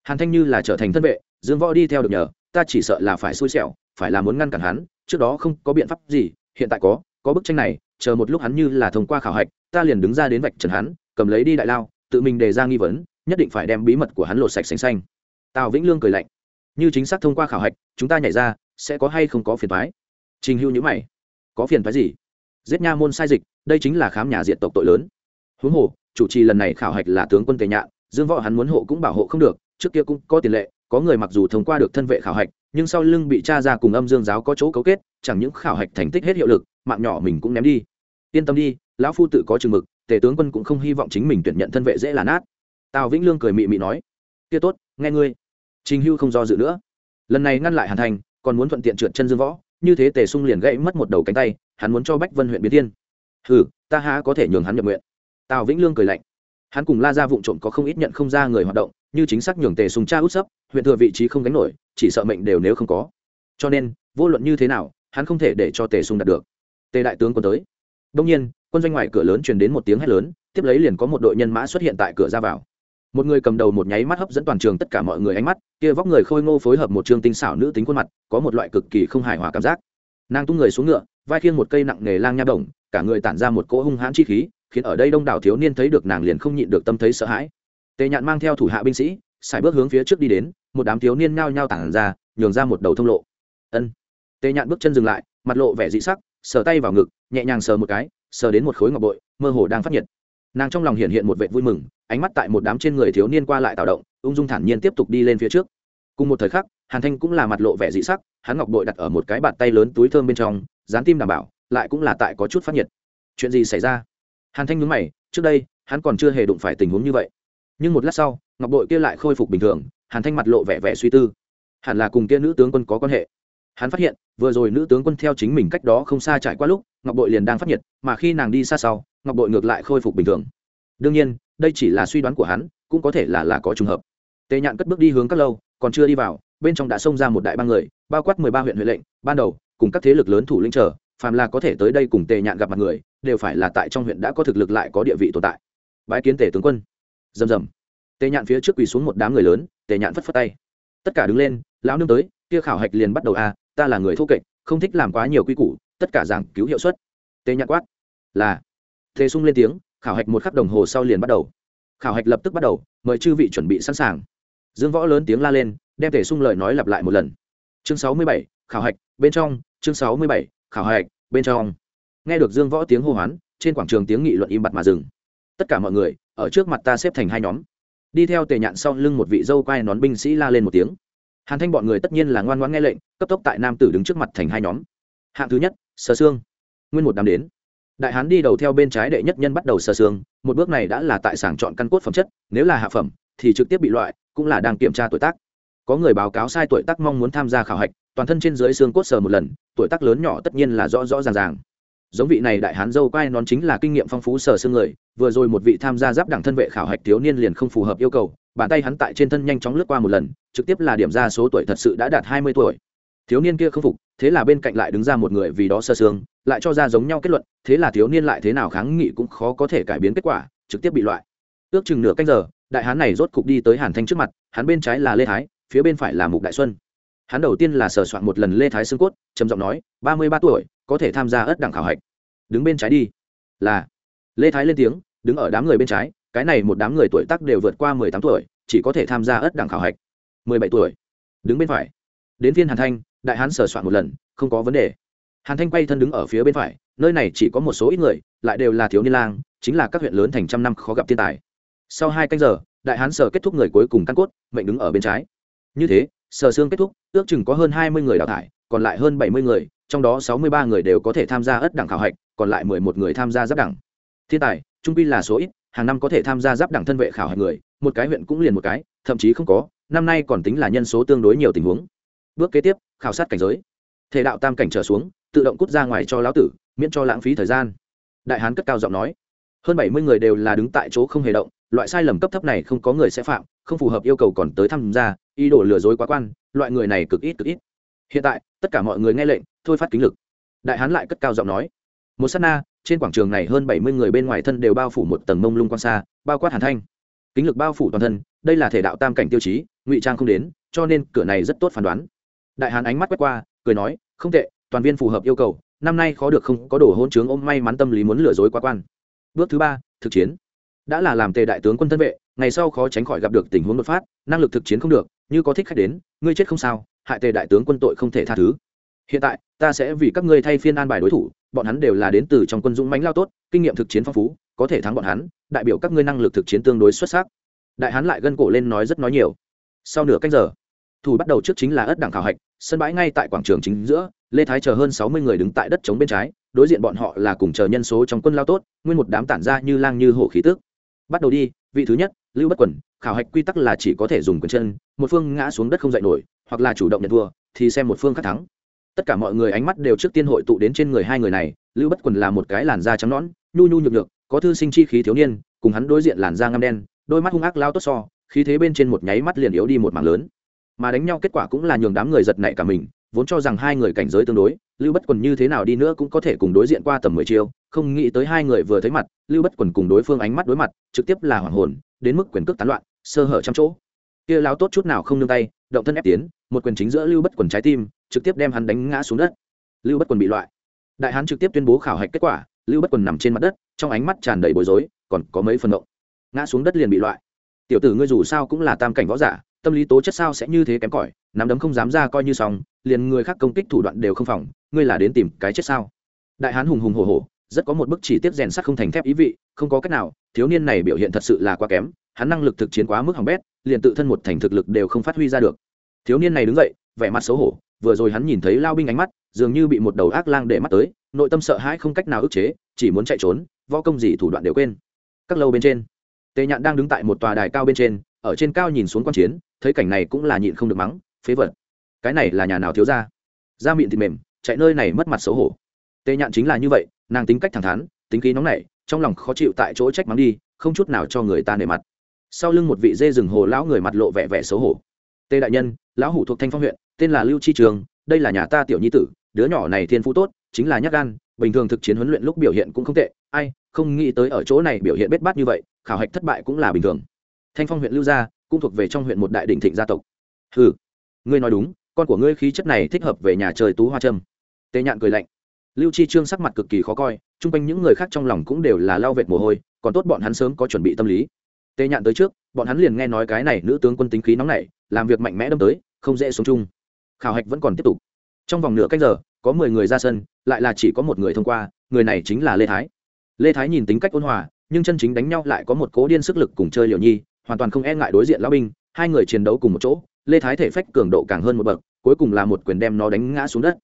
S1: Hàn thanh như là trở thành thân vệ, dương võ đi theo được nhờ, ta chỉ sợ là phải xui xẻo phải là muốn ngăn cản hắn, trước đó không có biện pháp gì, hiện tại có có bức tranh này, chờ một lúc hắn như là thông qua khảo hạch, ta liền đứng ra đến vạch trần hắn, cầm lấy đi đại lao, tự mình đề ra nghi vấn, nhất định phải đem bí mật của hắn lột sạch sành xanh. Tào vĩnh lương cười lạnh. Như chính xác thông qua khảo hạch, chúng ta nhảy ra, sẽ có hay không có phiền thoái trình hưu nhữ mày. Có phiền thoái gì? Giết nha môn sai dịch, đây chính là khám nhà diện tộc tội lớn. Huống hồ, chủ trì lần này khảo hạch là tướng quân tề nhạn, dương võ hắn muốn hộ cũng bảo hộ không được, trước kia cũng có tiền lệ có người mặc dù thông qua được thân vệ khảo hạch, nhưng sau lưng bị cha ra cùng âm dương giáo có chỗ cấu kết, chẳng những khảo hạch thành tích hết hiệu lực, mạng nhỏ mình cũng ném đi. Yên tâm đi, lão phu tự có chừng mực, tề tướng quân cũng không hy vọng chính mình tuyển nhận thân vệ dễ là nát. Tào vĩnh lương cười mị mị nói, kia tốt, nghe ngươi. Trình hưu không do dự nữa. Lần này ngăn lại hàn thành, còn muốn thuận tiện trượt chân dương võ, như thế tề sung liền gãy mất một đầu cánh tay, hắn muốn cho bách vân huyện biến thiên. Hừ, ta há có thể nhường hắn nhập nguyện. Tào vĩnh lương cười lạnh hắn cùng la ra vụ trộm có không ít nhận không ra người hoạt động, như chính xác nhường tề sùng cha út sấp, huyện thừa vị trí không gánh nổi, chỉ sợ mệnh đều nếu không có. Cho nên, vô luận như thế nào, hắn không thể để cho tề sùng đạt được. Tề đại tướng còn tới. Đông nhiên, quân doanh ngoài cửa lớn truyền đến một tiếng hét lớn, tiếp lấy liền có một đội nhân mã xuất hiện tại cửa ra vào. Một người cầm đầu một nháy mắt hấp dẫn toàn trường tất cả mọi người ánh mắt, kia vóc người khôi ngô phối hợp một chương tinh xảo nữ tính khuôn mặt, có một loại cực kỳ không hài hòa cảm giác. Nàng tung người xuống ngựa, vai khiêng một cây nặng nghề lang nha đồng, cả người tản ra một cỗ hung hãn chi khí khiến ở đây đông đảo thiếu niên thấy được nàng liền không nhịn được tâm thấy sợ hãi. Tề nhạn mang theo thủ hạ binh sĩ xài bước hướng phía trước đi đến, một đám thiếu niên nhao nhao tản ra, nhường ra một đầu thông lộ. Ân. Tề nhạn bước chân dừng lại, mặt lộ vẻ dị sắc, sờ tay vào ngực, nhẹ nhàng sờ một cái, sờ đến một khối ngọc bội, mơ hồ đang phát nhiệt. Nàng trong lòng hiện hiện một vệ vui mừng, ánh mắt tại một đám trên người thiếu niên qua lại tạo động, ung dung thản nhiên tiếp tục đi lên phía trước. Cùng một thời khắc, hàn thanh cũng là mặt lộ vẻ dị sắc, hắn ngọc bội đặt ở một cái bàn tay lớn túi thơm bên trong, dán tim đảm bảo, lại cũng là tại có chút phát nhiệt. Chuyện gì xảy ra? Hàn thanh nhúng mày, trước đây, hắn còn chưa hề đụng phải tình huống như vậy. Nhưng một lát sau, ngọc bội kia lại khôi phục bình thường, hàn thanh mặt lộ vẻ vẻ suy tư. Hẳn là cùng kia nữ tướng quân có quan hệ. Hắn phát hiện, vừa rồi nữ tướng quân theo chính mình cách đó không xa trải qua lúc, ngọc bội liền đang phát nhiệt, mà khi nàng đi xa sau, ngọc bội ngược lại khôi phục bình thường. Đương nhiên, đây chỉ là suy đoán của hắn, cũng có thể là là có trùng hợp. Tề nhạn cất bước đi hướng các lâu, còn chưa đi vào, bên trong đã xông ra một đại ba người, bao quát mười ba huyện huệ lệnh, ban đầu, cùng các thế lực lớn thủ lĩnh trở phàm là có thể tới đây cùng tề nhạn gặp mặt người, đều phải là tại trong huyện đã có thực lực lại có địa vị tồn tại. Bái kiến tề tướng quân. Rầm rầm. Tề nhạn phía trước quỳ xuống một đám người lớn, tề nhạn phất phất tay. Tất cả đứng lên, lão nương tới, kia khảo hạch liền bắt đầu a ta là người thô kệch, không thích làm quá nhiều quy củ, tất cả giảng cứu hiệu suất. Tề Nhạn quát. Là. Tề sung lên tiếng, khảo hạch một khắc đồng hồ sau liền bắt đầu. Khảo hạch lập tức bắt đầu, mời chư vị chuẩn bị sẵn sàng. Dương võ lớn tiếng la lên, đem tề sung lời nói lặp lại một lần. Chương sáu mươi bảy, khảo hạch, bên trong, chương sáu mươi bảy khảo hạch, bên trong. Nghe được dương võ tiếng hô hoán, trên quảng trường tiếng nghị luận im bặt mà dừng. Tất cả mọi người, ở trước mặt ta xếp thành hai nhóm. Đi theo tề nhạn sau lưng một vị dâu quai nón binh sĩ la lên một tiếng. Hàn thanh bọn người tất nhiên là ngoan ngoãn nghe lệnh, cấp tốc tại nam tử đứng trước mặt thành hai nhóm. Hạng thứ nhất sơ xương nguyên một đám đến. Đại hán đi đầu theo bên trái đệ nhất nhân bắt đầu sơ xương một bước này đã là tại sàng chọn căn cốt phẩm chất, nếu là hạ phẩm, thì trực tiếp bị loại, cũng là đang kiểm tra tuổi tác có người báo cáo sai tuổi tác mong muốn tham gia khảo hạch, toàn thân trên dưới xương cốt sờ một lần, tuổi tác lớn nhỏ tất nhiên là rõ rõ ràng ràng. Giống vị này đại hán dâu quai nón chính là kinh nghiệm phong phú sờ xương người, vừa rồi một vị tham gia giáp đẳng thân vệ khảo hạch thiếu niên liền không phù hợp yêu cầu, bàn tay hắn tại trên thân nhanh chóng lướt qua một lần, trực tiếp là điểm ra số tuổi thật sự đã đạt hai mươi tuổi. Thiếu niên kia không phục, thế là bên cạnh lại đứng ra một người vì đó sơ xương lại cho ra giống nhau kết luận, thế là thiếu niên lại thế nào kháng nghị cũng khó có thể cải biến kết quả, trực tiếp bị loại. Ước chừng nửa canh giờ, đại hán này rốt cục đi tới hàn thanh trước mặt, hắn bên trái là lê thái phía bên phải là mục đại xuân. Hắn đầu tiên là sờ soạn một lần lê thái xương cốt, trầm giọng nói, ba mươi ba tuổi, có thể tham gia ất đẳng khảo hạch. Đứng bên trái đi. Là. Lê thái lên tiếng, đứng ở đám người bên trái, cái này một đám người tuổi tác đều vượt qua mười tám tuổi, chỉ có thể tham gia ất đẳng khảo hạch. Mười bảy tuổi. Đứng bên phải. Đến phiên hàn thanh, đại hán sờ soạn một lần, không có vấn đề. Hàn thanh quay thân đứng ở phía bên phải, nơi này chỉ có một số ít người, lại đều là thiếu niên lang, chính là các huyện lớn thành trăm năm khó gặp thiên tài. Sau hai canh giờ, đại hán sở kết thúc người cuối cùng căn cốt, mệnh đứng ở bên trái như thế sở xương kết thúc, ước chừng có hơn hai mươi người đào thải, còn lại hơn bảy mươi người, trong đó sáu mươi ba người đều có thể tham gia ất đẳng khảo hạch, còn lại mười một người tham gia giáp đẳng. Thiên tài, trung pi là số ít, hàng năm có thể tham gia giáp đẳng thân vệ khảo hạch người, một cái huyện cũng liền một cái, thậm chí không có, năm nay còn tính là nhân số tương đối nhiều tình huống. Bước kế tiếp, khảo sát cảnh giới. Thể đạo tam cảnh trở xuống, tự động cút ra ngoài cho lão tử, miễn cho lãng phí thời gian. Đại hán cất cao giọng nói. Hơn bảy mươi người đều là đứng tại chỗ không hề động loại sai lầm cấp thấp này không có người sẽ phạm, không phù hợp yêu cầu còn tới tham gia, ý đồ lừa dối quá quan, loại người này cực ít cực ít. Hiện tại, tất cả mọi người nghe lệnh, thôi phát kính lực. Đại hán lại cất cao giọng nói. Một s á t na, trên quảng trường này hơn bảy mươi người bên ngoài thân đều bao phủ một tầng mông lung quan xa, bao quát hàn thanh. Kính lực bao phủ toàn thân, đây là thể đạo tam cảnh tiêu chí, ngụy trang không đến, cho nên cửa này rất tốt phán đoán. Đại hán ánh mắt quét qua, cười nói, không tệ, toàn viên phù hợp yêu cầu, năm nay khó được không có đồ hôn chướng ôm may mắn tâm lý muốn lừa dối quá quan. Bước thứ ba, thực chiến đã là làm tề đại tướng quân thân vệ, ngày sau khó tránh khỏi gặp được tình huống đột phát, năng lực thực chiến không được, như có thích khách đến, ngươi chết không sao, hại tề đại tướng quân tội không thể tha thứ. Hiện tại, ta sẽ vì các ngươi thay phiên an bài đối thủ, bọn hắn đều là đến từ trong quân dũng mãnh lao tốt, kinh nghiệm thực chiến phong phú, có thể thắng bọn hắn, đại biểu các ngươi năng lực thực chiến tương đối xuất sắc. Đại hán lại gân cổ lên nói rất nói nhiều. Sau nửa canh giờ, thủ bắt đầu trước chính là ất đảng khảo hạch, sân bãi ngay tại quảng trường chính giữa, lê thái chờ hơn sáu mươi người đứng tại đất chống bên trái, đối diện bọn họ là cùng chờ nhân số trong quân lao tốt, nguyên một đám tản ra như lang như hổ khí tức bắt đầu đi, vị thứ nhất, lưu bất quần khảo hạch quy tắc là chỉ có thể dùng quyền chân, một phương ngã xuống đất không dậy nổi, hoặc là chủ động nhận thua, thì xem một phương khác thắng. Tất cả mọi người ánh mắt đều trước tiên hội tụ đến trên người hai người này, lưu bất quần là một cái làn da trắng nõn, nhu nhu nhược nhược, có thư sinh chi khí thiếu niên, cùng hắn đối diện làn da ngăm đen, đôi mắt hung ác lao tốt so, khí thế bên trên một nháy mắt liền yếu đi một mảng lớn. Mà đánh nhau kết quả cũng là nhường đám người giật nảy cả mình vốn cho rằng hai người cảnh giới tương đối, lưu bất quần như thế nào đi nữa cũng có thể cùng đối diện qua tầm mười chiêu, không nghĩ tới hai người vừa thấy mặt, lưu bất quần cùng đối phương ánh mắt đối mặt, trực tiếp là hoàng hồn, đến mức quyền cước tán loạn, sơ hở trăm chỗ. Kia lao tốt chút nào không nương tay, động thân ép tiến, một quyền chính giữa lưu bất quần trái tim, trực tiếp đem hắn đánh ngã xuống đất. Lưu bất quần bị loại. Đại hán trực tiếp tuyên bố khảo hạch kết quả, lưu bất quần nằm trên mặt đất, trong ánh mắt tràn đầy bối rối, còn có mấy phần động ngã xuống đất liền bị loại. Tiểu tử ngươi dù sao cũng là tam cảnh võ giả tâm lý tố chất sao sẽ như thế kém cỏi, nắm đấm không dám ra coi như xong, liền người khác công kích thủ đoạn đều không phòng, ngươi là đến tìm cái chết sao? Đại hán hùng hùng hồ hồ rất có một bức chỉ tiết rèn sắt không thành thép ý vị, không có cách nào, thiếu niên này biểu hiện thật sự là quá kém, hắn năng lực thực chiến quá mức hỏng bét, liền tự thân một thành thực lực đều không phát huy ra được. Thiếu niên này đứng dậy, vẻ mặt xấu hổ, vừa rồi hắn nhìn thấy lao binh ánh mắt, dường như bị một đầu ác lang để mắt tới, nội tâm sợ hãi không cách nào ức chế, chỉ muốn chạy trốn, võ công gì thủ đoạn đều quên. Các lâu bên trên, tề nhạn đang đứng tại một tòa đài cao bên trên, ở trên cao nhìn xuống q u a n chiến thấy cảnh này cũng là nhịn không được mắng, phế vật. Cái này là nhà nào thiếu ra da miệng thịt mềm, chạy nơi này mất mặt xấu hổ. Tề nhạn chính là như vậy, nàng tính cách thẳng thắn, tính khí nóng nảy, trong lòng khó chịu tại chỗ trách mắng đi, không chút nào cho người ta nề mặt. Sau lưng một vị dê rừng hồ lão người mặt lộ vẻ vẻ xấu hổ. Tề đại nhân, lão hủ thuộc thanh phong huyện, tên là lưu chi trường, đây là nhà ta tiểu nhi tử, đứa nhỏ này thiên phú tốt, chính là nhát gan, bình thường thực chiến huấn luyện lúc biểu hiện cũng không tệ, ai, không nghĩ tới ở chỗ này biểu hiện bết bát như vậy, khảo hạch thất bại cũng là bình thường. Thanh phong huyện lưu gia cũng thuộc về trong huyện một đại đỉnh thịnh gia tộc. Ừ ngươi nói đúng, con của ngươi khí chất này thích hợp về nhà trời tú hoa trâm tề nhạn cười lạnh. Lưu chi trương sắc mặt cực kỳ khó coi, chung quanh những người khác trong lòng cũng đều là lao vệt mồ hôi, còn tốt bọn hắn sớm có chuẩn bị tâm lý. Tề nhạn tới trước, bọn hắn liền nghe nói cái này nữ tướng quân tính khí nóng nảy, làm việc mạnh mẽ đâm tới, không dễ sống chung. Khảo hạch vẫn còn tiếp tục. Trong vòng nửa cách giờ, có mười người ra sân, lại là chỉ có một người thông qua, người này chính là lê thái. Lê thái nhìn tính cách ôn hòa, nhưng chân chính đánh nhau lại có một cố điên sức lực cùng chơi liều nhi hoàn toàn không e ngại đối diện lão binh, hai người chiến đấu cùng một chỗ, lê thái thể phách cường độ càng hơn một bậc, cuối cùng là một quyền đem nó đánh ngã xuống đất.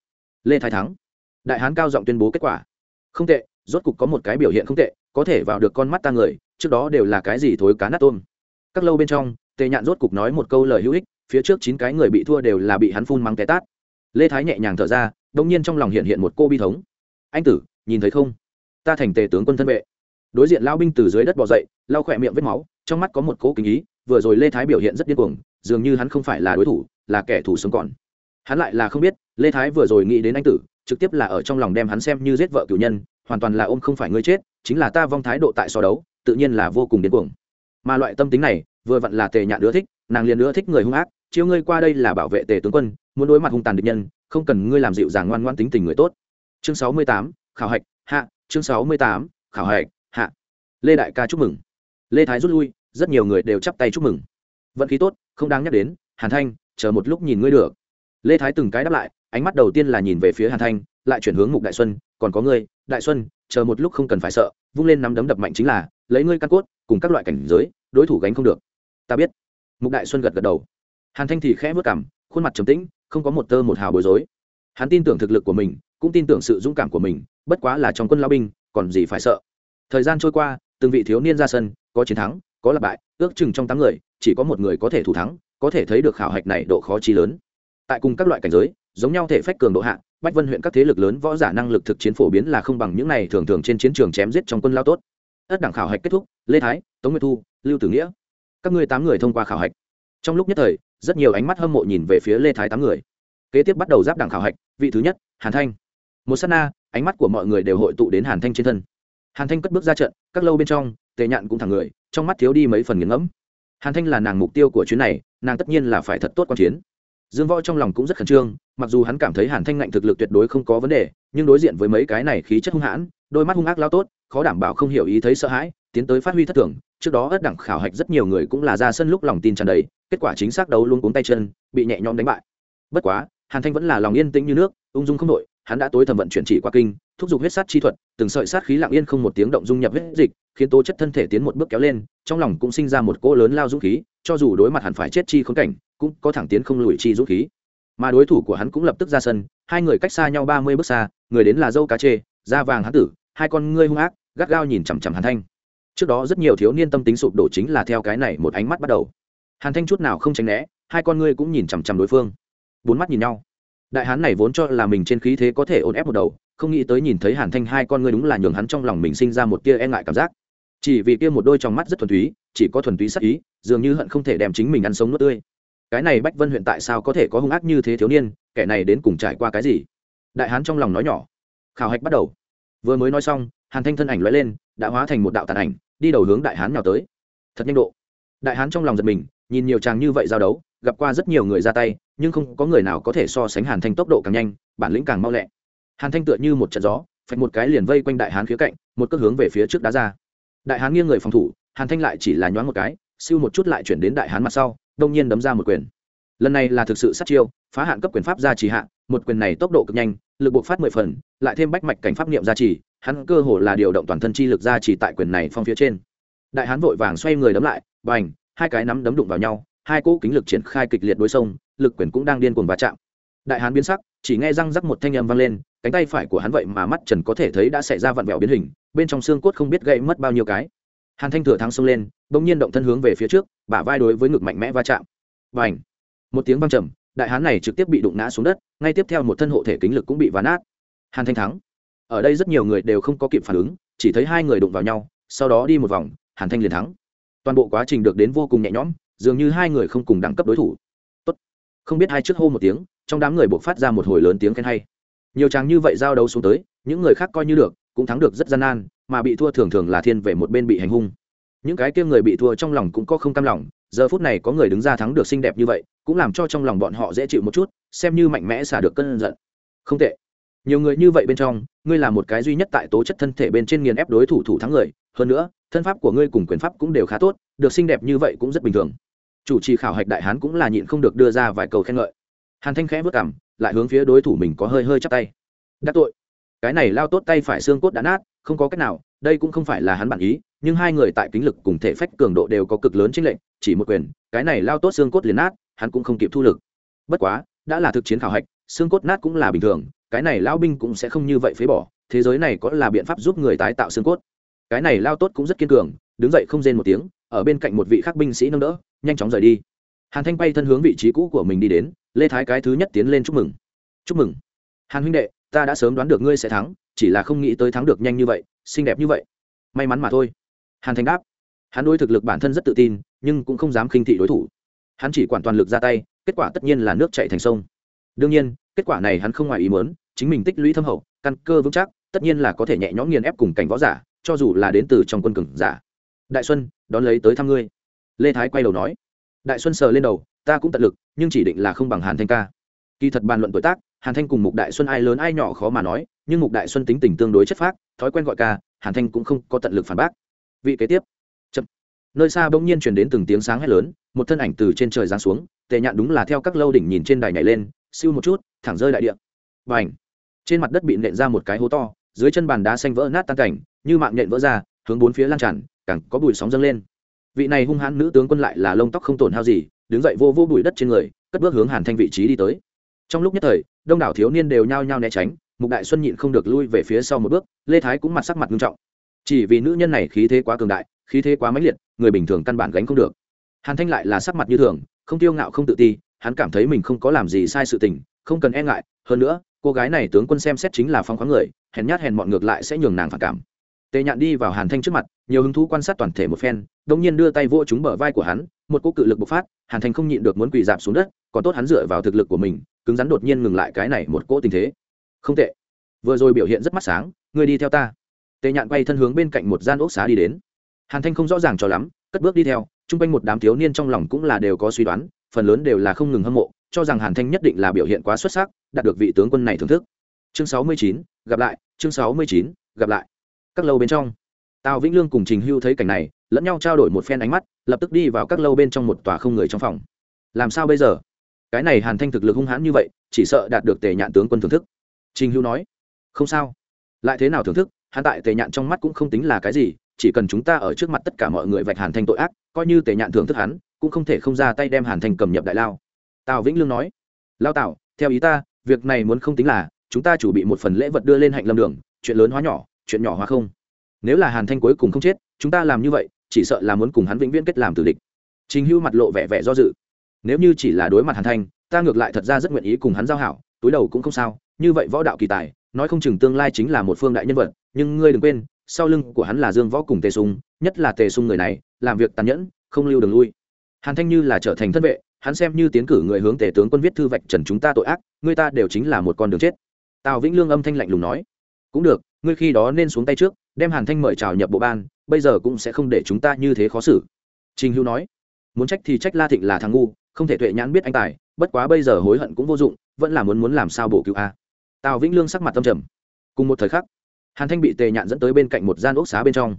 S1: Lê thái thắng. Đại hán cao giọng tuyên bố kết quả. Không tệ, rốt cục có một cái biểu hiện không tệ, có thể vào được con mắt ta người, trước đó đều là cái gì thối cá nát tôm. Các lâu bên trong, tề nhạn rốt cục nói một câu lời hữu ích, phía trước chín cái người bị thua đều là bị hắn phun mắng té tát. Lê thái nhẹ nhàng thở ra đông nhiên trong lòng hiện hiện một cô bi thống. Anh tử, nhìn thấy không? Ta thành tề tướng quân thân vệ đối diện lao binh từ dưới đất bỏ dậy lao khỏe miệng vết máu, trong mắt có một cỗ kính ý, vừa rồi lê thái biểu hiện rất điên cuồng, dường như hắn không phải là đối thủ, là kẻ thù sống còn. Hắn lại là không biết, lê thái vừa rồi nghĩ đến anh tử, trực tiếp là ở trong lòng đem hắn xem như giết vợ cựu nhân, hoàn toàn là ôm không phải ngươi chết, chính là ta vong thái độ tại so đấu, tự nhiên là vô cùng điên cuồng. Mà loại tâm tính này, vừa vặn là tề nhạn ưa thích, nàng liền ưa thích người hung ác chiếu ngươi qua đây là bảo vệ tề tướng quân, muốn đối mặt hung tàn địch nhân, không cần ngươi làm dịu dàng ngoan ngoan tính tình người tốt. Chương sáu mươi tám, khảo hạch, hạ, chương sáu mươi tám, khảo hạch lê đại ca chúc mừng. Lê thái rút lui, rất nhiều người đều chắp tay chúc mừng. Vận khí tốt, không đáng nhắc đến, hàn thanh, chờ một lúc nhìn ngươi được. Lê thái từng cái đáp lại, ánh mắt đầu tiên là nhìn về phía hàn thanh, lại chuyển hướng mục đại xuân, còn có ngươi, đại xuân, chờ một lúc không cần phải sợ, vung lên nắm đấm đập mạnh chính là, lấy ngươi căn cốt, cùng các loại cảnh giới, đối thủ gánh không được. Ta biết. Mục đại xuân gật gật đầu. Hàn thanh thì khẽ vất cảm khuôn mặt trầm tĩnh, không có một tơ một hào bối rối. Hắn tin tưởng thực lực của mình, cũng tin tưởng sự dũng cảm của mình, bất quá là trong quân lao binh, còn gì phải sợ. Thời gian trôi qua từng vị thiếu niên ra sân, có chiến thắng, có lặp bại, ước chừng trong tám người, chỉ có một người có thể thủ thắng, có thể thấy được khảo hạch này độ khó chi lớn. Tại cùng các loại cảnh giới, giống nhau thể phách cường độ hạ, bách vân huyện các thế lực lớn võ giả năng lực thực chiến phổ biến là không bằng những này thường thường trên chiến trường chém giết trong quân lao tốt. Ất đảng khảo hạch kết thúc, lê thái, tống nguyệt thu, lưu tử nghĩa. Các ngươi tám người thông qua khảo hạch. Trong lúc nhất thời, rất nhiều ánh mắt hâm mộ nhìn về phía lê thái tám người. Kế tiếp bắt đầu giáp đảng khảo hạch, vị thứ nhất, hàn thanh. Một s á t na, ánh mắt của mọi người đều hội tụ đến hàn thanh trên thân hàn thanh cất bước ra trận, các lâu bên trong, tề nhạn cũng thẳng người, trong mắt thiếu đi mấy phần nghiền ngẫm. Hàn thanh là nàng mục tiêu của chuyến này, nàng tất nhiên là phải thật tốt q u a n chiến. Dương võ trong lòng cũng rất khẩn trương, mặc dù hắn cảm thấy hàn thanh ngạnh thực lực tuyệt đối không có vấn đề, nhưng đối diện với mấy cái này khí chất hung hãn, đôi mắt hung ác lao tốt, khó đảm bảo không hiểu ý thấy sợ hãi, tiến tới phát huy thất thường. Trước đó ất đẳng khảo hạch rất nhiều người cũng là ra sân lúc lòng tin tràn đầy, kết quả chính xác đấu luôn cuống tay chân, bị nhẹ nhõm đánh bại. Bất quá, hàn thanh vẫn là lòng yên tĩnh như nước, ung dung không đội, hắn đã tối thẩm vận chuyển chỉ qua kinh thúc giục huyết sát chi thuật, từng sợi sát khí lặng yên không một tiếng động dung nhập huyết dịch, khiến tố chất thân thể tiến một bước kéo lên, trong lòng cũng sinh ra một cỗ lớn lao dũng khí, cho dù đối mặt hẳn phải chết chi khốn cảnh, cũng có thẳng tiến không lùi chi dũng khí. Mà đối thủ của hắn cũng lập tức ra sân, hai người cách xa nhau ba mươi bước xa, người đến là dâu cá chê, da vàng hán tử, hai con ngươi hung ác, gắt gao nhìn chằm chằm hàn thanh. Trước đó rất nhiều thiếu niên tâm tính sụp đổ chính là theo cái này một ánh mắt bắt đầu. Hàn thanh chút nào không tránh né, hai con ngươi cũng nhìn chằm chằm đối phương. Bốn mắt nhìn nhau đại hán này vốn cho là mình trên khí thế có thể ổn ép một đầu, không nghĩ tới nhìn thấy hàn thanh hai con ngươi đúng là nhường hắn trong lòng mình sinh ra một tia e ngại cảm giác. Chỉ vì kia một đôi trong mắt rất thuần túy, chỉ có thuần túy sắc ý, dường như hận không thể đem chính mình ăn sống nuốt tươi. Cái này bách vân huyện tại sao có thể có hung ác như thế thiếu niên, kẻ này đến cùng trải qua cái gì? Đại hán trong lòng nói nhỏ. Khảo hạch bắt đầu. Vừa mới nói xong, hàn thanh thân ảnh l lên, đã hóa thành một đạo tàn ảnh, đi đầu hướng đại hán nào tới. Thật nhanh độ. Đại hán trong lòng giật mình, nhìn nhiều chàng như vậy giao đấu gặp qua rất nhiều người ra tay, nhưng không có người nào có thể so sánh hàn thanh tốc độ càng nhanh, bản lĩnh càng mau lẹ. Hàn thanh tựa như một trận gió, phạch một cái liền vây quanh đại hán khía cạnh, một cước hướng về phía trước đá ra. Đại hán nghiêng người phòng thủ, hàn thanh lại chỉ là nhoáng một cái, siêu một chút lại chuyển đến đại hán mặt sau, đông nhiên đấm ra một quyền. Lần này là thực sự sát chiêu, phá hạn cấp quyền pháp ra trì hạn một quyền này tốc độ cực nhanh, lực buộc phát mười phần, lại thêm bách mạch cảnh pháp niệm gia trì hắn cơ hồ là điều động toàn thân chi lực gia trì tại quyền này phong phía trên. Đại hán vội vàng xoay người đấm lại, bành, hai cái nắm đấm đụng vào nhau hai cỗ kính lực triển khai kịch liệt đối sông, lực quyền cũng đang điên cuồng va chạm. Đại hán biến sắc, chỉ nghe răng rắc một thanh âm vang lên, cánh tay phải của hắn vậy mà mắt trần có thể thấy đã xảy ra vặn vẹo biến hình, bên trong xương cốt không biết gãy mất bao nhiêu cái. Hàn thanh thừa thắng xông lên, bỗng nhiên động thân hướng về phía trước, bả vai đối với ngực mạnh mẽ va chạm. Và một tiếng vang trầm, đại hán này trực tiếp bị đụng ngã xuống đất, ngay tiếp theo một thân hộ thể kính lực cũng bị ván nát. Hàn thanh thắng. Ở đây rất nhiều người đều không có kịp phản ứng, chỉ thấy hai người đụng vào nhau, sau đó đi một vòng, hàn thanh liền thắng. Toàn bộ quá trình được đến vô cùng nhẹ nhõm dường như hai người không cùng đẳng cấp đối thủ. Tốt. không biết hai trước hô một tiếng, trong đám người buộc phát ra một hồi lớn tiếng khen hay. Nhiều chàng như vậy giao đấu xuống tới, những người khác coi như được, cũng thắng được rất gian nan, mà bị thua thường thường là thiên về một bên bị hành hung. Những cái kia người bị thua trong lòng cũng có không cam lòng, giờ phút này có người đứng ra thắng được xinh đẹp như vậy, cũng làm cho trong lòng bọn họ dễ chịu một chút, xem như mạnh mẽ xả được cơn giận. Không tệ. Nhiều người như vậy bên trong, ngươi là một cái duy nhất tại tố chất thân thể bên trên nghiền ép đối thủ thủ thắng người, hơn nữa thân pháp của ngươi cùng quyền pháp cũng đều khá tốt, được xinh đẹp như vậy cũng rất bình thường. Chủ trì khảo hạch đại hán cũng là nhịn không được đưa ra vài câu khen ngợi. Hàn thanh khẽ vất cảm lại hướng phía đối thủ mình có hơi hơi chắp tay. Đắc tội. Cái này lao tốt tay phải xương cốt đã nát, không có cách nào, đây cũng không phải là hắn bản ý, nhưng hai người tại kính lực cùng thể phách cường độ đều có cực lớn chênh lệnh chỉ một quyền, cái này lao tốt xương cốt liền nát, hắn cũng không kịp thu lực. Bất quá, đã là thực chiến khảo hạch, xương cốt nát cũng là bình thường, cái này lao binh cũng sẽ không như vậy phế bỏ, thế giới này có là biện pháp giúp người tái tạo xương cốt cái này lao tốt cũng rất kiên cường, đứng dậy không rên một tiếng, ở bên cạnh một vị khắc binh sĩ nâng đỡ, nhanh chóng rời đi. Hàn thanh bay thân hướng vị trí cũ của mình đi đến, lê thái cái thứ nhất tiến lên chúc mừng. Chúc mừng. Hàn huynh đệ, ta đã sớm đoán được ngươi sẽ thắng, chỉ là không nghĩ tới thắng được nhanh như vậy, xinh đẹp như vậy. May mắn mà thôi. Hàn thanh đáp. Hắn đối thực lực bản thân rất tự tin, nhưng cũng không dám khinh thị đối thủ. Hắn chỉ quản toàn lực ra tay, kết quả tất nhiên là nước chạy thành sông. Đương nhiên, kết quả này hắn không ngoài ý mớn chính mình tích lũy thâm hậu, căn cơ vững chắc, tất nhiên là có thể nhẹ nhõm nghiền ép cùng cảnh võ giả cho dù là đến từ trong quân cừng giả. Đại xuân, đón lấy tới thăm ngươi. Lê thái quay đầu nói. Đại xuân sờ lên đầu, ta cũng tận lực, nhưng chỉ định là không bằng hàn thanh ca. Kỳ thật bàn luận tuổi tác, hàn thanh cùng mục đại xuân ai lớn ai nhỏ khó mà nói, nhưng mục đại xuân tính tình tương đối chất phác, thói quen gọi ca, hàn thanh cũng không có tận lực phản bác. Vị kế tiếp. Chậm. Nơi xa bỗng nhiên chuyển đến từng tiếng sáng hét lớn, một thân ảnh từ trên trời giáng xuống tệ nhạn đúng là theo các lâu đỉnh nhìn trên đài nhảy lên, siêu một chút, thẳng rơi đại địa. Và ảnh trên mặt đất bị nện ra một cái hố to, dưới chân bàn đá xanh vỡ nát tan cảnh như mạng nhện vỡ ra, hướng bốn phía lan tràn, càng có bụi sóng dâng lên. Vị này hung hãn nữ tướng quân lại là lông tóc không tổn hao gì, đứng dậy vô vô bụi đất trên người, cất bước hướng hàn thanh vị trí đi tới. Trong lúc nhất thời, đông đảo thiếu niên đều nhao nhao né tránh, mục đại xuân nhịn không được lui về phía sau một bước, lê thái cũng mặt sắc mặt nghiêm trọng. Chỉ vì nữ nhân này khí thế quá cường đại, khí thế quá mãnh liệt, người bình thường căn bản gánh không được. Hàn thanh lại là sắc mặt như thường, không tiêu ngạo không tự ti, hắn cảm thấy mình không có làm gì sai sự tình, không cần e ngại, hơn nữa, cô gái này tướng quân xem xét chính là phong khoáng người, hèn nhát hèn mọn ngược lại sẽ nhường nàng phản cảm tề nhạn đi vào hàn thanh trước mặt, nhiều hứng thú quan sát toàn thể một phen đông nhiên đưa tay vỗ trúng bờ vai của hắn, một cỗ cự lực bộc phát, hàn thanh không nhịn được muốn quỳ dạp xuống đất, còn tốt hắn dựa vào thực lực của mình, cứng rắn đột nhiên ngừng lại cái này một cỗ tình thế. Không tệ. Vừa rồi biểu hiện rất mắt sáng, ngươi đi theo ta. Tề nhạn quay thân hướng bên cạnh một gian ốc xá đi đến. Hàn thanh không rõ ràng cho lắm, cất bước đi theo, chung quanh một đám thiếu niên trong lòng cũng là đều có suy đoán, phần lớn đều là không ngừng hâm mộ, cho rằng hàn thanh nhất định là biểu hiện quá xuất sắc, đạt được vị tướng quân này thưởng thức. Chương sáu mươi chín, gặp lại, chương sáu mươi chín, gặp lại các lâu bên trong. Tào vĩnh lương cùng trình hưu thấy cảnh này, lẫn nhau trao đổi một phen ánh mắt, lập tức đi vào các lâu bên trong một tòa không người trong phòng. Làm sao bây giờ? Cái này hàn thanh thực lực hung hãn như vậy, chỉ sợ đạt được tề nhạn tướng quân thưởng thức. Trình hưu nói, không sao. Lại thế nào thưởng thức? Hắn tại tề nhạn trong mắt cũng không tính là cái gì, chỉ cần chúng ta ở trước mặt tất cả mọi người vạch hàn thanh tội ác, coi như tề nhạn thưởng thức hắn, cũng không thể không ra tay đem hàn thanh cầm nhập đại lao. Tào vĩnh lương nói, lao tào, theo ý ta, việc này muốn không tính là, chúng ta chuẩn bị một phần lễ vật đưa lên hạnh lâm đường, chuyện lớn hóa nhỏ chuyện nhỏ hóa không? Nếu là hàn thanh cuối cùng không chết, chúng ta làm như vậy, chỉ sợ là muốn cùng hắn vĩnh viễn kết làm tử địch. Trình hưu mặt lộ vẻ vẻ do dự. Nếu như chỉ là đối mặt hàn thanh, ta ngược lại thật ra rất nguyện ý cùng hắn giao hảo, túi đầu cũng không sao. Như vậy võ đạo kỳ tài, nói không chừng tương lai chính là một phương đại nhân vật, nhưng ngươi đừng quên, sau lưng của hắn là dương võ cùng tề sung nhất là tề sung người này, làm việc tàn nhẫn, không lưu đường lui. Hàn thanh như là trở thành thân vệ, hắn xem như tiến cử người hướng tề tướng quân viết thư vạch trần chúng ta tội ác, người ta đều chính là một con đường chết. Tào vĩnh lương âm thanh lạnh lùng nói cũng được, ngươi khi đó nên xuống tay trước, đem hàn thanh mời chào nhập bộ ban, bây giờ cũng sẽ không để chúng ta như thế khó xử. Trình hữu nói. Muốn trách thì trách la thịnh là thằng ngu, không thể tuệ nhãn biết anh tài, bất quá bây giờ hối hận cũng vô dụng, vẫn là muốn muốn làm sao bổ cứu a. Tào vĩnh lương sắc mặt tâm trầm. Cùng một thời khắc, hàn thanh bị tề nhạn dẫn tới bên cạnh một gian ốc xá bên trong.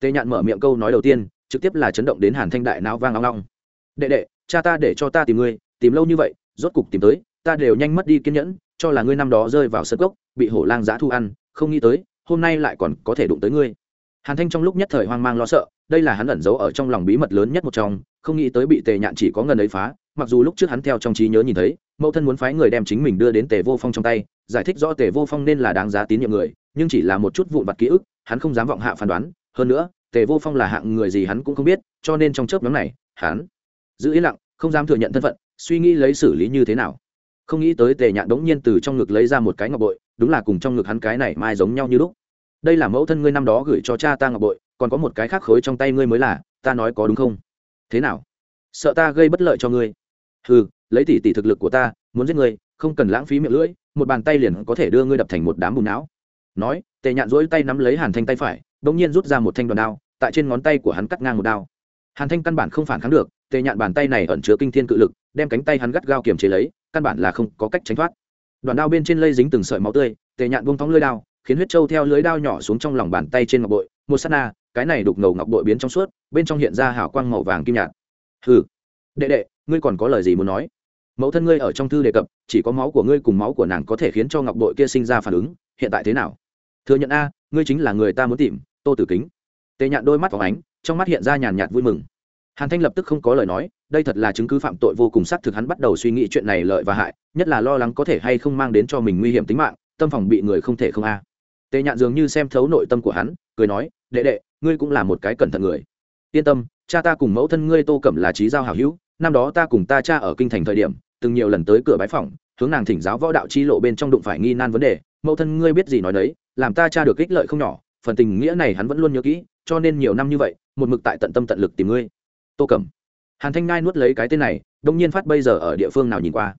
S1: Tề nhạn mở miệng câu nói đầu tiên, trực tiếp là chấn động đến hàn thanh đại não vang long long đệ đệ, cha ta để cho ta tìm ngươi, tìm lâu như vậy, rốt cục tìm tới, ta đều nhanh mất đi kiên nhẫn, cho là ngươi năm đó rơi vào sân gốc bị hổ lang giã thu ăn không nghĩ tới, hôm nay lại còn có thể đụng tới ngươi. Hàn thanh trong lúc nhất thời hoang mang lo sợ, đây là hắn ẩn giấu ở trong lòng bí mật lớn nhất một trong, không nghĩ tới bị tề nhạn chỉ có ngần ấy phá, mặc dù lúc trước hắn theo trong trí nhớ nhìn thấy, mẫu thân muốn phái người đem chính mình đưa đến tề vô phong trong tay, giải thích rõ tề vô phong nên là đáng giá tín nhiệm người, nhưng chỉ là một chút vụn vặt ký ức, hắn không dám vọng hạ phán đoán, hơn nữa, tề vô phong là hạng người gì hắn cũng không biết, cho nên trong chớp nhóm này, hắn giữ yên lặng, không dám thừa nhận thân phận, suy nghĩ lấy xử lý như thế nào. Không nghĩ tới tề nhạn đống nhiên từ trong ngực lấy ra một cái ngọc bội đúng là cùng trong ngực hắn cái này mai giống nhau như lúc. Đây là mẫu thân ngươi năm đó gửi cho cha ta ngọc bội, còn có một cái khác khối trong tay ngươi mới là, ta nói có đúng không? Thế nào? Sợ ta gây bất lợi cho ngươi. Ừ lấy tỷ tỷ thực lực của ta, muốn giết ngươi, không cần lãng phí miệng lưỡi, một bàn tay liền có thể đưa ngươi đập thành một đám bùn não. Nói, tề nhạn rỗi tay nắm lấy hàn thanh tay phải đ ỗ n g nhiên rút ra một thanh đoàn đao, tại trên ngón tay của hắn cắt ngang một đao. Hàn thanh căn bản không phản kháng được, tề nhạn bàn tay này ẩn chứa kinh thiên cự lực, đem cánh tay hắn gắt gao kiềm chế lấy, căn bản là không có cách tránh thoát đoàn đao bên trên lây dính từng sợi máu tươi, tề nhạn buông thóng lưới đao, khiến huyết trâu theo lưới đao nhỏ xuống trong lòng bàn tay trên ngọc bội. Một s á t na, cái này đục ngầu ngọc bội biến trong suốt, bên trong hiện ra hảo quang màu vàng kim nhạt. Hừ, đệ đệ, ngươi còn có lời gì muốn nói? Mẫu thân ngươi ở trong thư đề cập, chỉ có máu của ngươi cùng máu của nàng có thể khiến cho ngọc bội kia sinh ra phản ứng, hiện tại thế nào? Thừa nhận a, ngươi chính là người ta muốn tìm, tô tử kính. Tề nhạn đôi mắt phóng ánh, trong mắt hiện ra nhàn nhạt vui mừng. Hàn thanh lập tức không có lời nói đây thật là chứng cứ phạm tội vô cùng xác thực hắn bắt đầu suy nghĩ chuyện này lợi và hại, nhất là lo lắng có thể hay không mang đến cho mình nguy hiểm tính mạng, tâm phòng bị người không thể không a. Tề nhạn dường như xem thấu nội tâm của hắn, cười nói, đệ đệ, ngươi cũng là một cái cẩn thận người. Yên tâm, cha ta cùng mẫu thân ngươi tô cẩm là trí giao hảo hữu, năm đó ta cùng ta cha ở kinh thành thời điểm, từng nhiều lần tới cửa bái phòng hướng nàng thỉnh giáo võ đạo chi lộ bên trong đụng phải nghi nan vấn đề, mẫu thân ngươi biết gì nói đấy, làm ta cha được ích lợi không nhỏ, phần tình nghĩa này hắn vẫn luôn nhớ kỹ, cho nên nhiều năm như vậy, một mực tại tận tâm tận lực tìm ngươi. Tô cẩm hàn thanh ngai nuốt lấy cái tên này, đông nhiên phát bây giờ ở địa phương nào nhìn qua.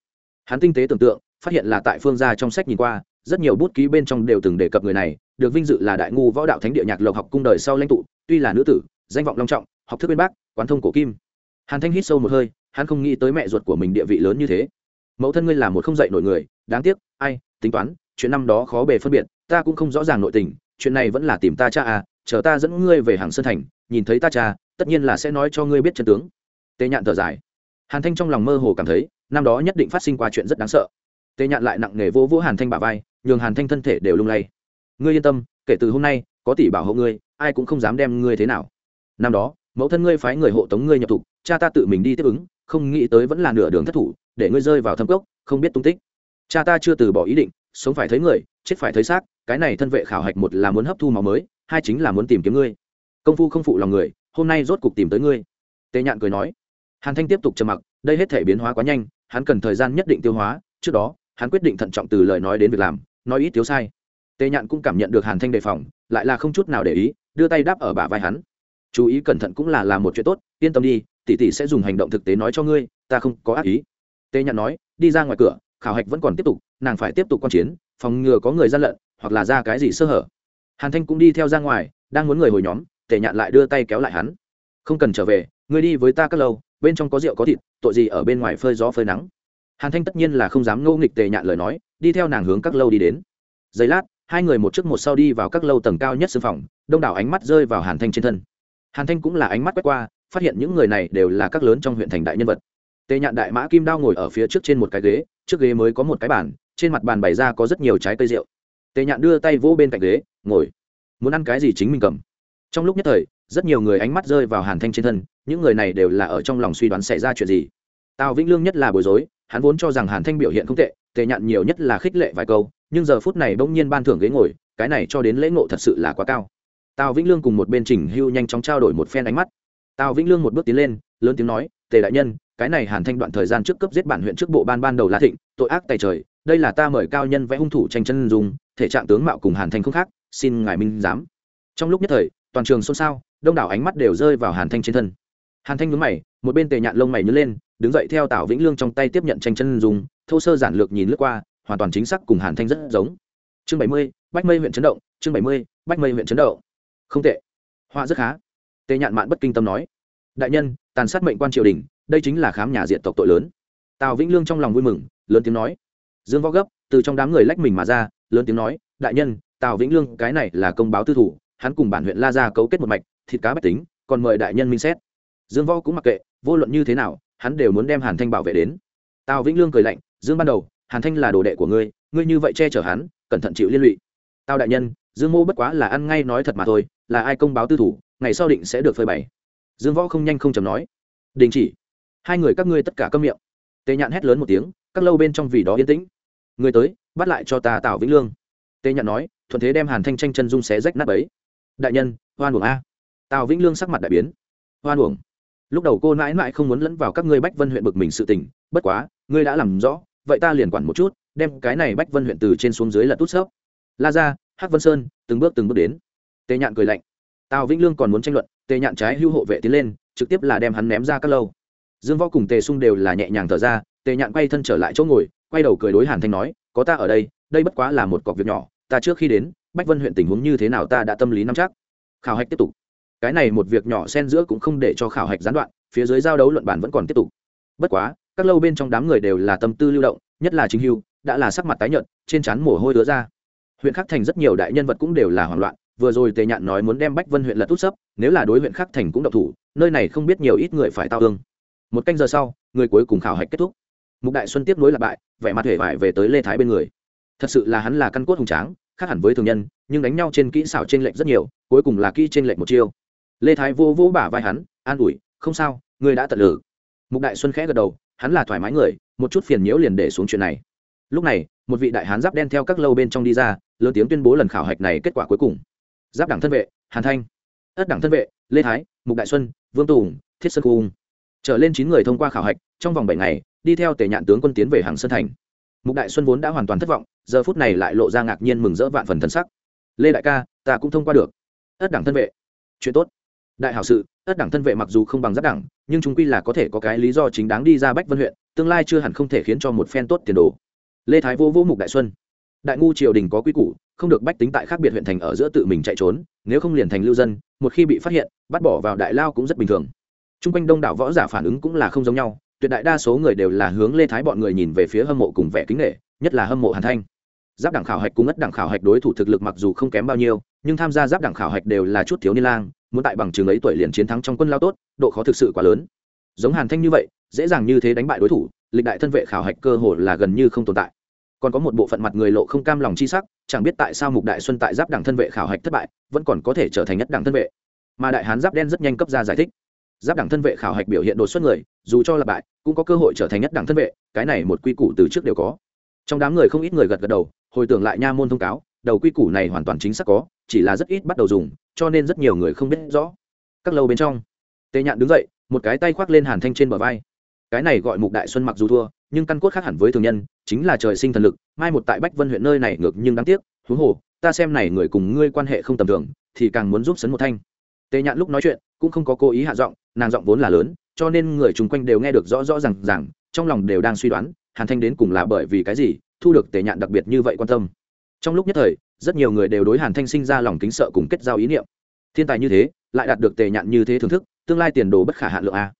S1: Hắn tinh tế tưởng tượng, phát hiện là tại phương gia trong sách nhìn qua, rất nhiều bút ký bên trong đều từng đề cập người này, được vinh dự là đại ngu võ đạo thánh địa nhạc lộc học cung đời sau lãnh tụ, tuy là nữ tử, danh vọng long trọng, học thức bên bác, quán thông cổ kim. Hàn thanh hít sâu một hơi, hắn không nghĩ tới mẹ ruột của mình địa vị lớn như thế. Mẫu thân ngươi là một không dạy nổi người, đáng tiếc, ai, tính toán, chuyện năm đó khó bề phân biệt, ta cũng không rõ ràng nội tình, chuyện này vẫn là tìm ta cha à chờ ta dẫn ngươi về hàng sơn thành, nhìn thấy ta cha, tất nhiên là sẽ nói cho ngươi biết chân tướng tề nhạn thở dài. Hàn thanh trong lòng mơ hồ cảm thấy, năm đó nhất định phát sinh qua chuyện rất đáng sợ. Tề nhạn lại nặng nề vỗ vỗ hàn thanh bả vai, nhường hàn thanh thân thể đều lung lay. Ngươi yên tâm, kể từ hôm nay, có tỷ bảo hộ ngươi, ai cũng không dám đem ngươi thế nào. Năm đó, mẫu thân ngươi phái người hộ tống ngươi nhập thục, cha ta tự mình đi tiếp ứng, không nghĩ tới vẫn là nửa đường thất thủ, để ngươi rơi vào thâm cốc, không biết tung tích. Cha ta chưa từ bỏ ý định, sống phải thấy người, chết phải thấy xác, cái này thân vệ khảo hạch một là muốn hấp thu máu mới, hai chính là muốn tìm kiếm ngươi. Công phu không phụ lòng người, hôm nay rốt cục tìm tới ngươi. Tề nhạn cười nói hàn thanh tiếp tục trầm mặc, đây hết thể biến hóa quá nhanh, hắn cần thời gian nhất định tiêu hóa, trước đó, hắn quyết định thận trọng từ lời nói đến việc làm, nói ít thiếu sai. Tề nhạn cũng cảm nhận được hàn thanh đề phòng, lại là không chút nào để ý, đưa tay đáp ở bả vai hắn. Chú ý cẩn thận cũng là làm một chuyện tốt, yên tâm đi, tỷ tỷ sẽ dùng hành động thực tế nói cho ngươi, ta không có ác ý. Tề nhạn nói, đi ra ngoài cửa, khảo hạch vẫn còn tiếp tục, nàng phải tiếp tục quan chiến, phòng ngừa có người gian lận, hoặc là ra cái gì sơ hở. Hàn thanh cũng đi theo ra ngoài, đang muốn người hồi nhóm, tề nhạn lại đưa tay kéo lại hắn. Không cần trở về, ngươi đi với ta các lâu bên trong có rượu có thịt, tội gì ở bên ngoài phơi gió phơi nắng. Hàn thanh tất nhiên là không dám ngô nghịch tề nhạn lời nói, đi theo nàng hướng các lâu đi đến. Giây lát, hai người một trước một sau đi vào các lâu tầng cao nhất sư phòng, đông đảo ánh mắt rơi vào hàn thanh trên thân. Hàn thanh cũng là ánh mắt quét qua, phát hiện những người này đều là các lớn trong huyện thành đại nhân vật. Tề nhạn đại mã kim đao ngồi ở phía trước trên một cái ghế, trước ghế mới có một cái bàn, trên mặt bàn bày ra có rất nhiều trái cây rượu. Tề nhạn đưa tay vỗ bên cạnh ghế, ngồi. Muốn ăn cái gì chính mình cầm. Trong lúc nhất thời rất nhiều người ánh mắt rơi vào hàn thanh trên thân, những người này đều là ở trong lòng suy đoán xảy ra chuyện gì. Tào vĩnh lương nhất là bối rối, hắn vốn cho rằng hàn thanh biểu hiện không tệ, tề nhạn nhiều nhất là khích lệ vài câu, nhưng giờ phút này bỗng nhiên ban thưởng ghế ngồi, cái này cho đến lễ ngộ thật sự là quá cao. Tào vĩnh lương cùng một bên trình hưu nhanh chóng trao đổi một phen ánh mắt. Tào vĩnh lương một bước tiến lên, lớn tiếng nói, tề đại nhân, cái này hàn thanh đoạn thời gian trước cấp giết bản huyện trước bộ ban ban đầu la thịnh, tội ác tài trời, đây là ta mời cao nhân vẽ hung thủ tranh chân dùng thể trạng tướng mạo cùng hàn thanh không khác, xin ngài minh giám. Trong lúc nhất thời, toàn trường xôn xao đông đảo ánh mắt đều rơi vào hàn thanh trên thân. Hàn thanh nhướng mày, một bên tề nhạn lông mày nhớ lên, đứng dậy theo tào vĩnh lương trong tay tiếp nhận tranh chân dùng thô sơ giản lược nhìn lướt qua, hoàn toàn chính xác cùng hàn thanh rất giống. Chương bảy mươi, bách mây huyện chấn động, chương bảy mươi, bách mây huyện chấn động. Không tệ. Họa rất khá. Tề nhạn mạn bất kinh tâm nói. Đại nhân, tàn sát mệnh quan triều đình, đây chính là khám nhà diện tộc tội lớn. Tào vĩnh lương trong lòng vui mừng, lớn tiếng nói. Dương võ gấp, từ trong đám người lách mình mà ra, lớn tiếng nói. Đại nhân, tào vĩnh lương cái này là công báo tư thủ, hắn cùng bản huyện la ra cấu kết một mạch thịt cá bách tính, còn mời đại nhân minh xét. Dương võ cũng mặc kệ, vô luận như thế nào, hắn đều muốn đem hàn thanh bảo vệ đến. Tào vĩnh lương cười lạnh, dương ban đầu, hàn thanh là đồ đệ của ngươi ngươi như vậy che chở hắn, cẩn thận chịu liên lụy. Tào đại nhân, dương mô bất quá là ăn ngay nói thật mà thôi, là ai công báo tư thủ, ngày sau định sẽ được phơi bày. Dương võ không nhanh không chầm nói, đình chỉ. Hai người các ngươi tất cả câm miệng. Tề nhạn hét lớn một tiếng, các lâu bên trong vì đó yên tĩnh. Người tới, bắt lại cho ta tào vĩnh lương. Tề nhạn nói, thuận thế đem hàn thanh tranh chân dung xé rách nát ấy đại nhân hoan uổng a tào vĩnh lương sắc mặt đại biến. Hoan uổng. Lúc đầu cô mãi mãi không muốn lẫn vào các ngươi bách vân huyện bực mình sự tình, bất quá, ngươi đã làm rõ, vậy ta liền quản một chút, đem cái này bách vân huyện từ trên xuống dưới là tút xớp la ra hắc vân sơn, từng bước từng bước đến. Tề nhạn cười lạnh. Tào vĩnh lương còn muốn tranh luận, tề nhạn trái hưu hộ vệ tiến lên, trực tiếp là đem hắn ném ra các lâu. Dương võ cùng tề sung đều là nhẹ nhàng thở ra, tề nhạn quay thân trở lại chỗ ngồi, quay đầu cười đối hàn thanh nói, có ta ở đây đây bất quá là một cọc việc nhỏ, ta trước khi đến, bách vân huyện tình huống như thế nào ta đã tâm lý nắm chắc. Khảo hạch tiếp tục cái này một việc nhỏ xen giữa cũng không để cho khảo hạch gián đoạn, phía dưới giao đấu luận bản vẫn còn tiếp tục. Bất quá, các lâu bên trong đám người đều là tâm tư lưu động, nhất là chính hưu, đã là sắc mặt tái nhợt, trên trán mồ hôi đứa ra. Huyện khắc thành rất nhiều đại nhân vật cũng đều là hoảng loạn, vừa rồi tề nhạn nói muốn đem bách vân huyện lật tút sấp, nếu là đối huyện khắc thành cũng độc thủ, nơi này không biết nhiều ít người phải tao thương. Một canh giờ sau, người cuối cùng khảo hạch kết thúc. Mục đại xuân tiếp nối lặp bại, vẻ mặt hề vải về tới lê thái bên người. Thật sự là hắn là căn cốt hùng tráng, khác hẳn với thường nhân, nhưng đánh nhau trên kỹ xảo trên lệnh rất nhiều, cuối cùng là kỹ trên lệnh một chiêu lê thái vô vô bả vai hắn, an ủi, không sao, ngươi đã tận lử mục đại xuân khẽ gật đầu, hắn là thoải mái người, một chút phiền nhiễu liền để xuống chuyện này. Lúc này, một vị đại hán giáp đen theo các lâu bên trong đi ra, lớn tiếng tuyên bố lần khảo hạch này kết quả cuối cùng. Giáp đảng thân vệ, hàn thanh. Ất đảng thân vệ, lê thái, mục đại xuân, vương tùng, thiết sơn cung. Trở lên chín người thông qua khảo hạch, trong vòng bảy ngày, đi theo tề nhạn tướng quân tiến về hàng sơn thành. Mục đại xuân vốn đã hoàn toàn thất vọng, giờ phút này lại lộ ra ngạc nhiên mừng rỡ vạn phần thân sắc. Lê đại ca, ta cũng thông qua được. Ất đảng thân vệ. Chuyện tốt đại hảo sự tất đẳng thân vệ mặc dù không bằng giáp đẳng, nhưng chúng quy là có thể có cái lý do chính đáng đi ra bách vân huyện tương lai chưa hẳn không thể khiến cho một phen tốt tiền đồ. Lê thái vô vô mục đại xuân. Đại ngu triều đình có quy củ không được bách tính tại khác biệt huyện thành ở giữa tự mình chạy trốn nếu không liền thành lưu dân một khi bị phát hiện bắt bỏ vào đại lao cũng rất bình thường. T r u n g quanh đông đảo võ giả phản ứng cũng là không giống nhau tuyệt đại đa số người đều là hướng lê thái bọn người nhìn về phía hâm mộ cùng vẻ kính nghệ nhất là hâm mộ hàn thanh. Giáp đảng khảo hạch cùng ất đảng khảo hạch đối thủ thực lực mặc dù không kém bao nhiêu nhưng tham gia giáp đảng khảo hạch đều là chút thiếu niên lang muốn tại bằng trường ấy tuổi liền chiến thắng trong quân lao tốt, độ khó thực sự quá lớn. Giống hàn thanh như vậy, dễ dàng như thế đánh bại đối thủ, lịch đại thân vệ khảo hạch cơ hồ là gần như không tồn tại. Còn có một bộ phận mặt người lộ không cam lòng chi sắc, chẳng biết tại sao mục đại xuân tại giáp đảng thân vệ khảo hạch thất bại, vẫn còn có thể trở thành nhất đảng thân vệ. Mà đại hán giáp đen rất nhanh cấp ra giải thích. Giáp đảng thân vệ khảo hạch biểu hiện đột xuất người, dù cho là bại, cũng có cơ hội trở thành nhất đảng thân vệ, cái này một quy củ từ trước đều có. Trong đám người không ít người gật gật đầu, hồi tưởng lại nha môn thông cáo, đầu quy củ này hoàn toàn chính xác có, chỉ là rất ít bắt đầu dùng cho nên rất nhiều người không biết rõ. Các lâu bên trong, tề nhạn đứng dậy, một cái tay khoác lên hàn thanh trên bờ vai. Cái này gọi mục đại xuân mặc dù thua, nhưng căn cốt khác hẳn với thường nhân, chính là trời sinh thần lực, mai một tại bách vân huyện nơi này ngược nhưng đáng tiếc huống hồ, ta xem này người cùng ngươi quan hệ không tầm thường, thì càng muốn giúp sấn một thanh. Tề nhạn lúc nói chuyện, cũng không có cố ý hạ giọng, nàng giọng vốn là lớn, cho nên người chung quanh đều nghe được rõ rõ rằng rằng trong lòng đều đang suy đoán, hàn thanh đến cùng là bởi vì cái gì, thu được tề nhạn đặc biệt như vậy quan tâm. Trong lúc nhất thời rất nhiều người đều đối hàn thanh sinh ra lòng kính sợ cùng kết giao ý niệm. Thiên tài như thế, lại đạt được tề nhạn như thế thưởng thức, tương lai tiền đồ bất khả hạ lượng a.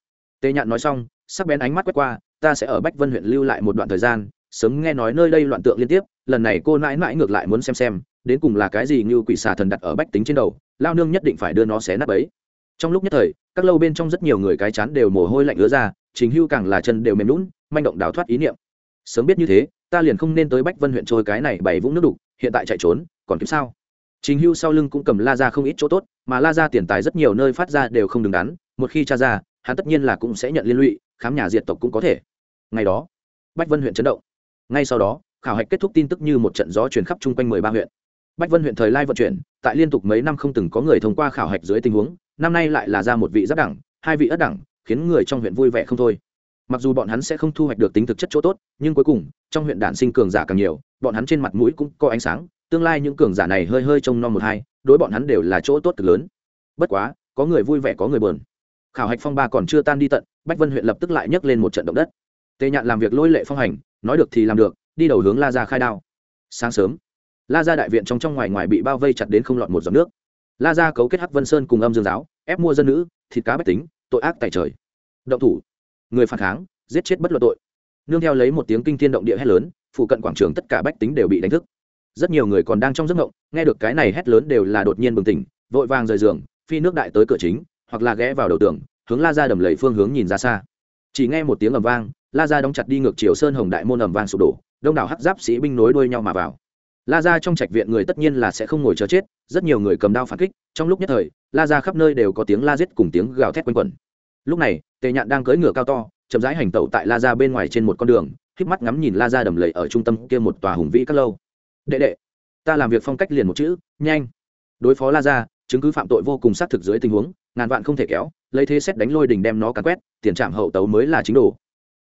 S1: Tề nhạn nói xong, sắc bén ánh mắt quét qua, ta sẽ ở bách vân huyện lưu lại một đoạn thời gian, sớm nghe nói nơi đây loạn tượng liên tiếp, lần này cô nãi mãi ngược lại muốn xem xem, đến cùng là cái gì như quỷ xà thần đặt ở bách tính trên đầu, lao nương nhất định phải đưa nó xé nắp ấy trong lúc nhất thời, các lâu bên trong rất nhiều người cái chán đều mồ hôi lạnh ứa ra chính hưu càng là chân đều mềm lún manh động đào thoát ý niệm. Sớm biết như thế ta liền không nên tới bách vân huyện trôi cái này bảy vũng nước đục, hiện tại chạy trốn, còn kiếm sao? Trình hưu sau lưng cũng cầm la ra không ít chỗ tốt, mà la ra tiền tài rất nhiều nơi phát ra đều không đứng đắn, một khi tra ra, hắn tất nhiên là cũng sẽ nhận liên lụy, khám nhà diệt tộc cũng có thể. Ngày đó, bách vân huyện chấn động. Ngay sau đó, khảo hạch kết thúc tin tức như một trận gió truyền khắp chung quanh mười ba huyện. Bách vân huyện thời lai vận chuyển, tại liên tục mấy năm không từng có người thông qua khảo hạch dưới tình huống, năm nay lại là ra một vị giáp đẳng, hai vị ất đẳng, khiến người trong huyện vui vẻ không thôi mặc dù bọn hắn sẽ không thu hoạch được tính thực chất chỗ tốt, nhưng cuối cùng, trong huyện đản sinh cường giả càng nhiều, bọn hắn trên mặt mũi cũng có ánh sáng, tương lai những cường giả này hơi hơi trông non một hai, đối bọn hắn đều là chỗ tốt cực lớn. Bất quá, có người vui vẻ có người buồn. Khảo hạch phong ba còn chưa tan đi tận, bách vân huyện lập tức lại nhấc lên một trận động đất. Tề nhạn làm việc lôi lệ phong hành, nói được thì làm được, đi đầu hướng la ra khai đao. Sáng sớm, la ra đại viện trong trong ngoài ngoài bị bao vây chặt đến không lọt một giọt nước. La ra cấu kết hắc vân sơn cùng âm dương giáo, ép mua dân nữ, thịt cá bách tính, tội ác tại trời. Động thủ người phản kháng, giết chết bất luận tội. Nương theo lấy một tiếng kinh thiên động địa hét lớn phụ cận quảng trường tất cả bách tính đều bị đánh thức. Rất nhiều người còn đang trong giấc ngộng nghe được cái này hét lớn đều là đột nhiên bừng tỉnh, vội vàng rời giường, phi nước đại tới cửa chính, hoặc là ghé vào đầu tường, hướng la ra đầm lầy phương hướng nhìn ra xa. Chỉ nghe một tiếng ầm vang, la ra đóng chặt đi ngược chiều sơn hồng đại môn ầm vang sụp đổ, đông đảo hắc giáp sĩ binh nối đuôi nhau mà vào. La ra trong trạch viện người tất nhiên là sẽ không ngồi chờ chết, rất nhiều người cầm đao phản kích, trong lúc nhất thời, la ra khắp nơi đều có tiếng la giết cùng tiếng gào thét quanh quẩn lúc này, tề nhạn đang cưỡi ngựa cao to, chậm rãi hành tẩu tại la ra bên ngoài trên một con đường híp mắt ngắm nhìn la ra đầm lầy ở trung tâm kia một tòa hùng vĩ các lâu. Đệ đệ, ta làm việc phong cách liền một chữ, nhanh. Đối phó la ra chứng cứ phạm tội vô cùng xác thực dưới tình huống, ngàn vạn không thể kéo, lấy thế xét đánh lôi đình đem nó cắn quét, tiền trạm hậu tấu mới là chính đồ.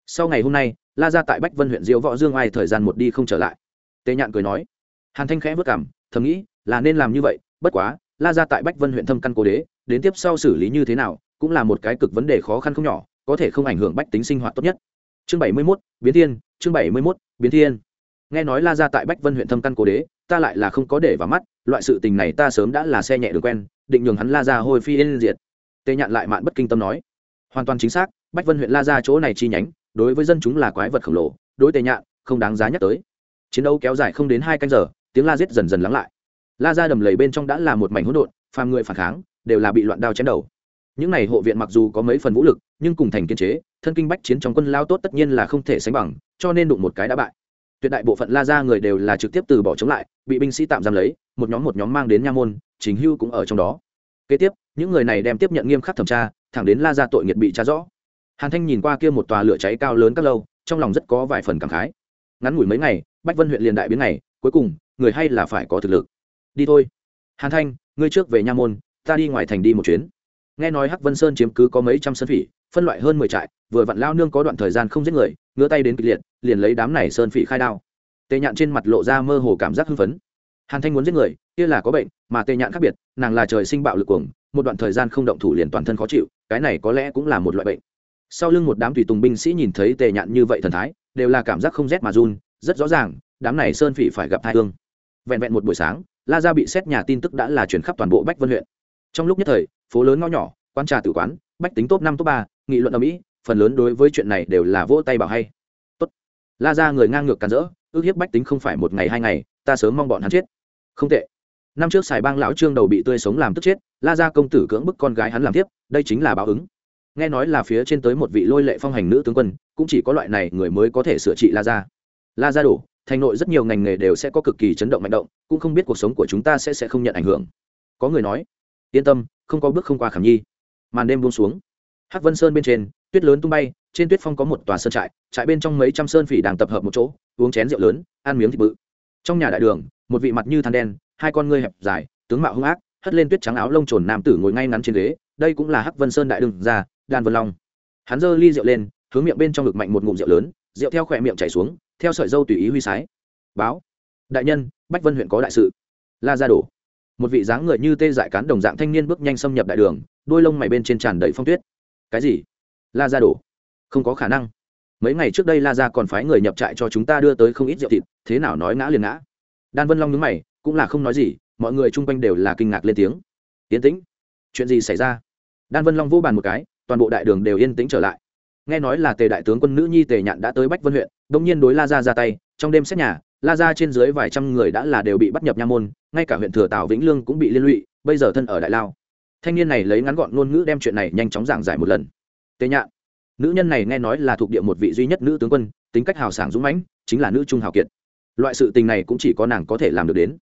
S1: Sau ngày hôm nay, la ra tại bách vân huyện diễu võ dương ai thời gian một đi không trở lại. Tề nhạn cười nói, hàn thanh khẽ vất cảm, thầm nghĩ, là nên làm như vậy, bất quá, la ra tại bách vân huyện thâm căn cố đế, đến tiếp sau xử lý như thế nào cũng là một cái cực vấn đề khó khăn không nhỏ, có thể không ảnh hưởng bách tính sinh hoạt tốt nhất. Chương bảy mươi mốt, biến thiên, chương bảy mươi mốt, biến thiên. Nghe nói la ra tại bách vân huyện thâm căn cố đế, ta lại là không có để vào mắt, loại sự tình này ta sớm đã là xe nhẹ đường quen, định nhường hắn la ra hôi phi yên diệt. Tề nhạn lại mạn bất kinh tâm nói. Hoàn toàn chính xác, bách vân huyện la ra chỗ này chi nhánh, đối với dân chúng là quái vật khổng lồ, đối tề nhạn, không đáng giá nhắc tới. Chiến đấu kéo dài không đến hai canh giờ, tiếng la giết dần dần lắng lại. La ra đầm lầy bên trong đã là một mảnh hỗn độn, phàm người phản kháng, đều là bị loạn đao chém đầu những này hộ viện mặc dù có mấy phần vũ lực, nhưng cùng thành kiên chế, thân kinh bách chiến trong quân lao tốt tất nhiên là không thể sánh bằng, cho nên đụng một cái đã bại. Tuyệt đại bộ phận la ra người đều là trực tiếp từ bỏ chống lại, bị binh sĩ tạm giam lấy, một nhóm một nhóm mang đến nha môn chính hưu cũng ở trong đó. Kế tiếp, những người này đem tiếp nhận nghiêm khắc thẩm tra, thẳng đến la ra tội nghiệt bị tra rõ. Hàn thanh nhìn qua kia một tòa lửa cháy cao lớn các lâu, trong lòng rất có vài phần cảm khái. Ngắn ngủi mấy ngày, bách vân huyện liền đại biến này cuối cùng, người hay là phải có thực lực. Đi thôi. Hàn thanh, ngươi trước về nha môn, ta đi ngoài thành đi một chuyến nghe nói hắc vân sơn chiếm cứ có mấy trăm sơn phỉ, phân loại hơn mười trại, vừa vặn lao nương có đoạn thời gian không giết người, ngứa tay đến kịch liệt, liền lấy đám này sơn phỉ khai đao. Tề nhạn trên mặt lộ ra mơ hồ cảm giác hưng phấn. Hàn thanh muốn giết người, kia là có bệnh, mà tề nhạn khác biệt, nàng là trời sinh bạo lực cuồng, một đoạn thời gian không động thủ liền toàn thân khó chịu, cái này có lẽ cũng là một loại bệnh. Sau lưng một đám tùy tùng binh sĩ nhìn thấy tề nhạn như vậy thần thái, đều là cảm giác không rét mà run, rất rõ ràng, đám này sơn phỉ phải gặp hai thương vẹn vẹn một buổi sáng, la ra bị xét nhà tin tức đã là chuyển khắp toàn bộ bách vân huyện. Trong lúc nhất thời phố lớn ngõ nhỏ, quán trà tử quán, bách tính top năm, top ba, nghị luận ở mỹ, phần lớn đối với chuyện này đều là vỗ tay bảo hay. Tốt. La ra người ngang ngược càn rỡ, ước hiếp bách tính không phải một ngày hai ngày, ta sớm mong bọn hắn chết. Không tệ. Năm trước xài bang lão trương đầu bị tươi sống làm tức chết, la ra công tử cưỡng bức con gái hắn làm tiếp, đây chính là báo ứng. Nghe nói là phía trên tới một vị lôi lệ phong hành nữ tướng quân, cũng chỉ có loại này người mới có thể sửa trị la ra la ra đủ thành nội rất nhiều ngành nghề đều sẽ có cực kỳ chấn động mạnh động, cũng không biết cuộc sống của chúng ta sẽ sẽ không nhận ảnh hưởng. Có người nói yên tâm, không có bước không qua khảm nhi. Màn đêm buông xuống. Hắc vân sơn bên trên, tuyết lớn tung bay, trên tuyết phong có một tòa sơn trại trại bên trong mấy trăm sơn phỉ đang tập hợp một chỗ, uống chén rượu lớn, ăn miếng thịt bự. Trong nhà đại đường, một vị mặt như than đen, hai con ngươi hẹp dài, tướng mạo hung ác, hất lên tuyết trắng áo lông trồn nam tử ngồi ngay ngắn trên ghế, đây cũng là hắc vân sơn đại đường già đan vân long. Hắn giơ ly rượu lên, hướng miệng bên trong ngực mạnh một ngụm rượu lớn, rượu theo khỏe miệng chảy xuống, theo sợi dâu tùy ý huy sái. Báo, đại nhân, bách vân huyện có đại sự. La ra đổ một vị dáng người như tê dại cán đồng dạng thanh niên bước nhanh xâm nhập đại đường, đôi lông mày bên trên tràn đầy phong tuyết. Cái gì? La ra đổ? Không có khả năng. Mấy ngày trước đây la ra còn phái người nhập trại cho chúng ta đưa tới không ít rượu thịt, thế nào nói ngã liền ngã. Đan vân long nhớ mày, cũng là không nói gì, mọi người chung quanh đều là kinh ngạc lên tiếng. Yên tĩnh. Chuyện gì xảy ra? Đan vân long vô bàn một cái, toàn bộ đại đường đều yên tĩnh trở lại. Nghe nói là tề đại tướng quân nữ nhi tề nhạn đã tới bách vân huyện, đông nhiên đối la ra ra tay, trong đêm xét nhà la ra trên dưới vài trăm người đã là đều bị bắt nhập nha môn, ngay cả huyện thừa tào vĩnh lương cũng bị liên lụy, bây giờ thân ở đại lao. Thanh niên này lấy ngắn gọn ngôn ngữ đem chuyện này nhanh chóng giảng giải một lần. Tề nhạn. Nữ nhân này nghe nói là thuộc địa một vị duy nhất nữ tướng quân, tính cách hào sảng dũng mãnh, chính là nữ trung hào kiệt. Loại sự tình này cũng chỉ có nàng có thể làm được đến.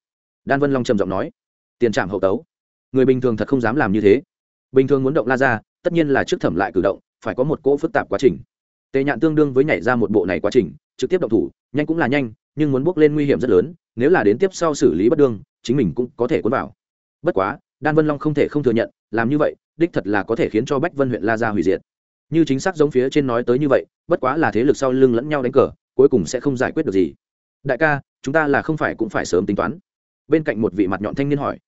S1: Đan vân long trầm giọng nói. Tiền trạm hậu tấu. Người bình thường thật không dám làm như thế. Bình thường muốn động la ra tất nhiên là trước thẩm lại cử động, phải có một cỗ phức tạp quá trình tề nhạn tương đương với nhảy ra một bộ này quá trình, trực tiếp động thủ, nhanh cũng là nhanh, nhưng muốn bước lên nguy hiểm rất lớn, nếu là đến tiếp sau xử lý bất đương, chính mình cũng có thể cuốn vào. Bất quá, đan vân long không thể không thừa nhận, làm như vậy, đích thật là có thể khiến cho bách vân huyện la Gia hủy diệt. Như chính xác giống phía trên nói tới như vậy, bất quá là thế lực sau lưng lẫn nhau đánh cờ, cuối cùng sẽ không giải quyết được gì. Đại ca, chúng ta là không phải cũng phải sớm tính toán. Bên cạnh một vị mặt nhọn thanh niên hỏi,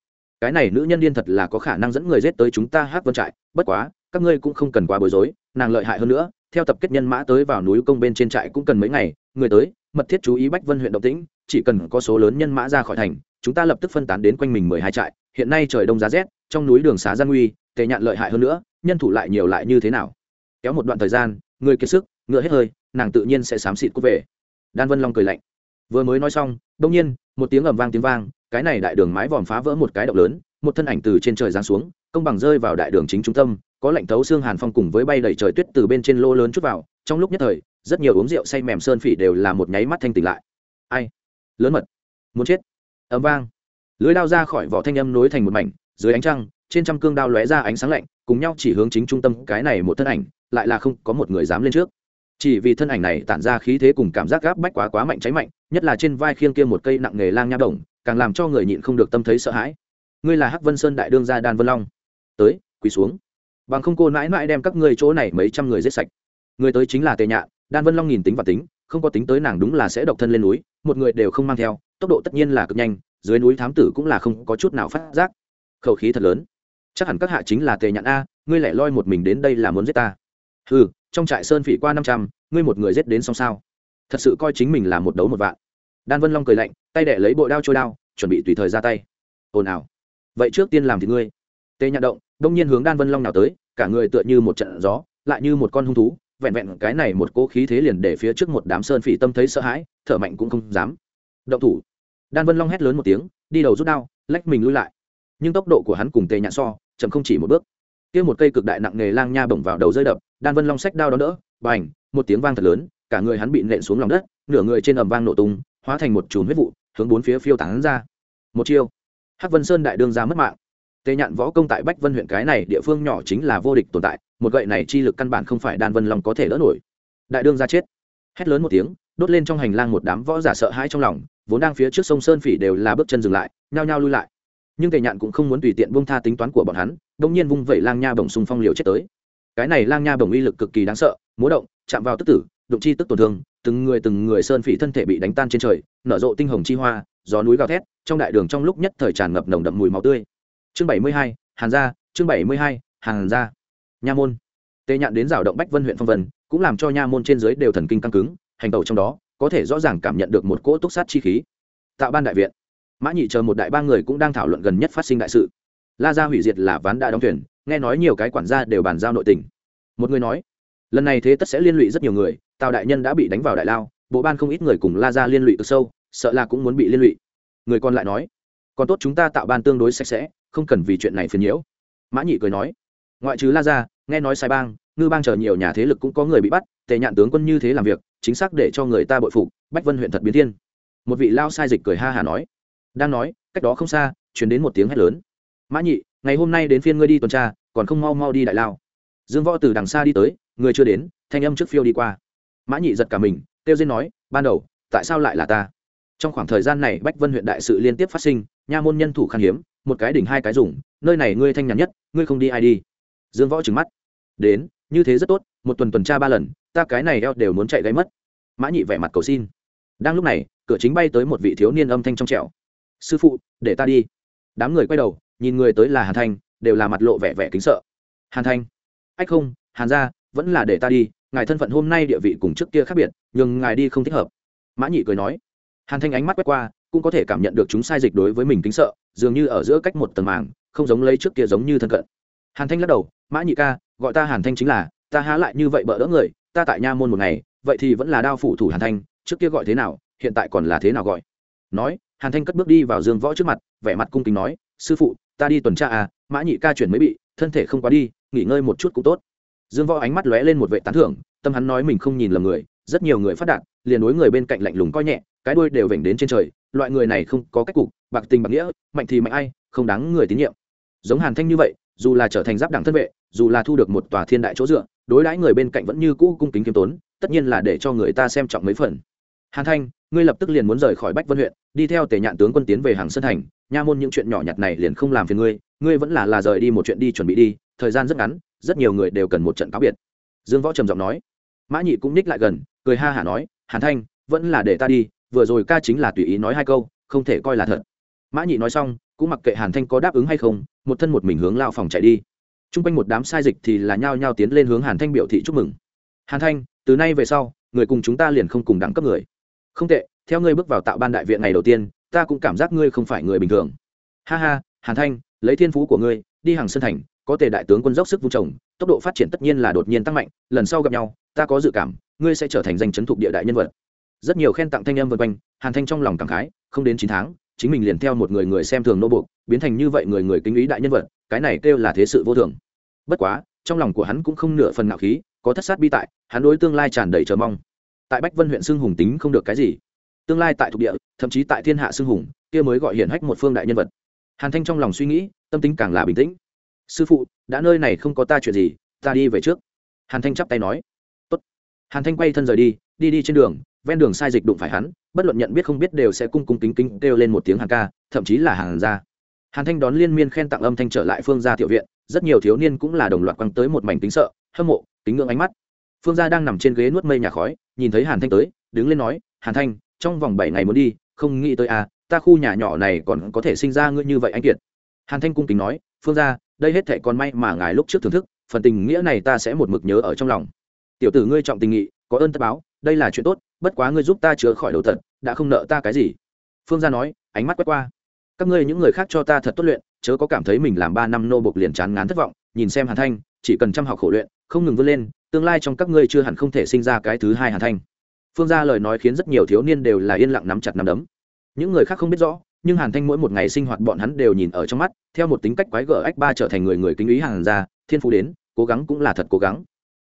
S1: cái này nữ nhân điên thật là có khả năng dẫn người giết tới chúng ta hát vân trại, bất quá, các ngươi cũng không cần quá bối rối, nàng lợi hại hơn nữa theo tập kết nhân mã tới vào núi công bên trên trại cũng cần mấy ngày, người tới, mật thiết chú ý bách vân huyện động tĩnh, chỉ cần có số lớn nhân mã ra khỏi thành, chúng ta lập tức phân tán đến quanh mình mười hai trại, hiện nay trời đông giá rét, trong núi đường xá gian nguy tệ nhạn lợi hại hơn nữa, nhân thủ lại nhiều lại như thế nào? Kéo một đoạn thời gian, người kiệt sức, ngựa hết hơi, nàng tự nhiên sẽ xám xịt cút về. Đan vân long cười lạnh. Vừa mới nói xong, đông nhiên, một tiếng ầm vang tiếng vang, cái này đại đường mái vòm phá vỡ một cái động lớn, một thân ảnh từ trên trời giáng xuống, công bằng rơi vào đại đường chính trung tâm có lạnh thấu xương hàn phong cùng với bay đầy trời tuyết từ bên trên lô lớn chút vào, trong lúc nhất thời, rất nhiều uống rượu say mềm sơn phỉ đều là một nháy mắt thanh tỉnh lại. Ai? Lớn mật. Muốn chết. Ấm vang. Lưới đao ra khỏi vỏ thanh âm nối thành một mảnh, dưới ánh trăng, trên trăm cương đao lóe ra ánh sáng lạnh, cùng nhau chỉ hướng chính trung tâm cái này một thân ảnh, lại là không có một người dám lên trước. Chỉ vì thân ảnh này tản ra khí thế cùng cảm giác gáp bách quá quá mạnh cháy mạnh, nhất là trên vai khiêng kia một cây nặng nghề lang nha đồng, càng làm cho người nhịn không được tâm thấy sợ hãi. Ngươi là hắc vân sơn đại đương gia đan vân long. Tới, quỳ xuống bằng không cô mãi mãi đem các ngươi chỗ này mấy trăm người giết sạch. Người tới chính là tề nhạn, đan vân long nhìn tính và tính, không có tính tới nàng đúng là sẽ độc thân lên núi, một người đều không mang theo, tốc độ tất nhiên là cực nhanh, dưới núi thám tử cũng là không có chút nào phát giác. Khẩu khí thật lớn. Chắc hẳn các hạ chính là tề nhạn a, ngươi lại loi một mình đến đây là muốn giết ta. Ừ trong trại sơn phỉ qua năm trăm, ngươi một người giết đến xong sao? Thật sự coi chính mình là một đấu một vạn. Đan vân long cười lạnh, tay đẻ lấy bội đao trôi đao, chuẩn bị tùy thời ra tay. Ồn ào. Vậy trước tiên làm thì ngươi tê nhạn động, đông nhiên hướng đan vân long nào tới, cả người tựa như một trận gió, lại như một con hung thú, vẹn vẹn cái này một cỗ khí thế liền để phía trước một đám sơn phỉ tâm thấy sợ hãi, thở mạnh cũng không dám. Động thủ. Đan vân long hét lớn một tiếng, đi đầu rút đao, lách mình lui lại. Nhưng tốc độ của hắn cùng tề nhạn so, chậm không chỉ một bước. Kia một cây cực đại nặng nghề lang nha bổng vào đầu rơi đập, đan vân long sách đao đó đỡ, bành, một tiếng vang thật lớn, cả người hắn bị nện xuống lòng đất, nửa người trên ầm vang nổ tung, hóa thành một chùm huyết vụ, hướng bốn phía phiêu tán ra. Một chiêu. Hắc vân sơn đại đương ra mất mạng tề nhạn võ công tại bách vân huyện cái này địa phương nhỏ chính là vô địch tồn tại, một gậy này chi lực căn bản không phải đan vân long có thể đỡ nổi. Đại đương ra chết. Hét lớn một tiếng, đốt lên trong hành lang một đám võ giả sợ hãi trong lòng, vốn đang phía trước sông sơn phỉ đều là bước chân dừng lại, nhao nhao lui lại. Nhưng tề nhạn cũng không muốn tùy tiện bông tha tính toán của bọn hắn đông nhiên vung vẩy lang nha bồng xung phong liều chết tới. Cái này lang nha bồng uy lực cực kỳ đáng sợ, múa động, chạm vào tức tử, đụng chi tức tổn thương, từng người từng người sơn phỉ thân thể bị đánh tan trên trời, nở rộ tinh hồng chi hoa, gió núi gào thét, trong đại đường trong lúc nhất thời tràn ngập nồng đậm mùi máu tươi chương bảy mươi hai, hàn gia, chương bảy mươi hai, hàn gia. Nha môn. Tề nhạn đến rào động bách vân huyện phong vân, cũng làm cho nha môn trên dưới đều thần kinh căng cứng, hành tẩu trong đó, có thể rõ ràng cảm nhận được một cỗ túc sát chi khí. Tạo ban đại viện. Mã nhị chờ một đại ba người cũng đang thảo luận gần nhất phát sinh đại sự. La gia hủy diệt là ván đã đóng thuyền, nghe nói nhiều cái quản gia đều bàn giao nội tình. Một người nói, lần này thế tất sẽ liên lụy rất nhiều người, tào đại nhân đã bị đánh vào đại lao, bộ ban không ít người cùng la gia liên lụy cực sâu, sợ là cũng muốn bị liên lụy. Người còn lại nói còn tốt chúng ta tạo ban tương đối sạch sẽ, không cần vì chuyện này phiền nhiễu. Mã nhị cười nói. Ngoại trừ la gia, nghe nói sai bang, ngư bang chờ nhiều nhà thế lực cũng có người bị bắt, tề nhạn tướng quân như thế làm việc, chính xác để cho người ta bội phục, bách vân huyện thật biến thiên. Một vị lao sai dịch cười ha hà nói. Đang nói, cách đó không xa chuyển đến một tiếng hét lớn. Mã nhị, ngày hôm nay đến phiên ngươi đi tuần tra, còn không mau mau đi đại lao. Dương võ từ đằng xa đi tới, người chưa đến, thanh âm trước phiêu đi qua. Mã nhị giật cả mình Tiêu dên nói, ban đầu, tại sao lại là ta? Trong khoảng thời gian này bách vân huyện đại sự liên tiếp phát sinh nha môn nhân thủ khan hiếm, một cái đỉnh hai cái dùng, nơi này ngươi thanh nhàn nhất, ngươi không đi ai đi. Dương võ trừng mắt. Đến, như thế rất tốt, một tuần tuần tra ba lần, ta cái này eo đều muốn chạy gáy mất. Mã nhị vẻ mặt cầu xin. Đang lúc này, cửa chính bay tới một vị thiếu niên âm thanh trong trẻo. Sư phụ, để ta đi. Đám người quay đầu, nhìn người tới là hàn thanh, đều là mặt lộ vẻ vẻ kính sợ. Hàn thanh. Ách không, hàn ra vẫn là để ta đi, ngài thân phận hôm nay địa vị cùng trước kia khác biệt, nhưng ngài đi không thích hợp. Mã nhị cười nói. Hàn thanh ánh mắt quét qua cũng có thể cảm nhận được chúng sai dịch đối với mình kính sợ, dường như ở giữa cách một tầng màng, không giống lấy trước kia giống như thân cận. Hàn thanh lắc đầu, mã nhị ca, gọi ta hàn thanh chính là, ta há lại như vậy bỡ đỡ người, ta tại nha môn một ngày, vậy thì vẫn là đao phủ thủ hàn thanh, trước kia gọi thế nào, hiện tại còn là thế nào gọi? Nói, hàn thanh cất bước đi vào dương võ trước mặt, vẻ mặt cung kính nói, sư phụ, ta đi tuần tra à mã nhị ca chuyển mới bị, thân thể không quá đi, nghỉ ngơi một chút cũng tốt. Dương võ ánh mắt lóe lên một vệ tán thưởng, tâm hắn nói mình không nhìn lầm người, rất nhiều người phát đạt, liền đối người bên cạnh lạnh lùng coi nhẹ, cái đuôi đều vểnh đến trên trời loại người này không có cách cục, bạc tình bạc nghĩa, mạnh thì mạnh ai, không đáng người tín nhiệm. Giống hàn thanh như vậy, dù là trở thành giáp đảng thân vệ, dù là thu được một tòa thiên đại chỗ dựa, đối đãi người bên cạnh vẫn như cũ cung kính kiêm tốn, tất nhiên là để cho người ta xem trọng mấy phần. Hàn thanh, ngươi lập tức liền muốn rời khỏi bách vân huyện, đi theo tề nhạn tướng quân tiến về hàng sân thành, nha môn những chuyện nhỏ nhặt này liền không làm phiền ngươi ngươi vẫn là là rời đi một chuyện đi chuẩn bị đi, thời gian rất ngắn, rất nhiều người đều cần một trận cáo biệt. Dương võ trầm giọng nói. Mã nhị cũng ních lại gần, cười ha hả nói, hàn thanh, vẫn là để ta đi vừa rồi ca chính là tùy ý nói hai câu, không thể coi là thật. Mã nhị nói xong, cũng mặc kệ hàn thanh có đáp ứng hay không, một thân một mình hướng lao phòng chạy đi. T r u n g quanh một đám sai dịch thì là nhao nhao tiến lên hướng hàn thanh biểu thị chúc mừng. Hàn thanh, từ nay về sau, người cùng chúng ta liền không cùng đẳng cấp người. Không tệ, theo ngươi bước vào tạo ban đại viện ngày đầu tiên, ta cũng cảm giác ngươi không phải người bình thường. Ha ha, hàn thanh, lấy thiên phú của ngươi, đi hàng sân thành, có thể đại tướng quân dốc sức vung trồng, tốc độ phát triển tất nhiên là đột nhiên tăng mạnh, lần sau gặp nhau, ta có dự cảm, ngươi sẽ trở thành danh chấn thuộc địa đại nhân vật rất nhiều khen tặng thanh em vân quanh, hàn thanh trong lòng cảm khái, không đến chín tháng, chính mình liền theo một người người xem thường nô buộc, biến thành như vậy người người kính ý đại nhân vật, cái này kêu là thế sự vô thường. Bất quá, trong lòng của hắn cũng không nửa phần ngạo khí, có thất sát bi tại, hắn đối tương lai tràn đầy chờ mong. Tại bách vân huyện xưng hùng tính không được cái gì. Tương lai tại thuộc địa, thậm chí tại thiên hạ xưng hùng, kia mới gọi hiển hách một phương đại nhân vật. Hàn thanh trong lòng suy nghĩ, tâm tính càng là bình tĩnh. Sư phụ, đã nơi này không có ta chuyện gì, ta đi về trước. Hàn thanh chắp tay nói. Tốt. hàn thanh quay thân rời đi đi đi trên đường ven đường sai dịch đụng phải hắn, bất luận nhận biết không biết đều sẽ cung cung kính kính kêu lên một tiếng hàn ca, thậm chí là hàng ra. hàn thanh đón liên miên khen tặng âm thanh trở lại phương gia tiểu viện, rất nhiều thiếu niên cũng là đồng loạt quăng tới một mảnh tính sợ, hâm mộ, kính ngưỡng ánh mắt. Phương gia đang nằm trên ghế nuốt mây nhà khói, nhìn thấy hàn thanh tới, đứng lên nói, hàn thanh, trong vòng bảy ngày muốn đi, không nghĩ tới à ta khu nhà nhỏ này còn có thể sinh ra ngươi như vậy anh kiệt. Hàn thanh cung kính nói, phương gia, đây hết thệ còn may mà ngài lúc trước thưởng thức, phần tình nghĩa này ta sẽ một mực nhớ ở trong lòng. Tiểu tử ngươi trọng tình nghị, có ơn tất báo, đây là chuyện tốt bất quá ngươi giúp ta chữa khỏi đầu tật, đã không nợ ta cái gì. Phương gia nói, ánh mắt quét qua. Các ngươi những người khác cho ta thật tốt luyện, chớ có cảm thấy mình làm ba năm nô bộc liền chán ngán thất vọng, nhìn xem hàn thanh, chỉ cần chăm học khổ luyện, không ngừng vươn lên, tương lai trong các ngươi chưa hẳn không thể sinh ra cái thứ hai hàn thanh. Phương gia lời nói khiến rất nhiều thiếu niên đều là yên lặng nắm chặt nắm đấm. Những người khác không biết rõ, nhưng hàn thanh mỗi một ngày sinh hoạt bọn hắn đều nhìn ở trong mắt, theo một tính cách quái gở ách ba trở thành người người kính ý hàn gia, thiên phú đến, cố gắng cũng là thật cố gắng.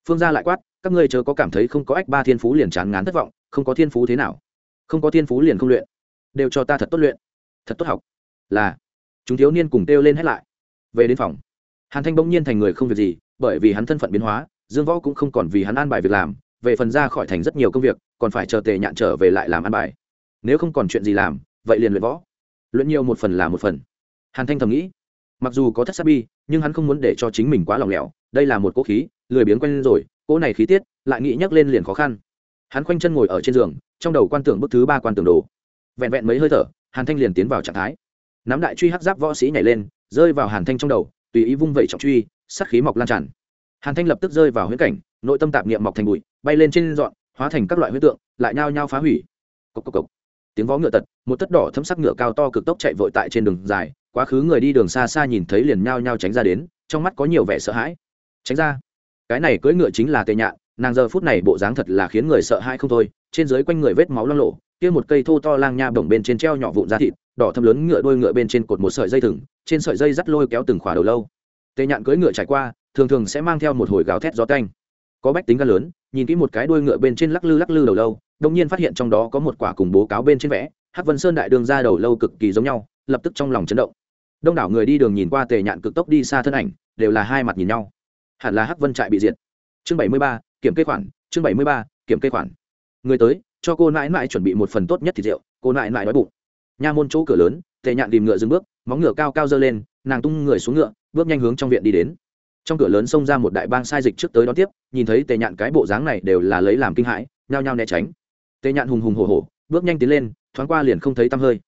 S1: Phương gia lại quát, các ngươi chớ có cảm thấy không có ách ba thiên phú liền chán ngán thất vọng không có thiên phú thế nào, không có thiên phú liền không luyện, đều cho ta thật tốt luyện, thật tốt học. Là, chúng thiếu niên cùng kêu lên hết lại. Về đến phòng, hàn thanh bỗng nhiên thành người không việc gì, bởi vì hắn thân phận biến hóa, dương võ cũng không còn vì hắn an bài việc làm, về phần ra khỏi thành rất nhiều công việc, còn phải chờ tề nhạn trở về lại làm an bài. Nếu không còn chuyện gì làm, vậy liền luyện võ. Luyện nhiều một phần là một phần. Hàn thanh thầm nghĩ, mặc dù có thất sát bi, nhưng hắn không muốn để cho chính mình quá lòng lẻo, đây là một cỗ khí, lười biếng quen lên rồi, cỗ này khí tiết, lại nghĩ nhắc lên liền khó khăn hắn khoanh chân ngồi ở trên giường, trong đầu quan tưởng bức thứ ba quan tưởng đồ. Vẹn vẹn mấy hơi thở, hàn thanh liền tiến vào trạng thái. Nắm đại truy hắc giáp võ sĩ nhảy lên, rơi vào hàn thanh trong đầu, tùy ý vung vẩy trọng truy sắc khí mọc lan tràn. Hàn thanh lập tức rơi vào huyễn cảnh, nội tâm tạp niệm mọc thành bụi, bay lên trên dọn, hóa thành các loại huyết tượng, lại nhao nhao phá hủy. Cốc cốc cốc. tiếng vó ngựa tật, một tất đỏ thấm sắc ngựa cao to cực tốc chạy vội tại trên đường dài, quá khứ người đi đường xa xa nhìn thấy liền nhao nhao tránh ra đến, trong mắt có nhiều vẻ sợ hãi. Tránh ra. Cái này cưỡi ngựa chính là tề nhạn nàng giờ phút này bộ dáng thật là khiến người sợ hãi không thôi, trên dưới quanh người vết máu loang lộ kia một cây thô to lang nha bổng bên trên treo nhỏ vụn da thịt, đỏ thâm lớn ngựa đôi ngựa bên trên cột một sợi dây thừng, trên sợi dây dắt lôi kéo từng khỏa đầu lâu. Tề nhạn cưỡi ngựa trải qua, thường thường sẽ mang theo một hồi gào thét gió canh có bách tính gan lớn, nhìn kỹ một cái đuôi ngựa bên trên lắc lư lắc lư đầu lâu đông nhiên phát hiện trong đó có một quả cùng bố cáo bên trên vẽ, hắc vân sơn đại đường ra đầu lâu cực kỳ giống nhau, lập tức trong lòng chấn động. Đông đảo người đi đường nhìn qua tề nhạn cực tốc đi xa thân ảnh, đều là hai mặt nhìn nhau. Hẳn là hắc vân trại bị diệt. Chương bảy mươi ba kiểm kê khoản, chương bảy mươi ba, kiểm kê khoản. Người tới, cho cô nãi nãi chuẩn bị một phần tốt nhất thịt rượu, cô nãi nãi đói bụng. Nha môn chỗ cửa lớn, tề nhạn tìm ngựa dừng bước, móng ngựa cao cao dơ lên, nàng tung người xuống ngựa, bước nhanh hướng trong viện đi đến. Trong cửa lớn xông ra một đại bang sai dịch trước tới đón tiếp, nhìn thấy tề nhạn cái bộ dáng này đều là lấy làm kinh hãi, nhao nhao né tránh. Tề nhạn hùng hùng hổ hổ, bước nhanh tiến lên, thoáng qua liền không thấy tăm hơi.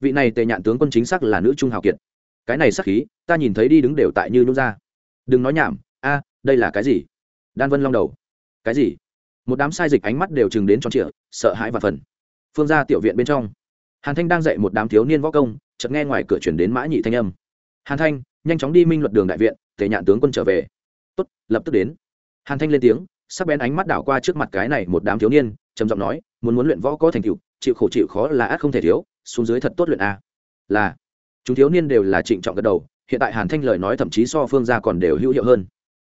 S1: Vị này tề nhạn tướng quân chính xác là nữ trung hào kiệt. Cái này sắc khí, ta nhìn thấy đi đứng đều tại như nút ra. Đừng nói nhảm, a, đây là cái gì? Đan vân long đầu cái gì? Một đám sai dịch ánh mắt đều chừng đến tròn trịa, sợ hãi và phần. Phương ra tiểu viện bên trong, hàn thanh đang dạy một đám thiếu niên võ công, chợt nghe ngoài cửa chuyển đến mã nhị thanh âm. Hàn thanh, nhanh chóng đi minh luật đường đại viện, tề nhạn tướng quân trở về. Tốt, lập tức đến. Hàn thanh lên tiếng, sắc bén ánh mắt đảo qua trước mặt cái này một đám thiếu niên, trầm giọng nói, muốn muốn luyện võ có thành tựu, chịu khổ chịu khó là ác không thể thiếu, xuống dưới thật tốt luyện a. Là, chúng thiếu niên đều là trịnh trọng gật đầu, hiện tại hàn thanh lời nói thậm chí so phương gia còn đều hữu hiệu hơn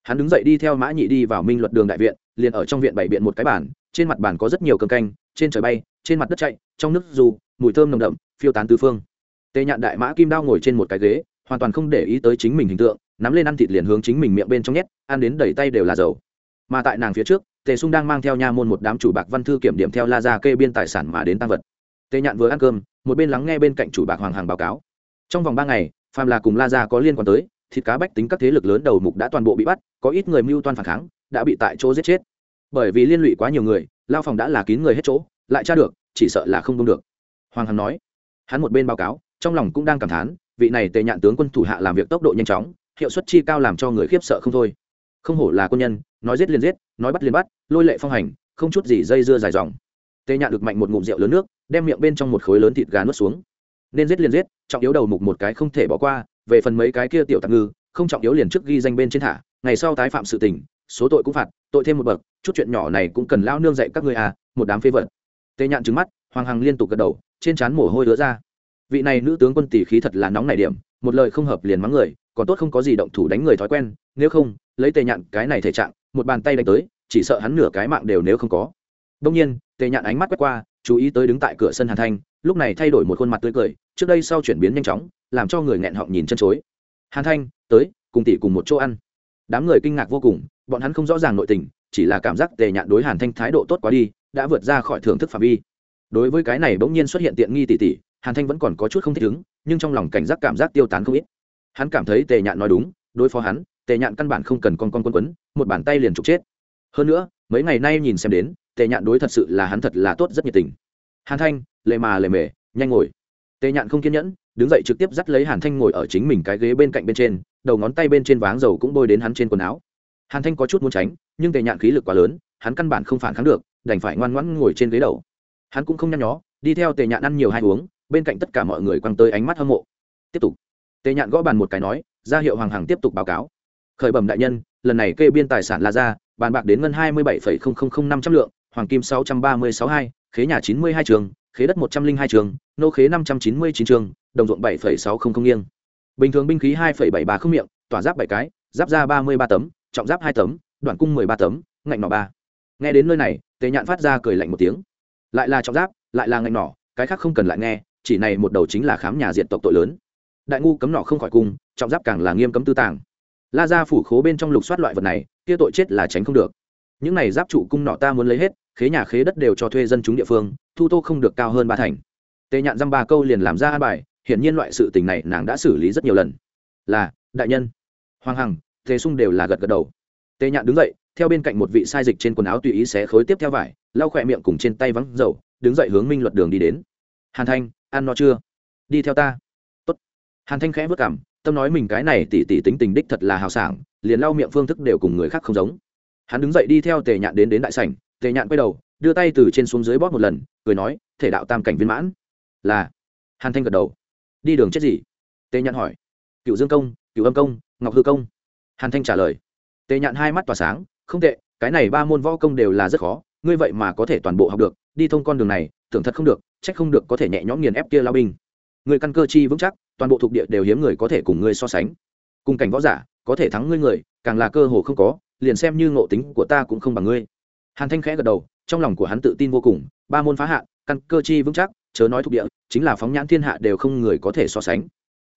S1: hắn đứng dậy đi theo mã nhị đi vào minh luật đường đại viện, liền ở trong viện bảy biện một cái bản. trên mặt bản có rất nhiều cơm canh, trên trời bay, trên mặt đất chạy, trong nước dù, mùi thơm nồng đậm, phiêu tán tứ phương. Tề nhạn đại mã kim đao ngồi trên một cái ghế, hoàn toàn không để ý tới chính mình hình tượng, nắm lên ăn thịt liền hướng chính mình miệng bên trong nhét, ăn đến đầy tay đều là dầu. Mà tại nàng phía trước, tề sung đang mang theo nha môn một đám chủ bạc văn thư kiểm điểm theo la ra kê biên tài sản mà đến tăng vật. Tề nhạn vừa ăn cơm, một bên lắng nghe bên cạnh chủ bạc hoàng hàng báo cáo. Trong vòng ba ngày phàm là cùng la ra có liên quan tới thịt cá bách tính các thế lực lớn đầu mục đã toàn bộ bị bắt, có ít người mưu toan phản kháng, đã bị tại chỗ giết chết. Bởi vì liên lụy quá nhiều người, lao phòng đã là kín người hết chỗ, lại tra được, chỉ sợ là không đông được. Hoàng hằng nói. Hắn một bên báo cáo, trong lòng cũng đang cảm thán, vị này tề nhạn tướng quân thủ hạ làm việc tốc độ nhanh chóng, hiệu suất chi cao làm cho người khiếp sợ không thôi. Không hổ là quân nhân, nói giết liền giết, nói bắt liền bắt, lôi lệ phong hành, không chút gì dây dưa dài dòng. Tề nhạn được mạnh một ngụm rượu lớn nước, đem miệng bên trong một khối lớn thịt gà nuốt xuống. Nên giết liền giết, trọng yếu đầu mục một cái không thể bỏ qua về phần mấy cái kia tiểu tạp ngư, không trọng yếu liền trước ghi danh bên trên thả, ngày sau tái phạm sự tình, số tội cũng phạt, tội thêm một bậc, chút chuyện nhỏ này cũng cần lao nương dạy các ngươi à một đám phế vật. Tê nhạn trứng mắt, hoàng hằng liên tục gật đầu, trên trán mồ hôi đứa ra. Vị này nữ tướng quân tỷ khí thật là nóng nảy điểm, một lời không hợp liền mắng người, còn tốt không có gì động thủ đánh người thói quen, nếu không, lấy tề nhạn cái này thể trạng, một bàn tay đánh tới, chỉ sợ hắn nửa cái mạng đều nếu không có. Đông nhiên tề nhạn ánh mắt quét qua chú ý tới đứng tại cửa sân hàn thanh, lúc này thay đổi một khuôn mặt tươi cười, trước đây sau chuyển biến nhanh chóng, làm cho người nghẹn họng nhìn chân chối. Hàn thanh, tới, cùng tỷ cùng một chỗ ăn. Đám người kinh ngạc vô cùng, bọn hắn không rõ ràng nội tình, chỉ là cảm giác tề nhạn đối hàn thanh thái độ tốt quá đi, đã vượt ra khỏi thưởng thức phạm vi. Đối với cái này bỗng nhiên xuất hiện tiện nghi tỷ tỷ hàn thanh vẫn còn có chút không thích ứng, nhưng trong lòng cảnh giác cảm giác tiêu tán không ít. Hắn cảm thấy tề nhạn nói đúng, đối phó hắn, tề nhạn căn bản không cần con con quân quấn, một bàn tay liền trục chết. Hơn nữa mấy ngày nay nhìn xem đến, tề nhạn đối thật sự là hắn thật là tốt rất nhiệt tình. Hàn thanh, lệ mà lệ mề, nhanh ngồi. Tề nhạn không kiên nhẫn, đứng dậy trực tiếp dắt lấy hàn thanh ngồi ở chính mình cái ghế bên cạnh bên trên, đầu ngón tay bên trên váng dầu cũng bôi đến hắn trên quần áo. Hàn thanh có chút muốn tránh, nhưng tề nhạn khí lực quá lớn, hắn căn bản không phản kháng được, đành phải ngoan ngoãn ngồi trên ghế đầu. Hắn cũng không nhăn nhó, đi theo tề nhạn ăn nhiều hai uống, bên cạnh tất cả mọi người quăng tới ánh mắt hâm mộ. Tiếp tục. Tề nhạn gõ bàn một cái nói, ra hiệu hoàng hằng tiếp tục báo cáo. Khởi bẩm đại nhân lần này kê biên tài sản là ra, bàn bạc đến ngân hai mươi bảy năm trăm lượng, hoàng kim sáu trăm ba mươi sáu hai, khế nhà chín mươi hai trường, khế đất một trăm linh hai trường, nô khế năm trăm chín mươi chín trường, đồng ruộng bảy sáu trăm linh nghiêng. Bình thường binh khí hai bảy ba không miệng, tỏa giáp bảy cái, giáp ra ba mươi ba tấm, trọng giáp hai tấm, đoạn cung mười ba tấm, ngạnh nỏ ba. Nghe đến nơi này tề nhạn phát ra cười lạnh một tiếng. Lại là trọng giáp, lại là ngạnh nỏ, cái khác không cần lại nghe, chỉ này một đầu chính là khám nhà diện tộc tội lớn. Đại ngu cấm nỏ không khỏi cung trọng giáp càng là nghiêm cấm tư tàng la ra phủ khố bên trong lục soát loại vật này, kia tội chết là tránh không được. Những này giáp trụ cung nọ ta muốn lấy hết, khế nhà khế đất đều cho thuê dân chúng địa phương, thu tô không được cao hơn ba thành. Tề nhạn dăm ba câu liền làm ra an bài, hiển nhiên loại sự tình này nàng đã xử lý rất nhiều lần. Là, đại nhân. Hoàng hằng, tề sung đều là gật gật đầu. Tề nhạn đứng dậy, theo bên cạnh một vị sai dịch trên quần áo tùy ý xé khối tiếp theo vải, lau khỏe miệng cùng trên tay vắng dầu, đứng dậy hướng minh luật đường đi đến. Hàn thanh, ăn no chưa? Đi theo ta. Tốt. hàn thanh khẽ vất cảm tâm nói mình cái này tỉ tỉ tính tình đích thật là hào sảng, liền lau miệng phương thức đều cùng người khác không giống. Hắn đứng dậy đi theo tề nhạn đến đến đại sảnh, tề nhạn quay đầu, đưa tay từ trên xuống dưới bóp một lần, cười nói, thể đạo tam cảnh viên mãn. Là. Hàn thanh gật đầu. Đi đường chết gì? Tề nhạn hỏi. Cựu dương công cựu âm công, ngọc hư công. Hàn thanh trả lời. Tề nhạn hai mắt tỏa sáng, không tệ, cái này ba môn võ công đều là rất khó, ngươi vậy mà có thể toàn bộ học được, đi thông con đường này, tưởng thật không được trách không được có thể nhẹ nhõm nghiền ép kia lao binh. Người căn cơ chi vững chắc toàn bộ thuộc địa đều hiếm người có thể cùng ngươi so sánh. Cùng cảnh võ giả, có thể thắng ngươi người, càng là cơ hồ không có, liền xem như ngộ tính của ta cũng không bằng ngươi. Hàn thanh khẽ gật đầu, trong lòng của hắn tự tin vô cùng, ba môn phá hạ căn cơ chi vững chắc, chớ nói thuộc địa, chính là phóng nhãn thiên hạ đều không người có thể so sánh.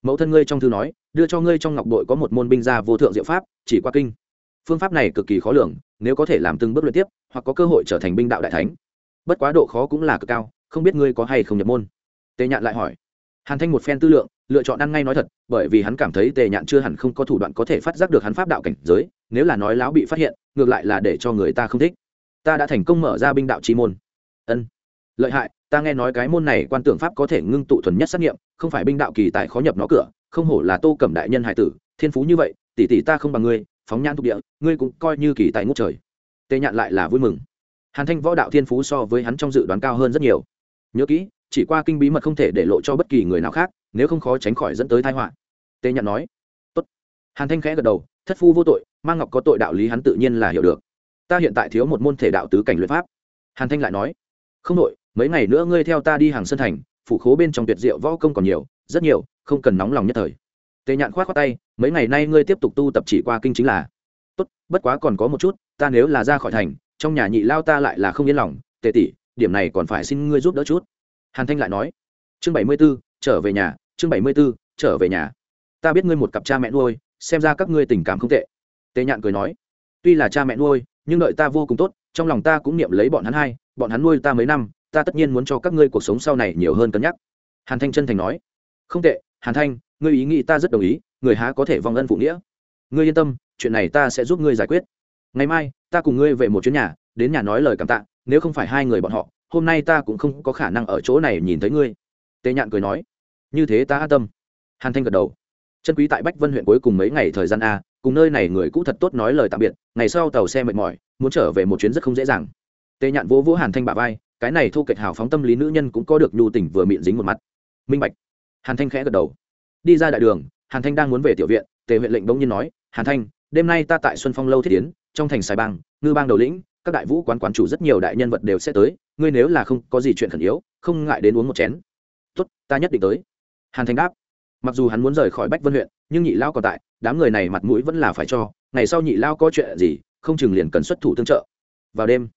S1: Mẫu thân ngươi trong thư nói, đưa cho ngươi trong ngọc đội có một môn binh gia vô thượng diệu pháp, chỉ qua kinh. Phương pháp này cực kỳ khó lường, nếu có thể làm từng bước luyện tiếp, hoặc có cơ hội trở thành binh đạo đại thánh. Bất quá độ khó cũng là cực cao, không biết ngươi có hay không nhập môn. Tề nhạn lại hỏi hàn thanh một phen tư lượng, lựa chọn ăn ngay nói thật, bởi vì hắn cảm thấy tề nhạn chưa hẳn không có thủ đoạn có thể phát giác được hắn pháp đạo cảnh giới, nếu là nói láo bị phát hiện, ngược lại là để cho người ta không thích. Ta đã thành công mở ra binh đạo chi môn. Ân. Lợi hại, ta nghe nói cái môn này quan tưởng pháp có thể ngưng tụ thuần nhất sát nghiệm, không phải binh đạo kỳ tài khó nhập nó cửa, không hổ là tô cẩm đại nhân hải tử, thiên phú như vậy, tỷ tỷ ta không bằng ngươi, phóng nhan thuộc địa, ngươi cũng coi như kỳ tài ngút trời. Tề nhạn lại là vui mừng. Hàn thanh võ đạo thiên phú so với hắn trong dự đoán cao hơn rất nhiều. Nhớ kỹ chỉ qua kinh bí mật không thể để lộ cho bất kỳ người nào khác, nếu không khó tránh khỏi dẫn tới thái họa. Tề nhạn nói. Tốt. hàn thanh khẽ gật đầu, thất phu vô tội mang ngọc có tội đạo lý hắn tự nhiên là hiểu được. Ta hiện tại thiếu một môn thể đạo tứ cảnh luyện pháp. Hàn thanh lại nói. Không đội mấy ngày nữa ngươi theo ta đi hàng sân thành, phủ khố bên trong tuyệt diệu võ công còn nhiều, rất nhiều, không cần nóng lòng nhất thời. Tề nhạn khoát khoát tay, mấy ngày nay ngươi tiếp tục tu tập chỉ qua kinh chính là. Tốt, bất quá còn có một chút, ta nếu là ra khỏi thành, trong nhà nhị lao ta lại là không yên lòng. Tề tỷ, điểm này còn phải xin ngươi giúp đỡ chút hàn thanh lại nói, chương bảy mươi b ố trở về nhà, chương bảy mươi b ố trở về nhà. Ta biết ngươi một cặp cha mẹ nuôi, xem ra các ngươi tình cảm không tệ. Tề nhạn cười nói, tuy là cha mẹ nuôi, nhưng đợi ta vô cùng tốt, trong lòng ta cũng niệm lấy bọn hắn hai, bọn hắn nuôi ta mấy năm, ta tất nhiên muốn cho các ngươi cuộc sống sau này nhiều hơn cân nhắc. Hàn thanh chân thành nói, không tệ, hàn thanh, ngươi ý nghĩ ta rất đồng ý, người há có thể vong ân phụ nghĩa. Ngươi yên tâm, chuyện này ta sẽ giúp ngươi giải quyết. Ngày mai, ta cùng ngươi về một chuyến nhà, đến nhà nói lời cảm tạ, nếu không phải hai người bọn họ hôm nay ta cũng không có khả năng ở chỗ này nhìn thấy ngươi. Tề nhạn cười nói, như thế ta an tâm. Hàn thanh gật đầu. Chân quý tại bách vân huyện cuối cùng mấy ngày thời gian a, cùng nơi này người cũ thật tốt nói lời tạm biệt, ngày sau tàu xe mệt mỏi, muốn trở về một chuyến rất không dễ dàng. Tề nhạn vỗ vỗ hàn thanh bà vai, cái này thu kệch hào phóng tâm lý nữ nhân cũng có được nhu tỉnh vừa miệng dính một mặt. Minh bạch. Hàn thanh khẽ gật đầu. Đi ra đại đường, hàn thanh đang muốn về tiểu viện, tề huyện lệnh bỗng nhiên nói, hàn thanh, đêm nay ta tại xuân phong lâu thiết tiến trong thành sài bang, ngư bang đầu lĩnh các đại vũ quán quán chủ rất nhiều đại nhân vật đều sẽ tới, ngươi nếu là không có gì chuyện khẩn yếu, không ngại đến uống một chén. Tốt, ta nhất định tới. Hàn thành đáp. Mặc dù hắn muốn rời khỏi bách vân huyện, nhưng nhị lao còn tại, đám người này mặt mũi vẫn là phải cho, ngày sau nhị lao có chuyện gì, không chừng liền cần xuất thủ tương trợ. Vào đêm,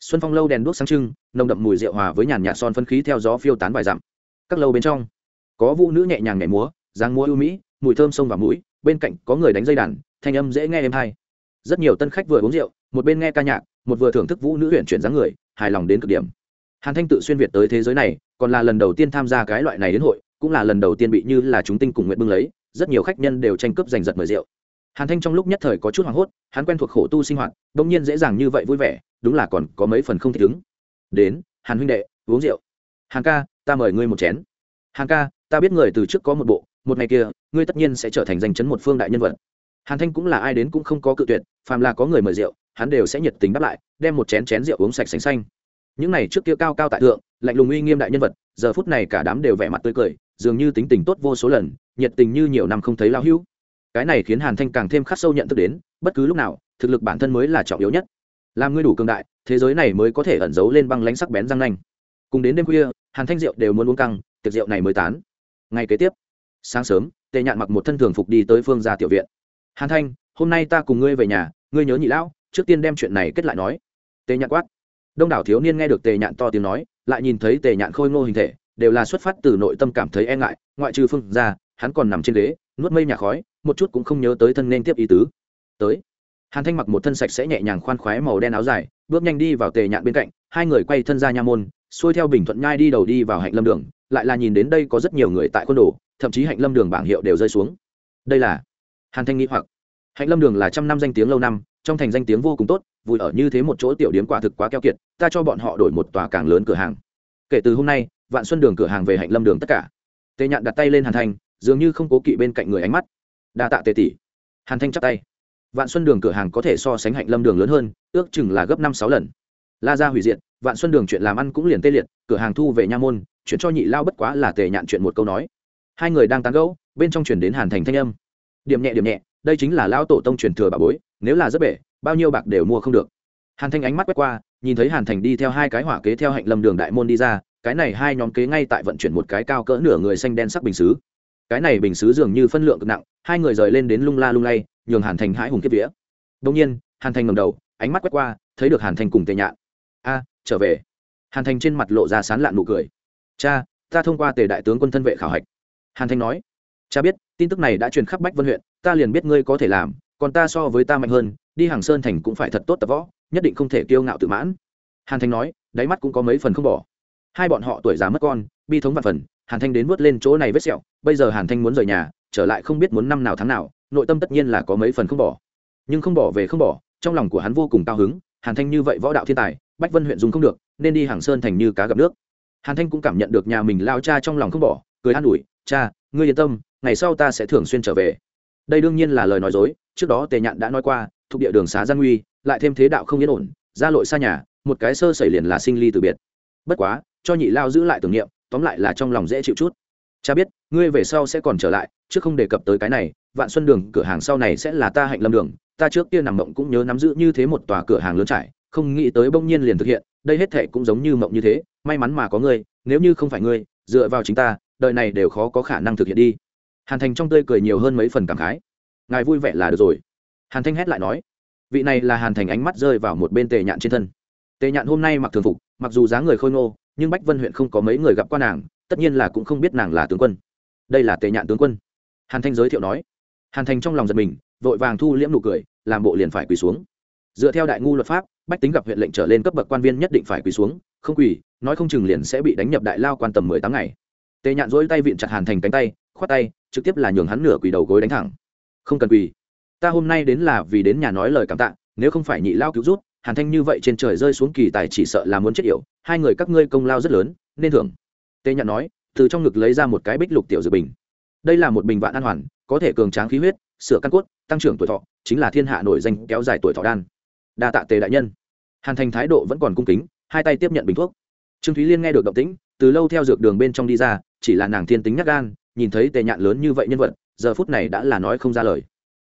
S1: xuân phong lâu đèn đuốc sáng trưng, nồng đậm mùi rượu hòa với nhàn nhạt son phân khí theo gió phiêu tán vài dặm. Các lâu bên trong, có vũ nữ nhẹ nhàng nhảy múa giang múa ưu mỹ, mùi thơm sông vào mũi, bên cạnh có người đánh dây đàn, thanh âm dễ nghe êm hay rất nhiều tân khách vừa uống rượu, một bên nghe ca nhạc một vừa thưởng thức vũ nữ huyện chuyển dáng người, hài lòng đến cực điểm. Hàn thanh tự xuyên việt tới thế giới này, còn là lần đầu tiên tham gia cái loại này đến hội, cũng là lần đầu tiên bị như là chúng tinh cùng nguyện bưng lấy, rất nhiều khách nhân đều tranh cướp giành giật mời rượu. Hàn thanh trong lúc nhất thời có chút hoảng hốt, hắn quen thuộc khổ tu sinh hoạt đ ỗ n g nhiên dễ dàng như vậy vui vẻ, đúng là còn có mấy phần không thích ứng. Đến, hàn huynh đệ, uống rượu. Hàn ca, ta mời ngươi một chén. Hàn ca, ta biết người từ trước có một bộ, một ngày kia, ngươi tất nhiên sẽ trở thành danh chấn một phương đại nhân vật. Hàn thanh cũng là ai đến cũng không có cự tuyệt, phàm là có người mời rượu hắn đều sẽ nhiệt tình đáp lại, đem một chén chén rượu uống sạch sành xanh. Những này trước kia cao cao tại thượng, lạnh lùng uy nghiêm đại nhân vật, giờ phút này cả đám đều vẻ mặt tươi cười, dường như tính tình tốt vô số lần, nhiệt tình như nhiều năm không thấy lao hưu cái này khiến hàn thanh càng thêm khắc sâu nhận thức đến, bất cứ lúc nào, thực lực bản thân mới là trọng yếu nhất. Làm ngươi đủ cường đại, thế giới này mới có thể ẩn giấu lên băng lánh sắc bén răng nanh. Cùng đến đêm khuya, hàn thanh rượu đều muốn uống căng, tiệc rượu này mới tán. Ngày kế tiếp, sáng sớm, tề nhạn mặc một thân thường phục đi tới phương gia tiểu viện. Hàn thanh, hôm nay ta cùng ngươi về nhà, ngươi nhớ nhị lão trước tiên đem chuyện này kết lại nói. Tề nhạn quát. Đông đảo thiếu niên nghe được tề nhạn to tiếng nói, lại nhìn thấy tề nhạn khôi ngô hình thể, đều là xuất phát từ nội tâm cảm thấy e ngại, ngoại trừ phương ra hắn còn nằm trên ghế, nuốt mây nhà khói, một chút cũng không nhớ tới thân nên tiếp ý tứ. Tới. Hàn thanh mặc một thân sạch sẽ nhẹ nhàng khoan khoái màu đen áo dài, bước nhanh đi vào tề nhạn bên cạnh, hai người quay thân ra nha môn, xuôi theo bình thuận nhai đi đầu đi vào hạnh lâm đường, lại là nhìn đến đây có rất nhiều người tại quân đồ, thậm chí hạnh lâm đường bảng hiệu đều rơi xuống. Đây là hàn thanh nghĩ hoặc. Hạnh lâm đường là trăm năm danh tiếng lâu năm trong thành danh tiếng vô cùng tốt, vui ở như thế một chỗ tiểu điếm quả thực quá keo kiệt, ta cho bọn họ đổi một tòa càng lớn cửa hàng. Kể từ hôm nay, vạn xuân đường cửa hàng về hạnh lâm đường tất cả. Tề nhạn đặt tay lên hàn thanh, dường như không cố kỵ bên cạnh người ánh mắt. Đa tạ tề tỷ. Hàn thanh chắp tay. Vạn xuân đường cửa hàng có thể so sánh hạnh lâm đường lớn hơn, ước chừng là gấp năm sáu lần. La ra hủy diệt, vạn xuân đường chuyện làm ăn cũng liền tê liệt, cửa hàng thu về nha môn, chuyện cho nhị lao bất quá là tề nhạn chuyện một câu nói. Hai người đang tán gẫu, bên trong chuyển đến hàn thành thanh âm. Điểm nhẹ điểm nhẹ đây chính là lão tổ tông truyền thừa bà bối, nếu là rất bể, bao nhiêu bạc đều mua không được. Hàn thanh ánh mắt quét qua, nhìn thấy hàn thành đi theo hai cái hỏa kế theo hạnh lâm đường đại môn đi ra, cái này hai nhóm kế ngay tại vận chuyển một cái cao cỡ nửa người xanh đen sắc bình xứ. Cái này bình xứ dường như phân lượng cực nặng, hai người rời lên đến lung la lung lay, nhường hàn thành hãi hùng kiếp vía. Đông nhiên, hàn thành ngầm đầu, ánh mắt quét qua, thấy được hàn thành cùng tề nhạn. A, trở về. Hàn thành trên mặt lộ ra sán lạn nụ cười. Cha, ta thông qua tề đại tướng quân thân vệ khảo hạch. Hàn thanh nói cha biết, tin tức này đã truyền khắp bách vân huyện, ta liền biết ngươi có thể làm, còn ta so với ta mạnh hơn, đi hàng sơn thành cũng phải thật tốt tập võ, nhất định không thể kiêu ngạo tự mãn. Hàn thanh nói, đáy mắt cũng có mấy phần không bỏ. Hai bọn họ tuổi già mất con, bi thống và phần, hàn thanh đến vớt lên chỗ này vết sẹo, bây giờ hàn thanh muốn rời nhà, trở lại không biết muốn năm nào tháng nào, nội tâm tất nhiên là có mấy phần không bỏ. Nhưng không bỏ về không bỏ, trong lòng của hắn vô cùng cao hứng, hàn thanh như vậy võ đạo thiên tài, bách vân huyện dùng không được, nên đi hàng sơn thành như cá gặp nước. Hàn thanh cũng cảm nhận được nhà mình lao cha trong lòng không bỏ, cười an ủi, cha, ngươi yên tâm ngày sau ta sẽ thường xuyên trở về. Đây đương nhiên là lời nói dối, trước đó tề nhạn đã nói qua, thuộc địa đường xá gian nguy lại thêm thế đạo không yên ổn, ra lội xa nhà, một cái sơ xảy liền là sinh ly từ biệt. Bất quá, cho nhị lao giữ lại tưởng niệm, tóm lại là trong lòng dễ chịu chút. Cha biết, ngươi về sau sẽ còn trở lại, chứ không đề cập tới cái này, vạn xuân đường cửa hàng sau này sẽ là ta hạnh lâm đường, ta trước kia nằm mộng cũng nhớ nắm giữ như thế một tòa cửa hàng lớn trải, không nghĩ tới bỗng nhiên liền thực hiện, đây hết thệ cũng giống như mộng như thế, may mắn mà có ngươi, nếu như không phải ngươi, dựa vào chính ta, đời này đều khó có khả năng thực hiện đi hàn thành trong tươi cười nhiều hơn mấy phần cảm khái. Ngài vui vẻ là được rồi. Hàn thanh hét lại nói, vị này là hàn thành ánh mắt rơi vào một bên tề nhạn trên thân. Tề nhạn hôm nay mặc thường phục, mặc dù dáng người khôi ngô, nhưng bách vân huyện không có mấy người gặp qua nàng, tất nhiên là cũng không biết nàng là tướng quân. Đây là tề nhạn tướng quân. Hàn thanh giới thiệu nói. Hàn thành trong lòng giật mình, vội vàng thu liễm nụ cười, làm bộ liền phải quỳ xuống. Dựa theo đại ngu luật pháp, bách tính gặp huyện lệnh trở lên cấp bậc quan viên nhất định phải quỳ xuống, không quỳ, nói không chừng liền sẽ bị đánh nhập đại lao quan tầm mười tám ngày. Tề nhạn dỗi tay vịn chặt hàn thành cánh tay khoát tay, trực tiếp là nhường hắn nửa quỳ đầu gối đánh thẳng. Không cần quỳ. Ta hôm nay đến là vì đến nhà nói lời cảm tạ, nếu không phải nhị lao cứu rút hàn thanh như vậy trên trời rơi xuống kỳ tài chỉ sợ là muốn chết yểu, hai người các ngươi công lao rất lớn, nên thưởng. Tề nhạn nói, từ trong ngực lấy ra một cái bích lục tiểu dự bình. Đây là một bình vạn an hoàn, có thể cường tráng khí huyết, sửa căn cốt, tăng trưởng tuổi thọ, chính là thiên hạ nổi danh kéo dài tuổi thọ đan. Đa tạ tề đại nhân. Hàn thành thái độ vẫn còn cung kính, hai tay tiếp nhận bình thuốc. Trương thúy liên nghe được động tĩnh, từ lâu theo dược đường bên trong đi ra, chỉ là nàng thiên tính nhắc gan nhìn thấy tề nhạn lớn như vậy nhân vật, giờ phút này đã là nói không ra lời.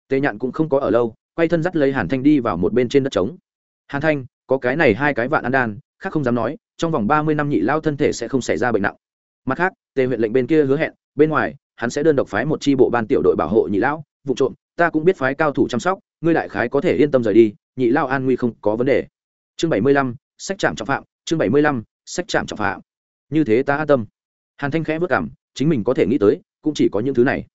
S1: Tề nhạn cũng không có ở lâu, quay thân dắt lấy hàn thanh đi vào một bên trên đất trống. Hàn thanh, có cái này hai cái vạn ăn đan, khác không dám nói, trong vòng ba mươi năm nhị lao thân thể sẽ không xảy ra bệnh nặng. Mặt khác, tề huyện lệnh bên kia hứa hẹn, bên ngoài, hắn sẽ đơn độc phái một tri bộ ban tiểu đội bảo hộ nhị lão vụ trộm, ta cũng biết phái cao thủ chăm sóc, ngươi đại khái có thể yên tâm rời đi, nhị lao an nguy không có vấn đề. Chương bảy mươi lăm, sách trạm trọng phạm, chương bảy mươi lăm, sách trạm trọng phạm. Như thế ta an tâm. Hàn thanh khẽ vất cảm chính mình có thể nghĩ tới, cũng chỉ có những thứ này.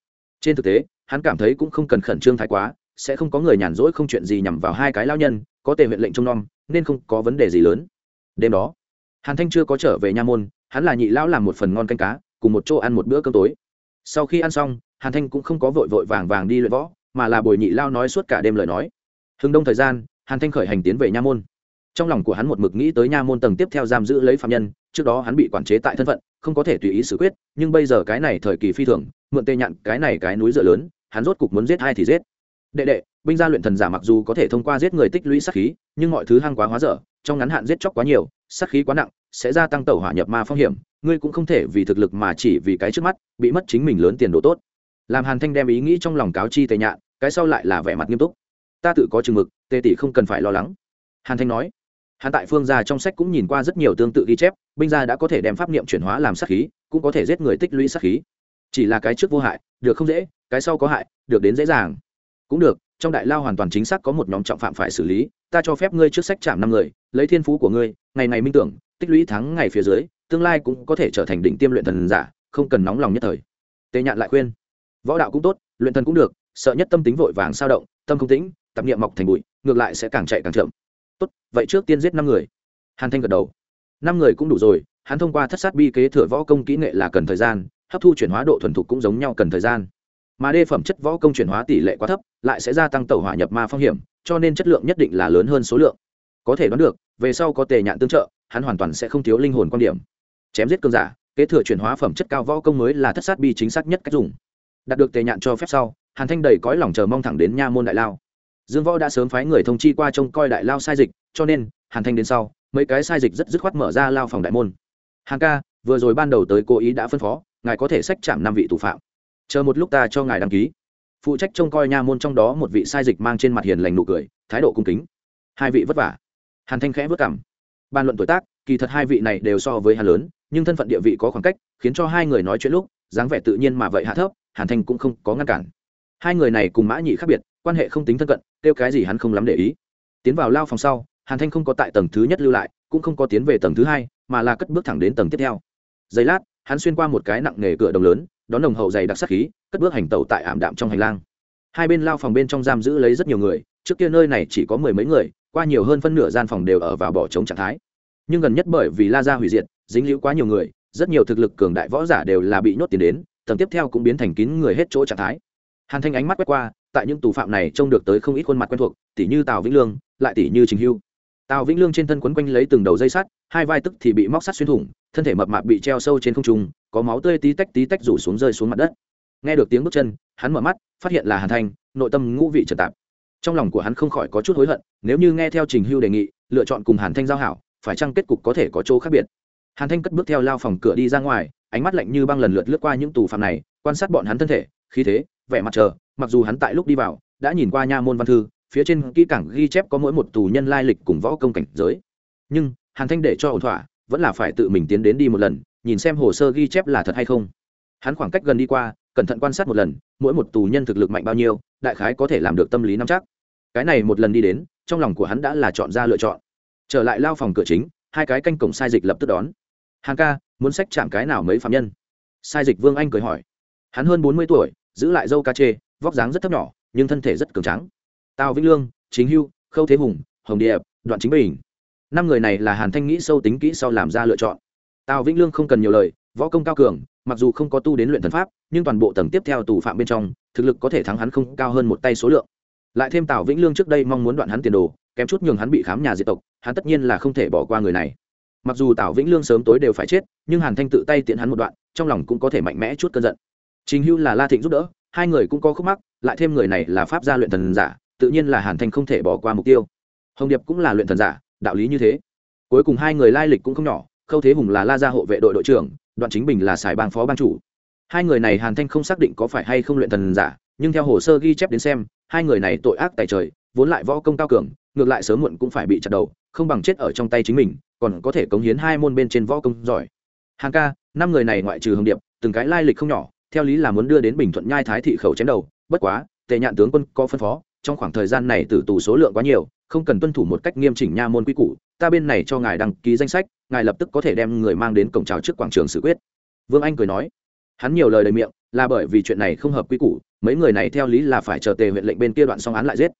S1: Trên thực tế, hắn cảm thấy cũng không cần khẩn trương thái quá, sẽ không có người nhàn rỗi không chuyện gì nhằm vào hai cái lao nhân, có tề huyện lệnh trông nom, nên không có vấn đề gì lớn. Đêm đó, hàn thanh chưa có trở về nha môn, hắn là nhị lão làm một phần ngon canh cá, cùng một chỗ ăn một bữa cơm tối. Sau khi ăn xong, hàn thanh cũng không có vội vội vàng vàng đi luyện võ, mà là bồi nhị lao nói suốt cả đêm lời nói. Hừng đông thời gian, hàn thanh khởi hành tiến về nha môn. Trong lòng của hắn một mực nghĩ tới nha môn tầng tiếp theo giam giữ lấy phạm nhân, trước đó hắn bị quản chế tại thân phận không có thể tùy ý xử quyết, nhưng bây giờ cái này thời kỳ phi thường, mượn tê nhạn cái này cái núi dựa lớn, hắn rốt cục muốn giết hai thì giết. Đệ đệ, binh gia luyện thần giả mặc dù có thể thông qua giết người tích lũy sát khí, nhưng mọi thứ hăng quá hóa dở, trong ngắn hạn giết chóc quá nhiều, sát khí quá nặng, sẽ gia tăng tẩu hỏa nhập ma phong hiểm, ngươi cũng không thể vì thực lực mà chỉ vì cái trước mắt, bị mất chính mình lớn tiền đồ tốt. Làm hàn thanh đem ý nghĩ trong lòng cáo chi tề nhạn, cái sau lại là vẻ mặt nghiêm túc. Ta tự có chừng mực tề tỷ không cần phải lo lắng. Hàn thanh nói hắn tại phương gia trong sách cũng nhìn qua rất nhiều tương tự ghi chép, binh gia đã có thể đem pháp niệm chuyển hóa làm sát khí, cũng có thể giết người tích lũy sát khí. Chỉ là cái trước vô hại, được không dễ, cái sau có hại, được đến dễ dàng. Cũng được, trong đại lao hoàn toàn chính xác có một nhóm trọng phạm phải xử lý, ta cho phép ngươi trước sách chạm năm người, lấy thiên phú của ngươi, ngày ngày minh tưởng, tích lũy thắng ngày phía dưới, tương lai cũng có thể trở thành đỉnh tiêm luyện thần giả, không cần nóng lòng nhất thời. Tề nhạn lại khuyên. Võ đạo cũng tốt, luyện thần cũng được, sợ nhất tâm tính vội vàng sao động, tâm không tĩnh, tập niệm mọc thành bụi, ngược lại sẽ càng chạy càng chậm tốt, vậy trước tiên giết năm người. Hàn thanh gật đầu. Năm người cũng đủ rồi, hắn thông qua thất sát bi kế thừa võ công kỹ nghệ là cần thời gian, hấp thu chuyển hóa độ thuần thục cũng giống nhau cần thời gian. Mà đê phẩm chất võ công chuyển hóa tỷ lệ quá thấp, lại sẽ gia tăng tẩu hỏa nhập ma phong hiểm, cho nên chất lượng nhất định là lớn hơn số lượng. Có thể đoán được, về sau có tề nhạn tương trợ, hắn hoàn toàn sẽ không thiếu linh hồn quan điểm. Chém giết cơn giả, kế thừa chuyển hóa phẩm chất cao võ công mới là thất sát bi chính xác nhất cách dùng. Đạt được tề nhạn cho phép sau, hàn thanh đầy cõi lòng chờ mong thẳng đến nha môn đại lao dương võ đã sớm phái người thông chi qua trông coi đại lao sai dịch, cho nên, hàn thanh đến sau, mấy cái sai dịch rất dứt khoát mở ra lao phòng đại môn. Hàng ca, vừa rồi ban đầu tới cố ý đã phân phó, ngài có thể sách chạm năm vị thủ phạm. Chờ một lúc ta cho ngài đăng ký. Phụ trách trông coi nha môn trong đó một vị sai dịch mang trên mặt hiền lành nụ cười, thái độ cung kính. Hai vị vất vả. Hàn thanh khẽ vất cảm. Bàn luận tuổi tác, kỳ thật hai vị này đều so với hàn lớn, nhưng thân phận địa vị có khoảng cách, khiến cho hai người nói chuyện lúc, dáng vẻ tự nhiên mà vậy hạ thấp, hàn thanh cũng không có ngăn cản. Hai người này cùng mã nhị khác biệt quan hệ không tính thân cận, kêu cái gì hắn không lắm để ý. Tiến vào lao phòng sau, hàn thanh không có tại tầng thứ nhất lưu lại, cũng không có tiến về tầng thứ hai, mà là cất bước thẳng đến tầng tiếp theo. Giây lát, hắn xuyên qua một cái nặng nề cửa đồng lớn, đón đồng hậu dày đặc sắc khí, cất bước hành tẩu tại ảm đạm trong hành lang. Hai bên lao phòng bên trong giam giữ lấy rất nhiều người, trước kia nơi này chỉ có mười mấy người, qua nhiều hơn phân nửa gian phòng đều ở vào bỏ trống trạng thái. Nhưng gần nhất bởi vì la ra hủy diệt, dính liễu quá nhiều người, rất nhiều thực lực cường đại võ giả đều là bị nhốt tiền đến, tầng tiếp theo cũng biến thành kín người hết chỗ trạng thái. Hàn thanh ánh mắt quét qua tại những tù phạm này trông được tới không ít khuôn mặt quen thuộc tỷ như tào vĩnh lương, lại tỷ như trình hưu. Tào vĩnh lương trên thân quấn quanh lấy từng đầu dây sắt, hai vai tức thì bị móc sắt xuyên thủng, thân thể mập mạp bị treo sâu trên không trung, có máu tươi tí tách tí tách rủ xuống rơi xuống mặt đất. Nghe được tiếng bước chân, hắn mở mắt, phát hiện là hàn thanh, nội tâm ngũ vị trật tạp. Trong lòng của hắn không khỏi có chút hối hận, nếu như nghe theo trình hưu đề nghị, lựa chọn cùng hàn thanh giao hảo, phải chăng kết cục có thể có chỗ khác biệt? Hàn thanh cất bước theo lao phòng cửa đi ra ngoài, ánh mắt lạnh như băng lần lượt lướt qua những tù phạm này, quan sát bọn hắn thân thể, khí thế, vẻ mặt chờ mặc dù hắn tại lúc đi vào, đã nhìn qua nha môn văn thư, phía trên kỹ cảng ghi chép có mỗi một tù nhân lai lịch cùng võ công cảnh giới. Nhưng, hàn thanh để cho ổn thỏa, vẫn là phải tự mình tiến đến đi một lần, nhìn xem hồ sơ ghi chép là thật hay không. Hắn khoảng cách gần đi qua, cẩn thận quan sát một lần, mỗi một tù nhân thực lực mạnh bao nhiêu, đại khái có thể làm được tâm lý nắm chắc. Cái này một lần đi đến, trong lòng của hắn đã là chọn ra lựa chọn. Trở lại lao phòng cửa chính, hai cái canh cổng sai dịch lập tức đón. Hàng ca, muốn sách chạm cái nào mấy phạm nhân? Sai dịch vương anh cười hỏi. Hắn hơn bốn mươi tuổi, giữ lại dâu ca chê vóc dáng rất thấp nhỏ, nhưng thân thể rất cường trắng tào vĩnh lương, chính hưu, khâu thế hùng, hồng điệp, đoạn chính bình. Năm người này là hàn thanh nghĩ sâu tính kỹ sau làm ra lựa chọn. Tào vĩnh lương không cần nhiều lời, võ công cao cường, mặc dù không có tu đến luyện thần pháp, nhưng toàn bộ tầng tiếp theo tù phạm bên trong, thực lực có thể thắng hắn không cao hơn một tay số lượng. Lại thêm tào vĩnh lương trước đây mong muốn đoạn hắn tiền đồ, kém chút nhường hắn bị khám nhà diệt tộc, hắn tất nhiên là không thể bỏ qua người này. Mặc dù tào vĩnh lương sớm tối đều phải chết, nhưng hàn thanh tự tay tiện hắn một đoạn, trong lòng cũng có thể mạnh mẽ chút cơn giận. Chính hưu là la thịnh giúp đỡ hai người cũng có khúc mắc, lại thêm người này là pháp gia luyện thần giả, tự nhiên là hàn thanh không thể bỏ qua mục tiêu. Hồng điệp cũng là luyện thần giả, đạo lý như thế. Cuối cùng hai người lai lịch cũng không nhỏ, khâu thế hùng là la gia hộ vệ đội đội trưởng, đoạn chính bình là sài bang phó ban chủ. Hai người này hàn thanh không xác định có phải hay không luyện thần giả, nhưng theo hồ sơ ghi chép đến xem, hai người này tội ác tại trời, vốn lại võ công cao cường, ngược lại sớm muộn cũng phải bị chặt đầu, không bằng chết ở trong tay chính mình, còn có thể cống hiến hai môn bên trên võ công giỏi. Hàng ca, năm người này ngoại trừ hồng điệp, từng cái lai lịch không nhỏ theo lý là muốn đưa đến bình thuận nhai thái thị khẩu chém đầu, bất quá, tề nhạn tướng quân có phân phó, trong khoảng thời gian này tử tù số lượng quá nhiều, không cần tuân thủ một cách nghiêm chỉnh nha môn quy củ, ta bên này cho ngài đăng ký danh sách, ngài lập tức có thể đem người mang đến cổng trào trước quảng trường xử quyết. Vương anh cười nói. Hắn nhiều lời đầy miệng, là bởi vì chuyện này không hợp quy củ, mấy người này theo lý là phải chờ tề huyện lệnh bên kia đoạn xong án lại giết.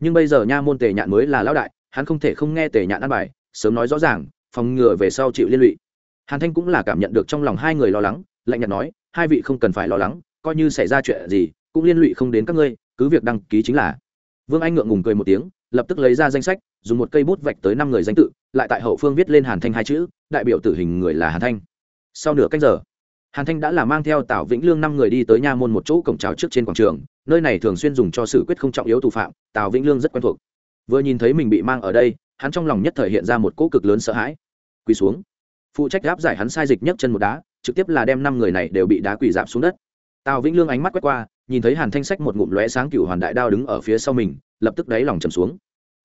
S1: Nhưng bây giờ nha môn tề nhạn mới là lão đại, hắn không thể không nghe tề nhạn ăn bài, sớm nói rõ ràng, phòng ngừa về sau chịu liên lụy. Hàn thanh cũng là cảm nhận được trong lòng hai người lo lắng, lạnh nhạt nói hai vị không cần phải lo lắng, coi như xảy ra chuyện gì, cũng liên lụy không đến các ngươi, cứ việc đăng ký chính là. Vương anh ngượng ngùng cười một tiếng, lập tức lấy ra danh sách, dùng một cây bút vạch tới năm người danh tự, lại tại hậu phương viết lên hàn thanh hai chữ, đại biểu tử hình người là hàn thanh. Sau nửa cách giờ, hàn thanh đã là mang theo tào vĩnh lương năm người đi tới nha môn một chỗ cổng trào trước trên quảng trường, nơi này thường xuyên dùng cho xử quyết không trọng yếu tù phạm, tào vĩnh lương rất quen thuộc. Vừa nhìn thấy mình bị mang ở đây, hắn trong lòng nhất thời hiện ra một cỗ cực lớn sợ hãi. Quỳ xuống. Phụ trách gáp giải hắn sai dịch nhấc chân một đá trực tiếp là đem năm người này đều bị đá quỳ dạp xuống đất. Tào vĩnh lương ánh mắt quét qua, nhìn thấy hàn thanh sách một ngụm lóe sáng cựu hoàn đại đao đứng ở phía sau mình, lập tức đáy lòng trầm xuống.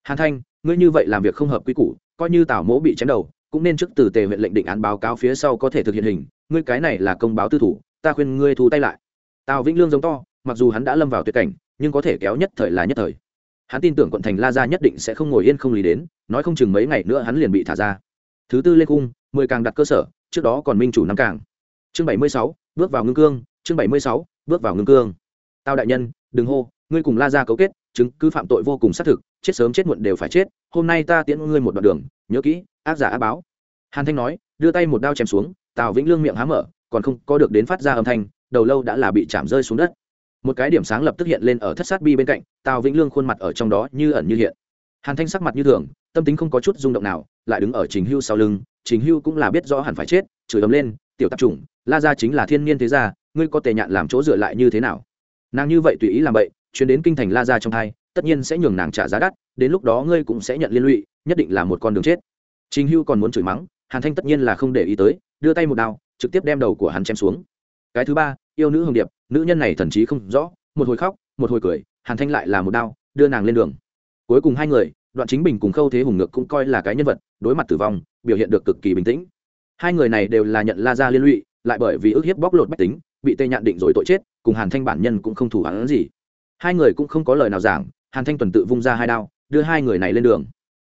S1: Hàn thanh, ngươi như vậy làm việc không hợp quy củ, coi như tào mỗ bị chém đầu, cũng nên trước từ tề huyện lệnh định án báo cáo phía sau có thể thực hiện hình, ngươi cái này là công báo tư thủ, ta khuyên ngươi thu tay lại. Tào vĩnh lương giống to, mặc dù hắn đã lâm vào tuyệt cảnh, nhưng có thể kéo nhất thời là nhất thời. Hắn tin tưởng quận thành la gia nhất định sẽ không ngồi yên không lý đến, nói không chừng mấy ngày nữa hắn liền bị thả ra. Thứ tư lên cung, mười càng đặt cơ sở, trước đó còn minh chủ năm càng chương bảy mươi sáu, bước vào ngưng cương, chương bảy mươi sáu, bước vào ngưng cương. Tao đại nhân, đừng hô, ngươi cùng la gia cấu kết, chứng cứ phạm tội vô cùng xác thực, chết sớm chết muộn đều phải chết, hôm nay ta tiễn ngươi một đoạn đường, nhớ kỹ, ác giả ác báo. Hàn thanh nói, đưa tay một đao chém xuống, tào vĩnh lương miệng há mở, còn không có được đến phát ra âm thanh, đầu lâu đã là bị chạm rơi xuống đất. Một cái điểm sáng lập tức hiện lên ở thất sát bi bên cạnh, tào vĩnh lương khuôn mặt ở trong đó như ẩn như hiện. Hàn thanh sắc mặt như thường, tâm tính không có chút rung động nào, lại đứng ở trình hưu sau lưng, trình hưu cũng là biết rõ hẳn phải chết, chửi ấm lên tiểu tạp chủng, la gia chính là thiên nhiên thế gia, ngươi có tề nhạn làm chỗ dựa lại như thế nào? Nàng như vậy tùy ý làm vậy chuyến đến kinh thành la gia trong thai tất nhiên sẽ nhường nàng trả giá đắt, đến lúc đó ngươi cũng sẽ nhận liên lụy, nhất định là một con đường chết. Trình hưu còn muốn chửi mắng, hàn thanh tất nhiên là không để ý tới, đưa tay một đao, trực tiếp đem đầu của hắn chém xuống. Cái thứ ba, yêu nữ hồng điệp, nữ nhân này thần chí không rõ, một hồi khóc, một hồi cười, hàn thanh lại là một đao, đưa nàng lên đường. Cuối cùng hai người, đoạn chính bình cùng khâu thế hùng ngược cũng coi là cái nhân vật, đối mặt tử vong, biểu hiện được cực kỳ bình tĩnh hai người này đều là nhận la ra liên lụy, lại bởi vì ức hiếp bóc lột bách tính, bị tê nhạn định rồi tội chết, cùng hàn thanh bản nhân cũng không thủ hắn gì. Hai người cũng không có lời nào giảng, hàn thanh tuần tự vung ra hai đao, đưa hai người này lên đường.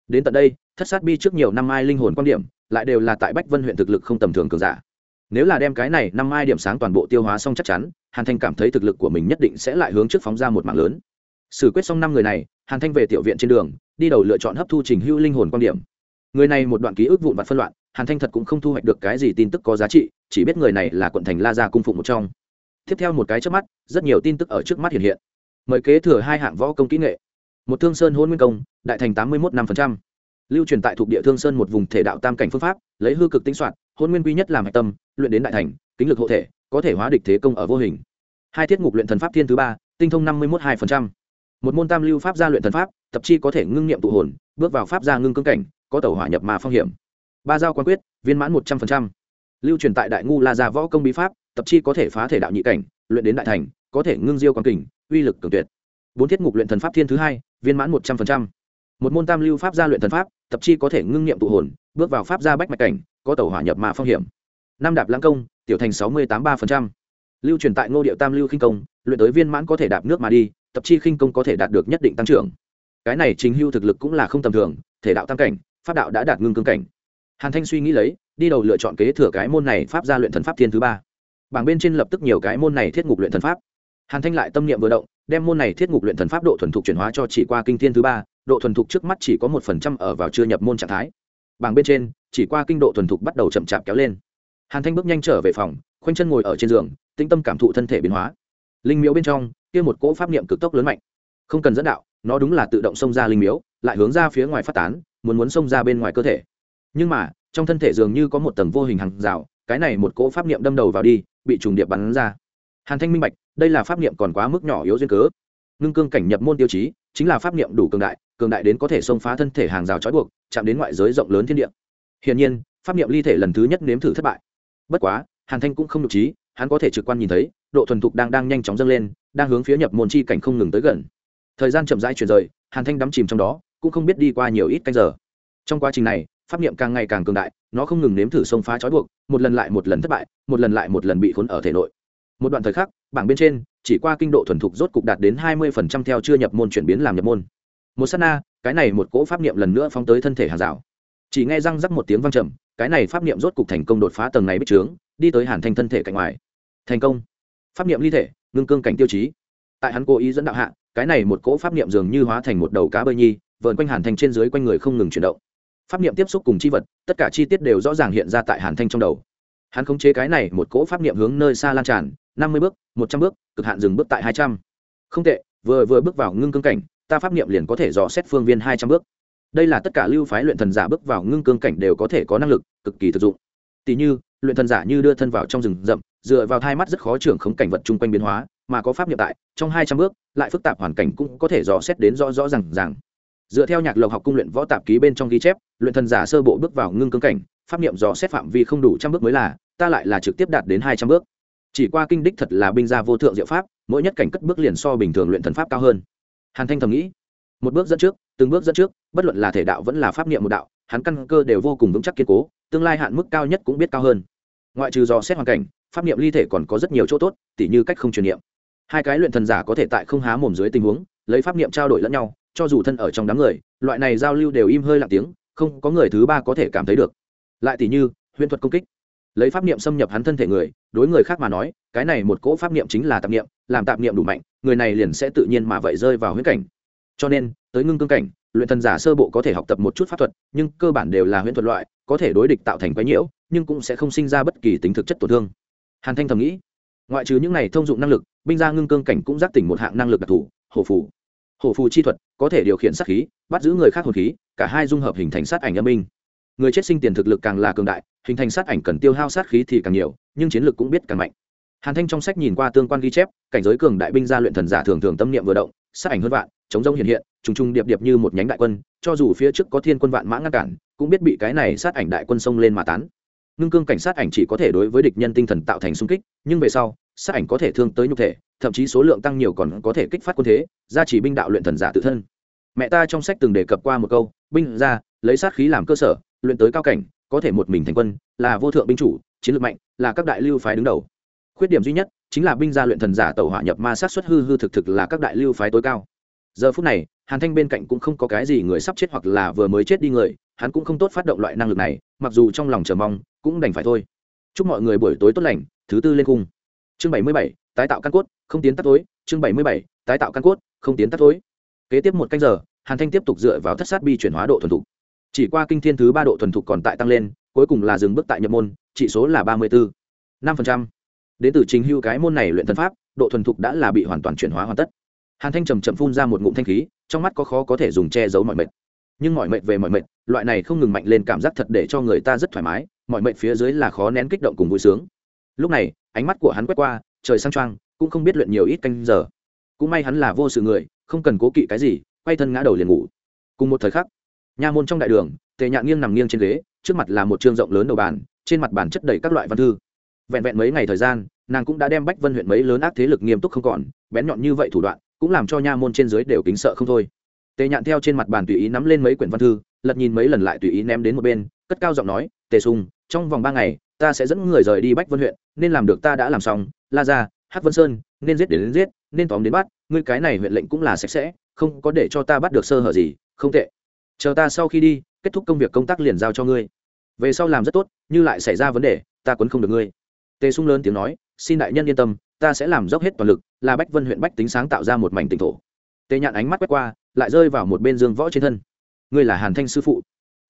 S1: Đến tận đây, thất sát bi trước nhiều năm mai linh hồn quan điểm, lại đều là tại bách vân huyện thực lực không tầm thường cường giả. Nếu là đem cái này năm mai điểm sáng toàn bộ tiêu hóa xong chắc chắn, hàn thanh cảm thấy thực lực của mình nhất định sẽ lại hướng trước phóng ra một mạng lớn. Xử quyết xong năm người này, hàn thanh về tiểu viện trên đường, đi đầu lựa chọn hấp thu trình hưu linh hồn quan điểm. Người này một đoạn ký ức vụn vặt phân loạn hàn thanh thật cũng không thu hoạch được cái gì tin tức có giá trị, chỉ biết người này là quận thành la gia cung phụng một trong. Tiếp theo một cái trước mắt, rất nhiều tin tức ở trước mắt hiện hiện. Mời kế thừa hai hạng võ công kỹ nghệ. Một thương sơn hôn nguyên công, đại thành tám mươi một năm lưu truyền tại thuộc địa thương sơn một vùng thể đạo tam cảnh phương pháp, lấy hư cực tính soạn, hôn nguyên quy nhất làm hạch tâm, luyện đến đại thành, kính lực hộ thể, có thể hóa địch thế công ở vô hình. Hai thiết ngục luyện thần pháp thiên thứ ba, tinh thông năm mươi một hai một môn tam lưu pháp gia luyện thần pháp, tập chi có thể ngưng nghiệm tụ hồn, bước vào pháp gia ngưng cương cảnh, có tàu hỏa nhập mà phong hiểm ba giao quan quyết, viên mãn một trăm linh lưu truyền tại đại ngu la gia võ công bí pháp, tập chi có thể phá thể đạo nhị cảnh, luyện đến đại thành, có thể ngưng diêu quan kình, uy lực cường tuyệt. Bốn thiết ngục luyện thần pháp thiên thứ hai, viên mãn một trăm linh một môn tam lưu pháp gia luyện thần pháp, tập chi có thể ngưng nghiệm tụ hồn, bước vào pháp gia bách mạch cảnh, có tàu hỏa nhập mà phong hiểm. Năm đạp lãng công, tiểu thành sáu mươi tám ba lưu truyền tại ngô điệu tam lưu khinh công, luyện tới viên mãn có thể đạp nước mà đi, tập chi khinh công có thể đạt được nhất định tăng trưởng. Cái này chính hưu thực lực cũng là không tầm thường, thể đạo tam cảnh, pháp đạo đã đạt ngưng cương cảnh hàn thanh suy nghĩ lấy, đi đầu lựa chọn kế thừa cái môn này pháp gia luyện thần pháp thiên thứ ba. Bảng bên trên lập tức nhiều cái môn này thiết ngục luyện thần pháp. Hàn thanh lại tâm niệm vừa động, đem môn này thiết ngục luyện thần pháp độ thuần thục chuyển hóa cho chỉ qua kinh thiên thứ ba, độ thuần thục trước mắt chỉ có một phần trăm ở vào chưa nhập môn trạng thái. Bảng bên trên, chỉ qua kinh độ thuần thục bắt đầu chậm chạp kéo lên. Hàn thanh bước nhanh trở về phòng, khoanh chân ngồi ở trên giường, tĩnh tâm cảm thụ thân thể biến hóa. Linh miếu bên trong, kia một cỗ pháp niệm cực tốc lớn mạnh. Không cần dẫn đạo, nó đúng là tự động xông ra linh miếu, lại hướng ra phía ngoài phát tán, muốn muốn xông ra bên ngoài cơ thể nhưng mà, trong thân thể dường như có một tầng vô hình hàng rào, cái này một cỗ pháp niệm đâm đầu vào đi, bị trùng điệp bắn ra. Hàn thanh minh bạch, đây là pháp niệm còn quá mức nhỏ yếu duyên cớ. Ngưng cương cảnh nhập môn tiêu chí, chính là pháp niệm đủ cường đại cường đại đến có thể xông phá thân thể hàng rào trói buộc, chạm đến ngoại giới rộng lớn thiên địa. Hiển nhiên, pháp niệm ly thể lần thứ nhất nếm thử thất bại. Bất quá, hàn thanh cũng không nhục trí, hắn có thể trực quan nhìn thấy, độ thuần thục đang đang nhanh chóng dâng lên, đang hướng phía nhập môn chi cảnh không ngừng tới gần. Thời gian chậm rãi chuyển rời, hàn thanh đắm chìm trong đó, cũng không biết đi qua nhiều ít canh giờ. Trong quá trình này pháp niệm càng ngày càng cường đại, nó không ngừng nếm thử xông phá trói buộc, một lần lại một lần thất bại, một lần lại một lần bị khốn ở thể nội. Một đoạn thời khắc, bảng bên trên, chỉ qua kinh độ thuần thục rốt cục đạt đến hai mươi phần trăm theo chưa nhập môn chuyển biến làm nhập môn. Một s á t na, cái này một cỗ pháp niệm lần nữa phóng tới thân thể hàng rào. Chỉ nghe răng rắc một tiếng văng trầm, cái này pháp niệm rốt cục thành công đột phá tầng này bích trướng, đi tới hàn thanh thân thể cạnh ngoài. Thành công. Pháp niệm ly thể, ngưng cương cảnh tiêu chí. Tại hắn cố ý dẫn đạo hạ, cái này một cỗ pháp niệm dường như hóa thành một đầu cá bơi nhi vợn quanh hàn thanh trên dưới quanh người không ngừng chuyển động pháp niệm tiếp xúc cùng chi vật, tất cả chi tiết đều rõ ràng hiện ra tại hàn thanh trong đầu. Hắn khống chế cái này một cỗ pháp niệm hướng nơi xa lan tràn, năm mươi bước, một trăm bước, cực hạn dừng bước tại hai trăm. Không tệ, vừa vừa bước vào ngưng cương cảnh, ta pháp niệm liền có thể dò xét phương viên hai trăm bước. Đây là tất cả lưu phái luyện thần giả bước vào ngưng cương cảnh đều có thể có năng lực, cực kỳ thực dụng. Tỷ như, luyện thần giả như đưa thân vào trong rừng rậm, dựa vào hai mắt rất khó trưởng khống cảnh vật chung quanh biến hóa, mà có pháp niệm tại, trong hai trăm bước, lại phức tạp hoàn cảnh cũng có thể dò xét đến rõ rõ r à n g rằng dựa theo nhạc lộc học cung luyện võ tạp ký bên trong ghi chép, luyện thần giả sơ bộ bước vào ngưng cương cảnh, pháp niệm dò xét phạm vi không đủ trăm bước mới là, ta lại là trực tiếp đạt đến hai trăm bước. Chỉ qua kinh đích thật là binh gia vô thượng diệu pháp, mỗi nhất cảnh cất bước liền so bình thường luyện thần pháp cao hơn. Hàn thanh thầm nghĩ, một bước dẫn trước, từng bước dẫn trước, bất luận là thể đạo vẫn là pháp niệm một đạo, hắn căn cơ đều vô cùng vững chắc kiên cố, tương lai hạn mức cao nhất cũng biết cao hơn. Ngoại trừ do xét hoàn cảnh, pháp niệm ly thể còn có rất nhiều chỗ tốt, tỉ như cách không truyền niệm. Hai cái luyện thần giả có thể tại không há mồm dưới tình huống, lấy pháp niệm trao đổi lẫn nhau cho dù thân ở trong đám người, loại này giao lưu đều im hơi lặng tiếng, không có người thứ ba có thể cảm thấy được. Lại tỷ như, huyễn thuật công kích. Lấy pháp niệm xâm nhập hắn thân thể người, đối người khác mà nói, cái này một cỗ pháp niệm chính là tạp niệm, làm tạp niệm đủ mạnh, người này liền sẽ tự nhiên mà vậy rơi vào huyễn cảnh. Cho nên, tới ngưng cương cảnh, luyện thần giả sơ bộ có thể học tập một chút pháp thuật, nhưng cơ bản đều là huyễn thuật loại, có thể đối địch tạo thành quái nhiễu, nhưng cũng sẽ không sinh ra bất kỳ tính thực chất tổn thương. Hàn thanh thầm nghĩ, ngoại trừ những này thông dụng năng lực, binh gia ngưng cương cảnh cũng giác tỉnh một hạng năng lực đặc thù, hổ phù hổ phù chi thuật có thể điều khiển sát khí, bắt giữ người khác hồn khí, cả hai dung hợp hình thành sát ảnh âm binh. Người chết sinh tiền thực lực càng là cường đại, hình thành sát ảnh cần tiêu hao sát khí thì càng nhiều, nhưng chiến lược cũng biết càng mạnh. Hàn thanh trong sách nhìn qua tương quan ghi chép, cảnh giới cường đại binh gia luyện thần giả thường thường tâm niệm vừa động, sát ảnh hơn vạn, chống rông hiện hiện, trùng trùng điệp điệp như một nhánh đại quân, cho dù phía trước có thiên quân vạn mã ngăn cản, cũng biết bị cái này sát ảnh đại quân xông lên mà tán. Ngưng cương cảnh sát ảnh chỉ có thể đối với địch nhân tinh thần tạo thành xung kích, nhưng về sau sát ảnh có thể thương tới nhục thể, thậm chí số lượng tăng nhiều còn có thể kích phát quân thế, gia chỉ binh đạo luyện thần giả tự thân. Mẹ ta trong sách từng đề cập qua một câu, binh ra, lấy sát khí làm cơ sở, luyện tới cao cảnh, có thể một mình thành quân, là vô thượng binh chủ, chiến lược mạnh, là các đại lưu phái đứng đầu. Khuyết điểm duy nhất, chính là binh gia luyện thần giả tàu hỏa nhập ma sát xuất hư hư thực thực là các đại lưu phái tối cao. Giờ phút này, hàn thanh bên cạnh cũng không có cái gì người sắp chết hoặc là vừa mới chết đi người, hắn cũng không tốt phát động loại năng lực này, mặc dù trong lòng chờ mong, cũng đành phải thôi. Chúc mọi người buổi tối tốt lành, thứ tư lên cung chương bảy mươi bảy, tái tạo căn cốt, không tiến tắt tối chương bảy mươi bảy, tái tạo căn cốt, không tiến tắt tối kế tiếp một canh giờ, hàn thanh tiếp tục dựa vào thất sát bi chuyển hóa độ thuần thục. Chỉ qua kinh thiên thứ ba độ thuần thục còn tại tăng lên, cuối cùng là dừng bước tại nhập môn, chỉ số là ba mươi bốn năm đến từ trình hưu cái môn này luyện thân pháp, độ thuần thục đã là bị hoàn toàn chuyển hóa hoàn tất. Hàn thanh trầm trầm phun ra một ngụm thanh khí, trong mắt có khó có thể dùng che giấu mọi mệt. Nhưng mọi mệt về mọi mệt, loại này không ngừng mạnh lên cảm giác thật để cho người ta rất thoải mái, mọi mệt phía dưới là khó nén kích động cùng vui sướng. Lúc này ánh mắt của hắn quét qua, trời sang trang cũng không biết luyện nhiều ít canh giờ. Cũng may hắn là vô sự người, không cần cố kỵ cái gì, quay thân ngã đầu liền ngủ. Cùng một thời khắc, nha môn trong đại đường, tề nhạn nghiêng nằm nghiêng trên ghế, trước mặt là một chương rộng lớn đầu bàn, trên mặt bàn chất đầy các loại văn thư. Vẹn vẹn mấy ngày thời gian, nàng cũng đã đem bách vân huyện mấy lớn ác thế lực nghiêm túc không còn, bén nhọn như vậy thủ đoạn, cũng làm cho nha môn trên dưới đều kính sợ không thôi. Tề nhạn theo trên mặt bàn tùy ý nắm lên mấy quyển văn thư, lật nhìn mấy lần lại tùy ý ném đến một bên, cất cao giọng nói, tề sung trong vòng ba ngày, ta sẽ dẫn người rời đi bách vân huyện nên làm được ta đã làm xong la ra Hát vân sơn nên giết đến, đến giết nên tóm đến bắt ngươi cái này huyện lệnh cũng là sạch sẽ không có để cho ta bắt được sơ hở gì không tệ. Chờ ta sau khi đi kết thúc công việc công tác liền giao cho ngươi. Về sau làm rất tốt như lại xảy ra vấn đề ta quấn không được ngươi. Tề sung lớn tiếng nói xin đại nhân yên tâm ta sẽ làm dốc hết toàn lực là bách vân huyện bách tính sáng tạo ra một mảnh tỉnh thổ. Tề nhạn ánh mắt quét qua lại rơi vào một bên dương võ trên thân. Ngươi là hàn thanh sư phụ?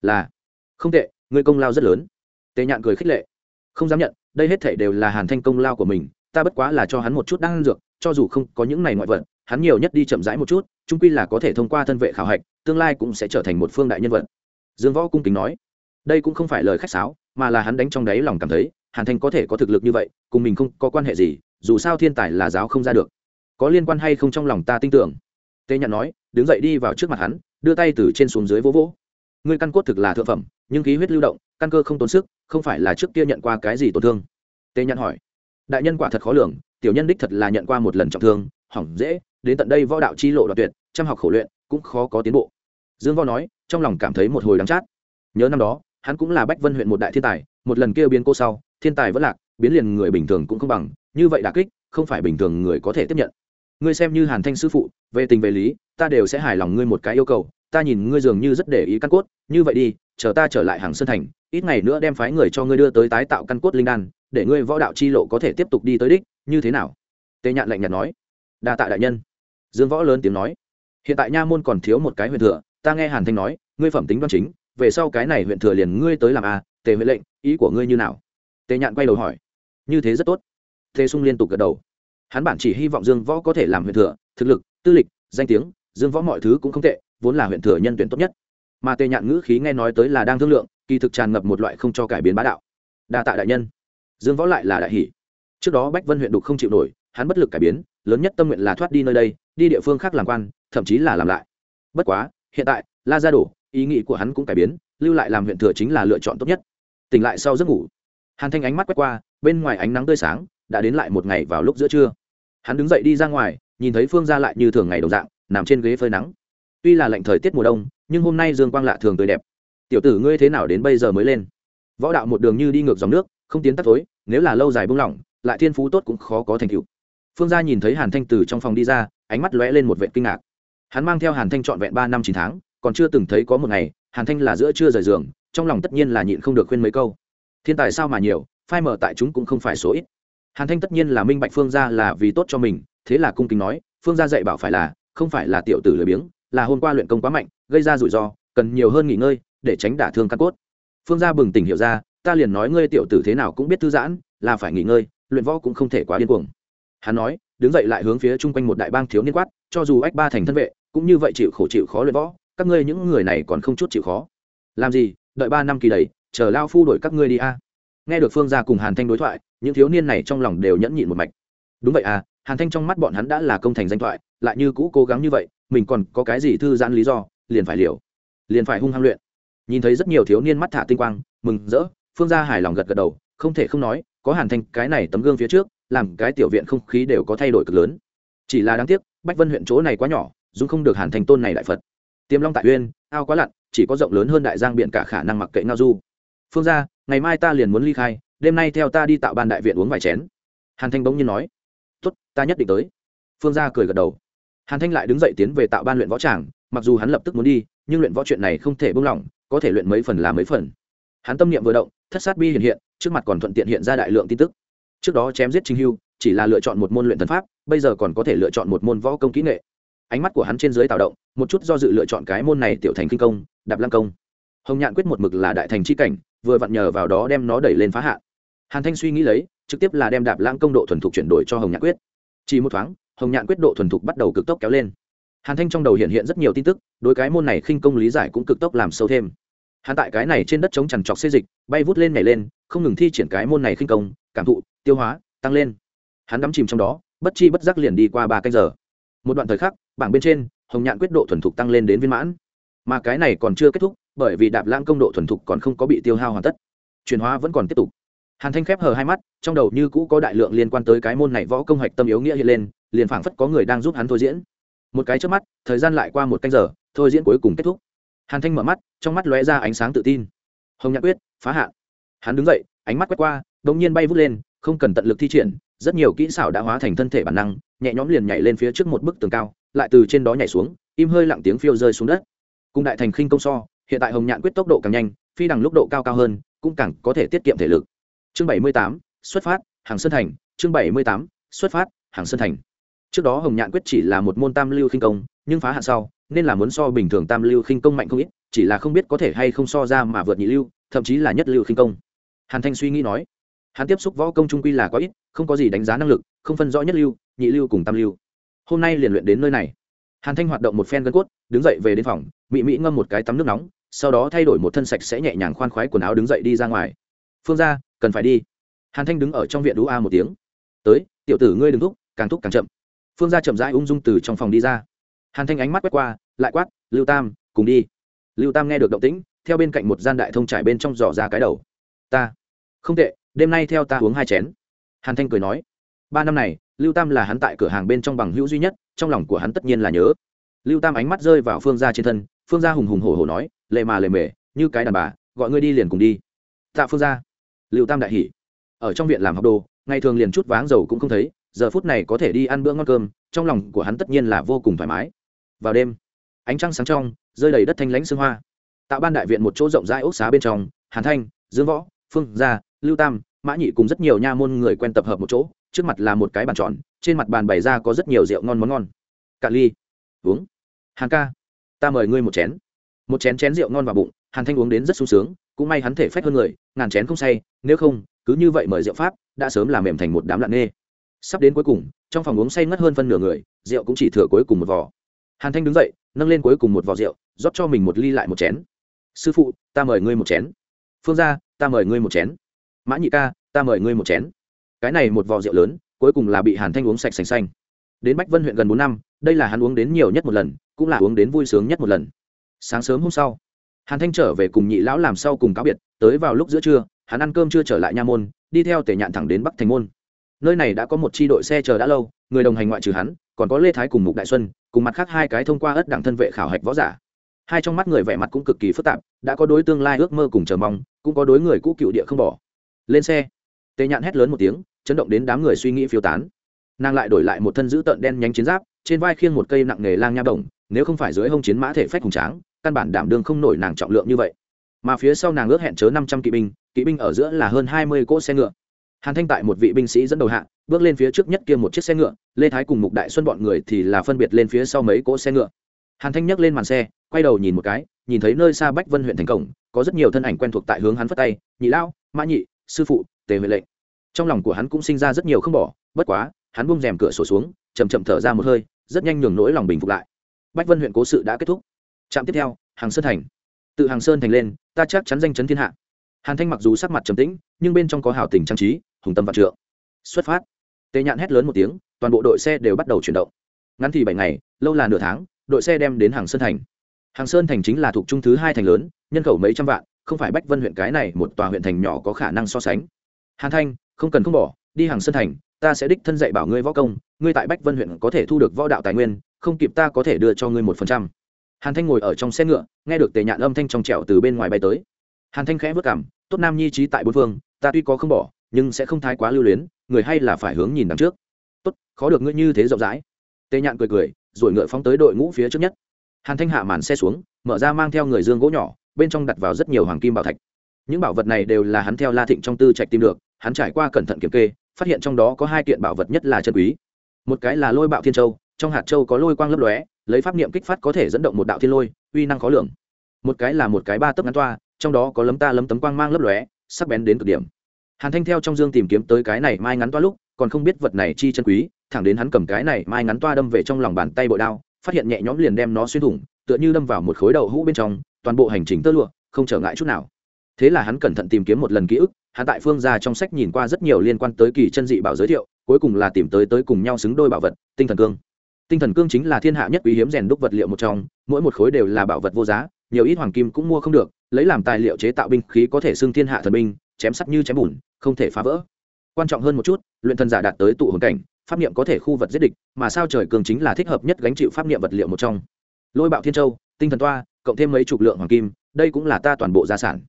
S1: Là. Không tệ ngươi công lao rất lớn. Tề nhạn cười khích lệ. Không dám nhận đây hết thể đều là hàn thanh công lao của mình, ta bất quá là cho hắn một chút đang dược, cho dù không có những này ngoại vật, hắn nhiều nhất đi chậm rãi một chút trung quy là có thể thông qua thân vệ khảo hạch, tương lai cũng sẽ trở thành một phương đại nhân vật. Dương võ cung kính nói. Đây cũng không phải lời khách sáo, mà là hắn đánh trong đáy lòng cảm thấy, hàn thanh có thể có thực lực như vậy, cùng mình không có quan hệ gì, dù sao thiên tài là giáo không ra được. Có liên quan hay không trong lòng ta tin tưởng. Tê nhạn nói, đứng dậy đi vào trước mặt hắn, đưa tay từ trên xuống dưới vỗ vỗ. Ngươi căn cốt thực là thượng phẩm, nhưng khí huyết lưu động, căn cơ không tốn sức không phải là trước kia nhận qua cái gì tổn thương? Tê nhận hỏi. Đại nhân quả thật khó lường, tiểu nhân đích thật là nhận qua một lần trọng thương, hỏng dễ, đến tận đây võ đạo chi lộ đoạt tuyệt, chăm học khổ luyện, cũng khó có tiến bộ. Dương võ nói, trong lòng cảm thấy một hồi đắng chát. Nhớ năm đó, hắn cũng là bách vân huyện một đại thiên tài, một lần kia biến cô sau, thiên tài vẫn lạc, biến liền người bình thường cũng không bằng, như vậy đà kích, không phải bình thường người có thể tiếp nhận. Ngươi xem như hàn thanh sư phụ, về tình về lý, ta đều sẽ hài lòng ngươi một cái yêu cầu, ta nhìn ngươi dường như rất để ý căn cốt, như vậy đi, chờ ta trở lại hàng sơn thành ít ngày nữa đem phái người cho ngươi đưa tới tái tạo căn cốt linh đan để ngươi võ đạo chi lộ có thể tiếp tục đi tới đích như thế nào? Tề nhạn lạnh nhạt nói. Đa tạ đại nhân. Dương võ lớn tiếng nói. Hiện tại nha môn còn thiếu một cái huyện thừa ta nghe hàn thanh nói ngươi phẩm tính đoan chính về sau cái này huyện thừa liền ngươi tới làm a à, tề huệ lệnh ý của ngươi như nào? Tề nhạn quay đầu hỏi. Như thế rất tốt. Tề sung liên tục gật đầu. Hắn bản chỉ hy vọng dương võ có thể làm huyện thừa thực lực tư lịch danh tiếng dương võ mọi thứ cũng không tệ vốn là huyện thừa nhân tuyển tốt nhất mà tề nhạn ngữ khí nghe nói tới là đang thương lượng, kỳ thực tràn ngập một loại không cho cải biến bá đạo. Đa tạ đại nhân. Dương võ lại là đại hỷ trước đó bách vân huyện đục không chịu nổi, hắn bất lực cải biến, lớn nhất tâm nguyện là thoát đi nơi đây, đi địa phương khác làm quan, thậm chí là làm lại. Bất quá, hiện tại, la gia đổ, ý nghĩ của hắn cũng cải biến, lưu lại làm huyện thừa chính là lựa chọn tốt nhất. Tỉnh lại sau giấc ngủ, hàn thanh ánh mắt quét qua, bên ngoài ánh nắng tươi sáng, đã đến lại một ngày vào lúc giữa trưa. Hắn đứng dậy đi ra ngoài, nhìn thấy phương ra lại như thường ngày đồng dạng, nằm trên ghế phơi nắng. Tuy là lạnh thời tiết mùa đông nhưng hôm nay dương quang lạ thường tươi đẹp. Tiểu tử ngươi thế nào đến bây giờ mới lên? Võ đạo một đường như đi ngược dòng nước, không tiến tắt tối nếu là lâu dài buông lỏng, lại thiên phú tốt cũng khó có thành tựu. Phương gia nhìn thấy hàn thanh từ trong phòng đi ra, ánh mắt lóe lên một vệ kinh ngạc. Hắn mang theo hàn thanh trọn vẹn ba năm chín tháng, còn chưa từng thấy có một ngày, hàn thanh là giữa chưa rời giường, trong lòng tất nhiên là nhịn không được khuyên mấy câu. Thiên tài sao mà nhiều, phai mở tại chúng cũng không phải số ít. Hàn thanh tất nhiên là minh bạch phương gia là vì tốt cho mình, thế là cung kính nói, phương gia dạy bảo phải là, không phải là tiểu tử lười biếng, là hôm qua luyện công quá mạnh gây ra rủi ro, cần nhiều hơn nghỉ ngơi để tránh đả thương căn cốt. Phương gia bừng tỉnh hiểu ra, ta liền nói ngươi tiểu tử thế nào cũng biết thư giãn, là phải nghỉ ngơi, luyện võ cũng không thể quá điên cuồng. Hắn nói, đứng dậy lại hướng phía chung quanh một đại bang thiếu niên quát, cho dù ách ba thành thân vệ, cũng như vậy chịu khổ chịu khó luyện võ, các ngươi những người này còn không chút chịu khó. Làm gì, đợi ba năm kỳ đầy, chờ lao phu đổi các ngươi đi a. Nghe được phương gia cùng hàn thanh đối thoại, những thiếu niên này trong lòng đều nhẫn nhịn một mạch. Đúng vậy à hàn thanh trong mắt bọn hắn đã là công thành danh thoại, lại như cũ cố gắng như vậy, mình còn có cái gì thư giãn lý do? Liền phải liều, liền phải hung hăng luyện. Nhìn thấy rất nhiều thiếu niên mắt thả tinh quang, mừng rỡ, phương gia hài lòng gật gật đầu, không thể không nói, có hàn thanh, cái này tấm gương phía trước, làm cái tiểu viện không khí đều có thay đổi cực lớn. Chỉ là đáng tiếc, bách vân huyện chỗ này quá nhỏ dung không được hàn thành tôn này đại phật. Tiềm long tại uyên, ao quá lặn, chỉ có rộng lớn hơn đại giang biển cả khả năng mặc kệ ngao du. Phương ra ngày mai ta liền muốn ly khai, đêm nay theo ta đi tạo ban đại viện uống vài chén. Hàn thanh bỗng nhiên nói, tốt, ta nhất định tới. Phương ra cười gật đầu. Hàn thanh lại đứng dậy tiến về tạo ban luyện võ tràng mặc dù hắn lập tức muốn đi, nhưng luyện võ chuyện này không thể buông lỏng, có thể luyện mấy phần là mấy phần. Hắn tâm niệm vừa động, thất sát bi hiện hiện, trước mặt còn thuận tiện hiện ra đại lượng tin tức. Trước đó chém giết trình hưu, chỉ là lựa chọn một môn luyện thần pháp, bây giờ còn có thể lựa chọn một môn võ công kỹ nghệ. Ánh mắt của hắn trên dưới tạo động, một chút do dự lựa chọn cái môn này tiểu thành kinh công, đạp lăng công. Hồng nhạn quyết một mực là đại thành c h i cảnh, vừa vặn nhờ vào đó đem nó đẩy lên phá h ạ hàn thanh suy nghĩ lấy, trực tiếp là đem đạp lãng công độ thuần thục chuyển đổi cho hồng nhạn quyết. Chỉ một thoáng, hồng nhạn quyết độ thuần thục bắt đầu cực tốc kéo lên hàn thanh trong đầu hiện hiện rất nhiều tin tức, đối cái môn này khinh công lý giải cũng cực tốc làm sâu thêm. Hắn tại cái này trên đất chống chằn trọc xê dịch, bay vút lên nhảy lên, không ngừng thi triển cái môn này khinh công, cảm thụ, tiêu hóa, tăng lên. Hắn đắm chìm trong đó, bất chi bất giác liền đi qua ba canh giờ. Một đoạn thời khắc, bảng bên trên, hồng nhạn quyết độ thuần thục tăng lên đến viên mãn. Mà cái này còn chưa kết thúc, bởi vì đạp lãng công độ thuần thục còn không có bị tiêu hao hoàn tất. Chuyển hóa vẫn còn tiếp tục. Hàn thanh khép hờ hai mắt, trong đầu như cũ có đại lượng liên quan tới cái môn này võ công hoạch tâm yếu nghĩa hiện lên, liền phảng phất có người đang giúp hắn thôi diễn một cái trước mắt, thời gian lại qua một canh giờ, thôi diễn cuối cùng kết thúc. Hàn thanh mở mắt, trong mắt lóe ra ánh sáng tự tin. Hồng nhạc quyết, phá hạn. Hắn đứng dậy, ánh mắt quét qua đ ỗ n g nhiên bay vút lên, không cần tận lực thi triển, rất nhiều kỹ xảo đã hóa thành thân thể bản năng, nhẹ nhõm liền nhảy lên phía trước một bức tường cao, lại từ trên đó nhảy xuống, im hơi lặng tiếng phiêu rơi xuống đất. Cùng đại thành khinh công so, hiện tại hồng nhạn quyết tốc độ càng nhanh, phi đằng lúc độ cao cao hơn, cũng càng có thể tiết kiệm thể lực. Chương bảy mươi tám, xuất phát, hàng sơn thành. Chương bảy mươi tám, xuất phát, hàng sơn thành trước đó hồng nhạn quyết chỉ là một môn tam lưu khinh công, nhưng phá hạn sau, nên là muốn so bình thường tam lưu khinh công mạnh không ít, chỉ là không biết có thể hay không so ra mà vượt nhị lưu, thậm chí là nhất lưu khinh công. Hàn thanh suy nghĩ nói, hắn tiếp xúc võ công trung quy là có ít, không có gì đánh giá năng lực, không phân rõ nhất lưu, nhị lưu cùng tam lưu. Hôm nay liền luyện đến nơi này. Hàn thanh hoạt động một phen gân cốt, đứng dậy về đến phòng, mị mị ngâm một cái tắm nước nóng, sau đó thay đổi một thân sạch sẽ nhẹ nhàng khoan khoái quần áo đứng dậy đi ra ngoài. Phương ra cần phải đi. Hàn thanh đứng ở trong viện đũ a một tiếng. Tới, tiểu tử ngươi đừng thúc, càng thúc càng chậm phương ra chậm rãi ung dung từ trong phòng đi ra. Hàn thanh ánh mắt quét qua, lại quát, lưu tam, cùng đi. Lưu tam nghe được động tĩnh, theo bên cạnh một gian đại thông trải bên trong giỏ ra cái đầu. Ta. Không tệ, đêm nay theo ta uống hai chén. Hàn thanh cười nói. Ba năm này, lưu tam là hắn tại cửa hàng bên trong bằng hữu duy nhất, trong lòng của hắn tất nhiên là nhớ. Lưu tam ánh mắt rơi vào phương gia trên thân, phương gia hùng hùng hổ hổ nói, lệ mà lệ mề, như cái đàn bà, gọi ngươi đi liền cùng đi. Tạ phương gia. Lưu tam đại hỉ. Ở trong viện làm học đồ, ngày thường liền chút váng dầu cũng không thấy giờ phút này có thể đi ăn bữa ngon cơm, trong lòng của hắn tất nhiên là vô cùng thoải mái. Vào đêm, ánh trăng sáng trong, rơi đầy đất thanh lãnh sương hoa. Tạo ban đại viện một chỗ rộng rãi ốc xá bên trong, hàn thanh, dương võ, phương gia, lưu tam, mã nhị cùng rất nhiều nha môn người quen tập hợp một chỗ, trước mặt là một cái bàn tròn, trên mặt bàn bày ra có rất nhiều rượu ngon món ngon. Cạn ly, uống. Hàng ca, ta mời ngươi một chén. Một chén chén rượu ngon vào bụng, hàn thanh uống đến rất sung sướng, cũng may hắn thể phách hơn người, ngàn chén không say, nếu không, cứ như vậy mời rượu pháp, đã sớm làm mềm thành một đám lặn nghê sắp đến cuối cùng, trong phòng uống say ngất hơn phân nửa người, rượu cũng chỉ thừa cuối cùng một vỏ hàn thanh đứng dậy, nâng lên cuối cùng một vỏ rượu, rót cho mình một ly lại một chén. Sư phụ, ta mời ngươi một chén. Phương gia, ta mời ngươi một chén. Mã nhị ca, ta mời ngươi một chén. Cái này một vò rượu lớn, cuối cùng là bị hàn thanh uống sạch sành xanh. Đến bách vân huyện gần bốn năm, đây là hắn uống đến nhiều nhất một lần, cũng là uống đến vui sướng nhất một lần. Sáng sớm hôm sau, hàn thanh trở về cùng nhị lão làm sau cùng cáo biệt, tới vào lúc giữa trưa, hắn ăn cơm chưa trở lại nha môn, đi theo tể nhạn thẳng đến bắc thành môn nơi này đã có một chi đội xe chờ đã lâu người đồng hành ngoại trừ hắn còn có lê thái cùng mục đại xuân cùng mặt khác hai cái thông qua ất đảng thân vệ khảo hạch võ giả. Hai trong mắt người vẻ mặt cũng cực kỳ phức tạp đã có đối tương lai ước mơ cùng chờ mong cũng có đối người cũ cựu địa không bỏ. Lên xe. Tề nhạn hét lớn một tiếng chấn động đến đám người suy nghĩ phiêu tán. Nàng lại đổi lại một thân giữ tợn đen nhánh chiến giáp trên vai khiêng một cây nặng nghề lang nha bổng, nếu không phải dưới hông chiến mã thể phách hùng tráng căn bản đảm đương không nổi nàng trọng lượng như vậy. Mà phía sau nàng ước hẹn chớ năm trăm kỵ binh kỵ binh ở giữa là hơn hai mươi cỗ xe ngựa hàn thanh tại một vị binh sĩ dẫn đầu hạ, bước lên phía trước nhất kia một chiếc xe ngựa, lê thái cùng mục đại xuân bọn người thì là phân biệt lên phía sau mấy cỗ xe ngựa. Hàn thanh nhấc lên màn xe, quay đầu nhìn một cái, nhìn thấy nơi xa bách vân huyện thành cổng, có rất nhiều thân ảnh quen thuộc tại hướng hắn phất tay, nhị lao mã nhị, sư phụ, tề huệ lệnh. Trong lòng của hắn cũng sinh ra rất nhiều không bỏ, bất quá, hắn bung rèm cửa sổ xuống chầm chậm thở ra một hơi, rất nhanh nhường nỗi lòng bình phục lại. Bách vân huyện cố sự đã kết thúc. Trạm tiếp theo, hàng sơn thành. Tự hàng sơn thành lên, ta chắc chắn danh chấn thiên hạ. Hàn thanh mặc dù sắc mặt trầm tĩnh, nhưng bên trong có hào tình trang trí hùng tâm vạn trượng. Xuất phát. Tề nhạn hét lớn một tiếng, toàn bộ đội xe đều bắt đầu chuyển động. Ngắn thì bảy ngày, lâu là nửa tháng, đội xe đem đến hàng sơn thành. Hàng sơn thành chính là thuộc trung thứ hai thành lớn, nhân khẩu mấy trăm vạn, không phải bách vân huyện cái này một tòa huyện thành nhỏ có khả năng so sánh. Hàn thanh, không cần không bỏ, đi hàng sơn thành, ta sẽ đích thân dạy bảo ngươi võ công, ngươi tại bách vân huyện có thể thu được võ đạo tài nguyên, không kịp ta có thể đưa cho ngươi một phần trăm. Hàn thanh ngồi ở trong xe ngựa, nghe được tề nhạn âm thanh trong trẻo từ bên ngoài bay tới. Hàn thanh khẽ vất cảm, tốt nam nhi trí tại bốn phương, ta tuy có không bỏ nhưng sẽ không thái quá lưu luyến, người hay là phải hướng nhìn đằng trước. Tốt, khó được ngươi như thế rộng rãi. Tề nhạn cười cười, rồi ngựa phóng tới đội ngũ phía trước nhất. Hàn thanh hạ màn xe xuống, mở ra mang theo người dương gỗ nhỏ, bên trong đặt vào rất nhiều hoàng kim bảo thạch. Những bảo vật này đều là hắn theo la thịnh trong tư trạch tìm được, hắn trải qua cẩn thận kiểm kê, phát hiện trong đó có hai kiện bảo vật nhất là chân quý. Một cái là lôi bạo thiên châu, trong hạt châu có lôi quang lấp lóe, lấy pháp niệm kích phát có thể dẫn động một đạo thiên lôi, uy năng khó lường. Một cái là một cái ba tấc ngắn toa, trong đó có lấm ta lấm tấm quang mang lấp lóe, sắc bén đến cực điểm hàn thanh theo trong dương tìm kiếm tới cái này mai ngắn toa lúc, còn không biết vật này chi chân quý, thẳng đến hắn cầm cái này mai ngắn toa đâm về trong lòng bàn tay bội đao, phát hiện nhẹ nhõm liền đem nó xuyên thủng, tựa như đâm vào một khối đầu hũ bên trong, toàn bộ hành trình tơ lụa, không trở ngại chút nào. Thế là hắn cẩn thận tìm kiếm một lần ký ức, hắn tại phương ra trong sách nhìn qua rất nhiều liên quan tới kỳ chân dị bảo giới thiệu, cuối cùng là tìm tới tới cùng nhau xứng đôi bảo vật, tinh thần cương. Tinh thần cương chính là thiên hạ nhất quý hiếm rèn đúc vật liệu một trong, mỗi một khối đều là bảo vật vô giá, nhiều ít hoàng kim cũng mua không được, lấy làm tài liệu chế tạo binh khí có thể xưng thiên hạ thần binh chém sắt như chém bùn, không thể phá vỡ. Quan trọng hơn một chút, luyện thần giả đạt tới tụ hồn cảnh, pháp niệm có thể khu vật giết địch, mà sao trời cường chính là thích hợp nhất gánh chịu pháp niệm vật liệu một trong. Lôi bạo thiên châu, tinh thần toa, cộng thêm mấy chục lượng hoàng kim, đây cũng là ta toàn bộ gia sản.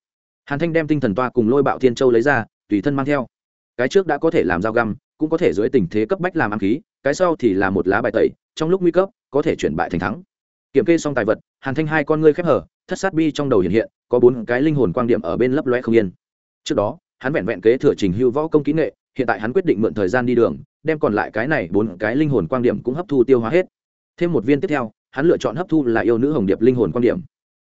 S1: Hàn thanh đem tinh thần toa cùng lôi bạo thiên châu lấy ra, tùy thân mang theo. Cái trước đã có thể làm dao găm, cũng có thể dưới tình thế cấp bách làm ám khí, cái sau thì là một lá bài tẩy, trong lúc nguy cấp, có thể chuyển bại thành thắng. Kiểm kê xong tài vật, hàn thanh hai con ngươi khép hở, thất sát bi trong đầu hiện hiện, có bốn cái linh hồn quang điểm ở bên lấp loe không yên trước đó, hắn vẹn vẹn kế thừa trình hưu võ công kỹ nghệ, hiện tại hắn quyết định mượn thời gian đi đường, đem còn lại cái này bốn cái linh hồn quang điểm cũng hấp thu tiêu hóa hết. Thêm một viên tiếp theo, hắn lựa chọn hấp thu là yêu nữ hồng điệp linh hồn quang điểm.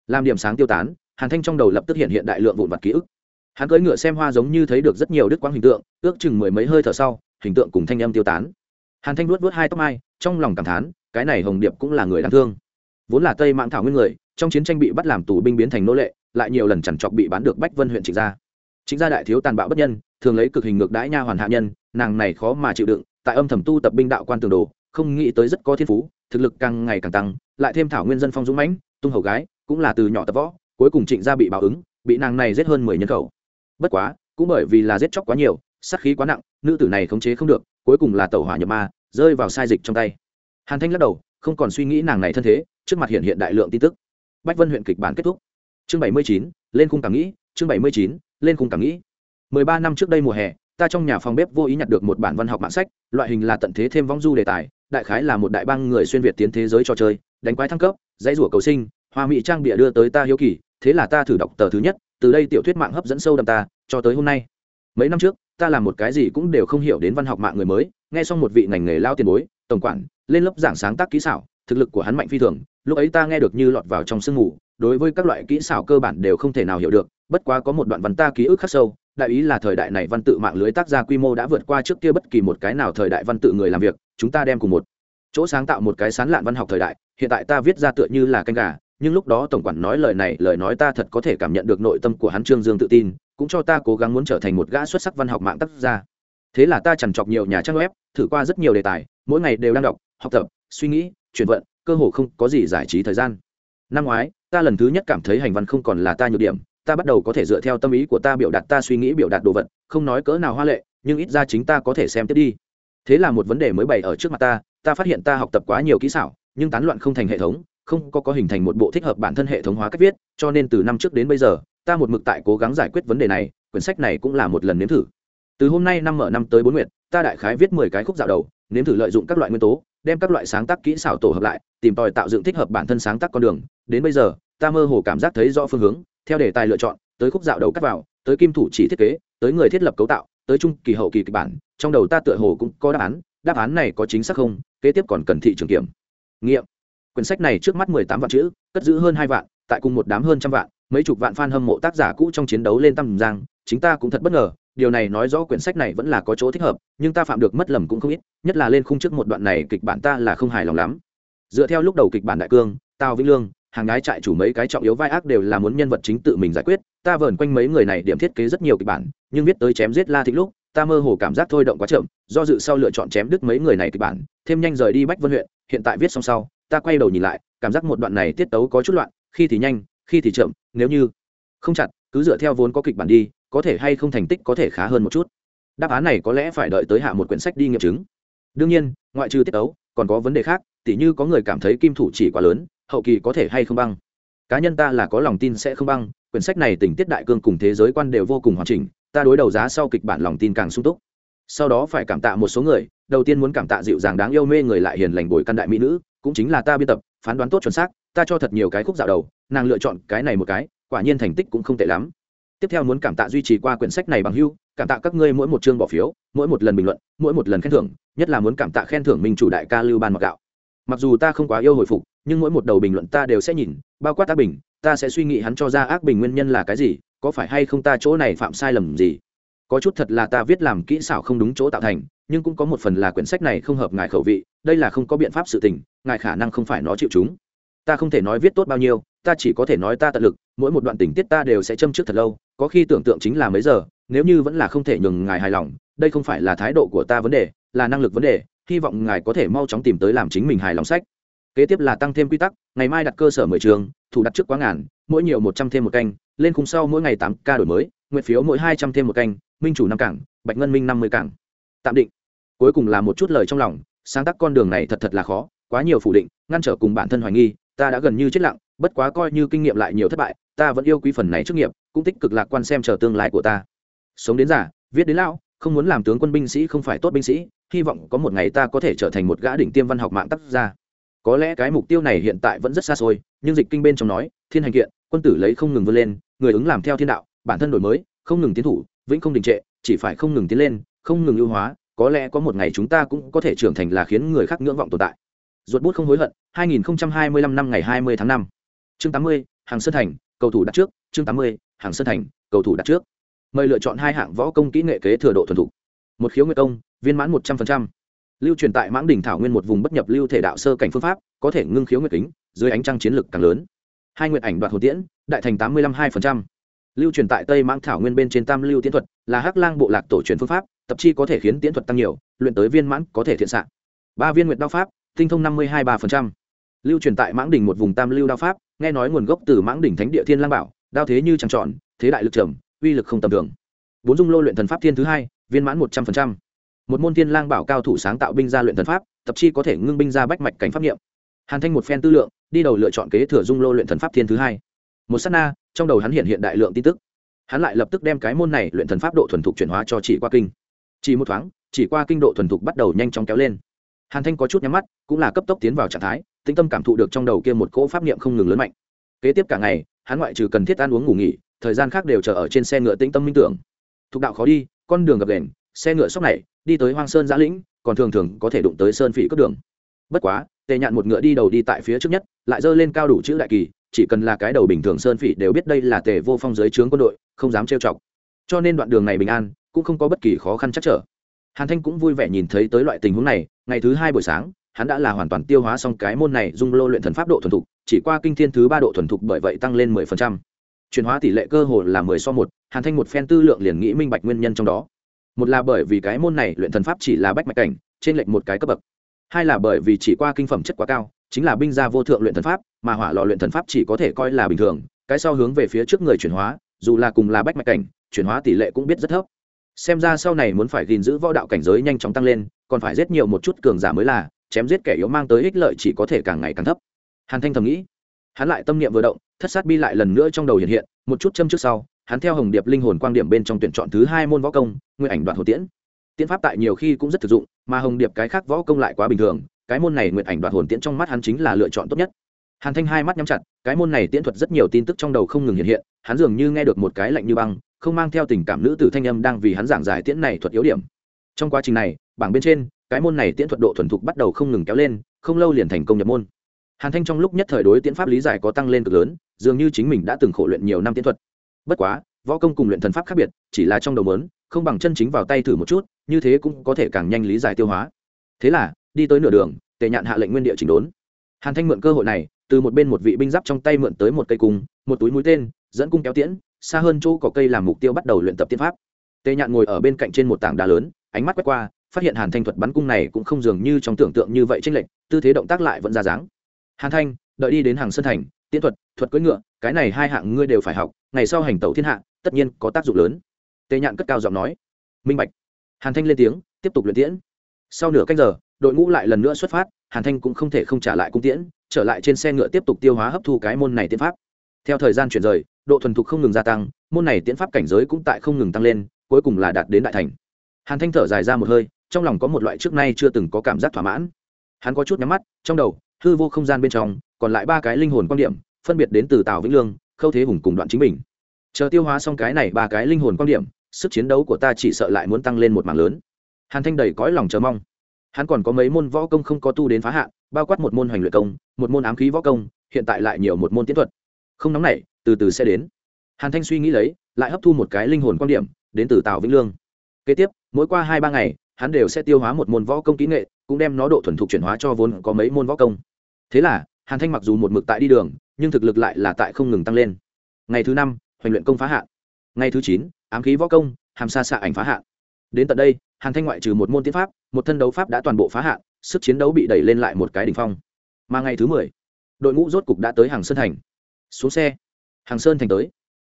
S1: Làm điểm sáng tiêu tán, hàn thanh trong đầu lập tức hiện hiện đại lượng vụn vặt ký ức. Hắn cưỡi ngựa xem hoa giống như thấy được rất nhiều đức quang hình tượng, ước chừng mười mấy hơi thở sau, hình tượng cùng thanh âm tiêu tán. Hàn thanh luốt vớt hai tóc mai, trong lòng cảm thán, cái này hồng điệp cũng là người đáng thương. Vốn là tây mãng thảo nguyên người, trong chiến tranh bị bắt làm tù binh biến thành nô lệ, lại nhiều lần chằn trọc bị bán được bách vân huyện trịnh gia chính gia đại thiếu tàn bạo bất nhân, thường lấy cực hình ngược đãi nha hoàn hạ nhân, nàng này khó mà chịu đựng, tại âm thầm tu tập binh đạo quan tường đồ, không nghĩ tới rất có thiên phú, thực lực càng ngày càng tăng, lại thêm thảo nguyên dân phong dũng mãnh, tung hầu gái, cũng là từ nhỏ tập võ, cuối cùng trịnh gia bị báo ứng, bị nàng này giết hơn mười nhân khẩu. Bất quá, cũng bởi vì là giết chóc quá nhiều, sát khí quá nặng, nữ tử này khống chế không được, cuối cùng là tẩu hỏa nhập ma, rơi vào sai dịch trong tay. Hàn thanh lắc đầu, không còn suy nghĩ nàng này thân thế, trước mặt hiện hiện đại lượng tin tức. Bách vân huyện kịch bản kết thúc. Chương bảy mươi chín, lên khung cảm nghĩ chương bảy mươi chín, lên khung cảm nghĩ. Mười ba năm trước đây mùa hè, ta trong nhà phòng bếp vô ý nhặt được một bản văn học mạng sách, loại hình là tận thế thêm vong du đề tài, đại khái là một đại bang người xuyên việt tiến thế giới trò chơi, đánh quái thăng cấp, dãy rủa cầu sinh, hoa mỹ trang bịa đưa tới ta hiếu kỳ, thế là ta thử đọc tờ thứ nhất, từ đây tiểu thuyết mạng hấp dẫn sâu đậm ta, cho tới hôm nay. Mấy năm trước, ta làm một cái gì cũng đều không hiểu đến văn học mạng người mới, nghe xong một vị ngành nghề lao tiền bối, tổng quản, lên lớp giảng sáng tác kỹ xảo, thực lực của hắn mạnh phi thường, lúc ấy ta nghe được như lọt vào trong sương mù, đối với các loại kỹ xảo cơ bản đều không thể nào hiểu được bất quá có một đoạn văn ta ký ức khắc sâu, đại ý là thời đại này văn tự mạng lưới tác gia quy mô đã vượt qua trước kia bất kỳ một cái nào thời đại văn tự người làm việc, chúng ta đem cùng một chỗ sáng tạo một cái sán lạn văn học thời đại, hiện tại ta viết ra tựa như là canh gà, nhưng lúc đó tổng quản nói lời này, lời nói ta thật có thể cảm nhận được nội tâm của hắn trương dương tự tin, cũng cho ta cố gắng muốn trở thành một gã xuất sắc văn học mạng tác gia. Thế là ta chằn chọc nhiều nhà trang web, thử qua rất nhiều đề tài, mỗi ngày đều đang đọc, học tập, suy nghĩ, chuyển vận, cơ hồ không có gì giải trí thời gian. Năm ngoái, ta lần thứ nhất cảm thấy hành văn không còn là ta nhược điểm ta bắt đầu có thể dựa theo tâm ý của ta biểu đạt ta suy nghĩ biểu đạt đồ vật, không nói cỡ nào hoa lệ, nhưng ít ra chính ta có thể xem tiếp đi. Thế là một vấn đề mới bày ở trước mặt ta ta phát hiện ta học tập quá nhiều kỹ xảo, nhưng tán loạn không thành hệ thống, không có có hình thành một bộ thích hợp bản thân hệ thống hóa cách viết, cho nên từ năm trước đến bây giờ, ta một mực tại cố gắng giải quyết vấn đề này, quyển sách này cũng là một lần nếm thử. Từ hôm nay năm mở năm tới bốn nguyện ta đại khái viết mười cái khúc dạo đầu, nếm thử lợi dụng các loại nguyên tố, đem các loại sáng tác kỹ xảo tổ hợp lại, tìm tòi tạo dựng thích hợp bản thân sáng tác con đường. Đến bây giờ, ta mơ hồ cảm giác thấy rõ phương hướng theo đề tài lựa chọn, tới khúc dạo đầu cắt vào, tới kim thủ chỉ thiết kế, tới người thiết lập cấu tạo, tới trung kỳ hậu kỳ kịch bản, trong đầu ta tựa hồ cũng có đáp án đáp án này có chính xác không, kế tiếp còn cần thị trường kiểm. Nghiệm. Quyển sách này trước mắt mười tám vạn chữ, cất giữ hơn hai vạn, tại cùng một đám hơn trăm vạn, mấy chục vạn fan hâm mộ tác giả cũ trong chiến đấu lên tầm giang chính ta cũng thật bất ngờ, điều này nói rõ quyển sách này vẫn là có chỗ thích hợp, nhưng ta phạm được mất lầm cũng không ít, nhất là lên khung trước một đoạn này kịch bản ta là không hài lòng lắm. Dựa theo lúc đầu kịch bản đại cương, tào vĩnh lương hàng gái trại chủ mấy cái trọng yếu vai ác đều là muốn nhân vật chính tự mình giải quyết. Ta vờn quanh mấy người này điểm thiết kế rất nhiều kịch bản, nhưng viết tới chém giết la thịnh lúc, ta mơ hồ cảm giác thôi động quá chậm, do dự sau lựa chọn chém đứt mấy người này kịch bản, thêm nhanh rời đi bách vân huyện, hiện tại viết xong sau, ta quay đầu nhìn lại, cảm giác một đoạn này tiết tấu có chút loạn, khi thì nhanh, khi thì chậm, nếu như không chặt, cứ dựa theo vốn có kịch bản đi, có thể hay không thành tích có thể khá hơn một chút. Đáp án này có lẽ phải đợi tới hạ một quyển sách đi nghiệm chứng. Đương nhiên, ngoại trừ tiết tấu, còn có vấn đề khác, tỉ như có người cảm thấy kim thủ chỉ quá lớn hậu kỳ có thể hay không băng. Cá nhân ta là có lòng tin sẽ không băng, quyển sách này tình tiết đại cương cùng thế giới quan đều vô cùng hoàn chỉnh, ta đối đầu giá sau kịch bản lòng tin càng sung túc. Sau đó phải cảm tạ một số người, đầu tiên muốn cảm tạ dịu dàng đáng yêu mê người lại hiền lành bồi căn đại mỹ nữ, cũng chính là ta biên tập, phán đoán tốt chuẩn xác, ta cho thật nhiều cái khúc dạo đầu, nàng lựa chọn cái này một cái, quả nhiên thành tích cũng không tệ lắm. Tiếp theo muốn cảm tạ duy trì qua quyển sách này bằng hưu, cảm tạ các ngươi mỗi một chương bỏ phiếu, mỗi một lần bình luận, mỗi một lần khen thưởng, nhất là muốn cảm tạ khen thưởng minh chủ đại ca lưu ban mặc gạo. Mặc dù ta không quá yêu hồi phục nhưng mỗi một đầu bình luận ta đều sẽ nhìn, bao quát ác bình, ta sẽ suy nghĩ hắn cho ra ác bình nguyên nhân là cái gì, có phải hay không ta chỗ này phạm sai lầm gì? Có chút thật là ta viết làm kỹ xảo không đúng chỗ tạo thành, nhưng cũng có một phần là quyển sách này không hợp ngài khẩu vị, đây là không có biện pháp sự tình, ngài khả năng không phải nó chịu chúng. Ta không thể nói viết tốt bao nhiêu, ta chỉ có thể nói ta tận lực, mỗi một đoạn tình tiết ta đều sẽ châm trước thật lâu, có khi tưởng tượng chính là mấy giờ, nếu như vẫn là không thể nhường ngài hài lòng, đây không phải là thái độ của ta vấn đề, là năng lực vấn đề, hy vọng ngài có thể mau chóng tìm tới làm chính mình hài lòng sách kế tiếp là tăng thêm quy tắc, ngày mai đặt cơ sở mười trường, thủ đặt trước quá ngàn, mỗi nhiều một trăm thêm một canh, lên khung sau mỗi ngày tám ca đổi mới, nguyện phiếu mỗi hai trăm thêm một canh, minh chủ năm cảng, bạch ngân minh năm mươi cảng. Tạm định. Cuối cùng là một chút lời trong lòng, sáng tác con đường này thật thật là khó, quá nhiều phủ định, ngăn trở cùng bản thân hoài nghi, ta đã gần như chết lặng, bất quá coi như kinh nghiệm lại nhiều thất bại, ta vẫn yêu quý phần này trước nghiệp, cũng tích cực lạc quan xem chờ tương lai của ta. Sống đến già, viết đến lão, không muốn làm tướng quân binh sĩ không phải tốt binh sĩ, hy vọng có một ngày ta có thể trở thành một gã đỉnh tiêm văn học mạng tác gia có lẽ cái mục tiêu này hiện tại vẫn rất xa xôi nhưng dịch kinh bên trong nói thiên hành kiện quân tử lấy không ngừng vươn lên người ứng làm theo thiên đạo bản thân đổi mới không ngừng tiến thủ vĩnh không đình trệ chỉ phải không ngừng tiến lên không ngừng ưu hóa có lẽ có một ngày chúng ta cũng có thể trưởng thành là khiến người khác ngưỡng vọng tồn tại. Ruột bút không hối hận 2025 năm ngày 20 tháng 5. chương 80, hàng sơn thành cầu thủ đặt trước. Chương 80, hàng sơn thành cầu thủ đặt trước. Mời lựa chọn hai hạng võ công kỹ nghệ kế thừa độ thuần thục. Một khiếu nguyệt công viên mãn một trăm linh lưu truyền tại mãng đỉnh thảo nguyên một vùng bất nhập lưu thể đạo sơ cảnh phương pháp, có thể ngưng khiếu nguyệt kính, dưới ánh trăng chiến lực càng lớn. Hai nguyện ảnh đoạt hồ tiễn, đại thành tám mươi năm hai lưu truyền tại tây mãng thảo nguyên bên trên tam lưu tiễn thuật, là hắc lang bộ lạc tổ truyền phương pháp, tập chi có thể khiến tiễn thuật tăng nhiều, luyện tới viên mãn có thể thiện xạ. Ba viên nguyệt đao pháp, tinh thông năm mươi hai ba lưu truyền tại mãng đỉnh một vùng tam lưu đao pháp, nghe nói nguồn gốc từ mãng đỉnh thánh địa thiên lang bảo, đao thế như trăng tròn, thế đại lực trầm, uy lực không tầm thường. Bốn dung lô luyện thần pháp thiên thứ hai, viên mãn một trăm linh một môn thiên lang bảo cao thủ sáng tạo binh gia luyện thần pháp, tập chi có thể ngưng binh ra bách mạch cảnh pháp niệm. Hàn thanh một phen tư lượng, đi đầu lựa chọn kế thừa dung lô luyện thần pháp thiên thứ hai. Một sát na, trong đầu hắn hiện hiện đại lượng tin tức. Hắn lại lập tức đem cái môn này luyện thần pháp độ thuần thục chuyển hóa cho chỉ qua kinh. Chỉ một thoáng, chỉ qua kinh độ thuần thục bắt đầu nhanh chóng kéo lên. Hàn thanh có chút nhắm mắt, cũng là cấp tốc tiến vào trạng thái, tĩnh tâm cảm thụ được trong đầu kia một cỗ pháp niệm không ngừng lớn mạnh. Kế tiếp cả ngày, hắn ngoại trừ cần thiết ăn uống ngủ nghỉ, thời gian khác đều chờ ở trên xe ngựa tĩnh tâm minh tưởng. Thục đạo khó đi, con đường gập đền xe ngựa sóc này đi tới hoang sơn giã lĩnh, còn thường thường có thể đụng tới sơn phỉ cướp đường. Bất quá, tề nhạn một ngựa đi đầu đi tại phía trước nhất, lại dơ lên cao đủ chữ đại kỳ, chỉ cần là cái đầu bình thường sơn phỉ đều biết đây là tề vô phong dưới trướng quân đội, không dám trêu chọc. Cho nên đoạn đường này bình an, cũng không có bất kỳ khó khăn chắc trở. Hàn thanh cũng vui vẻ nhìn thấy tới loại tình huống này, ngày thứ hai buổi sáng, hắn đã là hoàn toàn tiêu hóa xong cái môn này dung lô luyện thần pháp độ thuần thục, chỉ qua kinh thiên thứ ba độ thuần thục bởi vậy tăng lên mười phần trăm. Chuyển hóa tỷ lệ cơ hồ là mười so một, hàn thanh một phen tư lượng liền nghĩ minh bạch nguyên nhân trong đó một là bởi vì cái môn này luyện thần pháp chỉ là bách mạch cảnh, trên lệnh một cái cấp bậc. Hai là bởi vì chỉ qua kinh phẩm chất quá cao, chính là binh gia vô thượng luyện thần pháp, mà hỏa lò luyện thần pháp chỉ có thể coi là bình thường. Cái sau hướng về phía trước người chuyển hóa, dù là cùng là bách mạch cảnh, chuyển hóa tỷ lệ cũng biết rất thấp. Xem ra sau này muốn phải gìn giữ võ đạo cảnh giới nhanh chóng tăng lên, còn phải giết nhiều một chút cường giả mới là, chém giết kẻ yếu mang tới ích lợi chỉ có thể càng ngày càng thấp. Hàn thanh thầm nghĩ. Hắn lại tâm niệm vừa động, thất sát bi lại lần nữa trong đầu hiện hiện, một chút châm trước sau hắn theo hồng điệp linh hồn quang điểm bên trong tuyển chọn thứ hai môn võ công, nguyên ảnh đoạn hồ tiễn. Tiễn pháp tại nhiều khi cũng rất thực dụng, mà hồng điệp cái khác võ công lại quá bình thường, cái môn này nguyện ảnh đoạt hồn tiễn trong mắt hắn chính là lựa chọn tốt nhất. Hàn thanh hai mắt nhắm chặt, cái môn này tiễn thuật rất nhiều tin tức trong đầu không ngừng hiện hiện, hắn dường như nghe được một cái lạnh như băng, không mang theo tình cảm nữ tử thanh âm đang vì hắn giảng giải tiễn này thuật yếu điểm. Trong quá trình này, bảng bên trên, cái môn này tiễn thuật độ thuần thục bắt đầu không ngừng kéo lên, không lâu liền thành công nhập môn. Hàn thanh trong lúc nhất thời đối tiễn pháp lý giải có tăng lên cực lớn, dường như chính mình đã từng khổ luyện nhiều năm tiễn thuật bất quá, võ công cùng luyện thần pháp khác biệt, chỉ là trong đầu mớn, không bằng chân chính vào tay thử một chút, như thế cũng có thể càng nhanh lý giải tiêu hóa. Thế là, đi tới nửa đường, tề nhạn hạ lệnh nguyên địa chỉnh đốn. Hàn thanh mượn cơ hội này, từ một bên một vị binh giáp trong tay mượn tới một cây cung, một túi mũi tên, dẫn cung kéo tiễn, xa hơn chỗ có cây làm mục tiêu bắt đầu luyện tập tiên pháp. Tề nhạn ngồi ở bên cạnh trên một tảng đá lớn, ánh mắt quét qua, phát hiện hàn thanh thuật bắn cung này cũng không dường như trong tưởng tượng như vậy tranh lệch, tư thế động tác lại vẫn ra dáng. Hàn thanh, đợi đi đến hàng sân thành, tiễn thuật thuật cưỡi ngựa cái này hai hạng ngươi đều phải học, ngày sau hành tẩu thiên hạ, tất nhiên có tác dụng lớn. Tề nhạn cất cao giọng nói. Minh bạch. Hàn thanh lên tiếng, tiếp tục luyện tiễn. Sau nửa canh giờ, đội ngũ lại lần nữa xuất phát, hàn thanh cũng không thể không trả lại cung tiễn, trở lại trên xe ngựa tiếp tục tiêu hóa hấp thu cái môn này tiễn pháp. Theo thời gian chuyển rời, độ thuần thục không ngừng gia tăng, môn này tiễn pháp cảnh giới cũng tại không ngừng tăng lên, cuối cùng là đạt đến đại thành. Hàn thanh thở dài ra một hơi, trong lòng có một loại trước nay chưa từng có cảm giác thỏa mãn. Hắn có chút nhắm mắt, trong đầu, hư vô không gian bên trong, còn lại ba cái linh hồn quan điểm phân biệt đến từ tào vĩnh lương, khâu thế hùng cùng đoạn chính mình chờ tiêu hóa xong cái này ba cái linh hồn quan điểm, sức chiến đấu của ta chỉ sợ lại muốn tăng lên một mảng lớn. Hàn thanh đầy cõi lòng chờ mong. Hắn còn có mấy môn võ công không có tu đến phá hạn, bao quát một môn hoành luyện công, một môn ám khí võ công, hiện tại lại nhiều một môn tiến thuật. Không nóng nảy, từ từ sẽ đến. Hàn thanh suy nghĩ lấy, lại hấp thu một cái linh hồn quan điểm, đến từ tào vĩnh lương. Kế tiếp, mỗi qua hai ba ngày, hắn đều sẽ tiêu hóa một môn võ công kỹ nghệ, cũng đem nó độ thuần thục chuyển hóa cho vốn có mấy môn võ công. Thế là, hàn thanh mặc dù một mực tại đi đường nhưng thực lực lại là tại không ngừng tăng lên. Ngày thứ năm hoành luyện công phá hạn. Ngày thứ chín, ám khí võ công, hàm xa xạ ảnh phá hạn. Đến tận đây, hàn thanh ngoại trừ một môn tiến pháp, một thân đấu pháp đã toàn bộ phá hạn, sức chiến đấu bị đẩy lên lại một cái đ ỉ n h phong. Mà ngày thứ mười, đội ngũ rốt cục đã tới hàng sơn thành. Xuống xe. Hàng sơn thành tới.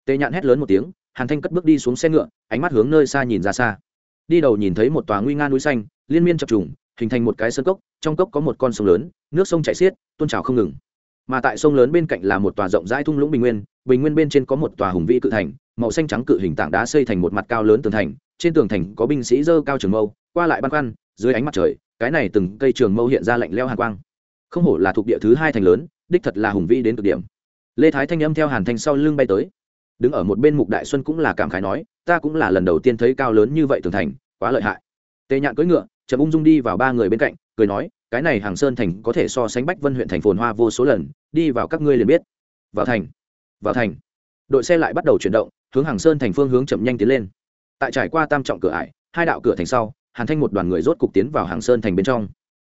S1: Tề nhạn hét lớn một tiếng, hàn thanh cất bước đi xuống xe ngựa, ánh mắt hướng nơi xa nhìn ra xa. Đi đầu nhìn thấy một tòa nguy nga núi xanh, liên miên chập trùng, hình thành một cái sơn cốc, trong cốc có một con sông lớn, nước sông chảy xiết tôn trào không ngừng mà tại sông lớn bên cạnh là một tòa rộng rãi thung lũng bình nguyên bình nguyên bên trên có một tòa hùng vĩ cự thành, màu xanh trắng cự hình tảng đá xây thành một mặt cao lớn tường thành, trên tường thành có binh sĩ dơ cao trường mâu, qua lại băn khoăn, dưới ánh mặt trời, cái này từng cây trường mâu hiện ra lạnh leo hàn quang. Không hổ là thuộc địa thứ hai thành lớn, đích thật là hùng vĩ đến cực điểm. Lê thái thanh âm theo hàn thanh sau lưng bay tới. Đứng ở một bên mục đại xuân cũng là cảm khái nói, ta cũng là lần đầu tiên thấy cao lớn như vậy tường thành, quá lợi hại. Tề nhạn cưỡi ngựa, chậm ung dung đi vào ba người bên cạnh, cười nói cái này hàng sơn thành có thể so sánh bách vân huyện thành phồn hoa vô số lần, đi vào các ngươi liền biết. Vào thành vào thành. Đội xe lại bắt đầu chuyển động, hướng hàng sơn thành phương hướng chậm nhanh tiến lên. Tại trải qua tam trọng cửa ải, hai đạo cửa thành sau, hàn thanh một đoàn người rốt cục tiến vào hàng sơn thành bên trong.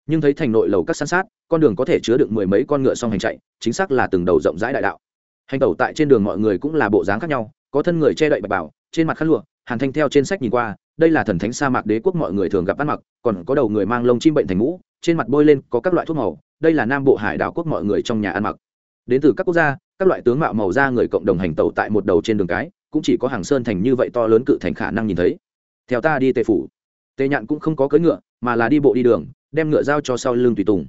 S1: Nhưng thấy thành nội lầu các san sát, con đường có thể chứa được mười mấy con ngựa song hành chạy, chính xác là từng đầu rộng rãi đại đạo. Hành tẩu tại trên đường mọi người cũng là bộ dáng khác nhau, có thân người che đậy bạch bảo trên mặt khăn lụa, hàn thanh theo trên sách nhìn qua đây là thần thánh sa mạc đế quốc mọi người thường gặp ăn mặc, còn có đầu người mang lông chim bệnh thành mũ, trên mặt bôi lên có các loại thuốc màu, đây là nam bộ hải đảo quốc mọi người trong nhà ăn mặc. Đến từ các quốc gia, các loại tướng mạo màu da người cộng đồng hành tẩu tại một đầu trên đường cái, cũng chỉ có hàng sơn thành như vậy to lớn cự thành khả năng nhìn thấy. Theo ta đi tề phủ, tề nhạn cũng không có cưỡi ngựa, mà là đi bộ đi đường, đem ngựa giao cho sau lưng tùy tùng.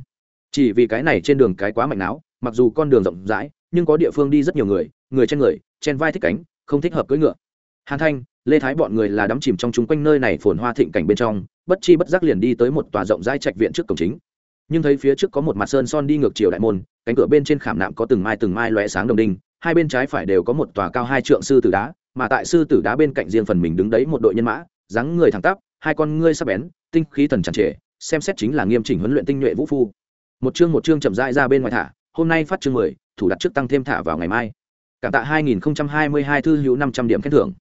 S1: Chỉ vì cái này trên đường cái quá mạnh não mặc dù con đường rộng rãi, nhưng có địa phương đi rất nhiều người người trên người trên vai thích cánh, không thích hợp cưỡi ngựa hàn thanh, lê thái bọn người là đắm chìm trong chung quanh nơi này phồn hoa thịnh cảnh bên trong, bất chi bất giác liền đi tới một tòa rộng rãi trạch viện trước cổng chính. Nhưng thấy phía trước có một mặt sơn son đi ngược chiều đại môn, cánh cửa bên trên khảm nạm có từng mai từng mai lóe sáng đồng đinh, hai bên trái phải đều có một tòa cao hai trượng sư tử đá, mà tại sư tử đá bên cạnh riêng phần mình đứng đấy một đội nhân mã, dáng người thẳng tắp, hai con ngươi sắc bén, tinh khí thần chặt trề, xem xét chính là nghiêm chỉnh huấn luyện tinh nhuệ vũ phu. Một chương một chương chậm rãi ra bên ngoài thả, hôm nay phát chương mười, thủ đặt trước tăng thêm thả vào ngày mai. Cảm tạ 2022 thư hữu 500 điểm khen thưởng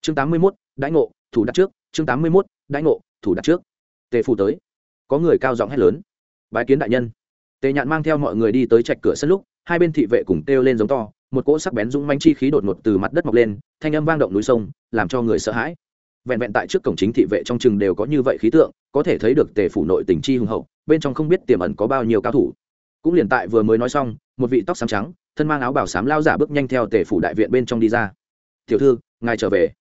S1: chương 81, đãi ngộ thủ đặt trước. Chương 81, đãi ngộ thủ đặt trước. Tề phủ tới. Có người cao giọng hét lớn. Bái kiến đại nhân. Tề nhạn mang theo mọi người đi tới trạch cửa sân lúc hai bên thị vệ cùng kêu lên giống to một cỗ sắc bén dũng manh chi khí đột ngột từ mặt đất mọc lên thanh âm vang động núi sông làm cho người sợ hãi. Vẹn vẹn tại trước cổng chính thị vệ trong chừng đều có như vậy khí tượng có thể thấy được tề phủ nội tình chi hùng hậu bên trong không biết tiềm ẩn có bao nhiêu cao thủ. Cũng liền tại vừa mới nói xong một vị tóc xám trắng thân mang áo bảo sám lao giả bước nhanh theo tề phủ đại viện bên trong đi ra. Tiểu thư ngài trở về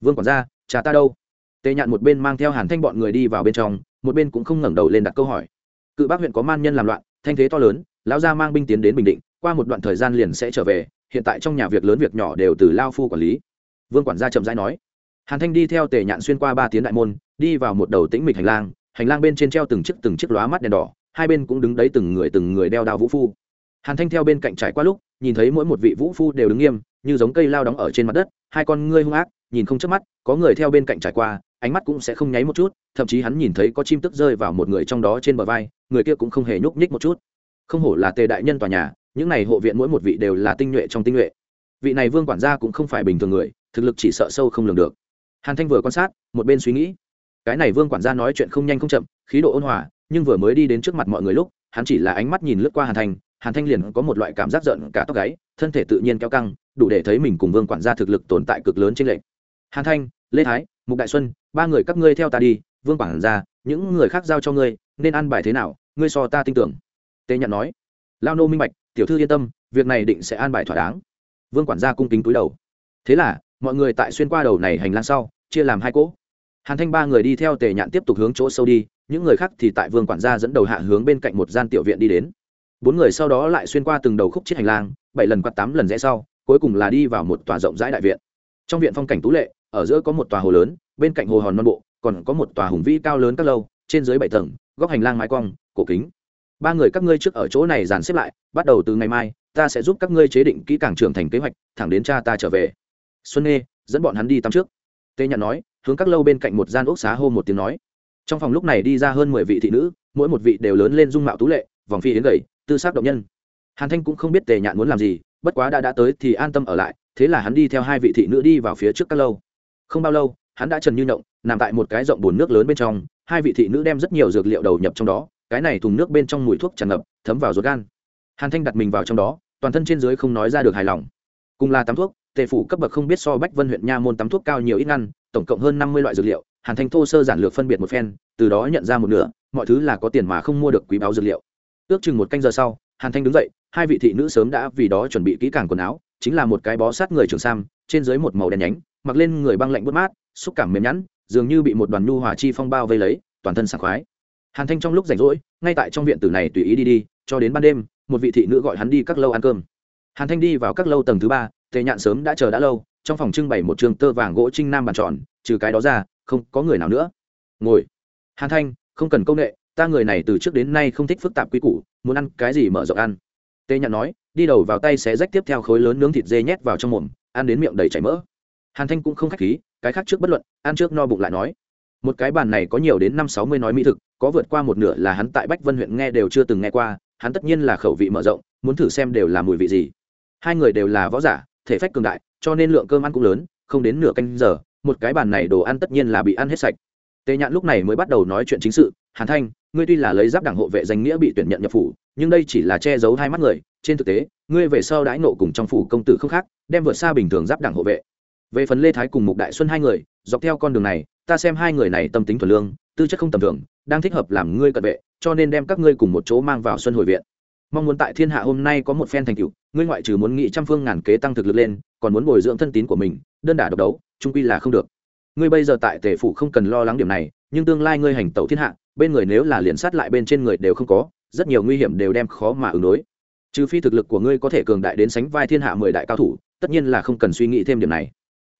S1: vương quản gia, cha ta đâu? Tề nhạn một bên mang theo hàn thanh bọn người đi vào bên trong, một bên cũng không ngẩng đầu lên đặt câu hỏi. Cự bác huyện có man nhân làm loạn, thanh thế to lớn, lão gia mang binh tiến đến bình định, qua một đoạn thời gian liền sẽ trở về, hiện tại trong nhà việc lớn việc nhỏ đều từ lao phu quản lý. Vương quản gia chậm rãi nói. Hàn thanh đi theo tề nhạn xuyên qua ba tiếng đại môn, đi vào một đầu tĩnh mịch hành lang hành lang bên trên treo từng chiếc từng chiếc lóa mắt đèn đỏ, hai bên cũng đứng đấy từng người từng người đeo đao vũ phu. Hàn thanh theo bên cạnh trải qua lúc, nhìn thấy mỗi một vị vũ phu đều đứng nghiêm, như giống cây lao đóng ở trên mặt đất, hai con ngươi hung ác nhìn không chớp mắt, có người theo bên cạnh trải qua, ánh mắt cũng sẽ không nháy một chút, thậm chí hắn nhìn thấy có chim tức rơi vào một người trong đó trên bờ vai, người kia cũng không hề nhúc nhích một chút. Không hổ là tề đại nhân tòa nhà, những này hộ viện mỗi một vị đều là tinh nhuệ trong tinh nhuệ. Vị này vương quản gia cũng không phải bình thường người, thực lực chỉ sợ sâu không lường được. Hàn thanh vừa quan sát, một bên suy nghĩ. Cái này vương quản gia nói chuyện không nhanh không chậm, khí độ ôn hòa, nhưng vừa mới đi đến trước mặt mọi người lúc, hắn chỉ là ánh mắt nhìn lướt qua hàn thanh hàn thanh liền có một loại cảm giác giận cả tóc gáy, thân thể tự nhiên kéo căng, đủ để thấy mình cùng vương quản gia thực lực tồn tại cực lớn trên lệnh hàn thanh, lê thái, mục đại xuân, ba người các ngươi theo ta đi, vương quản gia những người khác giao cho ngươi, nên ăn bài thế nào, ngươi so ta tin tưởng. Tề nhận nói. Lao nô minh bạch, tiểu thư yên tâm, việc này định sẽ an bài thỏa đáng. Vương quản gia cung kính túi đầu. Thế là, mọi người tại xuyên qua đầu này hành lang sau, chia làm hai cỗ. Hàn thanh ba người đi theo tề nhạn tiếp tục hướng chỗ sâu đi, những người khác thì tại vương quản gia dẫn đầu hạ hướng bên cạnh một gian tiểu viện đi đến. Bốn người sau đó lại xuyên qua từng đầu khúc chiếc hành lang, bảy lần quạt tám lần rẽ sau, cuối cùng là đi vào một tòa rộng rãi đại viện trong viện phong cảnh tú lệ, ở giữa có một tòa hồ lớn, bên cạnh hồ hòn non bộ, còn có một tòa hùng vĩ cao lớn các lâu, trên dưới bảy tầng, góc hành lang mái cong, cổ kính. Ba người các ngươi trước ở chỗ này dàn xếp lại, bắt đầu từ ngày mai, ta sẽ giúp các ngươi chế định kỹ càng trưởng thành kế hoạch, thẳng đến cha ta trở về. Xuân nê dẫn bọn hắn đi tắm trước. Tê nhận nói, hướng các lâu bên cạnh một gian ốc xá hô một tiếng nói. Trong phòng lúc này đi ra hơn mười vị thị nữ, mỗi một vị đều lớn lên dung mạo tú lệ, vòng phi đến gầy, tư xác động nhân. Hàn thanh cũng không biết tề nhạn muốn làm gì, bất quá đã đã tới thì an tâm ở lại thế là hắn đi theo hai vị thị nữ đi vào phía trước các lâu. Không bao lâu, hắn đã trần như động nằm tại một cái rộng bồn nước lớn bên trong, hai vị thị nữ đem rất nhiều dược liệu đầu nhập trong đó, cái này thùng nước bên trong mùi thuốc tràn ngập, thấm vào ruột gan. Hàn thanh đặt mình vào trong đó, toàn thân trên dưới không nói ra được hài lòng. Cùng là tắm thuốc, tề phủ cấp bậc không biết so bách vân huyện nha môn tắm thuốc cao nhiều ít ngăn, tổng cộng hơn năm mươi loại dược liệu, hàn thanh thô sơ giản lược phân biệt một phen, từ đó nhận ra một nửa, mọi thứ là có tiền mà không mua được quý báo dược liệu. Ước chừng một canh giờ sau, hàn thanh đứng dậy, hai vị thị nữ sớm đã vì đó chuẩn bị kỹ càng quần áo chính là một cái bó sát người trường sam, trên dưới một màu đen nhánh, mặc lên người băng lạnh bớt mát, xúc cảm mềm nhẵn, dường như bị một đoàn nhu hòa chi phong bao vây lấy, toàn thân sảng khoái. Hàn thanh trong lúc rảnh rỗi, ngay tại trong viện tử này tùy ý đi đi, cho đến ban đêm, một vị thị nữ gọi hắn đi các lâu ăn cơm. Hàn thanh đi vào các lâu tầng thứ ba, tề nhạn sớm đã chờ đã lâu, trong phòng trưng bày một trường tơ vàng gỗ trinh nam bàn tròn, trừ cái đó ra, không có người nào nữa. Ngồi. Hàn thanh, không cần công nghệ, ta người này từ trước đến nay không thích phức tạp quy củ, muốn ăn cái gì mở rộng ăn. Tề nhạn nói đi đầu vào tay xé rách tiếp theo khối lớn nướng thịt dê nhét vào trong mồm, ăn đến miệng đầy chảy mỡ. Hàn thanh cũng không khách khí, cái khác trước bất luận, ăn trước no bụng lại nói. Một cái bàn này có nhiều đến năm sáu mươi nói mỹ thực, có vượt qua một nửa là hắn tại bách vân huyện nghe đều chưa từng nghe qua, hắn tất nhiên là khẩu vị mở rộng, muốn thử xem đều là mùi vị gì. Hai người đều là võ giả, thể phách cường đại, cho nên lượng cơm ăn cũng lớn, không đến nửa canh giờ, một cái bàn này đồ ăn tất nhiên là bị ăn hết sạch. Tề nhạn lúc này mới bắt đầu nói chuyện chính sự hàn thanh, ngươi tuy là lấy giáp đảng hộ vệ danh nghĩa bị tuyển nhận nhập phủ, nhưng đây chỉ là che giấu hai mắt người. Trên thực tế, ngươi về sau đãi nộ cùng trong phủ công tử không khác, đem vượt xa bình thường giáp đảng hộ vệ. Về phần lê thái cùng mục đại xuân hai người, dọc theo con đường này, ta xem hai người này tâm tính thuần lương, tư chất không tầm thường, đang thích hợp làm ngươi cận vệ, cho nên đem các ngươi cùng một chỗ mang vào xuân hồi viện. Mong muốn tại thiên hạ hôm nay có một phen thành tựu, ngươi ngoại trừ muốn nghị trăm phương ngàn kế tăng thực lực lên, còn muốn bồi dưỡng thân tín của mình, đơn đả độc đấu, trung quy là không được. Ngươi bây giờ tại tề phủ không cần lo lắng điểm này, nhưng tương lai ngươi hành tẩu thiên hạ bên người nếu là liền sát lại bên trên người đều không có, rất nhiều nguy hiểm đều đem khó mà ứng đối. Trừ phi thực lực của ngươi có thể cường đại đến sánh vai thiên hạ mười đại cao thủ, tất nhiên là không cần suy nghĩ thêm điểm này.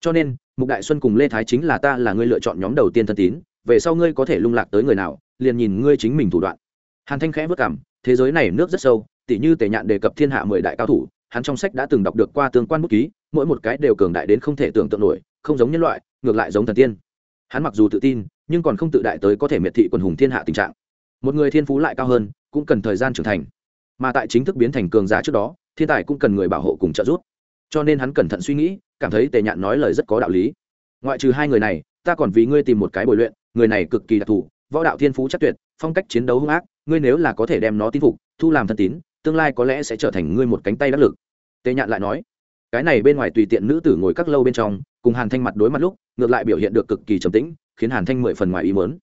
S1: Cho nên, mục đại xuân cùng lê thái chính là ta là ngươi lựa chọn nhóm đầu tiên thân tín, về sau ngươi có thể lung lạc tới người nào, liền nhìn ngươi chính mình thủ đoạn. Hàn thanh khẽ vất cảm, thế giới này nước rất sâu, tỉ như tề nhạn đề cập thiên hạ mười đại cao thủ, hắn trong sách đã từng đọc được qua tương quan bút ký, mỗi một cái đều cường đại đến không thể tưởng tượng nổi, không giống nhân loại, ngược lại giống thần tiên. Hắn mặc dù tự tin nhưng còn không tự đại tới có thể miệt thị quần hùng thiên hạ tình trạng. Một người thiên phú lại cao hơn, cũng cần thời gian trưởng thành. Mà tại chính thức biến thành cường giả trước đó, thiên tài cũng cần người bảo hộ cùng trợ giúp. Cho nên hắn cẩn thận suy nghĩ, cảm thấy tề nhạn nói lời rất có đạo lý. Ngoại trừ hai người này, ta còn vì ngươi tìm một cái bồi luyện, người này cực kỳ đặc thù, võ đạo thiên phú chắc tuyệt, phong cách chiến đấu hung ác, ngươi nếu là có thể đem nó tin phục, thu làm thân tín, tương lai có lẽ sẽ trở thành ngươi một cánh tay đắc lực. Tề nhạn lại nói, cái này bên ngoài tùy tiện nữ tử ngồi các lâu bên trong, cùng hàn thanh mặt đối mặt lúc, ngược lại biểu hiện được cực kỳ trầm tĩnh khiến hàn thanh mười phần ngoài ý mớn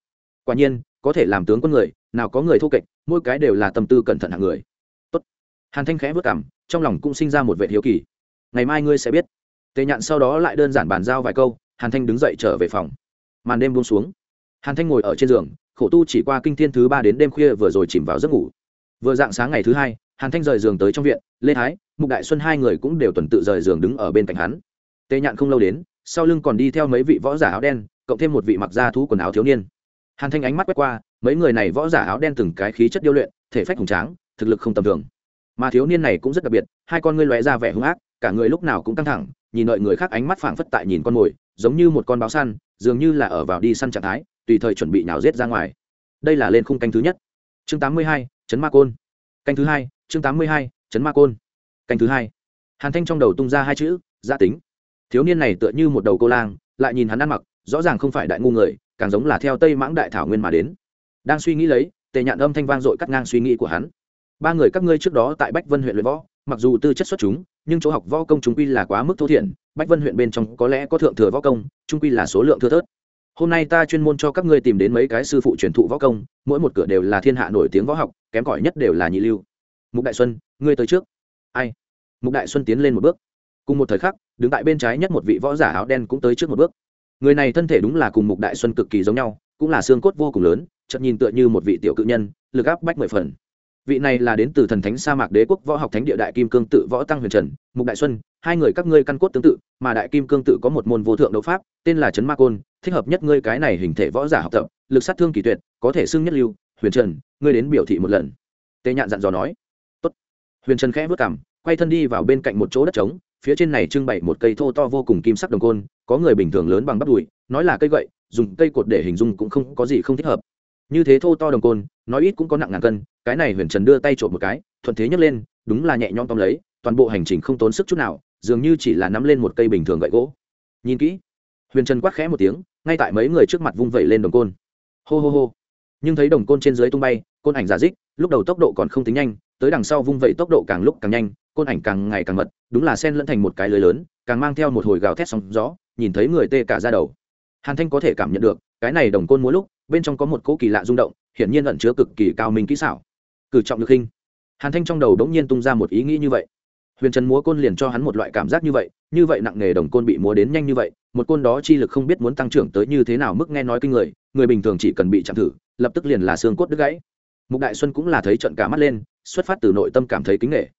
S1: quả nhiên, có thể làm tướng quân người, nào có người thô kệch, mỗi cái đều là tâm tư cẩn thận hạng người. Tốt. hàn thanh khẽ vất cảm, trong lòng cũng sinh ra một vệ hiếu kỳ. Ngày mai ngươi sẽ biết. Tề nhạn sau đó lại đơn giản bàn giao vài câu, hàn thanh đứng dậy trở về phòng. Màn đêm buông xuống. Hàn thanh ngồi ở trên giường, khổ tu chỉ qua kinh thiên thứ ba đến đêm khuya vừa rồi chìm vào giấc ngủ. Vừa dạng sáng ngày thứ hai, hàn thanh rời giường tới trong viện, lê thái, mục đại xuân hai người cũng đều tuần tự rời giường đứng ở bên cạnh hắn. Tề nhạn không lâu đến, sau lưng còn đi theo mấy vị võ giả áo đen cộng thêm một vị mặc da thú quần áo thiếu niên. Hàn thanh ánh mắt quét qua mấy người này võ giả áo đen từng cái khí chất điêu luyện thể phách hùng tráng thực lực không tầm thường. Mà thiếu niên này cũng rất đặc biệt hai con ngươi lóe ra vẻ hung ác cả người lúc nào cũng căng thẳng nhìn đợi người khác ánh mắt phảng phất tại nhìn con mồi giống như một con báo săn dường như là ở vào đi săn trạng thái tùy thời chuẩn bị nhào giết ra ngoài. Đây là lên khung canh thứ nhất. Chương 82, chấn ma côn. Canh thứ hai chương 82, chấn ma côn. Canh thứ hai. Hàn thanh trong đầu tung ra hai chữ gia tính. Thiếu niên này tựa như một đầu cô lang lại nhìn hắn ăn mặc, rõ ràng không phải đại ngu người, càng giống là theo tây mãng đại thảo nguyên mà đến. Đang suy nghĩ lấy, tề nhạn âm thanh vang dội cắt ngang suy nghĩ của hắn. Ba người các ngươi trước đó tại bách vân huyện luyện võ, mặc dù tư chất xuất chúng, nhưng chỗ học võ công chúng quy là quá mức thô thiển, bách vân huyện bên trong có lẽ có thượng thừa võ công trung quy là số lượng thưa thớt. Hôm nay ta chuyên môn cho các ngươi tìm đến mấy cái sư phụ truyền thụ võ công, mỗi một cửa đều là thiên hạ nổi tiếng võ học, kém cỏi nhất đều là nhị lưu. Mục đại xuân, ngươi tới trước. Ai? Mục đại xuân tiến lên một bước cùng một thời khắc, đứng tại bên trái nhất một vị võ giả áo đen cũng tới trước một bước. Người này thân thể đúng là cùng mục đại xuân cực kỳ giống nhau, cũng là xương cốt vô cùng lớn, chợt nhìn tựa như một vị tiểu cự nhân, lực áp bách mười phần. Vị này là đến từ thần thánh sa mạc đế quốc võ học thánh địa đại kim cương tự võ tăng huyền trần, mục đại xuân, hai người các ngươi căn cốt tương tự, mà đại kim cương tự có một môn vô thượng đấu pháp, tên là trấn ma côn, thích hợp nhất ngươi cái này hình thể võ giả học tập, lực sát thương kỳ tuyệt, có thể xưng nhất lưu, huyền trần, ngươi đến biểu thị một lần. Tề nhạn dặn dò nói. Tốt. huyền trần khẽ vất cảm quay thân đi vào bên cạnh một chỗ đất trống phía trên này trưng bày một cây thô to vô cùng kim sắc đồng côn, có người bình thường lớn bằng bắp đùi, nói là cây gậy, dùng cây cột để hình dung cũng không có gì không thích hợp. Như thế thô to đồng côn, nói ít cũng có nặng ngàn cân, cái này huyền trần đưa tay trộm một cái, thuận thế nhấc lên, đúng là nhẹ nhõm tóm lấy, toàn bộ hành trình không tốn sức chút nào, dường như chỉ là nắm lên một cây bình thường gậy gỗ. Nhìn kỹ, huyền trần quát khẽ một tiếng, ngay tại mấy người trước mặt vung vẩy lên đồng côn. Hô hô hô. Nhưng thấy đồng côn trên dưới tung bay, côn ảnh giả dích, lúc đầu tốc độ còn không tính nhanh tới đằng sau vung vẩy tốc độ càng lúc càng nhanh, côn ảnh càng ngày càng mật, đúng là sen lẫn thành một cái lưới lớn, càng mang theo một hồi gào thét sóng gió, nhìn thấy người tê cả ra đầu. Hàn thanh có thể cảm nhận được, cái này đồng côn múa lúc, bên trong có một cỗ kỳ lạ rung động, hiển nhiên ẩn chứa cực kỳ cao minh kỹ xảo. Cử trọng được khinh hàn thanh trong đầu đ n g nhiên tung ra một ý nghĩ như vậy. Huyền trần múa côn liền cho hắn một loại cảm giác như vậy như vậy nặng nghề đồng côn bị múa đến nhanh như vậy, một côn đó chi lực không biết muốn tăng trưởng tới như thế nào mức nghe nói kinh người người bình thường chỉ cần bị chạm thử, lập tức liền là xương cốt đứt gãy. Mục đại xuân cũng là thấy trận cả mắt lên xuất phát từ nội tâm cảm thấy kính nghệ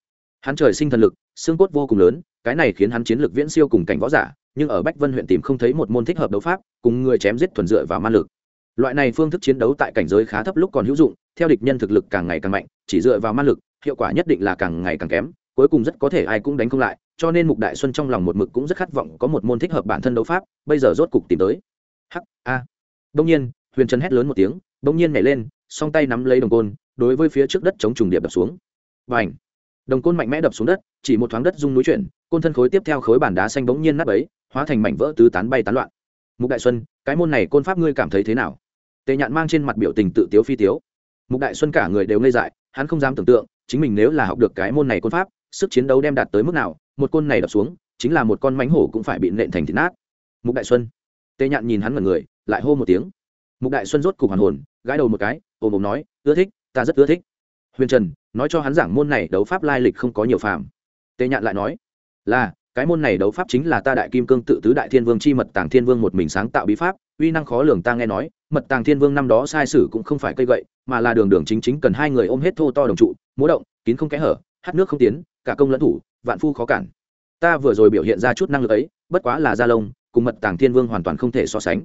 S1: hắn trời sinh thần lực, xương cốt vô cùng lớn, cái này khiến hắn chiến lực viễn siêu cùng cảnh võ giả, nhưng ở bách vân huyện tìm không thấy một môn thích hợp đấu pháp, cùng người chém giết thuần dựa vào man lực. Loại này phương thức chiến đấu tại cảnh giới khá thấp lúc còn hữu dụng, theo địch nhân thực lực càng ngày càng mạnh, chỉ dựa vào man lực, hiệu quả nhất định là càng ngày càng kém, cuối cùng rất có thể ai cũng đánh không lại, cho nên mục đại xuân trong lòng một mực cũng rất khát vọng có một môn thích hợp bản thân đấu pháp, bây giờ rốt cục tìm tới. Hắc, a. Đông nhiên, huyền trần hét lớn một tiếng, đông nhiên nhảy lên, song tay nắm lấy đồng côn đối với phía trước đất chống trùng điệp đập xuống. Và ảnh đồng côn mạnh mẽ đập xuống đất, chỉ một thoáng đất rung núi chuyển, côn thân khối tiếp theo khối bản đá xanh bỗng nhiên nắp ấy hóa thành mảnh vỡ tứ tán bay tán loạn. Mục đại xuân, cái môn này côn pháp ngươi cảm thấy thế nào? Tề nhạn mang trên mặt biểu tình tự tiếu phi tiếu. Mục đại xuân cả người đều ngây dại, hắn không dám tưởng tượng, chính mình nếu là học được cái môn này côn pháp, sức chiến đấu đem đạt tới mức nào, một côn này đập xuống, chính là một con mánh hổ cũng phải bị nện thành thịt nát. Mục đại xuân, tề nhạn nhìn hắn ngần người, lại hô một tiếng. Mục đại xuân rốt cục hoàn hồn, gãi đầu một cái ôm ôm nói, ưa thích ta rất ưa thích. Huyền trần, nói cho hắn giảng môn này đấu pháp lai lịch không có nhiều phàm. Tề nhạn lại nói, là, cái môn này đấu pháp chính là ta đại kim cương tự tứ đại thiên vương chi mật tàng thiên vương một mình sáng tạo bí pháp, uy năng khó lường ta nghe nói, mật tàng thiên vương năm đó sai sử cũng không phải cây gậy, mà là đường đường chính chính cần hai người ôm hết thô to đồng trụ, múa động, kín không kẽ hở, hát nước không tiến, cả công lẫn thủ, vạn phu khó cản. Ta vừa rồi biểu hiện ra chút năng lực ấy, bất quá là gia lông, cùng mật tàng thiên vương hoàn toàn không thể so sánh.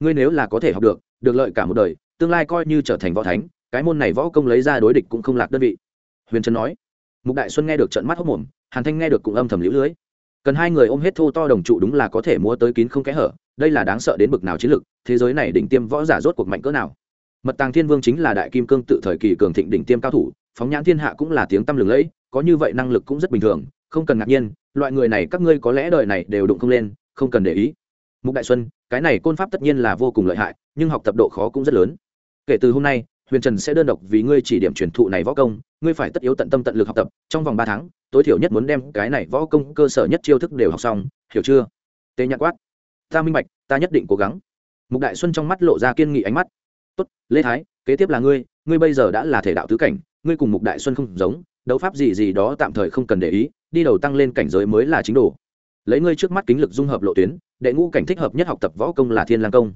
S1: Ngươi nếu là có thể học được được lợi cả một đời, tương lai coi như trở thành võ thánh cái môn này võ công lấy ra đối địch cũng không lạc đơn vị. Huyền trân nói. Mục đại xuân nghe được trận mắt hốc mồm, hàn thanh nghe được cũng âm thầm lũ lưới. Cần hai người ôm hết thô to đồng trụ đúng là có thể múa tới kín không kẽ hở, đây là đáng sợ đến bực nào chiến lực, thế giới này đỉnh tiêm võ giả rốt cuộc mạnh cỡ nào. Mật tàng thiên vương chính là đại kim cương tự thời kỳ cường thịnh đỉnh tiêm cao thủ, phóng nhãn thiên hạ cũng là tiếng tăm lừng lẫy, có như vậy năng lực cũng rất bình thường, không cần ngạc nhiên, loại người này các ngươi có lẽ đời này đều đụng không lên, không cần để ý. Mục đại xuân, cái này côn pháp tất nhiên là vô cùng lợi hại, nhưng học tập độ khó cũng rất lớn. Kể từ hôm nay huyền trần sẽ đơn độc vì ngươi chỉ điểm truyền thụ này võ công, ngươi phải tất yếu tận tâm tận lực học tập, trong vòng ba tháng, tối thiểu nhất muốn đem cái này võ công cơ sở nhất chiêu thức đều học xong, hiểu chưa? Tê nhạc quát. Ta minh bạch, ta nhất định cố gắng. Mục đại xuân trong mắt lộ ra kiên nghị ánh mắt. Tốt, lê thái, kế tiếp là ngươi ngươi bây giờ đã là thể đạo tứ cảnh, ngươi cùng mục đại xuân không giống, đấu pháp gì gì đó tạm thời không cần để ý, đi đầu tăng lên cảnh giới mới là chính đồ. Lấy ngươi trước mắt kính lực dung hợp lộ tuyến, đệ ngũ cảnh thích hợp nhất học tập võ công là thiên lang công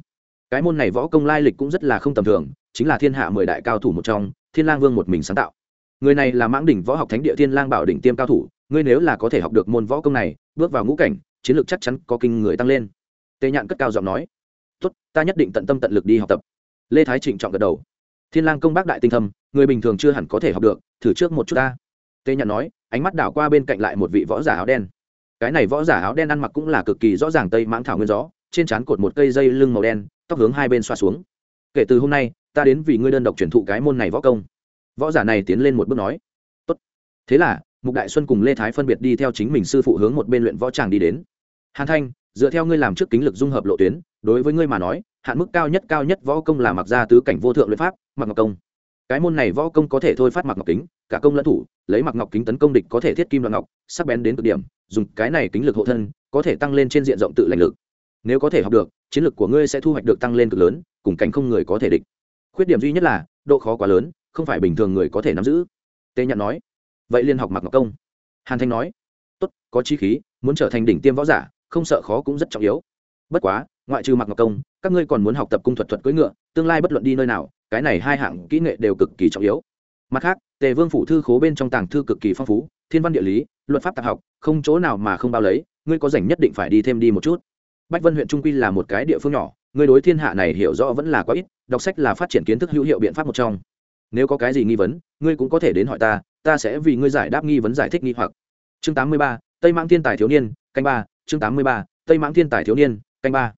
S1: cái môn này võ công lai lịch cũng rất là không tầm thường, chính là thiên hạ mười đại cao thủ một trong, thiên lang vương một mình sáng tạo. Người này là mãng đỉnh võ học thánh địa thiên lang bảo đỉnh tiêm cao thủ, ngươi nếu là có thể học được môn võ công này, bước vào ngũ cảnh, chiến lược chắc chắn có kinh người tăng lên. Tề nhạn cất cao giọng nói, tốt, ta nhất định tận tâm tận lực đi học tập. Lê thái trịnh trọng gật đầu. Thiên lang công bác đại tinh thâm, người bình thường chưa hẳn có thể học được, thử trước một chút ta. Tề nhạn nói, ánh mắt đảo qua bên cạnh lại một vị võ giả áo đen. Cái này võ giả áo đen ăn mặc cũng là cực kỳ rõ ràng tây mãng thảo nguyên gió, trên trán cột một cây dây lưng màu đen tóc hướng hai bên xoa xuống. Kể từ hôm nay, ta đến vì ngươi đơn độc truyền thụ cái môn này võ công. Võ giả này tiến lên một bước nói, Tốt. thế là, mục đại xuân cùng lê thái phân biệt đi theo chính mình sư phụ hướng một bên luyện võ tràng đi đến. Hàn thanh, dựa theo ngươi làm trước kính lực dung hợp lộ tuyến, đối với ngươi mà nói, hạn mức cao nhất cao nhất võ công là mặc ra tứ cảnh vô thượng luyện pháp, mặc ngọc công. Cái môn này võ công có thể thôi phát mặc ngọc kính, cả công lẫn thủ, lấy mặc ngọc kính tấn công địch có thể thiết kim đoạn ngọc, sắc bén đến cực điểm, dùng cái này kính lực hộ thân, có thể tăng lên trên diện rộng tự lãnh lực. Nếu có thể học được chiến lược của ngươi sẽ thu hoạch được tăng lên cực lớn, cùng cảnh không người có thể địch. Khuyết điểm duy nhất là, độ khó quá lớn, không phải bình thường người có thể nắm giữ. Tê nhận nói. Vậy liên học mặc ngọc công. Hàn thanh nói. Tốt, có chi khí, muốn trở thành đỉnh tiêm võ giả, không sợ khó cũng rất trọng yếu. Bất quá, ngoại trừ mặc ngọc công, các ngươi còn muốn học tập cung thuật thuật cưỡi ngựa, tương lai bất luận đi nơi nào, cái này hai hạng kỹ nghệ đều cực kỳ trọng yếu. Mặt khác, tề vương phủ thư khố bên trong tàng thư cực kỳ phong phú, thiên văn địa lý, luật pháp tạp học, không chỗ nào mà không bao lấy, ngươi có rảnh nhất định phải đi thêm đi một chút bách vân huyện trung quy là một cái địa phương nhỏ ngươi đối thiên hạ này hiểu rõ vẫn là quá ít đọc sách là phát triển kiến thức hữu hiệu biện pháp một trong. Nếu có cái gì nghi vấn ngươi cũng có thể đến hỏi ta ta sẽ vì ngươi giải đáp nghi vấn giải thích nghi hoặc. Chương 83, tây mãng thiên tài thiếu niên canh ba chương 83, tây mãng thiên tài thiếu niên canh ba.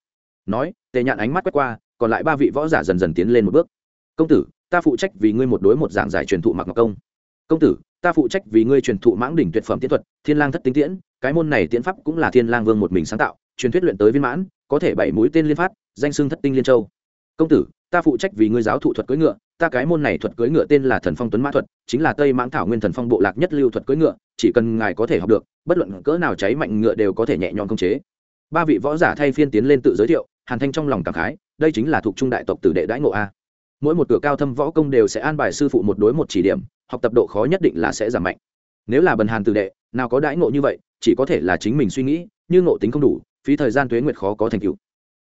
S1: Nói tề nhạn ánh mắt quét qua còn lại ba vị võ giả dần dần tiến lên một bước. Công tử ta phụ trách vì ngươi một đối một giảng giải truyền thụ mặc ngọc công. Công tử ta phụ trách vì ngươi truyền thụ mãng đỉnh tuyệt phẩm tiến thuật thiên lang thất tinh tiễn cái môn này tiến pháp cũng là thiên lang vương một mình sáng tạo truyền thuyết luyện tới viên mãn, có thể bảy mũi tên liên phát, danh xưng thất tinh liên châu. Công tử, ta phụ trách vì ngươi giáo thụ thuật cưỡi ngựa, ta cái môn này thuật cưỡi ngựa tên là thần phong tuấn mã thuật, chính là tây mãng thảo nguyên thần phong bộ lạc nhất lưu thuật cưỡi ngựa, chỉ cần ngài có thể học được, bất luận cỡ nào cháy mạnh ngựa đều có thể nhẹ nhõm công chế. Ba vị võ giả thay phiên tiến lên tự giới thiệu, hàn thanh trong lòng cảm khái, đây chính là thuộc trung đại tộc tử đệ đãi ngộ a. Mỗi một cửa cao thâm võ công đều sẽ an bài sư phụ một đối một chỉ điểm, học tập độ khó nhất định là sẽ giảm mạnh. Nếu là bần hàn tử đệ, nào có đãi ngộ như vậy, chỉ có thể là chính mình suy nghĩ, như ngộ tính không đủ phí thời gian tuế nguyệt khó có thành tựu.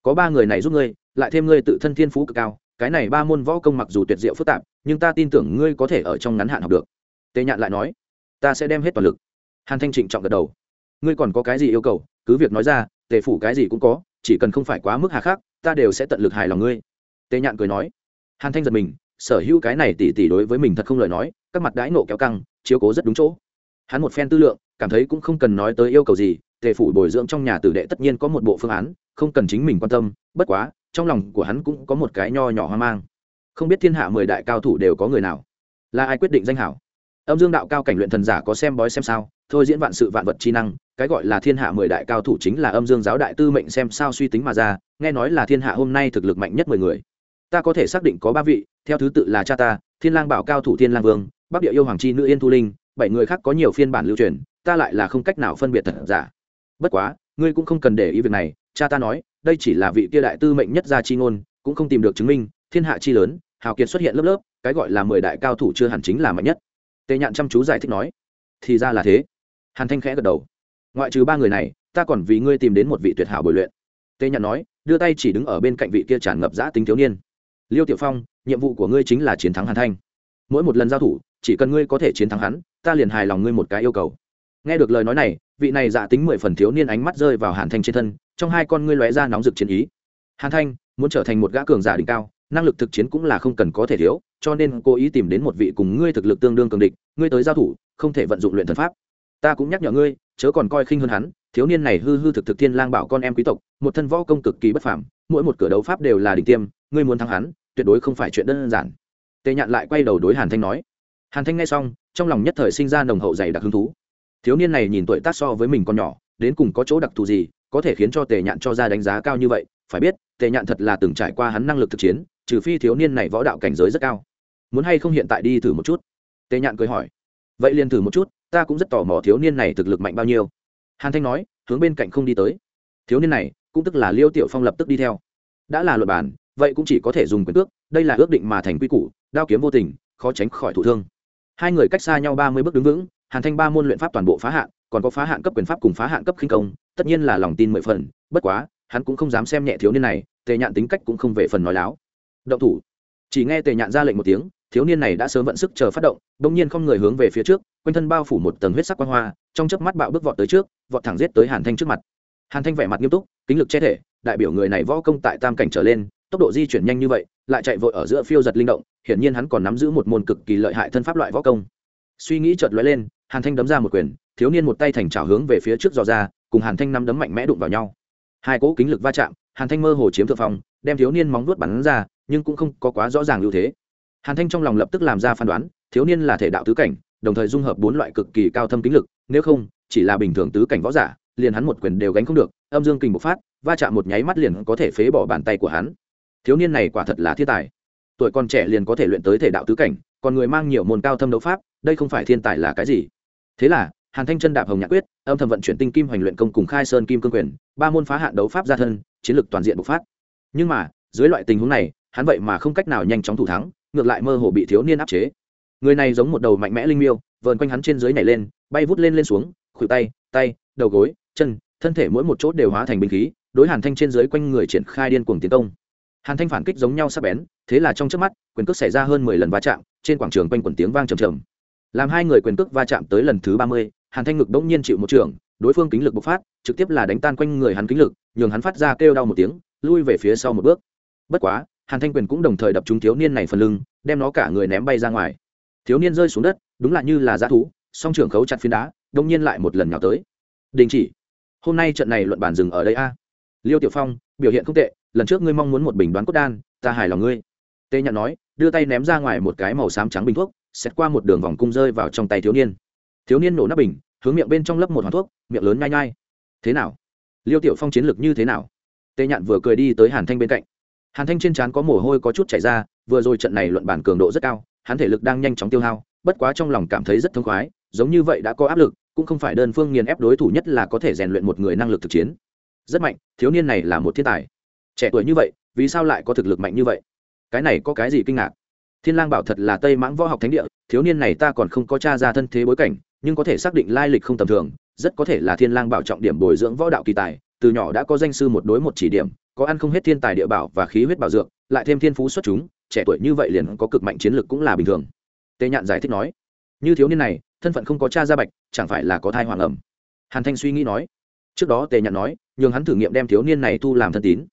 S1: Có ba người này giúp ngươi, lại thêm ngươi tự thân thiên phú cực cao, cái này ba môn võ công mặc dù tuyệt diệu phức tạp, nhưng ta tin tưởng ngươi có thể ở trong ngắn hạn học được. Tề nhạn lại nói, ta sẽ đem hết toàn lực. Hàn thanh trịnh trọng gật đầu. Ngươi còn có cái gì yêu cầu, cứ việc nói ra, tề phủ cái gì cũng có, chỉ cần không phải quá mức hà khắc, ta đều sẽ tận lực hài lòng ngươi. Tề nhạn cười nói. Hàn thanh giật mình, sở hữu cái này tỉ tỉ đối với mình thật không lời nói, các mặt đãi nộ kéo căng, chiếu cố rất đúng chỗ. Hắn một phen tư lượng, cảm thấy cũng không cần nói tới yêu cầu gì tề phủ bồi dưỡng trong nhà tử đệ tất nhiên có một bộ phương án, không cần chính mình quan tâm, bất quá, trong lòng của hắn cũng có một cái nho nhỏ hoang mang. Không biết thiên hạ mười đại cao thủ đều có người nào? Là ai quyết định danh hảo? Âm dương đạo cao cảnh luyện thần giả có xem bói xem sao, thôi diễn vạn sự vạn vật chi năng, cái gọi là thiên hạ mười đại cao thủ chính là âm dương giáo đại tư mệnh xem sao suy tính mà ra, nghe nói là thiên hạ hôm nay thực lực mạnh nhất mười người. Ta có thể xác định có ba vị, theo thứ tự là cha ta, thiên lang bảo cao thủ thiên lang vương, bắc địa yêu hoàng chi nữ yên thu linh, bảy người khác có nhiều phiên bản lưu truyền, ta lại là không cách nào phân biệt thật giả bất quá, ngươi cũng không cần để ý việc này, cha ta nói, đây chỉ là vị kia đại tư mệnh nhất gia chi ngôn, cũng không tìm được chứng minh, thiên hạ chi lớn, hào kiệt xuất hiện lớp lớp, cái gọi là mười đại cao thủ chưa hẳn chính là mạnh nhất. Tề nhạn chăm chú giải thích nói, thì ra là thế. Hàn thanh khẽ gật đầu. Ngoại trừ ba người này, ta còn vì ngươi tìm đến một vị tuyệt hảo bồi luyện. Tề nhạn nói, đưa tay chỉ đứng ở bên cạnh vị kia tràn ngập giã tính thiếu niên. Liêu tiểu phong, nhiệm vụ của ngươi chính là chiến thắng hàn thanh. Mỗi một lần giao thủ, chỉ cần ngươi có thể chiến thắng hắn, ta liền hài lòng ngươi một cái yêu cầu nghe được lời nói này, vị này dạ tính mười phần thiếu niên ánh mắt rơi vào hàn thanh trên thân, trong hai con ngươi lóe ra nóng rực chiến ý. Hàn thanh, muốn trở thành một gã cường giả đỉnh cao, năng lực thực chiến cũng là không cần có thể thiếu, cho nên cố ý tìm đến một vị cùng ngươi thực lực tương đương cường địch, ngươi tới giao thủ, không thể vận dụng luyện thần pháp. Ta cũng nhắc nhở ngươi, chớ còn coi khinh hơn hắn, thiếu niên này hư hư thực thực thiên lang bảo con em quý tộc, một thân võ công cực kỳ bất phàm, mỗi một cửa đấu pháp đều là đỉnh tiêm, ngươi muốn thắng hắn, tuyệt đối không phải chuyện đơn giản. Tề nhạn lại quay đầu đối hàn thanh nói. Hàn thanh nghe xong, trong lòng nhất thời sinh ra nồng hậu dày đặc hứng thú thiếu niên này nhìn tuổi tác so với mình còn nhỏ, đến cùng có chỗ đặc thù gì có thể khiến cho tề nhạn cho ra đánh giá cao như vậy? Phải biết, tề nhạn thật là từng trải qua hắn năng lực thực chiến, trừ phi thiếu niên này võ đạo cảnh giới rất cao. Muốn hay không hiện tại đi thử một chút? Tề nhạn cười hỏi. Vậy liền thử một chút, ta cũng rất tò mò thiếu niên này thực lực mạnh bao nhiêu. Hàn thanh nói, hướng bên cạnh không đi tới. Thiếu niên này, cũng tức là liêu tiểu phong lập tức đi theo. Đã là luật bản, vậy cũng chỉ có thể dùng quyền cước đây là ước định mà thành quy củ, đao kiếm vô tình, khó tránh khỏi thủ thương. Hai người cách xa nhau ba mươi bước đứng vững hàn thanh ba môn luyện pháp toàn bộ phá hạn, còn có phá hạn cấp quyền pháp cùng phá hạn cấp khinh công, tất nhiên là lòng tin mười phần, bất quá, hắn cũng không dám xem nhẹ thiếu niên này, tề nhạn tính cách cũng không về phần nói láo. Động thủ. Chỉ nghe tề nhạn ra lệnh một tiếng, thiếu niên này đã sớm vận sức chờ phát động, bỗng nhiên không người hướng về phía trước, quanh thân bao phủ một tầng huyết sắc quang hoa, trong chớp mắt bạo bước vọt tới trước, vọt thẳng giết tới hàn thanh trước mặt. Hàn thanh vẻ mặt nghiêm túc, kính lực che thể, đại biểu người này võ công tại tam cảnh trở lên, tốc độ di chuyển nhanh như vậy, lại chạy vội ở giữa phiêu giật linh động, hiển nhiên hắn còn nắm giữ một môn cực kỳ lợi hại thân pháp loại võ công. Suy nghĩ chợt lóe lên hàn thanh đấm ra một quyền, thiếu niên một tay thành trào hướng về phía trước dò ra, cùng hàn thanh nắm đấm mạnh mẽ đụng vào nhau. Hai cỗ kính lực va chạm, hàn thanh mơ hồ chiếm thượng phong, đem thiếu niên móng vuốt bắn ra, nhưng cũng không có quá rõ ràng ưu thế. Hàn thanh trong lòng lập tức làm ra phán đoán, thiếu niên là thể đạo tứ cảnh, đồng thời dung hợp bốn loại cực kỳ cao thâm kính lực, nếu không, chỉ là bình thường tứ cảnh võ giả, liền hắn một quyền đều gánh không được, âm dương kình bộc phát, va chạm một nháy mắt liền có thể phế bỏ bàn tay của hắn. Thiếu niên này quả thật là thiên tài. Tuổi còn trẻ liền có thể luyện tới thể đạo tứ cảnh, còn người mang nhiều môn cao thâm đấu pháp, đây không phải thiên tài là cái gì? Thế là, hàn thanh chân đạp hồng nhạc quyết, âm thầm vận chuyển tinh kim hoành luyện công cùng khai sơn kim cương quyền, ba môn phá hạn đấu pháp gia thân, chiến lược toàn diện bộc phát. Nhưng mà, dưới loại tình huống này, hắn vậy mà không cách nào nhanh chóng thủ thắng, ngược lại mơ hồ bị thiếu niên áp chế. Người này giống một đầu mạnh mẽ linh miêu, vờn quanh hắn trên dưới nhảy lên, bay vút lên lên xuống, khuỷu tay tay, đầu gối, chân, thân thể mỗi một chốt đều hóa thành binh khí, đối hàn thanh trên dưới quanh người triển khai điên cuồng tiến công. Hàn thanh phản kích giống nhau sắc bén, thế là trong trước mắt, quyền cước xảy ra hơn mười lần va chạm, trên quảng trường quanh quần tiếng vang trầm trầm làm hai người quyền cước va chạm tới lần thứ ba mươi, hàn thanh ngực bỗng nhiên chịu một trường, đối phương kính lực bộc phát, trực tiếp là đánh tan quanh người hắn kính lực, nhường hắn phát ra kêu đau một tiếng, lui về phía sau một bước. Bất quá, hàn thanh quyền cũng đồng thời đập trúng thiếu niên này phần lưng, đem nó cả người ném bay ra ngoài. Thiếu niên rơi xuống đất, đúng là như là g thú, song trưởng khấu chặt phiến đá, đông nhiên lại một lần nhào tới. Đình chỉ. Hôm nay trận này luận bản dừng ở đây a. Liêu tiểu phong, biểu hiện không tệ, lần trước ngươi mong muốn một bình đoán cốt đan, ta hài lòng ngươi. Tê nhận nói, đưa tay ném ra ngoài một cái màu xám trắng bình thuốc xét qua một đường vòng cung rơi vào trong tay thiếu niên. Thiếu niên nổ nắp bình, hướng miệng bên trong lấp một hoàn thuốc, miệng lớn nhai nhai. Thế nào? Liêu tiểu phong chiến lược như thế nào? Tê nhạn vừa cười đi tới hàn thanh bên cạnh. Hàn thanh trên trán có mồ hôi có chút chảy ra, vừa rồi trận này luận bản cường độ rất cao, hắn thể lực đang nhanh chóng tiêu hao, bất quá trong lòng cảm thấy rất thông khoái, giống như vậy đã có áp lực, cũng không phải đơn phương nghiền ép đối thủ nhất là có thể rèn luyện một người năng lực thực chiến. Rất mạnh, thiếu niên này là một thiên tài. Trẻ tuổi như vậy, vì sao lại có thực lực mạnh như vậy? Cái này có cái gì kinh ngạc? Thiên lang bảo thật là tây mãng võ học thánh địa, thiếu niên này ta còn không có t r a ra thân thế bối cảnh, nhưng có thể xác định lai lịch không tầm thường, rất có thể là thiên lang bảo trọng điểm bồi dưỡng võ đạo kỳ tài, từ nhỏ đã có danh sư một đối một chỉ điểm, có ăn không hết thiên tài địa bảo và khí huyết bảo dược, lại thêm thiên phú xuất chúng, trẻ tuổi như vậy liền có cực mạnh chiến lược cũng là bình thường. Tề nhạn giải thích nói, như thiếu niên này, thân phận không có cha gia bạch, chẳng phải là có thai hoàng ẩm? Hàn thanh suy nghĩ nói. Trước đó tề nhạn nói, nhường hắn thử nghiệm đem thiếu niên này thu làm thân tín.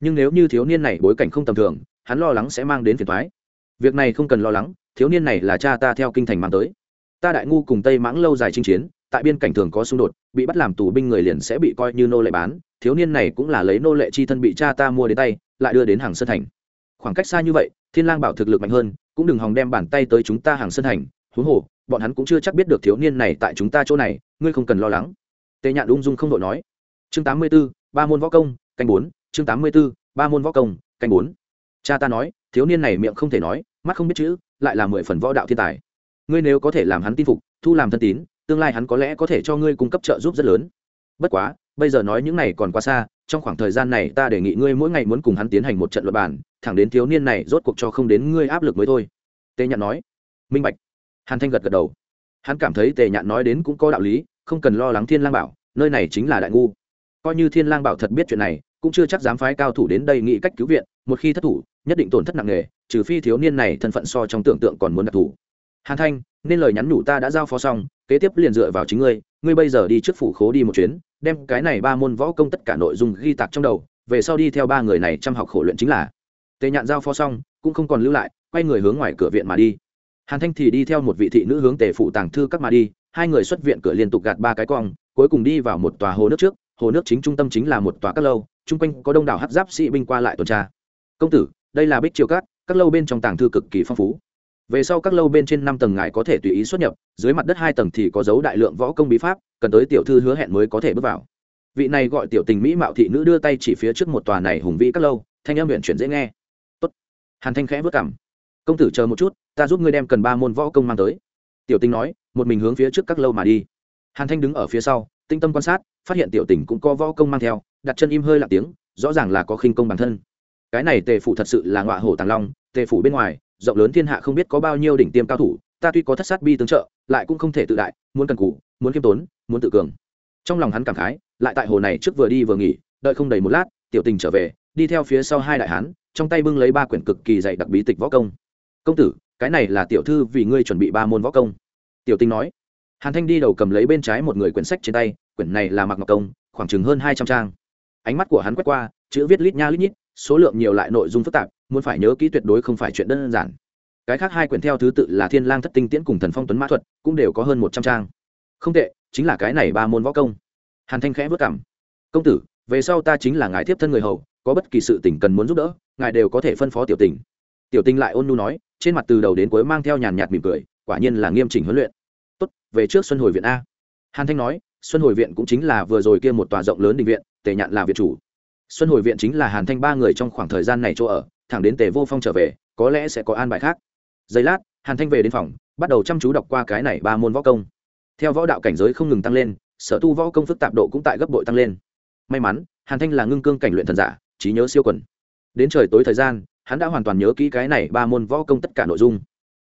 S1: Nhưng nếu như thiếu niên này bối cảnh không tầm thường, hắn lo lắng sẽ mang đến phiền thoái việc này không cần lo lắng thiếu niên này là cha ta theo kinh thành mang tới. Ta đại ngu cùng tây mãng lâu dài chinh chiến tại biên cảnh thường có xung đột bị bắt làm tù binh người liền sẽ bị coi như nô lệ bán. Thiếu niên này cũng là lấy nô lệ chi thân bị cha ta mua đến tay lại đưa đến hàng sơn thành. Khoảng cách xa như vậy thiên lang bảo thực lực mạnh hơn cũng đừng hòng đem bàn tay tới chúng ta hàng sơn thành. Huống hồ bọn hắn cũng chưa chắc biết được thiếu niên này tại chúng ta chỗ này ngươi không cần lo lắng. Tề nhạn ung dung không đội nói. Chương tám mươi 84, ba môn võ công canh bốn. Chương tám mươi 84, ba môn võ công canh bốn cha ta nói, thiếu niên này miệng không thể nói, mắt không biết chữ, lại là mười phần võ đạo thiên tài. Ngươi nếu có thể làm hắn tin phục, thu làm thân tín, tương lai hắn có lẽ có thể cho ngươi cung cấp trợ giúp rất lớn. Bất quá, bây giờ nói những này còn quá xa, trong khoảng thời gian này ta đề nghị ngươi mỗi ngày muốn cùng hắn tiến hành một trận luật bản thẳng đến thiếu niên này rốt cuộc cho không đến ngươi áp lực mới thôi. Tề nhạn nói. Minh bạch. Hàn thanh gật gật đầu. Hắn cảm thấy tề nhạn nói đến cũng có đạo lý, không cần lo lắng thiên lang bảo, nơi này chính là đại ngu. Coi như thiên lang bảo thật biết chuyện này, cũng chưa chắc dám phái cao thủ đến đây nghĩ cách cứu viện, một khi thất thủ nhất định tổn thất nặng nề, trừ phi thiếu niên này thân phận so trong tưởng tượng còn muốn đặc thù. hàn thanh, nên lời nhắn nhủ ta đã giao phó xong, kế tiếp liền dựa vào chính ngươi ngươi bây giờ đi trước phủ khố đi một chuyến, đem cái này ba môn võ công tất cả nội dung ghi tạc trong đầu, về sau đi theo ba người này chăm học khổ luyện chính là. Tề nhạn giao phó xong, cũng không còn lưu lại, quay người hướng ngoài cửa viện mà đi. Hàn thanh thì đi theo một vị thị nữ hướng tề phụ tàng thư các mà đi, hai người xuất viện cửa liên tục gạt ba cái cong, cuối cùng đi vào một tòa hồ nước trước, hồ nước chính trung tâm chính là một tòa các lâu, chung quanh có đông đảo hát giáp sĩ binh qua lại tuần tra. Công tử đây là bích triều cát, các lâu bên trong tàng thư cực kỳ phong phú. Về sau các lâu bên trên năm tầng ngài có thể tùy ý xuất nhập, dưới mặt đất hai tầng thì có dấu đại lượng võ công bí pháp, cần tới tiểu thư hứa hẹn mới có thể bước vào. Vị này gọi tiểu tình mỹ mạo thị nữ đưa tay chỉ phía trước một tòa này hùng vĩ các lâu, thanh âm huyện chuyển dễ nghe. Tốt. hàn thanh khẽ vất cảm công tử chờ một chút, ta giúp ngươi đem cần ba môn võ công mang tới. Tiểu tình nói, một mình hướng phía trước các lâu mà đi. Hàn thanh đứng ở phía sau, tinh tâm quan sát, phát hiện tiểu tình cũng có võ công mang theo, đặt chân im hơi lạc tiếng, rõ ràng là có khinh công bản thân cái này tề phủ thật sự là ngọa hổ tàng long, tề phủ bên ngoài, rộng lớn thiên hạ không biết có bao nhiêu đỉnh tiêm cao thủ, ta tuy có thất sát bi tướng trợ, lại cũng không thể tự đại, muốn cần cù, muốn kiêm tốn, muốn tự cường. Trong lòng hắn cảm khái, lại tại hồ này trước vừa đi vừa nghỉ, đợi không đầy một lát, tiểu tình trở về, đi theo phía sau hai đại hán, trong tay bưng lấy ba quyển cực kỳ dạy đặc bí tịch võ công. Công tử, cái này là tiểu thư vì ngươi chuẩn bị ba môn võ công. Tiểu tình nói. Hàn thanh đi đầu cầm lấy bên trái một người quyển sách trên tay, quyển này là mặc ngọc công, khoảng chừng hơn hai trăm trang. Ánh mắt của hắn quét qua, chữ viết lít nha lít nhít số lượng nhiều lại nội dung phức tạp, muốn phải nhớ kỹ tuyệt đối không phải chuyện đơn giản. Cái khác hai quyển theo thứ tự là thiên lang thất tinh tiễn cùng thần phong tuấn mã thuật, cũng đều có hơn một trăm trang. Không tệ, chính là cái này ba môn võ công. Hàn thanh khẽ vất cảm. Công tử, về sau ta chính là ngài tiếp thân người hầu, có bất kỳ sự tình cần muốn giúp đỡ, ngài đều có thể phân phó tiểu tình. Tiểu tình lại ôn nu nói, trên mặt từ đầu đến cuối mang theo nhàn nhạt mỉm cười, quả nhiên là nghiêm chỉnh huấn luyện. Tốt, về trước xuân hồi viện a. Hàn thanh nói, xuân hồi viện cũng chính là vừa rồi kia một tòa rộng lớn định viện, tề nhạn là viện chủ xuân hồi viện chính là hàn thanh ba người trong khoảng thời gian này chỗ ở, thẳng đến tề vô phong trở về, có lẽ sẽ có an bài khác. Giây lát, hàn thanh về đến phòng, bắt đầu chăm chú đọc qua cái này ba môn võ công. Theo võ đạo cảnh giới không ngừng tăng lên, sở tu võ công phức tạp độ cũng tại gấp bội tăng lên. May mắn, hàn thanh là ngưng cương cảnh luyện thần giả, trí nhớ siêu quần. Đến trời tối thời gian, hắn đã hoàn toàn nhớ kỹ cái này ba môn võ công tất cả nội dung.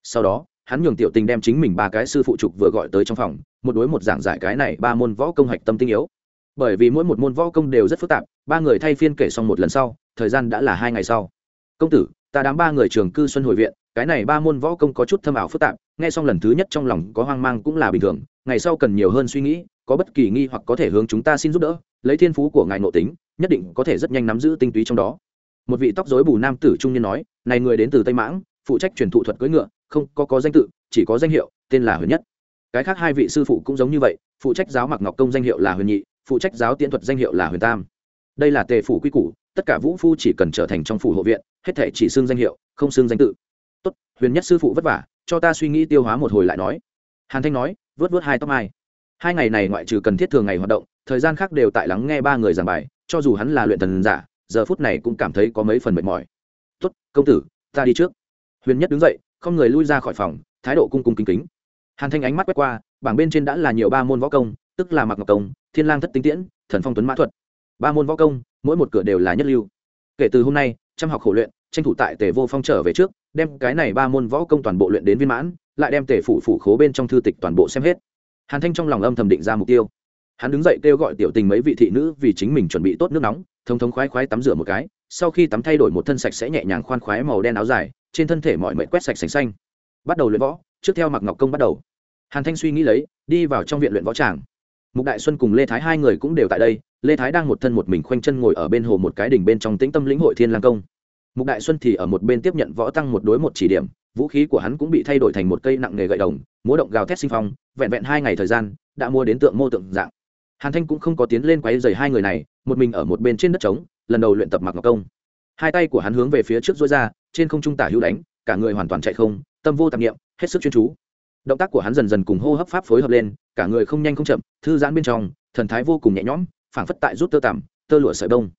S1: Sau đó, hắn nhường tiểu tình đem chính mình ba cái sư phụ trục vừa gọi tới trong phòng, một đối một giảng giải cái này ba môn võ công hạch tâm tinh yếu bởi vì mỗi một môn võ công đều rất phức tạp, ba người thay phiên kể xong một lần sau, thời gian đã là hai ngày sau. Công tử, ta đám ba người trường cư xuân hồi viện, cái này ba môn võ công có chút thâm ảo phức tạp, nghe xong lần thứ nhất trong lòng có hoang mang cũng là bình thường, ngày sau cần nhiều hơn suy nghĩ, có bất kỳ nghi hoặc có thể hướng chúng ta xin giúp đỡ, lấy thiên phú của ngài nội tính, nhất định có thể rất nhanh nắm giữ tinh túy trong đó. Một vị tóc rối bù nam tử trung niên nói, này người đến từ tây mãng, phụ trách truyền thụ thuật cưỡi ngựa, không có có danh tự, chỉ có danh hiệu, tên là huyền nhất. Cái khác hai vị sư phụ cũng giống như vậy, phụ trách giáo mặc ngọc công danh hiệu là huyền nhị phụ trách giáo tiễn thuật danh hiệu là huyền tam. Đây là tề phủ quy củ, tất cả vũ phu chỉ cần trở thành trong phủ hộ viện, hết thể chỉ xưng danh hiệu, không xưng danh tự. Tốt, huyền nhất sư phụ vất vả, cho ta suy nghĩ tiêu hóa một hồi lại nói. Hàn thanh nói, vớt vớt hai tóc mai. Hai ngày này ngoại trừ cần thiết thường ngày hoạt động, thời gian khác đều tại lắng nghe ba người giảng bài, cho dù hắn là luyện thần giả, giờ phút này cũng cảm thấy có mấy phần mệt mỏi. Tốt, công tử, ta đi trước. Huyền nhất đứng dậy, không người lui ra khỏi phòng, thái độ cung cung kính kính. Hàn thanh ánh mắt quét qua, bảng bên trên đã là nhiều ba môn võ công, tức là mặc ngọc công thiên lang thất tinh tiễn, thần phong tuấn mã thuật. Ba môn võ công, mỗi một cửa đều là nhất lưu. Kể từ hôm nay, trăm học khổ luyện, tranh thủ tại tề vô phong trở về trước, đem cái này ba môn võ công toàn bộ luyện đến viên mãn, lại đem tề phủ phủ khố bên trong thư tịch toàn bộ xem hết. Hàn thanh trong lòng âm thầm định ra mục tiêu. Hắn đứng dậy kêu gọi tiểu tình mấy vị thị nữ vì chính mình chuẩn bị tốt nước nóng, thông thống khoái khoái tắm rửa một cái, sau khi tắm thay đổi một thân sạch sẽ nhẹ nhàng khoan khoái màu đen áo dài, trên thân thể mọi mệnh quét sạch sành xanh. Bắt đầu luyện võ, trước theo mặc ngọc công bắt đầu. Hàn thanh suy nghĩ lấy, đi vào trong viện luyện võ tràng mục đại xuân cùng lê thái hai người cũng đều tại đây, lê thái đang một thân một mình khoanh chân ngồi ở bên hồ một cái đỉnh bên trong tĩnh tâm lĩnh hội thiên lang công. Mục đại xuân thì ở một bên tiếp nhận võ tăng một đối một chỉ điểm, vũ khí của hắn cũng bị thay đổi thành một cây nặng nghề gậy đồng, múa động gào thét sinh phong, vẹn vẹn hai ngày thời gian, đã mua đến tượng mô tượng dạng. Hàn thanh cũng không có tiến lên quấy dày hai người này, một mình ở một bên trên đất trống, lần đầu luyện tập mặc ngọc công. Hai tay của hắn hướng về phía trước dối ra, trên không trung tả hữu đánh, cả người hoàn toàn chạy không, tâm vô tạp nghiệm hết sức chuyên chú động tác của hắn dần dần cùng hô hấp pháp phối hợp lên, cả người không nhanh không chậm, thư giãn bên trong, thần thái vô cùng nhẹ nhõm, phảng phất tại rút tơ tằm, tơ lụa sợi bông.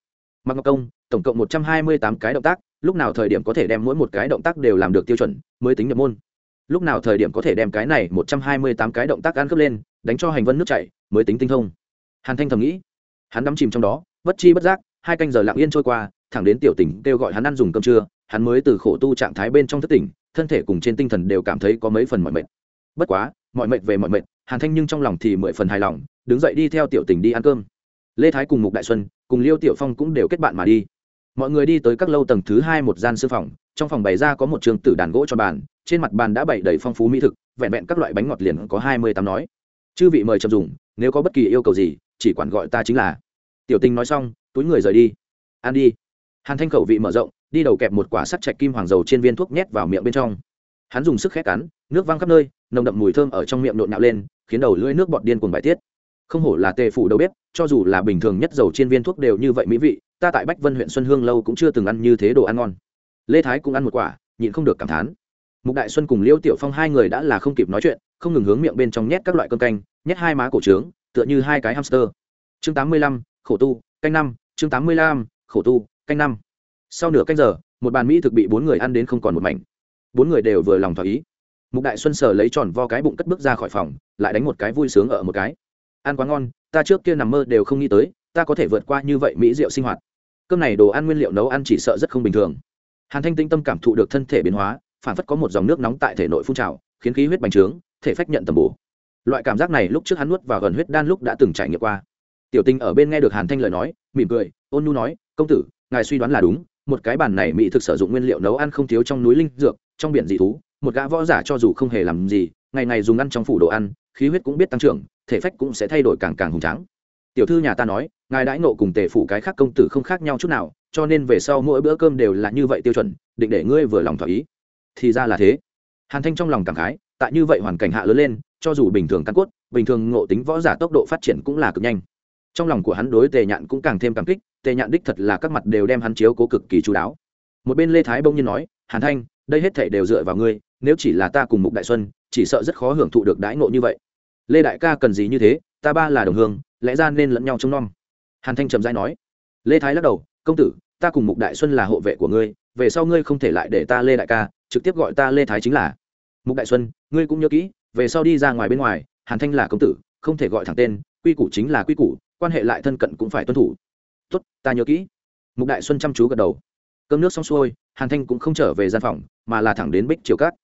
S1: Mặc ngọc công, tổng cộng một trăm hai mươi tám cái động tác, lúc nào thời điểm có thể đem mỗi một cái động tác đều làm được tiêu chuẩn, mới tính nhập môn. Lúc nào thời điểm có thể đem cái này một trăm hai mươi tám cái động tác ăn khớp lên, đánh cho hành vân nước chảy, mới tính tinh thông. Hàn thanh thầm nghĩ. Hắn đắm chìm trong đó, bất chi bất giác, hai canh giờ lặng yên trôi qua, thẳng đến tiểu tỉnh kêu gọi hắn ăn dùng cơm trưa, hắn mới từ khổ tu trạng thái bên trong thất tỉnh, thân thể cùng trên tinh thần đều cảm thấy có mấy phần mọi mệt bất quá mọi mệnh về mọi mệnh, hàn thanh nhưng trong lòng thì mười phần hài lòng đứng dậy đi theo tiểu tình đi ăn cơm. Lê thái cùng mục đại xuân cùng liêu tiểu phong cũng đều kết bạn mà đi. Mọi người đi tới các lâu tầng thứ hai một gian sư phòng trong phòng bày ra có một trường tử đàn gỗ cho bàn trên mặt bàn đã bày đầy phong phú mỹ thực vẹn vẹn các loại bánh ngọt liền có hai mươi tám nói. Chư vị mời chậm dùng nếu có bất kỳ yêu cầu gì chỉ quản gọi ta chính là. Tiểu tình nói xong túi người rời đi. Ăn đi. Hàn thanh khẩu vị mở rộng đi đầu kẹp một quả sắt chạch kim hoàng dầu trên viên thuốc nhét vào miệng bên trong. Hắn dùng sức khét cắn nước văng khắp nơi nồng đậm mùi thơm ở trong miệng nộn nạo lên, khiến đầu lưỡi nước bọt điên cuồng bài tiết. Không hổ là tề phủ đâu biết cho dù là bình thường nhất dầu trên viên thuốc đều như vậy mỹ vị, ta tại bách vân huyện xuân hương lâu cũng chưa từng ăn như thế đồ ăn ngon. Lê thái cũng ăn một quả, nhịn không được cảm thán. Mục đại xuân cùng liêu tiểu phong hai người đã là không kịp nói chuyện, không ngừng hướng miệng bên trong nhét các loại cơm canh, nhét hai má cổ trướng, tựa như hai cái hamster. Chương tám mươi lăm, khổ tu, canh năm, chương tám mươi lăm, khổ tu, canh năm. Sau nửa canh giờ, một bàn mỹ thực bị bốn người ăn đến không còn một mảnh. Bốn người đều vừa lòng thỏa ý mục đại xuân sờ lấy tròn vo cái bụng cất bước ra khỏi phòng, lại đánh một cái vui sướng ở một cái. Ăn quá ngon, ta trước kia nằm mơ đều không nghĩ tới, ta có thể vượt qua như vậy mỹ rượu sinh hoạt. Cơm này đồ ăn nguyên liệu nấu ăn chỉ sợ rất không bình thường. Hàn thanh tinh tâm cảm thụ được thân thể biến hóa phản phất có một dòng nước nóng tại thể nội phun trào, khiến khí huyết bành trướng, thể phách nhận tầm bổ. Loại cảm giác này lúc trước hắn nuốt vào gần huyết đan lúc đã từng trải nghiệm qua. Tiểu tinh ở bên nghe được hàn thanh lời nói, mỉm cười, ôn nhu nói, công tử, ngài suy đoán là đúng, một cái bàn này mỹ thực sử dụng nguyên liệu nấu ăn không thiếu trong núi linh dược, trong biển dị thú một gã võ giả cho dù không hề làm gì, ngày ngày dùng ăn trong phủ đồ ăn, khí huyết cũng biết tăng trưởng, thể phách cũng sẽ thay đổi càng càng hùng tráng. Tiểu thư nhà ta nói, ngài đãi nộ cùng tề phủ cái khác công tử không khác nhau chút nào, cho nên về sau mỗi bữa cơm đều là như vậy tiêu chuẩn, định để ngươi vừa lòng thỏa ý. Thì ra là thế. Hàn thanh trong lòng cảm khái, tại như vậy hoàn cảnh hạ lớn lên, cho dù bình thường căn cốt, bình thường ngộ tính võ giả tốc độ phát triển cũng là cực nhanh. Trong lòng của hắn đối tề nhạn cũng càng thêm cảm kích, tề nhạn đích thật là các mặt đều đem hắn chiếu cố cực kỳ chú đáo. Một bên lê thái bông nhiên nói, hàn thanh, đây hết thể đều dựa vào ngươi nếu chỉ là ta cùng mục đại xuân, chỉ sợ rất khó hưởng thụ được đãi ngộ như vậy. Lê đại ca cần gì như thế, ta ba là đồng hương, lẽ ra nên lẫn nhau trông nom. Hàn thanh trầm dai nói. Lê thái lắc đầu, công tử, ta cùng mục đại xuân là hộ vệ của ngươi, về sau ngươi không thể lại để ta lê đại ca, trực tiếp gọi ta lê thái chính là. Mục đại xuân, ngươi cũng nhớ kỹ, về sau đi ra ngoài bên ngoài, hàn thanh là công tử, không thể gọi thẳng tên, quy củ chính là quy củ, quan hệ lại thân cận cũng phải tuân thủ. Tốt, ta nhớ kỹ. Mục đại xuân chăm chú gật đầu. Cơm nước xong xuôi, hàn thanh cũng không trở về gian phòng, mà là thẳng đến bích triều cát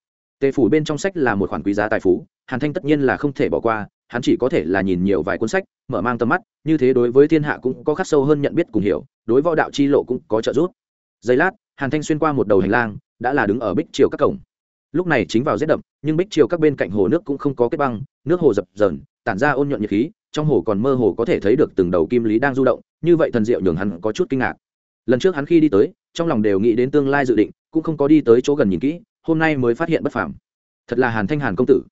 S1: tề phủ bên trong sách là một khoản quý giá tài phú, hàn thanh tất nhiên là không thể bỏ qua, hắn chỉ có thể là nhìn nhiều vài cuốn sách, mở mang tầm mắt, như thế đối với thiên hạ cũng có khắc sâu hơn nhận biết cùng hiểu, đối võ đạo chi lộ cũng có trợ giúp. Giây lát, hàn thanh xuyên qua một đầu hành lang, đã là đứng ở bích triều các cổng. Lúc này chính vào rét đậm, nhưng bích triều các bên cạnh hồ nước cũng không có kết băng, nước hồ dập dờn, tản ra ôn nhuận nhiệt khí, trong hồ còn mơ hồ có thể thấy được từng đầu kim lý đang du động, như vậy thần diệu nhường hắn có chút kinh ngạc. Lần trước hắn khi đi tới, trong lòng đều nghĩ đến tương lai dự định, cũng không có đi tới chỗ gần nhìn kỹ hôm nay mới phát hiện bất phàm. Thật là hàn thanh hàn công tử.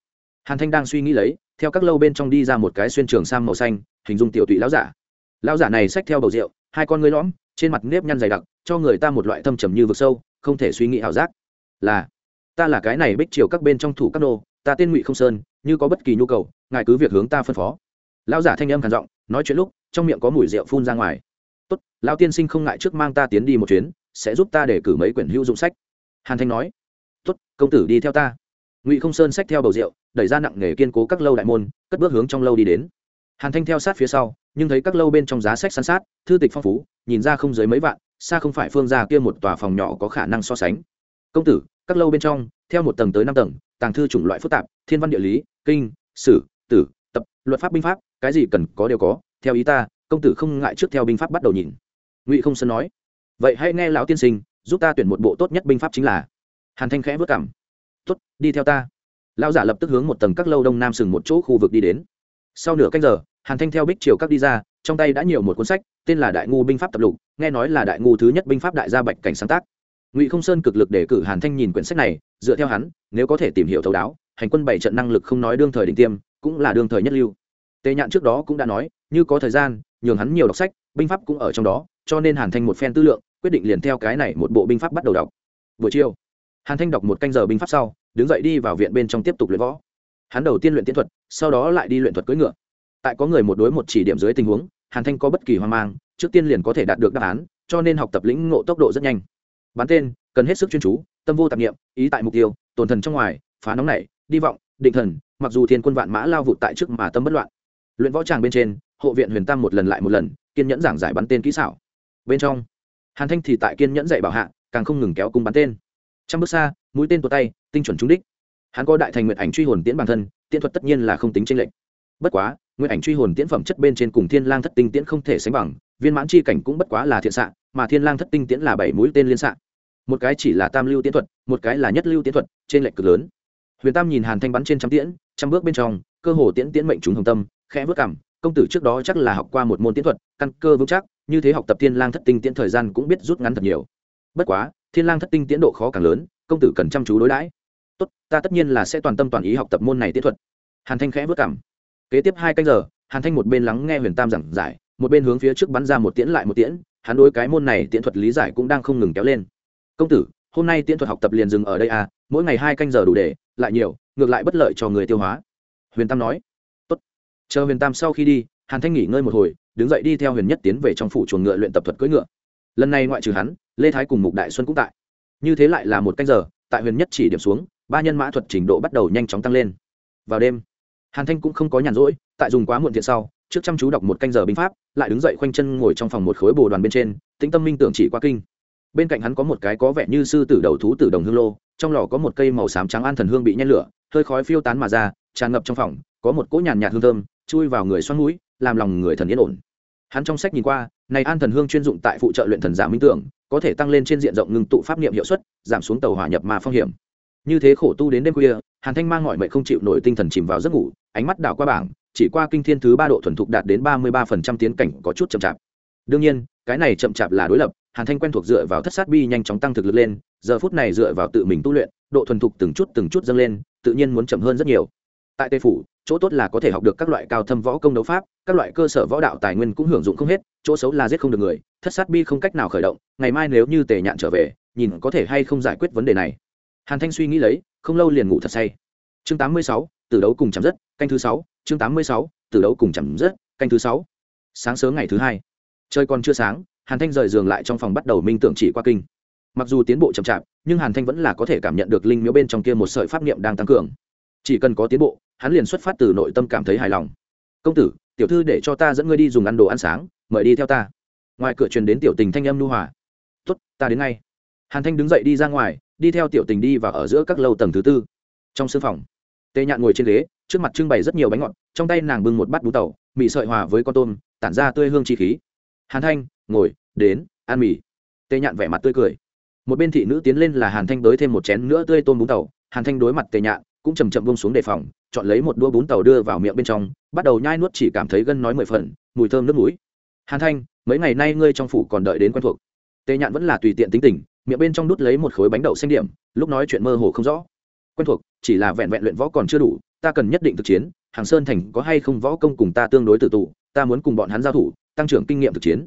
S1: Hàn thanh đang suy nghĩ lấy, theo các lâu bên trong đi ra một cái xuyên trường sam màu xanh, hình dung tiểu tụy lão giả. Lão giả này xách theo bầu rượu, hai con ngươi lõm, trên mặt nếp nhăn dày đặc, cho người ta một loại thâm trầm như vực sâu, không thể suy nghĩ ảo giác. Là, ta là cái này bích triều các bên trong thủ các nô, ta tên ngụy không sơn, như có bất kỳ nhu cầu, ngài cứ việc hướng ta phân phó. Lão giả thanh âm khàn giọng, nói chuyện lúc, trong miệng có mùi rượu phun ra ngoài. Tốt, lão tiên sinh không ngại trước mang ta tiến đi một chuyến, sẽ giúp ta để cử mấy quyển hữu dụng sách. Hàn thanh nói tốt, công tử đi theo ta. Ngụy không sơn xách theo bầu rượu, đẩy ra nặng nghề kiên cố các lâu đại môn, cất bước hướng trong lâu đi đến. Hàn thanh theo sát phía sau, nhưng thấy các lâu bên trong giá sách săn sát, thư tịch phong phú, nhìn ra không dưới mấy vạn, xa không phải phương ra kia một tòa phòng nhỏ có khả năng so sánh. Công tử, các lâu bên trong, theo một tầng tới năm tầng, tàng thư chủng loại phức tạp, thiên văn địa lý, kinh, sử, tử, tập, luật pháp binh pháp, cái gì cần có đều có, theo ý ta, công tử không ngại trước theo binh pháp bắt đầu nhìn. Ngụy không sơn nói, vậy hãy nghe lão tiên sinh, giúp ta tuyển một bộ tốt nhất binh pháp chính là hàn thanh khẽ vất cảm tốt, đi theo ta. Lão giả lập tức hướng một tầng các lâu đông nam sừng một chỗ khu vực đi đến. Sau nửa canh giờ, hàn thanh theo bích triều các đi ra, trong tay đã nhiều một cuốn sách, tên là đại ngu binh pháp tập lục, nghe nói là đại ngu thứ nhất binh pháp đại gia bạch cảnh sáng tác. Ngụy không sơn cực lực để cử hàn thanh nhìn quyển sách này, dựa theo hắn, nếu có thể tìm hiểu thấu đáo, hành quân bảy trận năng lực không nói đương thời đỉnh tiêm, cũng là đương thời nhất lưu. Tề nhạn trước đó cũng đã nói, như có thời gian, nhường hắn nhiều đọc sách, binh pháp cũng ở trong đó, cho nên hàn thanh một phen tư lượng, quyết định liền theo cái này một bộ binh pháp bắt đầu đọc. Buổi chiều hàn thanh đọc một canh giờ binh pháp sau, đứng dậy đi vào viện bên trong tiếp tục luyện võ. Hắn đầu tiên luyện tiến thuật, sau đó lại đi luyện thuật cưỡi ngựa. Tại có người một đối một chỉ điểm dưới tình huống, hàn thanh có bất kỳ hoang mang, trước tiên liền có thể đạt được đáp án, cho nên học tập lĩnh ngộ tốc độ rất nhanh. Bán tên, cần hết sức chuyên chú, tâm vô tạp nghiệm ý tại mục tiêu, tổn thần trong ngoài, phá nóng nảy, đi vọng, định thần, mặc dù thiên quân vạn mã lao vụt tại trước mà tâm bất loạn. Luyện võ tràng bên trên, hộ viện huyền tam một lần lại một lần, kiên nhẫn giảng giải bắn tên kỹ xảo. Bên trong, hàn thanh thì tại kiên nhẫn dạy bảo hạ, càng không ngừng kéo cung bắn tên trăm bước xa, mũi tên tuột tay, tinh chuẩn trúng đích. Hắn có đại thành nguyện ảnh truy hồn tiễn bản thân, tiễn thuật tất nhiên là không tính tranh lệch. Bất quá nguyện ảnh truy hồn tiễn phẩm chất bên trên cùng thiên lang thất tinh tiễn không thể sánh bằng, viên mãn chi cảnh cũng bất quá là thiện xạ, mà thiên lang thất tinh tiễn là bảy mũi tên liên xạ. Một cái chỉ là tam lưu tiễn thuật, một cái là nhất lưu tiễn thuật trên lệch cực lớn. Huyền tam nhìn hàn thanh bắn trên trăm tiễn, trăm bước bên trong, cơ hồ tiễn tiễn mệnh chúng hồng tâm, khẽ vớt cảm, công tử trước đó chắc là học qua một môn tiễn thuật, căn cơ vững chắc, như thế học tập thiên lang thất tinh tiễn thời gian cũng biết rút ngắn thật nhiều. Bất quá thiên lang thất tinh tiến độ khó càng lớn, công tử cần chăm chú đối đãi. Tốt, ta tất nhiên là sẽ toàn tâm toàn ý học tập môn này tiến thuật. Hàn thanh khẽ bước cảm. Kế tiếp hai canh giờ, hàn thanh một bên lắng nghe huyền tam giảng giải, một bên hướng phía trước bắn ra một tiễn lại một tiễn, hắn đối cái môn này tiễn thuật lý giải cũng đang không ngừng kéo lên. Công tử, hôm nay tiễn thuật học tập liền dừng ở đây à mỗi ngày hai canh giờ đủ để, lại nhiều, ngược lại bất lợi cho người tiêu hóa. Huyền tam nói. Tốt. Chờ huyền tam sau khi đi, hàn thanh nghỉ ngơi một hồi, đứng dậy đi theo huyền nhất tiến về trong phủ chuồng ngựa luyện tập thuật cưỡi ngựa. Lần này ngoại trừ hắn lê thái cùng mục đại xuân cũng tại. Như thế lại là một canh giờ, tại huyền nhất chỉ điểm xuống, ba nhân mã thuật trình độ bắt đầu nhanh chóng tăng lên. Vào đêm, hàn thanh cũng không có nhàn rỗi, tại dùng quá muộn thiện sau, trước chăm chú đọc một canh giờ binh pháp, lại đứng dậy khoanh chân ngồi trong phòng một khối bồ đoàn bên trên, tĩnh tâm minh tưởng chỉ qua kinh. Bên cạnh hắn có một cái có vẻ như sư tử đầu thú tử đồng hương lô, trong lò có một cây màu xám trắng an thần hương bị nhen lửa, hơi khói phiêu tán mà ra, tràn ngập trong phòng, có một cỗ nhàn nhạt hương thơm, chui vào người xoăn mũi, làm lòng người thần yên ổn. Hắn trong sách nhìn qua này an thần hương chuyên dụng tại phụ trợ luyện thần giả minh tưởng, có thể tăng lên trên diện rộng ngưng tụ pháp niệm hiệu suất, giảm xuống tàu hỏa nhập ma phong hiểm. Như thế khổ tu đến đêm khuya, hàn thanh mang mọi mệnh không chịu nổi tinh thần chìm vào giấc ngủ, ánh mắt đảo qua bảng, chỉ qua kinh thiên thứ ba độ thuần thục đạt đến ba mươi ba phần trăm tiến cảnh có chút chậm chạp. Đương nhiên, cái này chậm chạp là đối lập, hàn thanh quen thuộc dựa vào thất sát bi nhanh chóng tăng thực lực lên, giờ phút này dựa vào tự mình tu luyện, độ thuần thục từng chút từng chút dâng lên, tự nhiên muốn chậm hơn rất nhiều tại tây phủ chỗ tốt là có thể học được các loại cao thâm võ công đấu pháp các loại cơ sở võ đạo tài nguyên cũng hưởng dụng không hết chỗ xấu là giết không được người thất sát bi không cách nào khởi động ngày mai nếu như tề nhạn trở về nhìn có thể hay không giải quyết vấn đề này. Hàn thanh suy nghĩ lấy không lâu liền ngủ thật say. Chương 86, từ đấu cùng chấm dứt canh thứ sáu chương 86, từ đấu cùng chấm dứt canh thứ sáu. Sáng sớm ngày thứ hai trời còn chưa sáng hàn thanh rời giường lại trong phòng bắt đầu minh tưởng chỉ qua kinh. Mặc dù tiến bộ chậm chạp nhưng hàn thanh vẫn là có thể cảm nhận được linh miếu bên trong kia một sợi pháp niệm đang tăng cường chỉ cần có tiến bộ hắn liền xuất phát từ nội tâm cảm thấy hài lòng. Công tử tiểu thư để cho ta dẫn ngươi đi dùng ăn đồ ăn sáng mời đi theo ta. Ngoài cửa truyền đến tiểu tình thanh âm nu hòa. Tuất, ta đến ngay. Hàn thanh đứng dậy đi ra ngoài đi theo tiểu tình đi và ở giữa các lâu tầng thứ tư. Trong sương phòng tê nhạn ngồi trên ghế trước mặt trưng bày rất nhiều bánh ngọt trong tay nàng bưng một bát bú tàu mì sợi hòa với con tôm tản ra tươi hương chi khí. Hàn thanh ngồi đến ăn mì. Tê nhạn vẻ mặt tươi cười. Một bên thị nữ tiến lên là hàn thanh đới thêm một chén nữa tươi tôm bún tàu. Hàn thanh đối mặt tề nhạn cũng chầm chậm bông xuống đề phòng, chọn lấy một đũa bún tàu đưa vào miệng bên trong, bắt đầu nhai nuốt chỉ cảm thấy gân nói mười phần, mùi thơm nước mũi. Hàn thanh, mấy ngày nay ngươi trong phủ còn đợi đến quen thuộc. Tê nhạn vẫn là tùy tiện tính tình, miệng bên trong đút lấy một khối bánh đậu xanh điểm, lúc nói chuyện mơ hồ không rõ. Quen thuộc, chỉ là vẹn vẹn luyện võ còn chưa đủ, ta cần nhất định thực chiến, hàng sơn thành có hay không võ công cùng ta tương đối tự tụ, ta muốn cùng bọn hắn giao thủ, tăng trưởng kinh nghiệm thực chiến.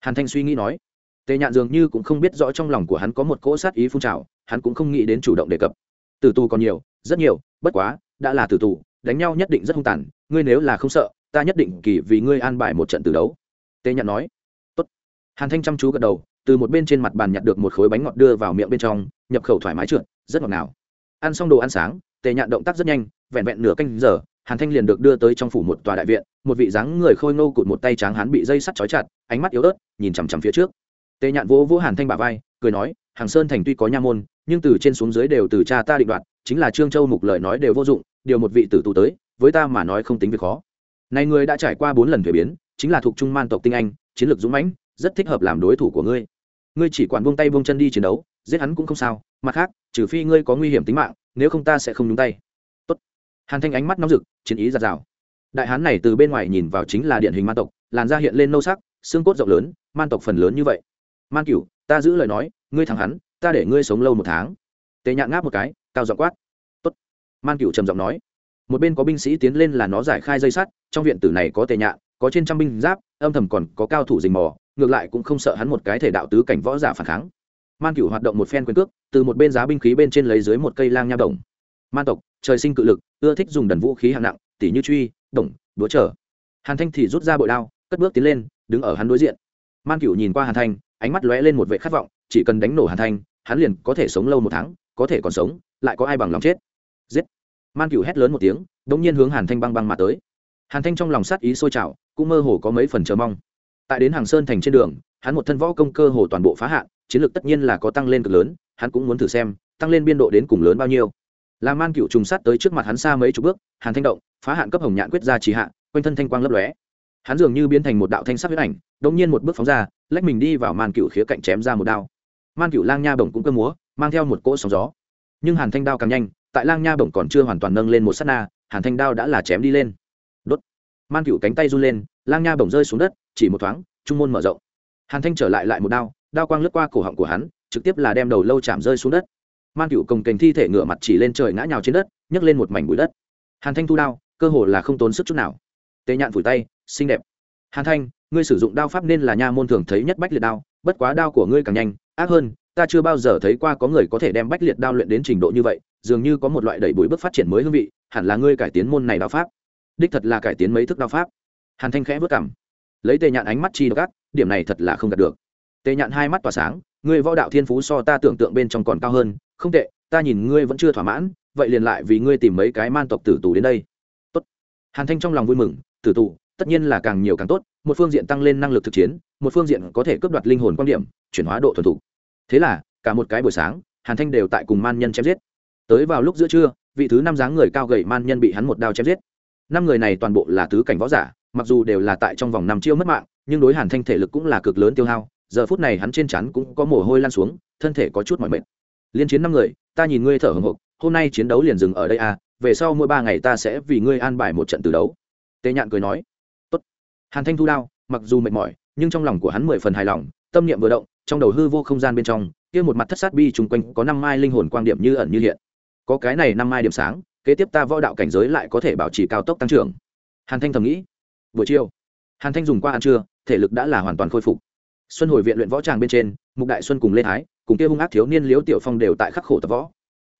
S1: Hàn thanh suy nghĩ nói. Tề nhạn dường như cũng không biết rõ trong lòng của hắn có một cỗ sát ý phun trào, hắn cũng không nghĩ đến chủ động đề cập. Tử tù còn nhiều rất nhiều, bất quá, đã là tử tù, đánh nhau nhất định rất hung tàn, ngươi nếu là không sợ, ta nhất định kỳ vì ngươi an bài một trận từ đấu. Tề nhạn nói. Tốt. hàn thanh chăm chú gật đầu, từ một bên trên mặt bàn nhặt được một khối bánh ngọt đưa vào miệng bên trong, nhập khẩu thoải mái trượt, rất ngọt ngào. Ăn xong đồ ăn sáng tề nhạn động tác rất nhanh, vẹn vẹn nửa canh giờ, hàn thanh liền được đưa tới trong phủ một tòa đại viện, một vị dáng người khôi ngô cụt một tay tráng hắn bị dây sắt trói chặt, ánh mắt yếu ớt, nhìn chằm chằm phía trước. Tề nhạn vỗ vỗ hàn thanh bà vai, cười nói, hàng sơn thành tuy có nha môn, nhưng từ trên xuống dưới đều từ cha ta định đoạt chính là trương châu mục lời nói đều vô dụng, điều một vị tử tù tới, với ta mà nói không tính việc khó. Này người đã trải qua bốn lần thuế biến, chính là thuộc trung man tộc tinh anh, chiến lược dũng mãnh, rất thích hợp làm đối thủ của ngươi. Ngươi chỉ quản buông tay buông chân đi chiến đấu, giết hắn cũng không sao, mặt khác, trừ phi ngươi có nguy hiểm tính mạng, nếu không ta sẽ không nhúng tay. Tốt. hàn thanh ánh mắt nóng rực, chiến ý giạt rào. Đại hán này từ bên ngoài nhìn vào chính là điển hình man tộc, làn da hiện lên nâu sắc, xương cốt rộng lớn, man tộc phần lớn như vậy. Man cửu, ta giữ lời nói, ngươi thẳng hắn, ta để ngươi sống lâu một tháng. Tề nhạn ngáp một cái cao giọng quát. Tốt. man cửu trầm giọng nói. Một bên có binh sĩ tiến lên là nó giải khai dây sắt, trong viện tử này có tề nhạn, có trên trăm binh giáp, âm thầm còn có cao thủ rình mò, ngược lại cũng không sợ hắn một cái thể đạo tứ cảnh võ giả phản kháng. Man cửu hoạt động một phen quyền cước, từ một bên giá binh khí bên trên lấy dưới một cây lang nha đồng. Man tộc, trời sinh cự lực, ưa thích dùng đần vũ khí hạng nặng, tỉ như truy, đồng đũa trở. Hàn thanh thì rút ra bội đao, cất bước tiến lên, đứng ở hắn đối diện. Man cửu nhìn qua hàn thanh, ánh mắt lóe lên một vệ khát vọng, chỉ cần đánh nổ hàn thanh, hắn liền có thể sống lâu một tháng, có thể còn sống lại có ai bằng lòng chết? Giết! Man Cựu hét lớn một tiếng đ ỗ n g nhiên hướng hàn thanh băng băng mà tới. Hàn thanh trong lòng sát ý sôi trào, cũng mơ hồ có mấy phần chờ mong. Tại đến hàng sơn thành trên đường, hắn một thân võ công cơ hồ toàn bộ phá hạn, chiến lược tất nhiên là có tăng lên cực lớn, hắn cũng muốn thử xem, tăng lên biên độ đến cùng lớn bao nhiêu. Là man cựu trùng sát tới trước mặt hắn xa mấy chục bước, hàn thanh động, phá hạn cấp hồng nhạn quyết ra trì hạ, quanh thân thanh quang lấp lóe. Hắn dường như biến thành một đạo thanh sắc huyết ảnh đông nhiên một bước phóng ra, lách mình đi vào man cựu khía cạnh chém ra một đao. Man cựu lang nha bổng cũng cơ múa, mang theo một cỗ sóng gió nhưng hàn thanh đao càng nhanh, tại lang nha bổng còn chưa hoàn toàn nâng lên một s á t na, hàn thanh đao đã là chém đi lên. Đốt. Man cựu cánh tay run lên, lang nha bổng rơi xuống đất, chỉ một thoáng, trung môn mở rộng. Hàn thanh trở lại lại một đao đao quang lướt qua cổ họng của hắn, trực tiếp là đem đầu lâu chạm rơi xuống đất. Man cựu cồng kềnh thi thể ngửa mặt chỉ lên trời ngã nhào trên đất, nhấc lên một mảnh bụi đất. Hàn thanh thu đao, cơ hồ là không tốn sức chút nào. Tê nhạn phủi tay, xinh đẹp. Hàn thanh, ngươi sử dụng đao pháp nên là nha môn thường thấy nhất bách liệt đao, bất quá đao của ngươi càng nhanh, ác hơn ta chưa bao giờ thấy qua có người có thể đem bách liệt đao luyện đến trình độ như vậy, dường như có một loại đẩy bụi bước phát triển mới hương vị, hẳn là ngươi cải tiến môn này đao pháp. Đích thật là cải tiến mấy thức đao pháp. Hàn thanh khẽ vất cảm lấy tề nhạn ánh mắt chi gắt điểm này thật là không đạt được. Tề nhạn hai mắt tỏa sáng, ngươi võ đạo thiên phú so ta tưởng tượng bên trong còn cao hơn, không tệ, ta nhìn ngươi vẫn chưa thỏa mãn, vậy liền lại vì ngươi tìm mấy cái man tộc tử tù đến đây. Tốt. Hàn thanh trong lòng vui mừng, tử tù, tất nhiên là càng nhiều càng tốt, một phương diện tăng lên năng lực thực chiến, một phương diện có thể cướp đoạt linh hồn quan điểm, chuyển hóa độ thuần thục thế là, cả một cái buổi sáng, hàn thanh đều tại cùng man nhân chém giết. Tới vào lúc giữa trưa, vị thứ năm dáng người cao gầy man nhân bị hắn một đao chém giết. Năm người này toàn bộ là tứ cảnh võ giả, mặc dù đều là tại trong vòng năm chiêu mất mạng, nhưng đối hàn thanh thể lực cũng là cực lớn tiêu hao, giờ phút này hắn trên chắn cũng có mồ hôi lan xuống, thân thể có chút mỏi mệt. Liên chiến năm người, ta nhìn ngươi thở hồng hộc, hôm nay chiến đấu liền dừng ở đây à về sau mỗi ba ngày ta sẽ vì ngươi an bài một trận từ đấu. Tề nhạn cười nói, Tốt. hàn thanh thu đao, mặc dù mệt mỏi, nhưng trong lòng của hắn mười phần hài lòng, tâm niệm vừa động trong đầu hư vô không gian bên trong, kia một mặt thất sát bi chung quanh có năm mai linh hồn quang điểm như ẩn như hiện. Có cái này năm mai điểm sáng, kế tiếp ta võ đạo cảnh giới lại có thể bảo trì cao tốc tăng trưởng. Hàn thanh thầm nghĩ. Buổi chiều, hàn thanh dùng qua ăn trưa, thể lực đã là hoàn toàn khôi phục. Xuân hồi viện luyện võ tràng bên trên, mục đại xuân cùng lê thái, cùng kia hung ác thiếu niên liễu tiểu phong đều tại khắc khổ tập võ.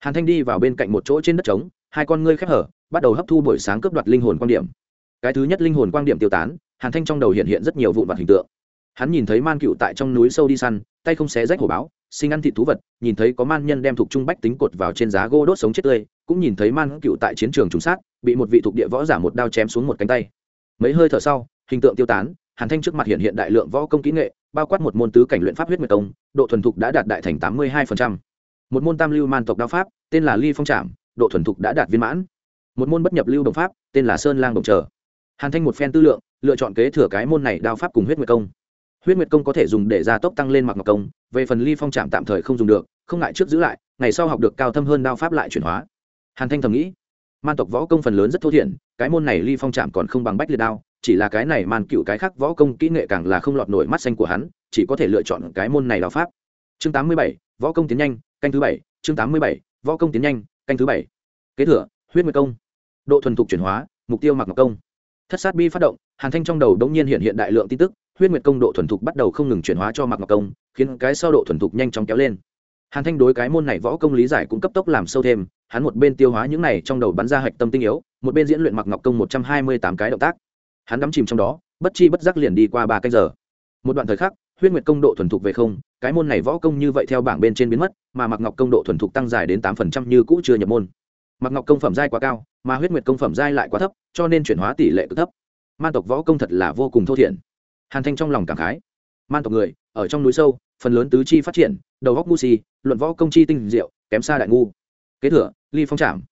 S1: Hàn thanh đi vào bên cạnh một chỗ trên đất trống, hai con ngươi khép hở, bắt đầu hấp thu buổi sáng cướp đoạt linh hồn quan điểm. Cái thứ nhất linh hồn quan điểm tiêu tán, hàn thanh trong đầu hiện hiện rất nhiều vụn vặt hình tượng hắn nhìn thấy man cựu tại trong núi sâu đi săn, tay không xé rách hổ báo, sinh ăn thịt thú vật, nhìn thấy có man nhân đem thuộc trung bách tính cột vào trên giá gỗ đốt sống chết tươi, cũng nhìn thấy man cựu tại chiến trường trùng sát, bị một vị thuộc địa võ giả một đao chém xuống một cánh tay. Mấy hơi thở sau, hình tượng tiêu tán, hàn thanh trước mặt hiện hiện đại lượng võ công kỹ nghệ, bao quát một môn tứ cảnh luyện pháp huyết nguyệt công độ thuần thục đã đạt đại thành tám mươi hai một môn tam lưu man tộc đao pháp, tên là ly phong trạm độ thuần thục đã đạt viên mãn. Một môn bất nhập lưu đồng pháp, tên là sơn lang đồng trở. Hàn thanh một phen tư lượng, lựa chọn kế thừa cái môn này đao pháp cùng huyết nguyệt công huyết nguyệt công có thể dùng để gia tốc tăng lên mặc ngọc công, về phần ly phong trạm tạm thời không dùng được, không ngại trước giữ lại, ngày sau học được cao thâm hơn đao pháp lại chuyển hóa. Hàn thanh thầm nghĩ, man tộc võ công phần lớn rất thô thiển, cái môn này ly phong trạm còn không bằng bách liệt đao, chỉ là cái này man cựu cái khác võ công kỹ nghệ càng là không lọt nổi mắt xanh của hắn, chỉ có thể lựa chọn cái môn này đao pháp. Chương tám mươi bảy, võ công tiến nhanh, canh thứ bảy, chương tám mươi bảy, võ công tiến nhanh, canh thứ bảy. Kế thừa, huyết nguyệt công. Độ thuần thục chuyển hóa, mục tiêu mặc ngọc công. Thất sát bi phát động, hàn thanh trong đầu đ ỗ n g nhiên hiện hiện đại lượng tin tức huyết nguyệt công độ thuần thục bắt đầu không ngừng chuyển hóa cho mặc ngọc công, khiến cái sau độ thuần thục nhanh chóng kéo lên. Hàn thanh đối cái môn này võ công lý giải cũng cấp tốc làm sâu thêm, hắn một bên tiêu hóa những này trong đầu bắn ra hạch tâm tinh yếu, một bên diễn luyện mặc ngọc công một trăm hai mươi tám cái động tác. Hắn đắm chìm trong đó, bất chi bất giác liền đi qua ba canh giờ. Một đoạn thời khắc, huyết nguyệt công độ thuần thục về không, cái môn này võ công như vậy theo bảng bên trên biến mất, mà mặc ngọc công độ thuần thục tăng dài đến tám phần trăm như cũ chưa nhập môn. Mặc ngọc công phẩm giai quá cao, mà huyết nguyệt công phẩm giai lại quá thấp, cho nên chuyển hóa tỷ lệ cực thấp. Man tộc võ công thật là vô cùng thô thiển hàn thanh trong lòng cảm khái. Man tộc người, ở trong núi sâu, phần lớn tứ chi phát triển, đầu góc ngu si, luận võ công chi tinh diệu, kém xa đại ngu. Kế thừa, ly phong trảm.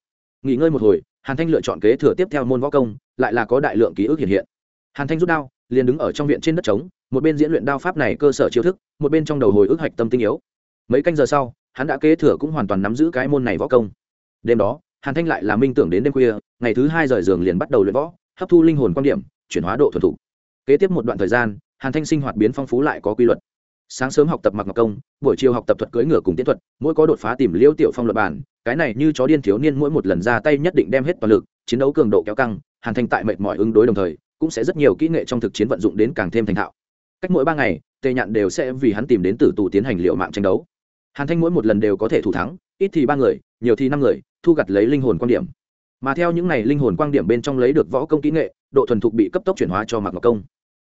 S1: Nghỉ ngơi một hồi, hàn thanh lựa chọn kế thừa tiếp theo môn võ công, lại là có đại lượng ký ức hiện hiện. Hàn thanh rút đao, liền đứng ở trong viện trên đất trống, một bên diễn luyện đao pháp này cơ sở chiêu thức, một bên trong đầu hồi ức hạch tâm tinh yếu. Mấy canh giờ sau, hắn đã kế thừa cũng hoàn toàn nắm giữ cái môn này võ công. Đêm đó, hàn thanh lại là minh tưởng đến đêm khuya, ngày thứ hai rời giường liền bắt đầu luyện võ, hấp thu linh hồn quan điểm, chuyển hóa độ thuần thục kế tiếp một đoạn thời gian, hàn thanh sinh hoạt biến phong phú lại có quy luật. Sáng sớm học tập mặc ngọc công, buổi chiều học tập thuật cưỡi ngựa cùng tiến thuật, mỗi có đột phá tìm liêu tiểu phong luật bản, cái này như chó điên thiếu niên mỗi một lần ra tay nhất định đem hết toàn lực, chiến đấu cường độ kéo căng, hàn thanh tại mệt mỏi ứng đối đồng thời, cũng sẽ rất nhiều kỹ nghệ trong thực chiến vận dụng đến càng thêm thành thạo. Cách mỗi ba ngày, tề nhạn đều sẽ vì hắn tìm đến tử tù tiến hành liệu mạng tranh đấu. Hàn thanh mỗi một lần đều có thể thủ thắng, ít thì ba người, nhiều thì năm người, thu gặt lấy linh hồn quan điểm. Mà theo những này linh hồn quan điểm bên trong lấy được võ công kỹ nghệ, độ thuần thục bị cấp tốc chuyển hóa cho mạc ngọc công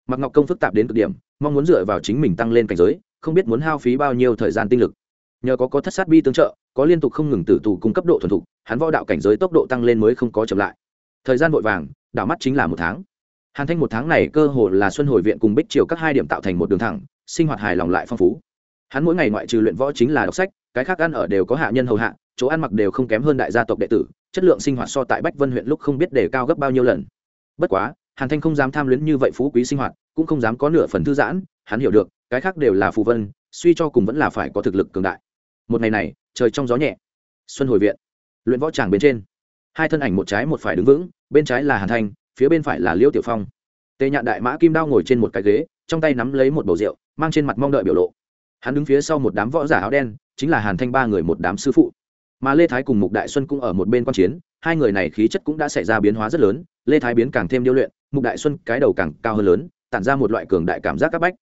S1: mặc ngọc công phức tạp đến cực điểm, mong muốn dựa vào chính mình tăng lên cảnh giới, không biết muốn hao phí bao nhiêu thời gian tinh lực. Nhờ có có thất sát bi tương trợ, có liên tục không ngừng tử tù cung cấp độ thuần thục, hắn võ đạo cảnh giới tốc độ tăng lên mới không có chậm lại. Thời gian vội vàng, đảo mắt chính là một tháng. Hàn thanh một tháng này cơ hồ là xuân hồi viện cùng bích triều các hai điểm tạo thành một đường thẳng, sinh hoạt hài lòng lại phong phú. Hắn mỗi ngày ngoại trừ luyện võ chính là đọc sách, cái khác ăn ở đều có hạ nhân hầu hạ, chỗ ăn mặc đều không kém hơn đại gia tộc đệ tử, chất lượng sinh hoạt so tại bách vân huyện lúc không biết đề cao gấp bao nhiêu lần. Bất quá hàn thanh không dám tham luyến như vậy phú quý sinh hoạt, cũng không dám có nửa phần thư giãn, hắn hiểu được, cái khác đều là phù vân, suy cho cùng vẫn là phải có thực lực cường đại. Một ngày này, trời trong gió nhẹ. Xuân hồi viện. Luyện võ tràng bên trên. Hai thân ảnh một trái một phải đứng vững, bên trái là hàn thanh, phía bên phải là liêu tiểu phong. Tề nhạn đại mã kim đao ngồi trên một cái ghế, trong tay nắm lấy một bầu rượu, mang trên mặt mong đợi biểu lộ. Hắn đứng phía sau một đám võ giả áo đen, chính là hàn thanh ba người một đám sư phụ. Mà lê thái cùng mục đại xuân cũng ở một bên quan chiến, hai người này khí chất cũng đã xảy ra biến hóa rất lớn, lê thái biến càng thêm điêu luyện mục đại xuân cái đầu càng cao hơn lớn, tản ra một loại cường đại cảm giác c áp bách.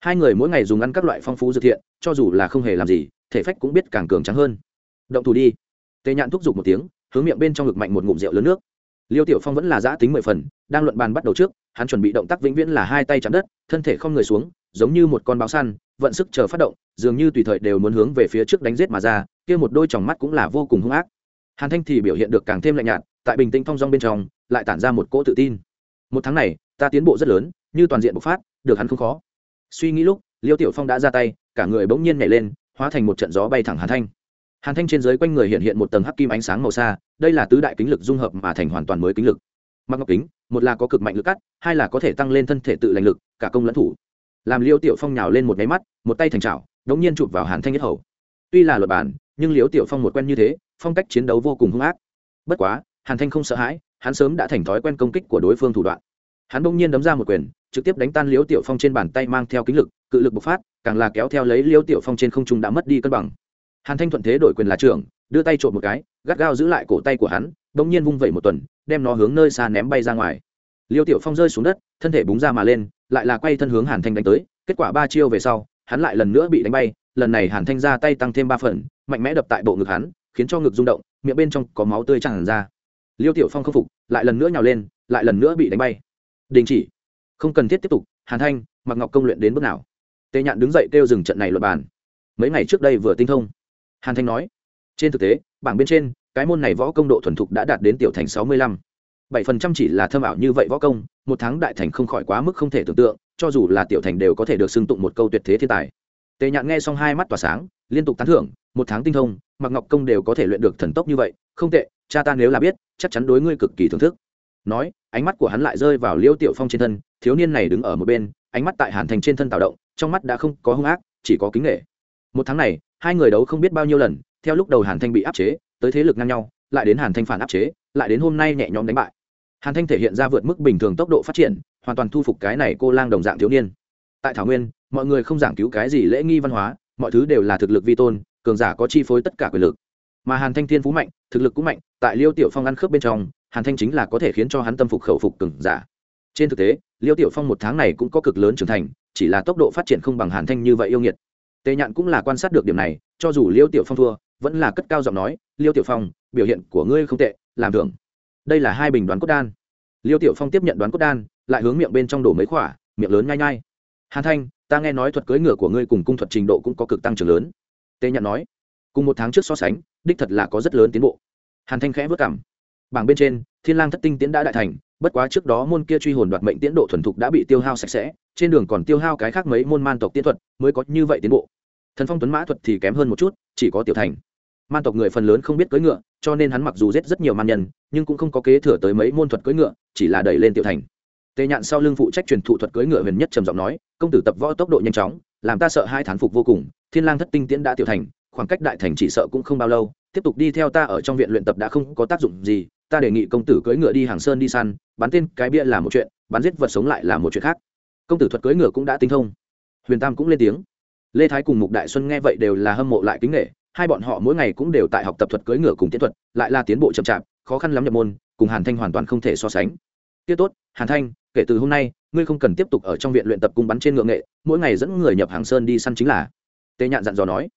S1: Hai người mỗi ngày dùng ăn các loại phong phú dược thiện, cho dù là không hề làm gì, thể phách cũng biết càng cường trắng hơn. Động thủ đi. Tề nhạn thúc giục một tiếng, hướng miệng bên trong ngực mạnh một ngụm rượu lớn nước. Liêu tiểu phong vẫn là giã tính mười phần, đang luận bàn bắt đầu trước, hắn chuẩn bị động tác vĩnh viễn là hai tay chạm đất, thân thể không người xuống, giống như một con báo săn, vận sức chờ phát động, dường như tùy thời đều muốn hướng về phía trước đánh giết mà ra, kia một đôi tròng mắt cũng là vô cùng hung ác. Hàn thanh thì biểu hiện được càng thêm lạnh nhạt, tại bình tĩnh thong dong bên trong, lại tản ra một cỗ tự tin một tháng này, ta tiến bộ rất lớn, như toàn diện bộc phát, được hắn không khó. Suy nghĩ lúc, liêu tiểu phong đã ra tay, cả người bỗng nhiên nhảy lên, hóa thành một trận gió bay thẳng hàn thanh. Hàn thanh trên dưới quanh người hiện hiện một tầng hắc kim ánh sáng màu xa, đây là tứ đại kính lực dung hợp mà thành hoàn toàn mới kính lực. Mặc ngọc kính, một là có cực mạnh lực cắt, hai là có thể tăng lên thân thể tự lành lực, cả công lẫn thủ. Làm liêu tiểu phong nhào lên một máy mắt, một tay thành trào đống nhiên chụp vào hàn thanh nhất hầu. Tuy là luật bản, nhưng liêu tiểu phong một quen như thế, phong cách chiến đấu vô cùng hung ác. Bất quá, hàn thanh không sợ hãi hắn sớm đã thành thói quen công kích của đối phương thủ đoạn. Hắn bỗng nhiên đấm ra một quyền, trực tiếp đánh tan liễu tiểu phong trên bàn tay mang theo kính lực, cự lực bộc phát, càng là kéo theo lấy liễu tiểu phong trên không trung đã mất đi cân bằng. Hàn thanh thuận thế đổi quyền là trưởng, đưa tay trộm một cái, gắt gao giữ lại cổ tay của hắn, bỗng nhiên vung vẩy một tuần, đem nó hướng nơi xa ném bay ra ngoài. Liêu tiểu phong rơi xuống đất, thân thể búng ra mà lên, lại là quay thân hướng hàn thanh đánh tới, kết quả ba chiêu về sau, hắn lại lần nữa bị đánh bay, lần này hàn thanh ra tay tăng thêm ba phần, mạnh mẽ đập tại bộ ngực hắn, khiến cho ngực rung động, miệng bên trong có máu tươi tràn ra liêu tiểu phong không phục, lại lần nữa nhào lên, lại lần nữa bị đánh bay. Đình chỉ. Không cần thiết tiếp tục, hàn thanh mặc ngọc công luyện đến bước nào? Tề nhạn đứng dậy kêu dừng trận này luật bàn. Mấy ngày trước đây vừa tinh thông. Hàn thanh nói, trên thực tế, bảng bên trên, cái môn này võ công độ thuần thục đã đạt đến tiểu thành sáu mươi lăm. bảy phần trăm chỉ là thâm ảo như vậy võ công, một tháng đại thành không khỏi quá mức không thể tưởng tượng, cho dù là tiểu thành đều có thể được xưng tụng một câu tuyệt thế thiên tài. Tề nhạn nghe xong hai mắt tỏa sáng, liên tục tán thưởng, một tháng tinh thông mặc ngọc công đều có thể luyện được thần tốc như vậy không tệ, cha ta nếu là biết, chắc chắn đối ngươi cực kỳ thưởng thức. Nói, ánh mắt của hắn lại rơi vào liêu tiểu phong trên thân, thiếu niên này đứng ở một bên, ánh mắt tại hàn thành trên thân tạo động, trong mắt đã không có hung ác, chỉ có kính nghệ một tháng này, hai người đấu không biết bao nhiêu lần, theo lúc đầu hàn thanh bị áp chế, tới thế lực ngang nhau, lại đến hàn thanh phản áp chế, lại đến hôm nay nhẹ nhõm đánh bại. Hàn thanh thể hiện ra vượt mức bình thường tốc độ phát triển, hoàn toàn thu phục cái này cô lang đồng dạng thiếu niên. Tại thảo nguyên, mọi người không giảng cứu cái gì lễ nghi văn hóa, mọi thứ đều là thực lực vi tôn, cường giả có chi phối tất cả quyền lực mà hàn thanh thiên phú mạnh, thực lực cũng mạnh, tại liêu tiểu phong ăn khớp bên trong, hàn thanh chính là có thể khiến cho hắn tâm phục khẩu phục cứng giả. Trên thực tế, liêu tiểu phong một tháng này cũng có cực lớn trưởng thành, chỉ là tốc độ phát triển không bằng hàn thanh như vậy yêu nghiệt. Tề nhạn cũng là quan sát được điểm này, cho dù liêu tiểu phong thua, vẫn là cất cao giọng nói, liêu tiểu phong, biểu hiện của ngươi không tệ, làm thưởng. Đây là hai bình đoán cốt đan. Liêu tiểu phong tiếp nhận đoán cốt đan, lại hướng miệng bên trong đổ mấy khỏa miệng lớn nhai nhai. Hàn thanh, ta nghe nói thuật cưỡi ngựa của ngươi cùng cung thuật trình độ cũng có cực tăng trưởng lớn. Tề nhạn nói cùng một tháng trước so sánh, đích thật là có rất lớn tiến bộ. Hàn thanh khẽ vất cảm bảng bên trên, thiên lang thất tinh tiến đã đại thành, bất quá trước đó môn kia truy hồn đoạt mệnh tiến độ thuần thục đã bị tiêu hao sạch sẽ, trên đường còn tiêu hao cái khác mấy môn man tộc tiến thuật mới có như vậy tiến bộ. Thần phong tuấn mã thuật thì kém hơn một chút, chỉ có tiểu thành. Man tộc người phần lớn không biết cưỡi ngựa, cho nên hắn mặc dù giết rất nhiều man nhân, nhưng cũng không có kế thừa tới mấy môn thuật cưỡi ngựa, chỉ là đẩy lên tiểu thành. Tề nhạn sau lưng phụ trách truyền thụ thuật cưỡi ngựa huyền nhất trầm giọng nói, công tử tập võ tốc độ nhanh chóng, làm ta sợ hai thán phục vô cùng, thiên lang thất tinh tiễn đã tiểu thành khoảng cách đại thành chỉ sợ cũng không bao lâu, tiếp tục đi theo ta ở trong viện luyện tập đã không có tác dụng gì, ta đề nghị công tử cưỡi ngựa đi hàng sơn đi săn, bắn tên cái bia là một chuyện, bắn giết vật sống lại là một chuyện khác. Công tử thuật cưỡi ngựa cũng đã tinh thông. Huyền tam cũng lên tiếng. Lê thái cùng mục đại xuân nghe vậy đều là hâm mộ lại kính nghệ hai bọn họ mỗi ngày cũng đều tại học tập thuật cưỡi ngựa cùng tiến thuật, lại là tiến bộ chậm chạp, khó khăn lắm nhập môn, cùng hàn thanh hoàn toàn không thể so sánh. Tiết tốt, hàn thanh, kể từ hôm nay, ngươi không cần tiếp tục ở trong viện luyện tập cung bắn trên ngựa nghệ, mỗi ngày dẫn người nhập hàng sơn đi săn chính là. Tề nhạn dặn dò nói.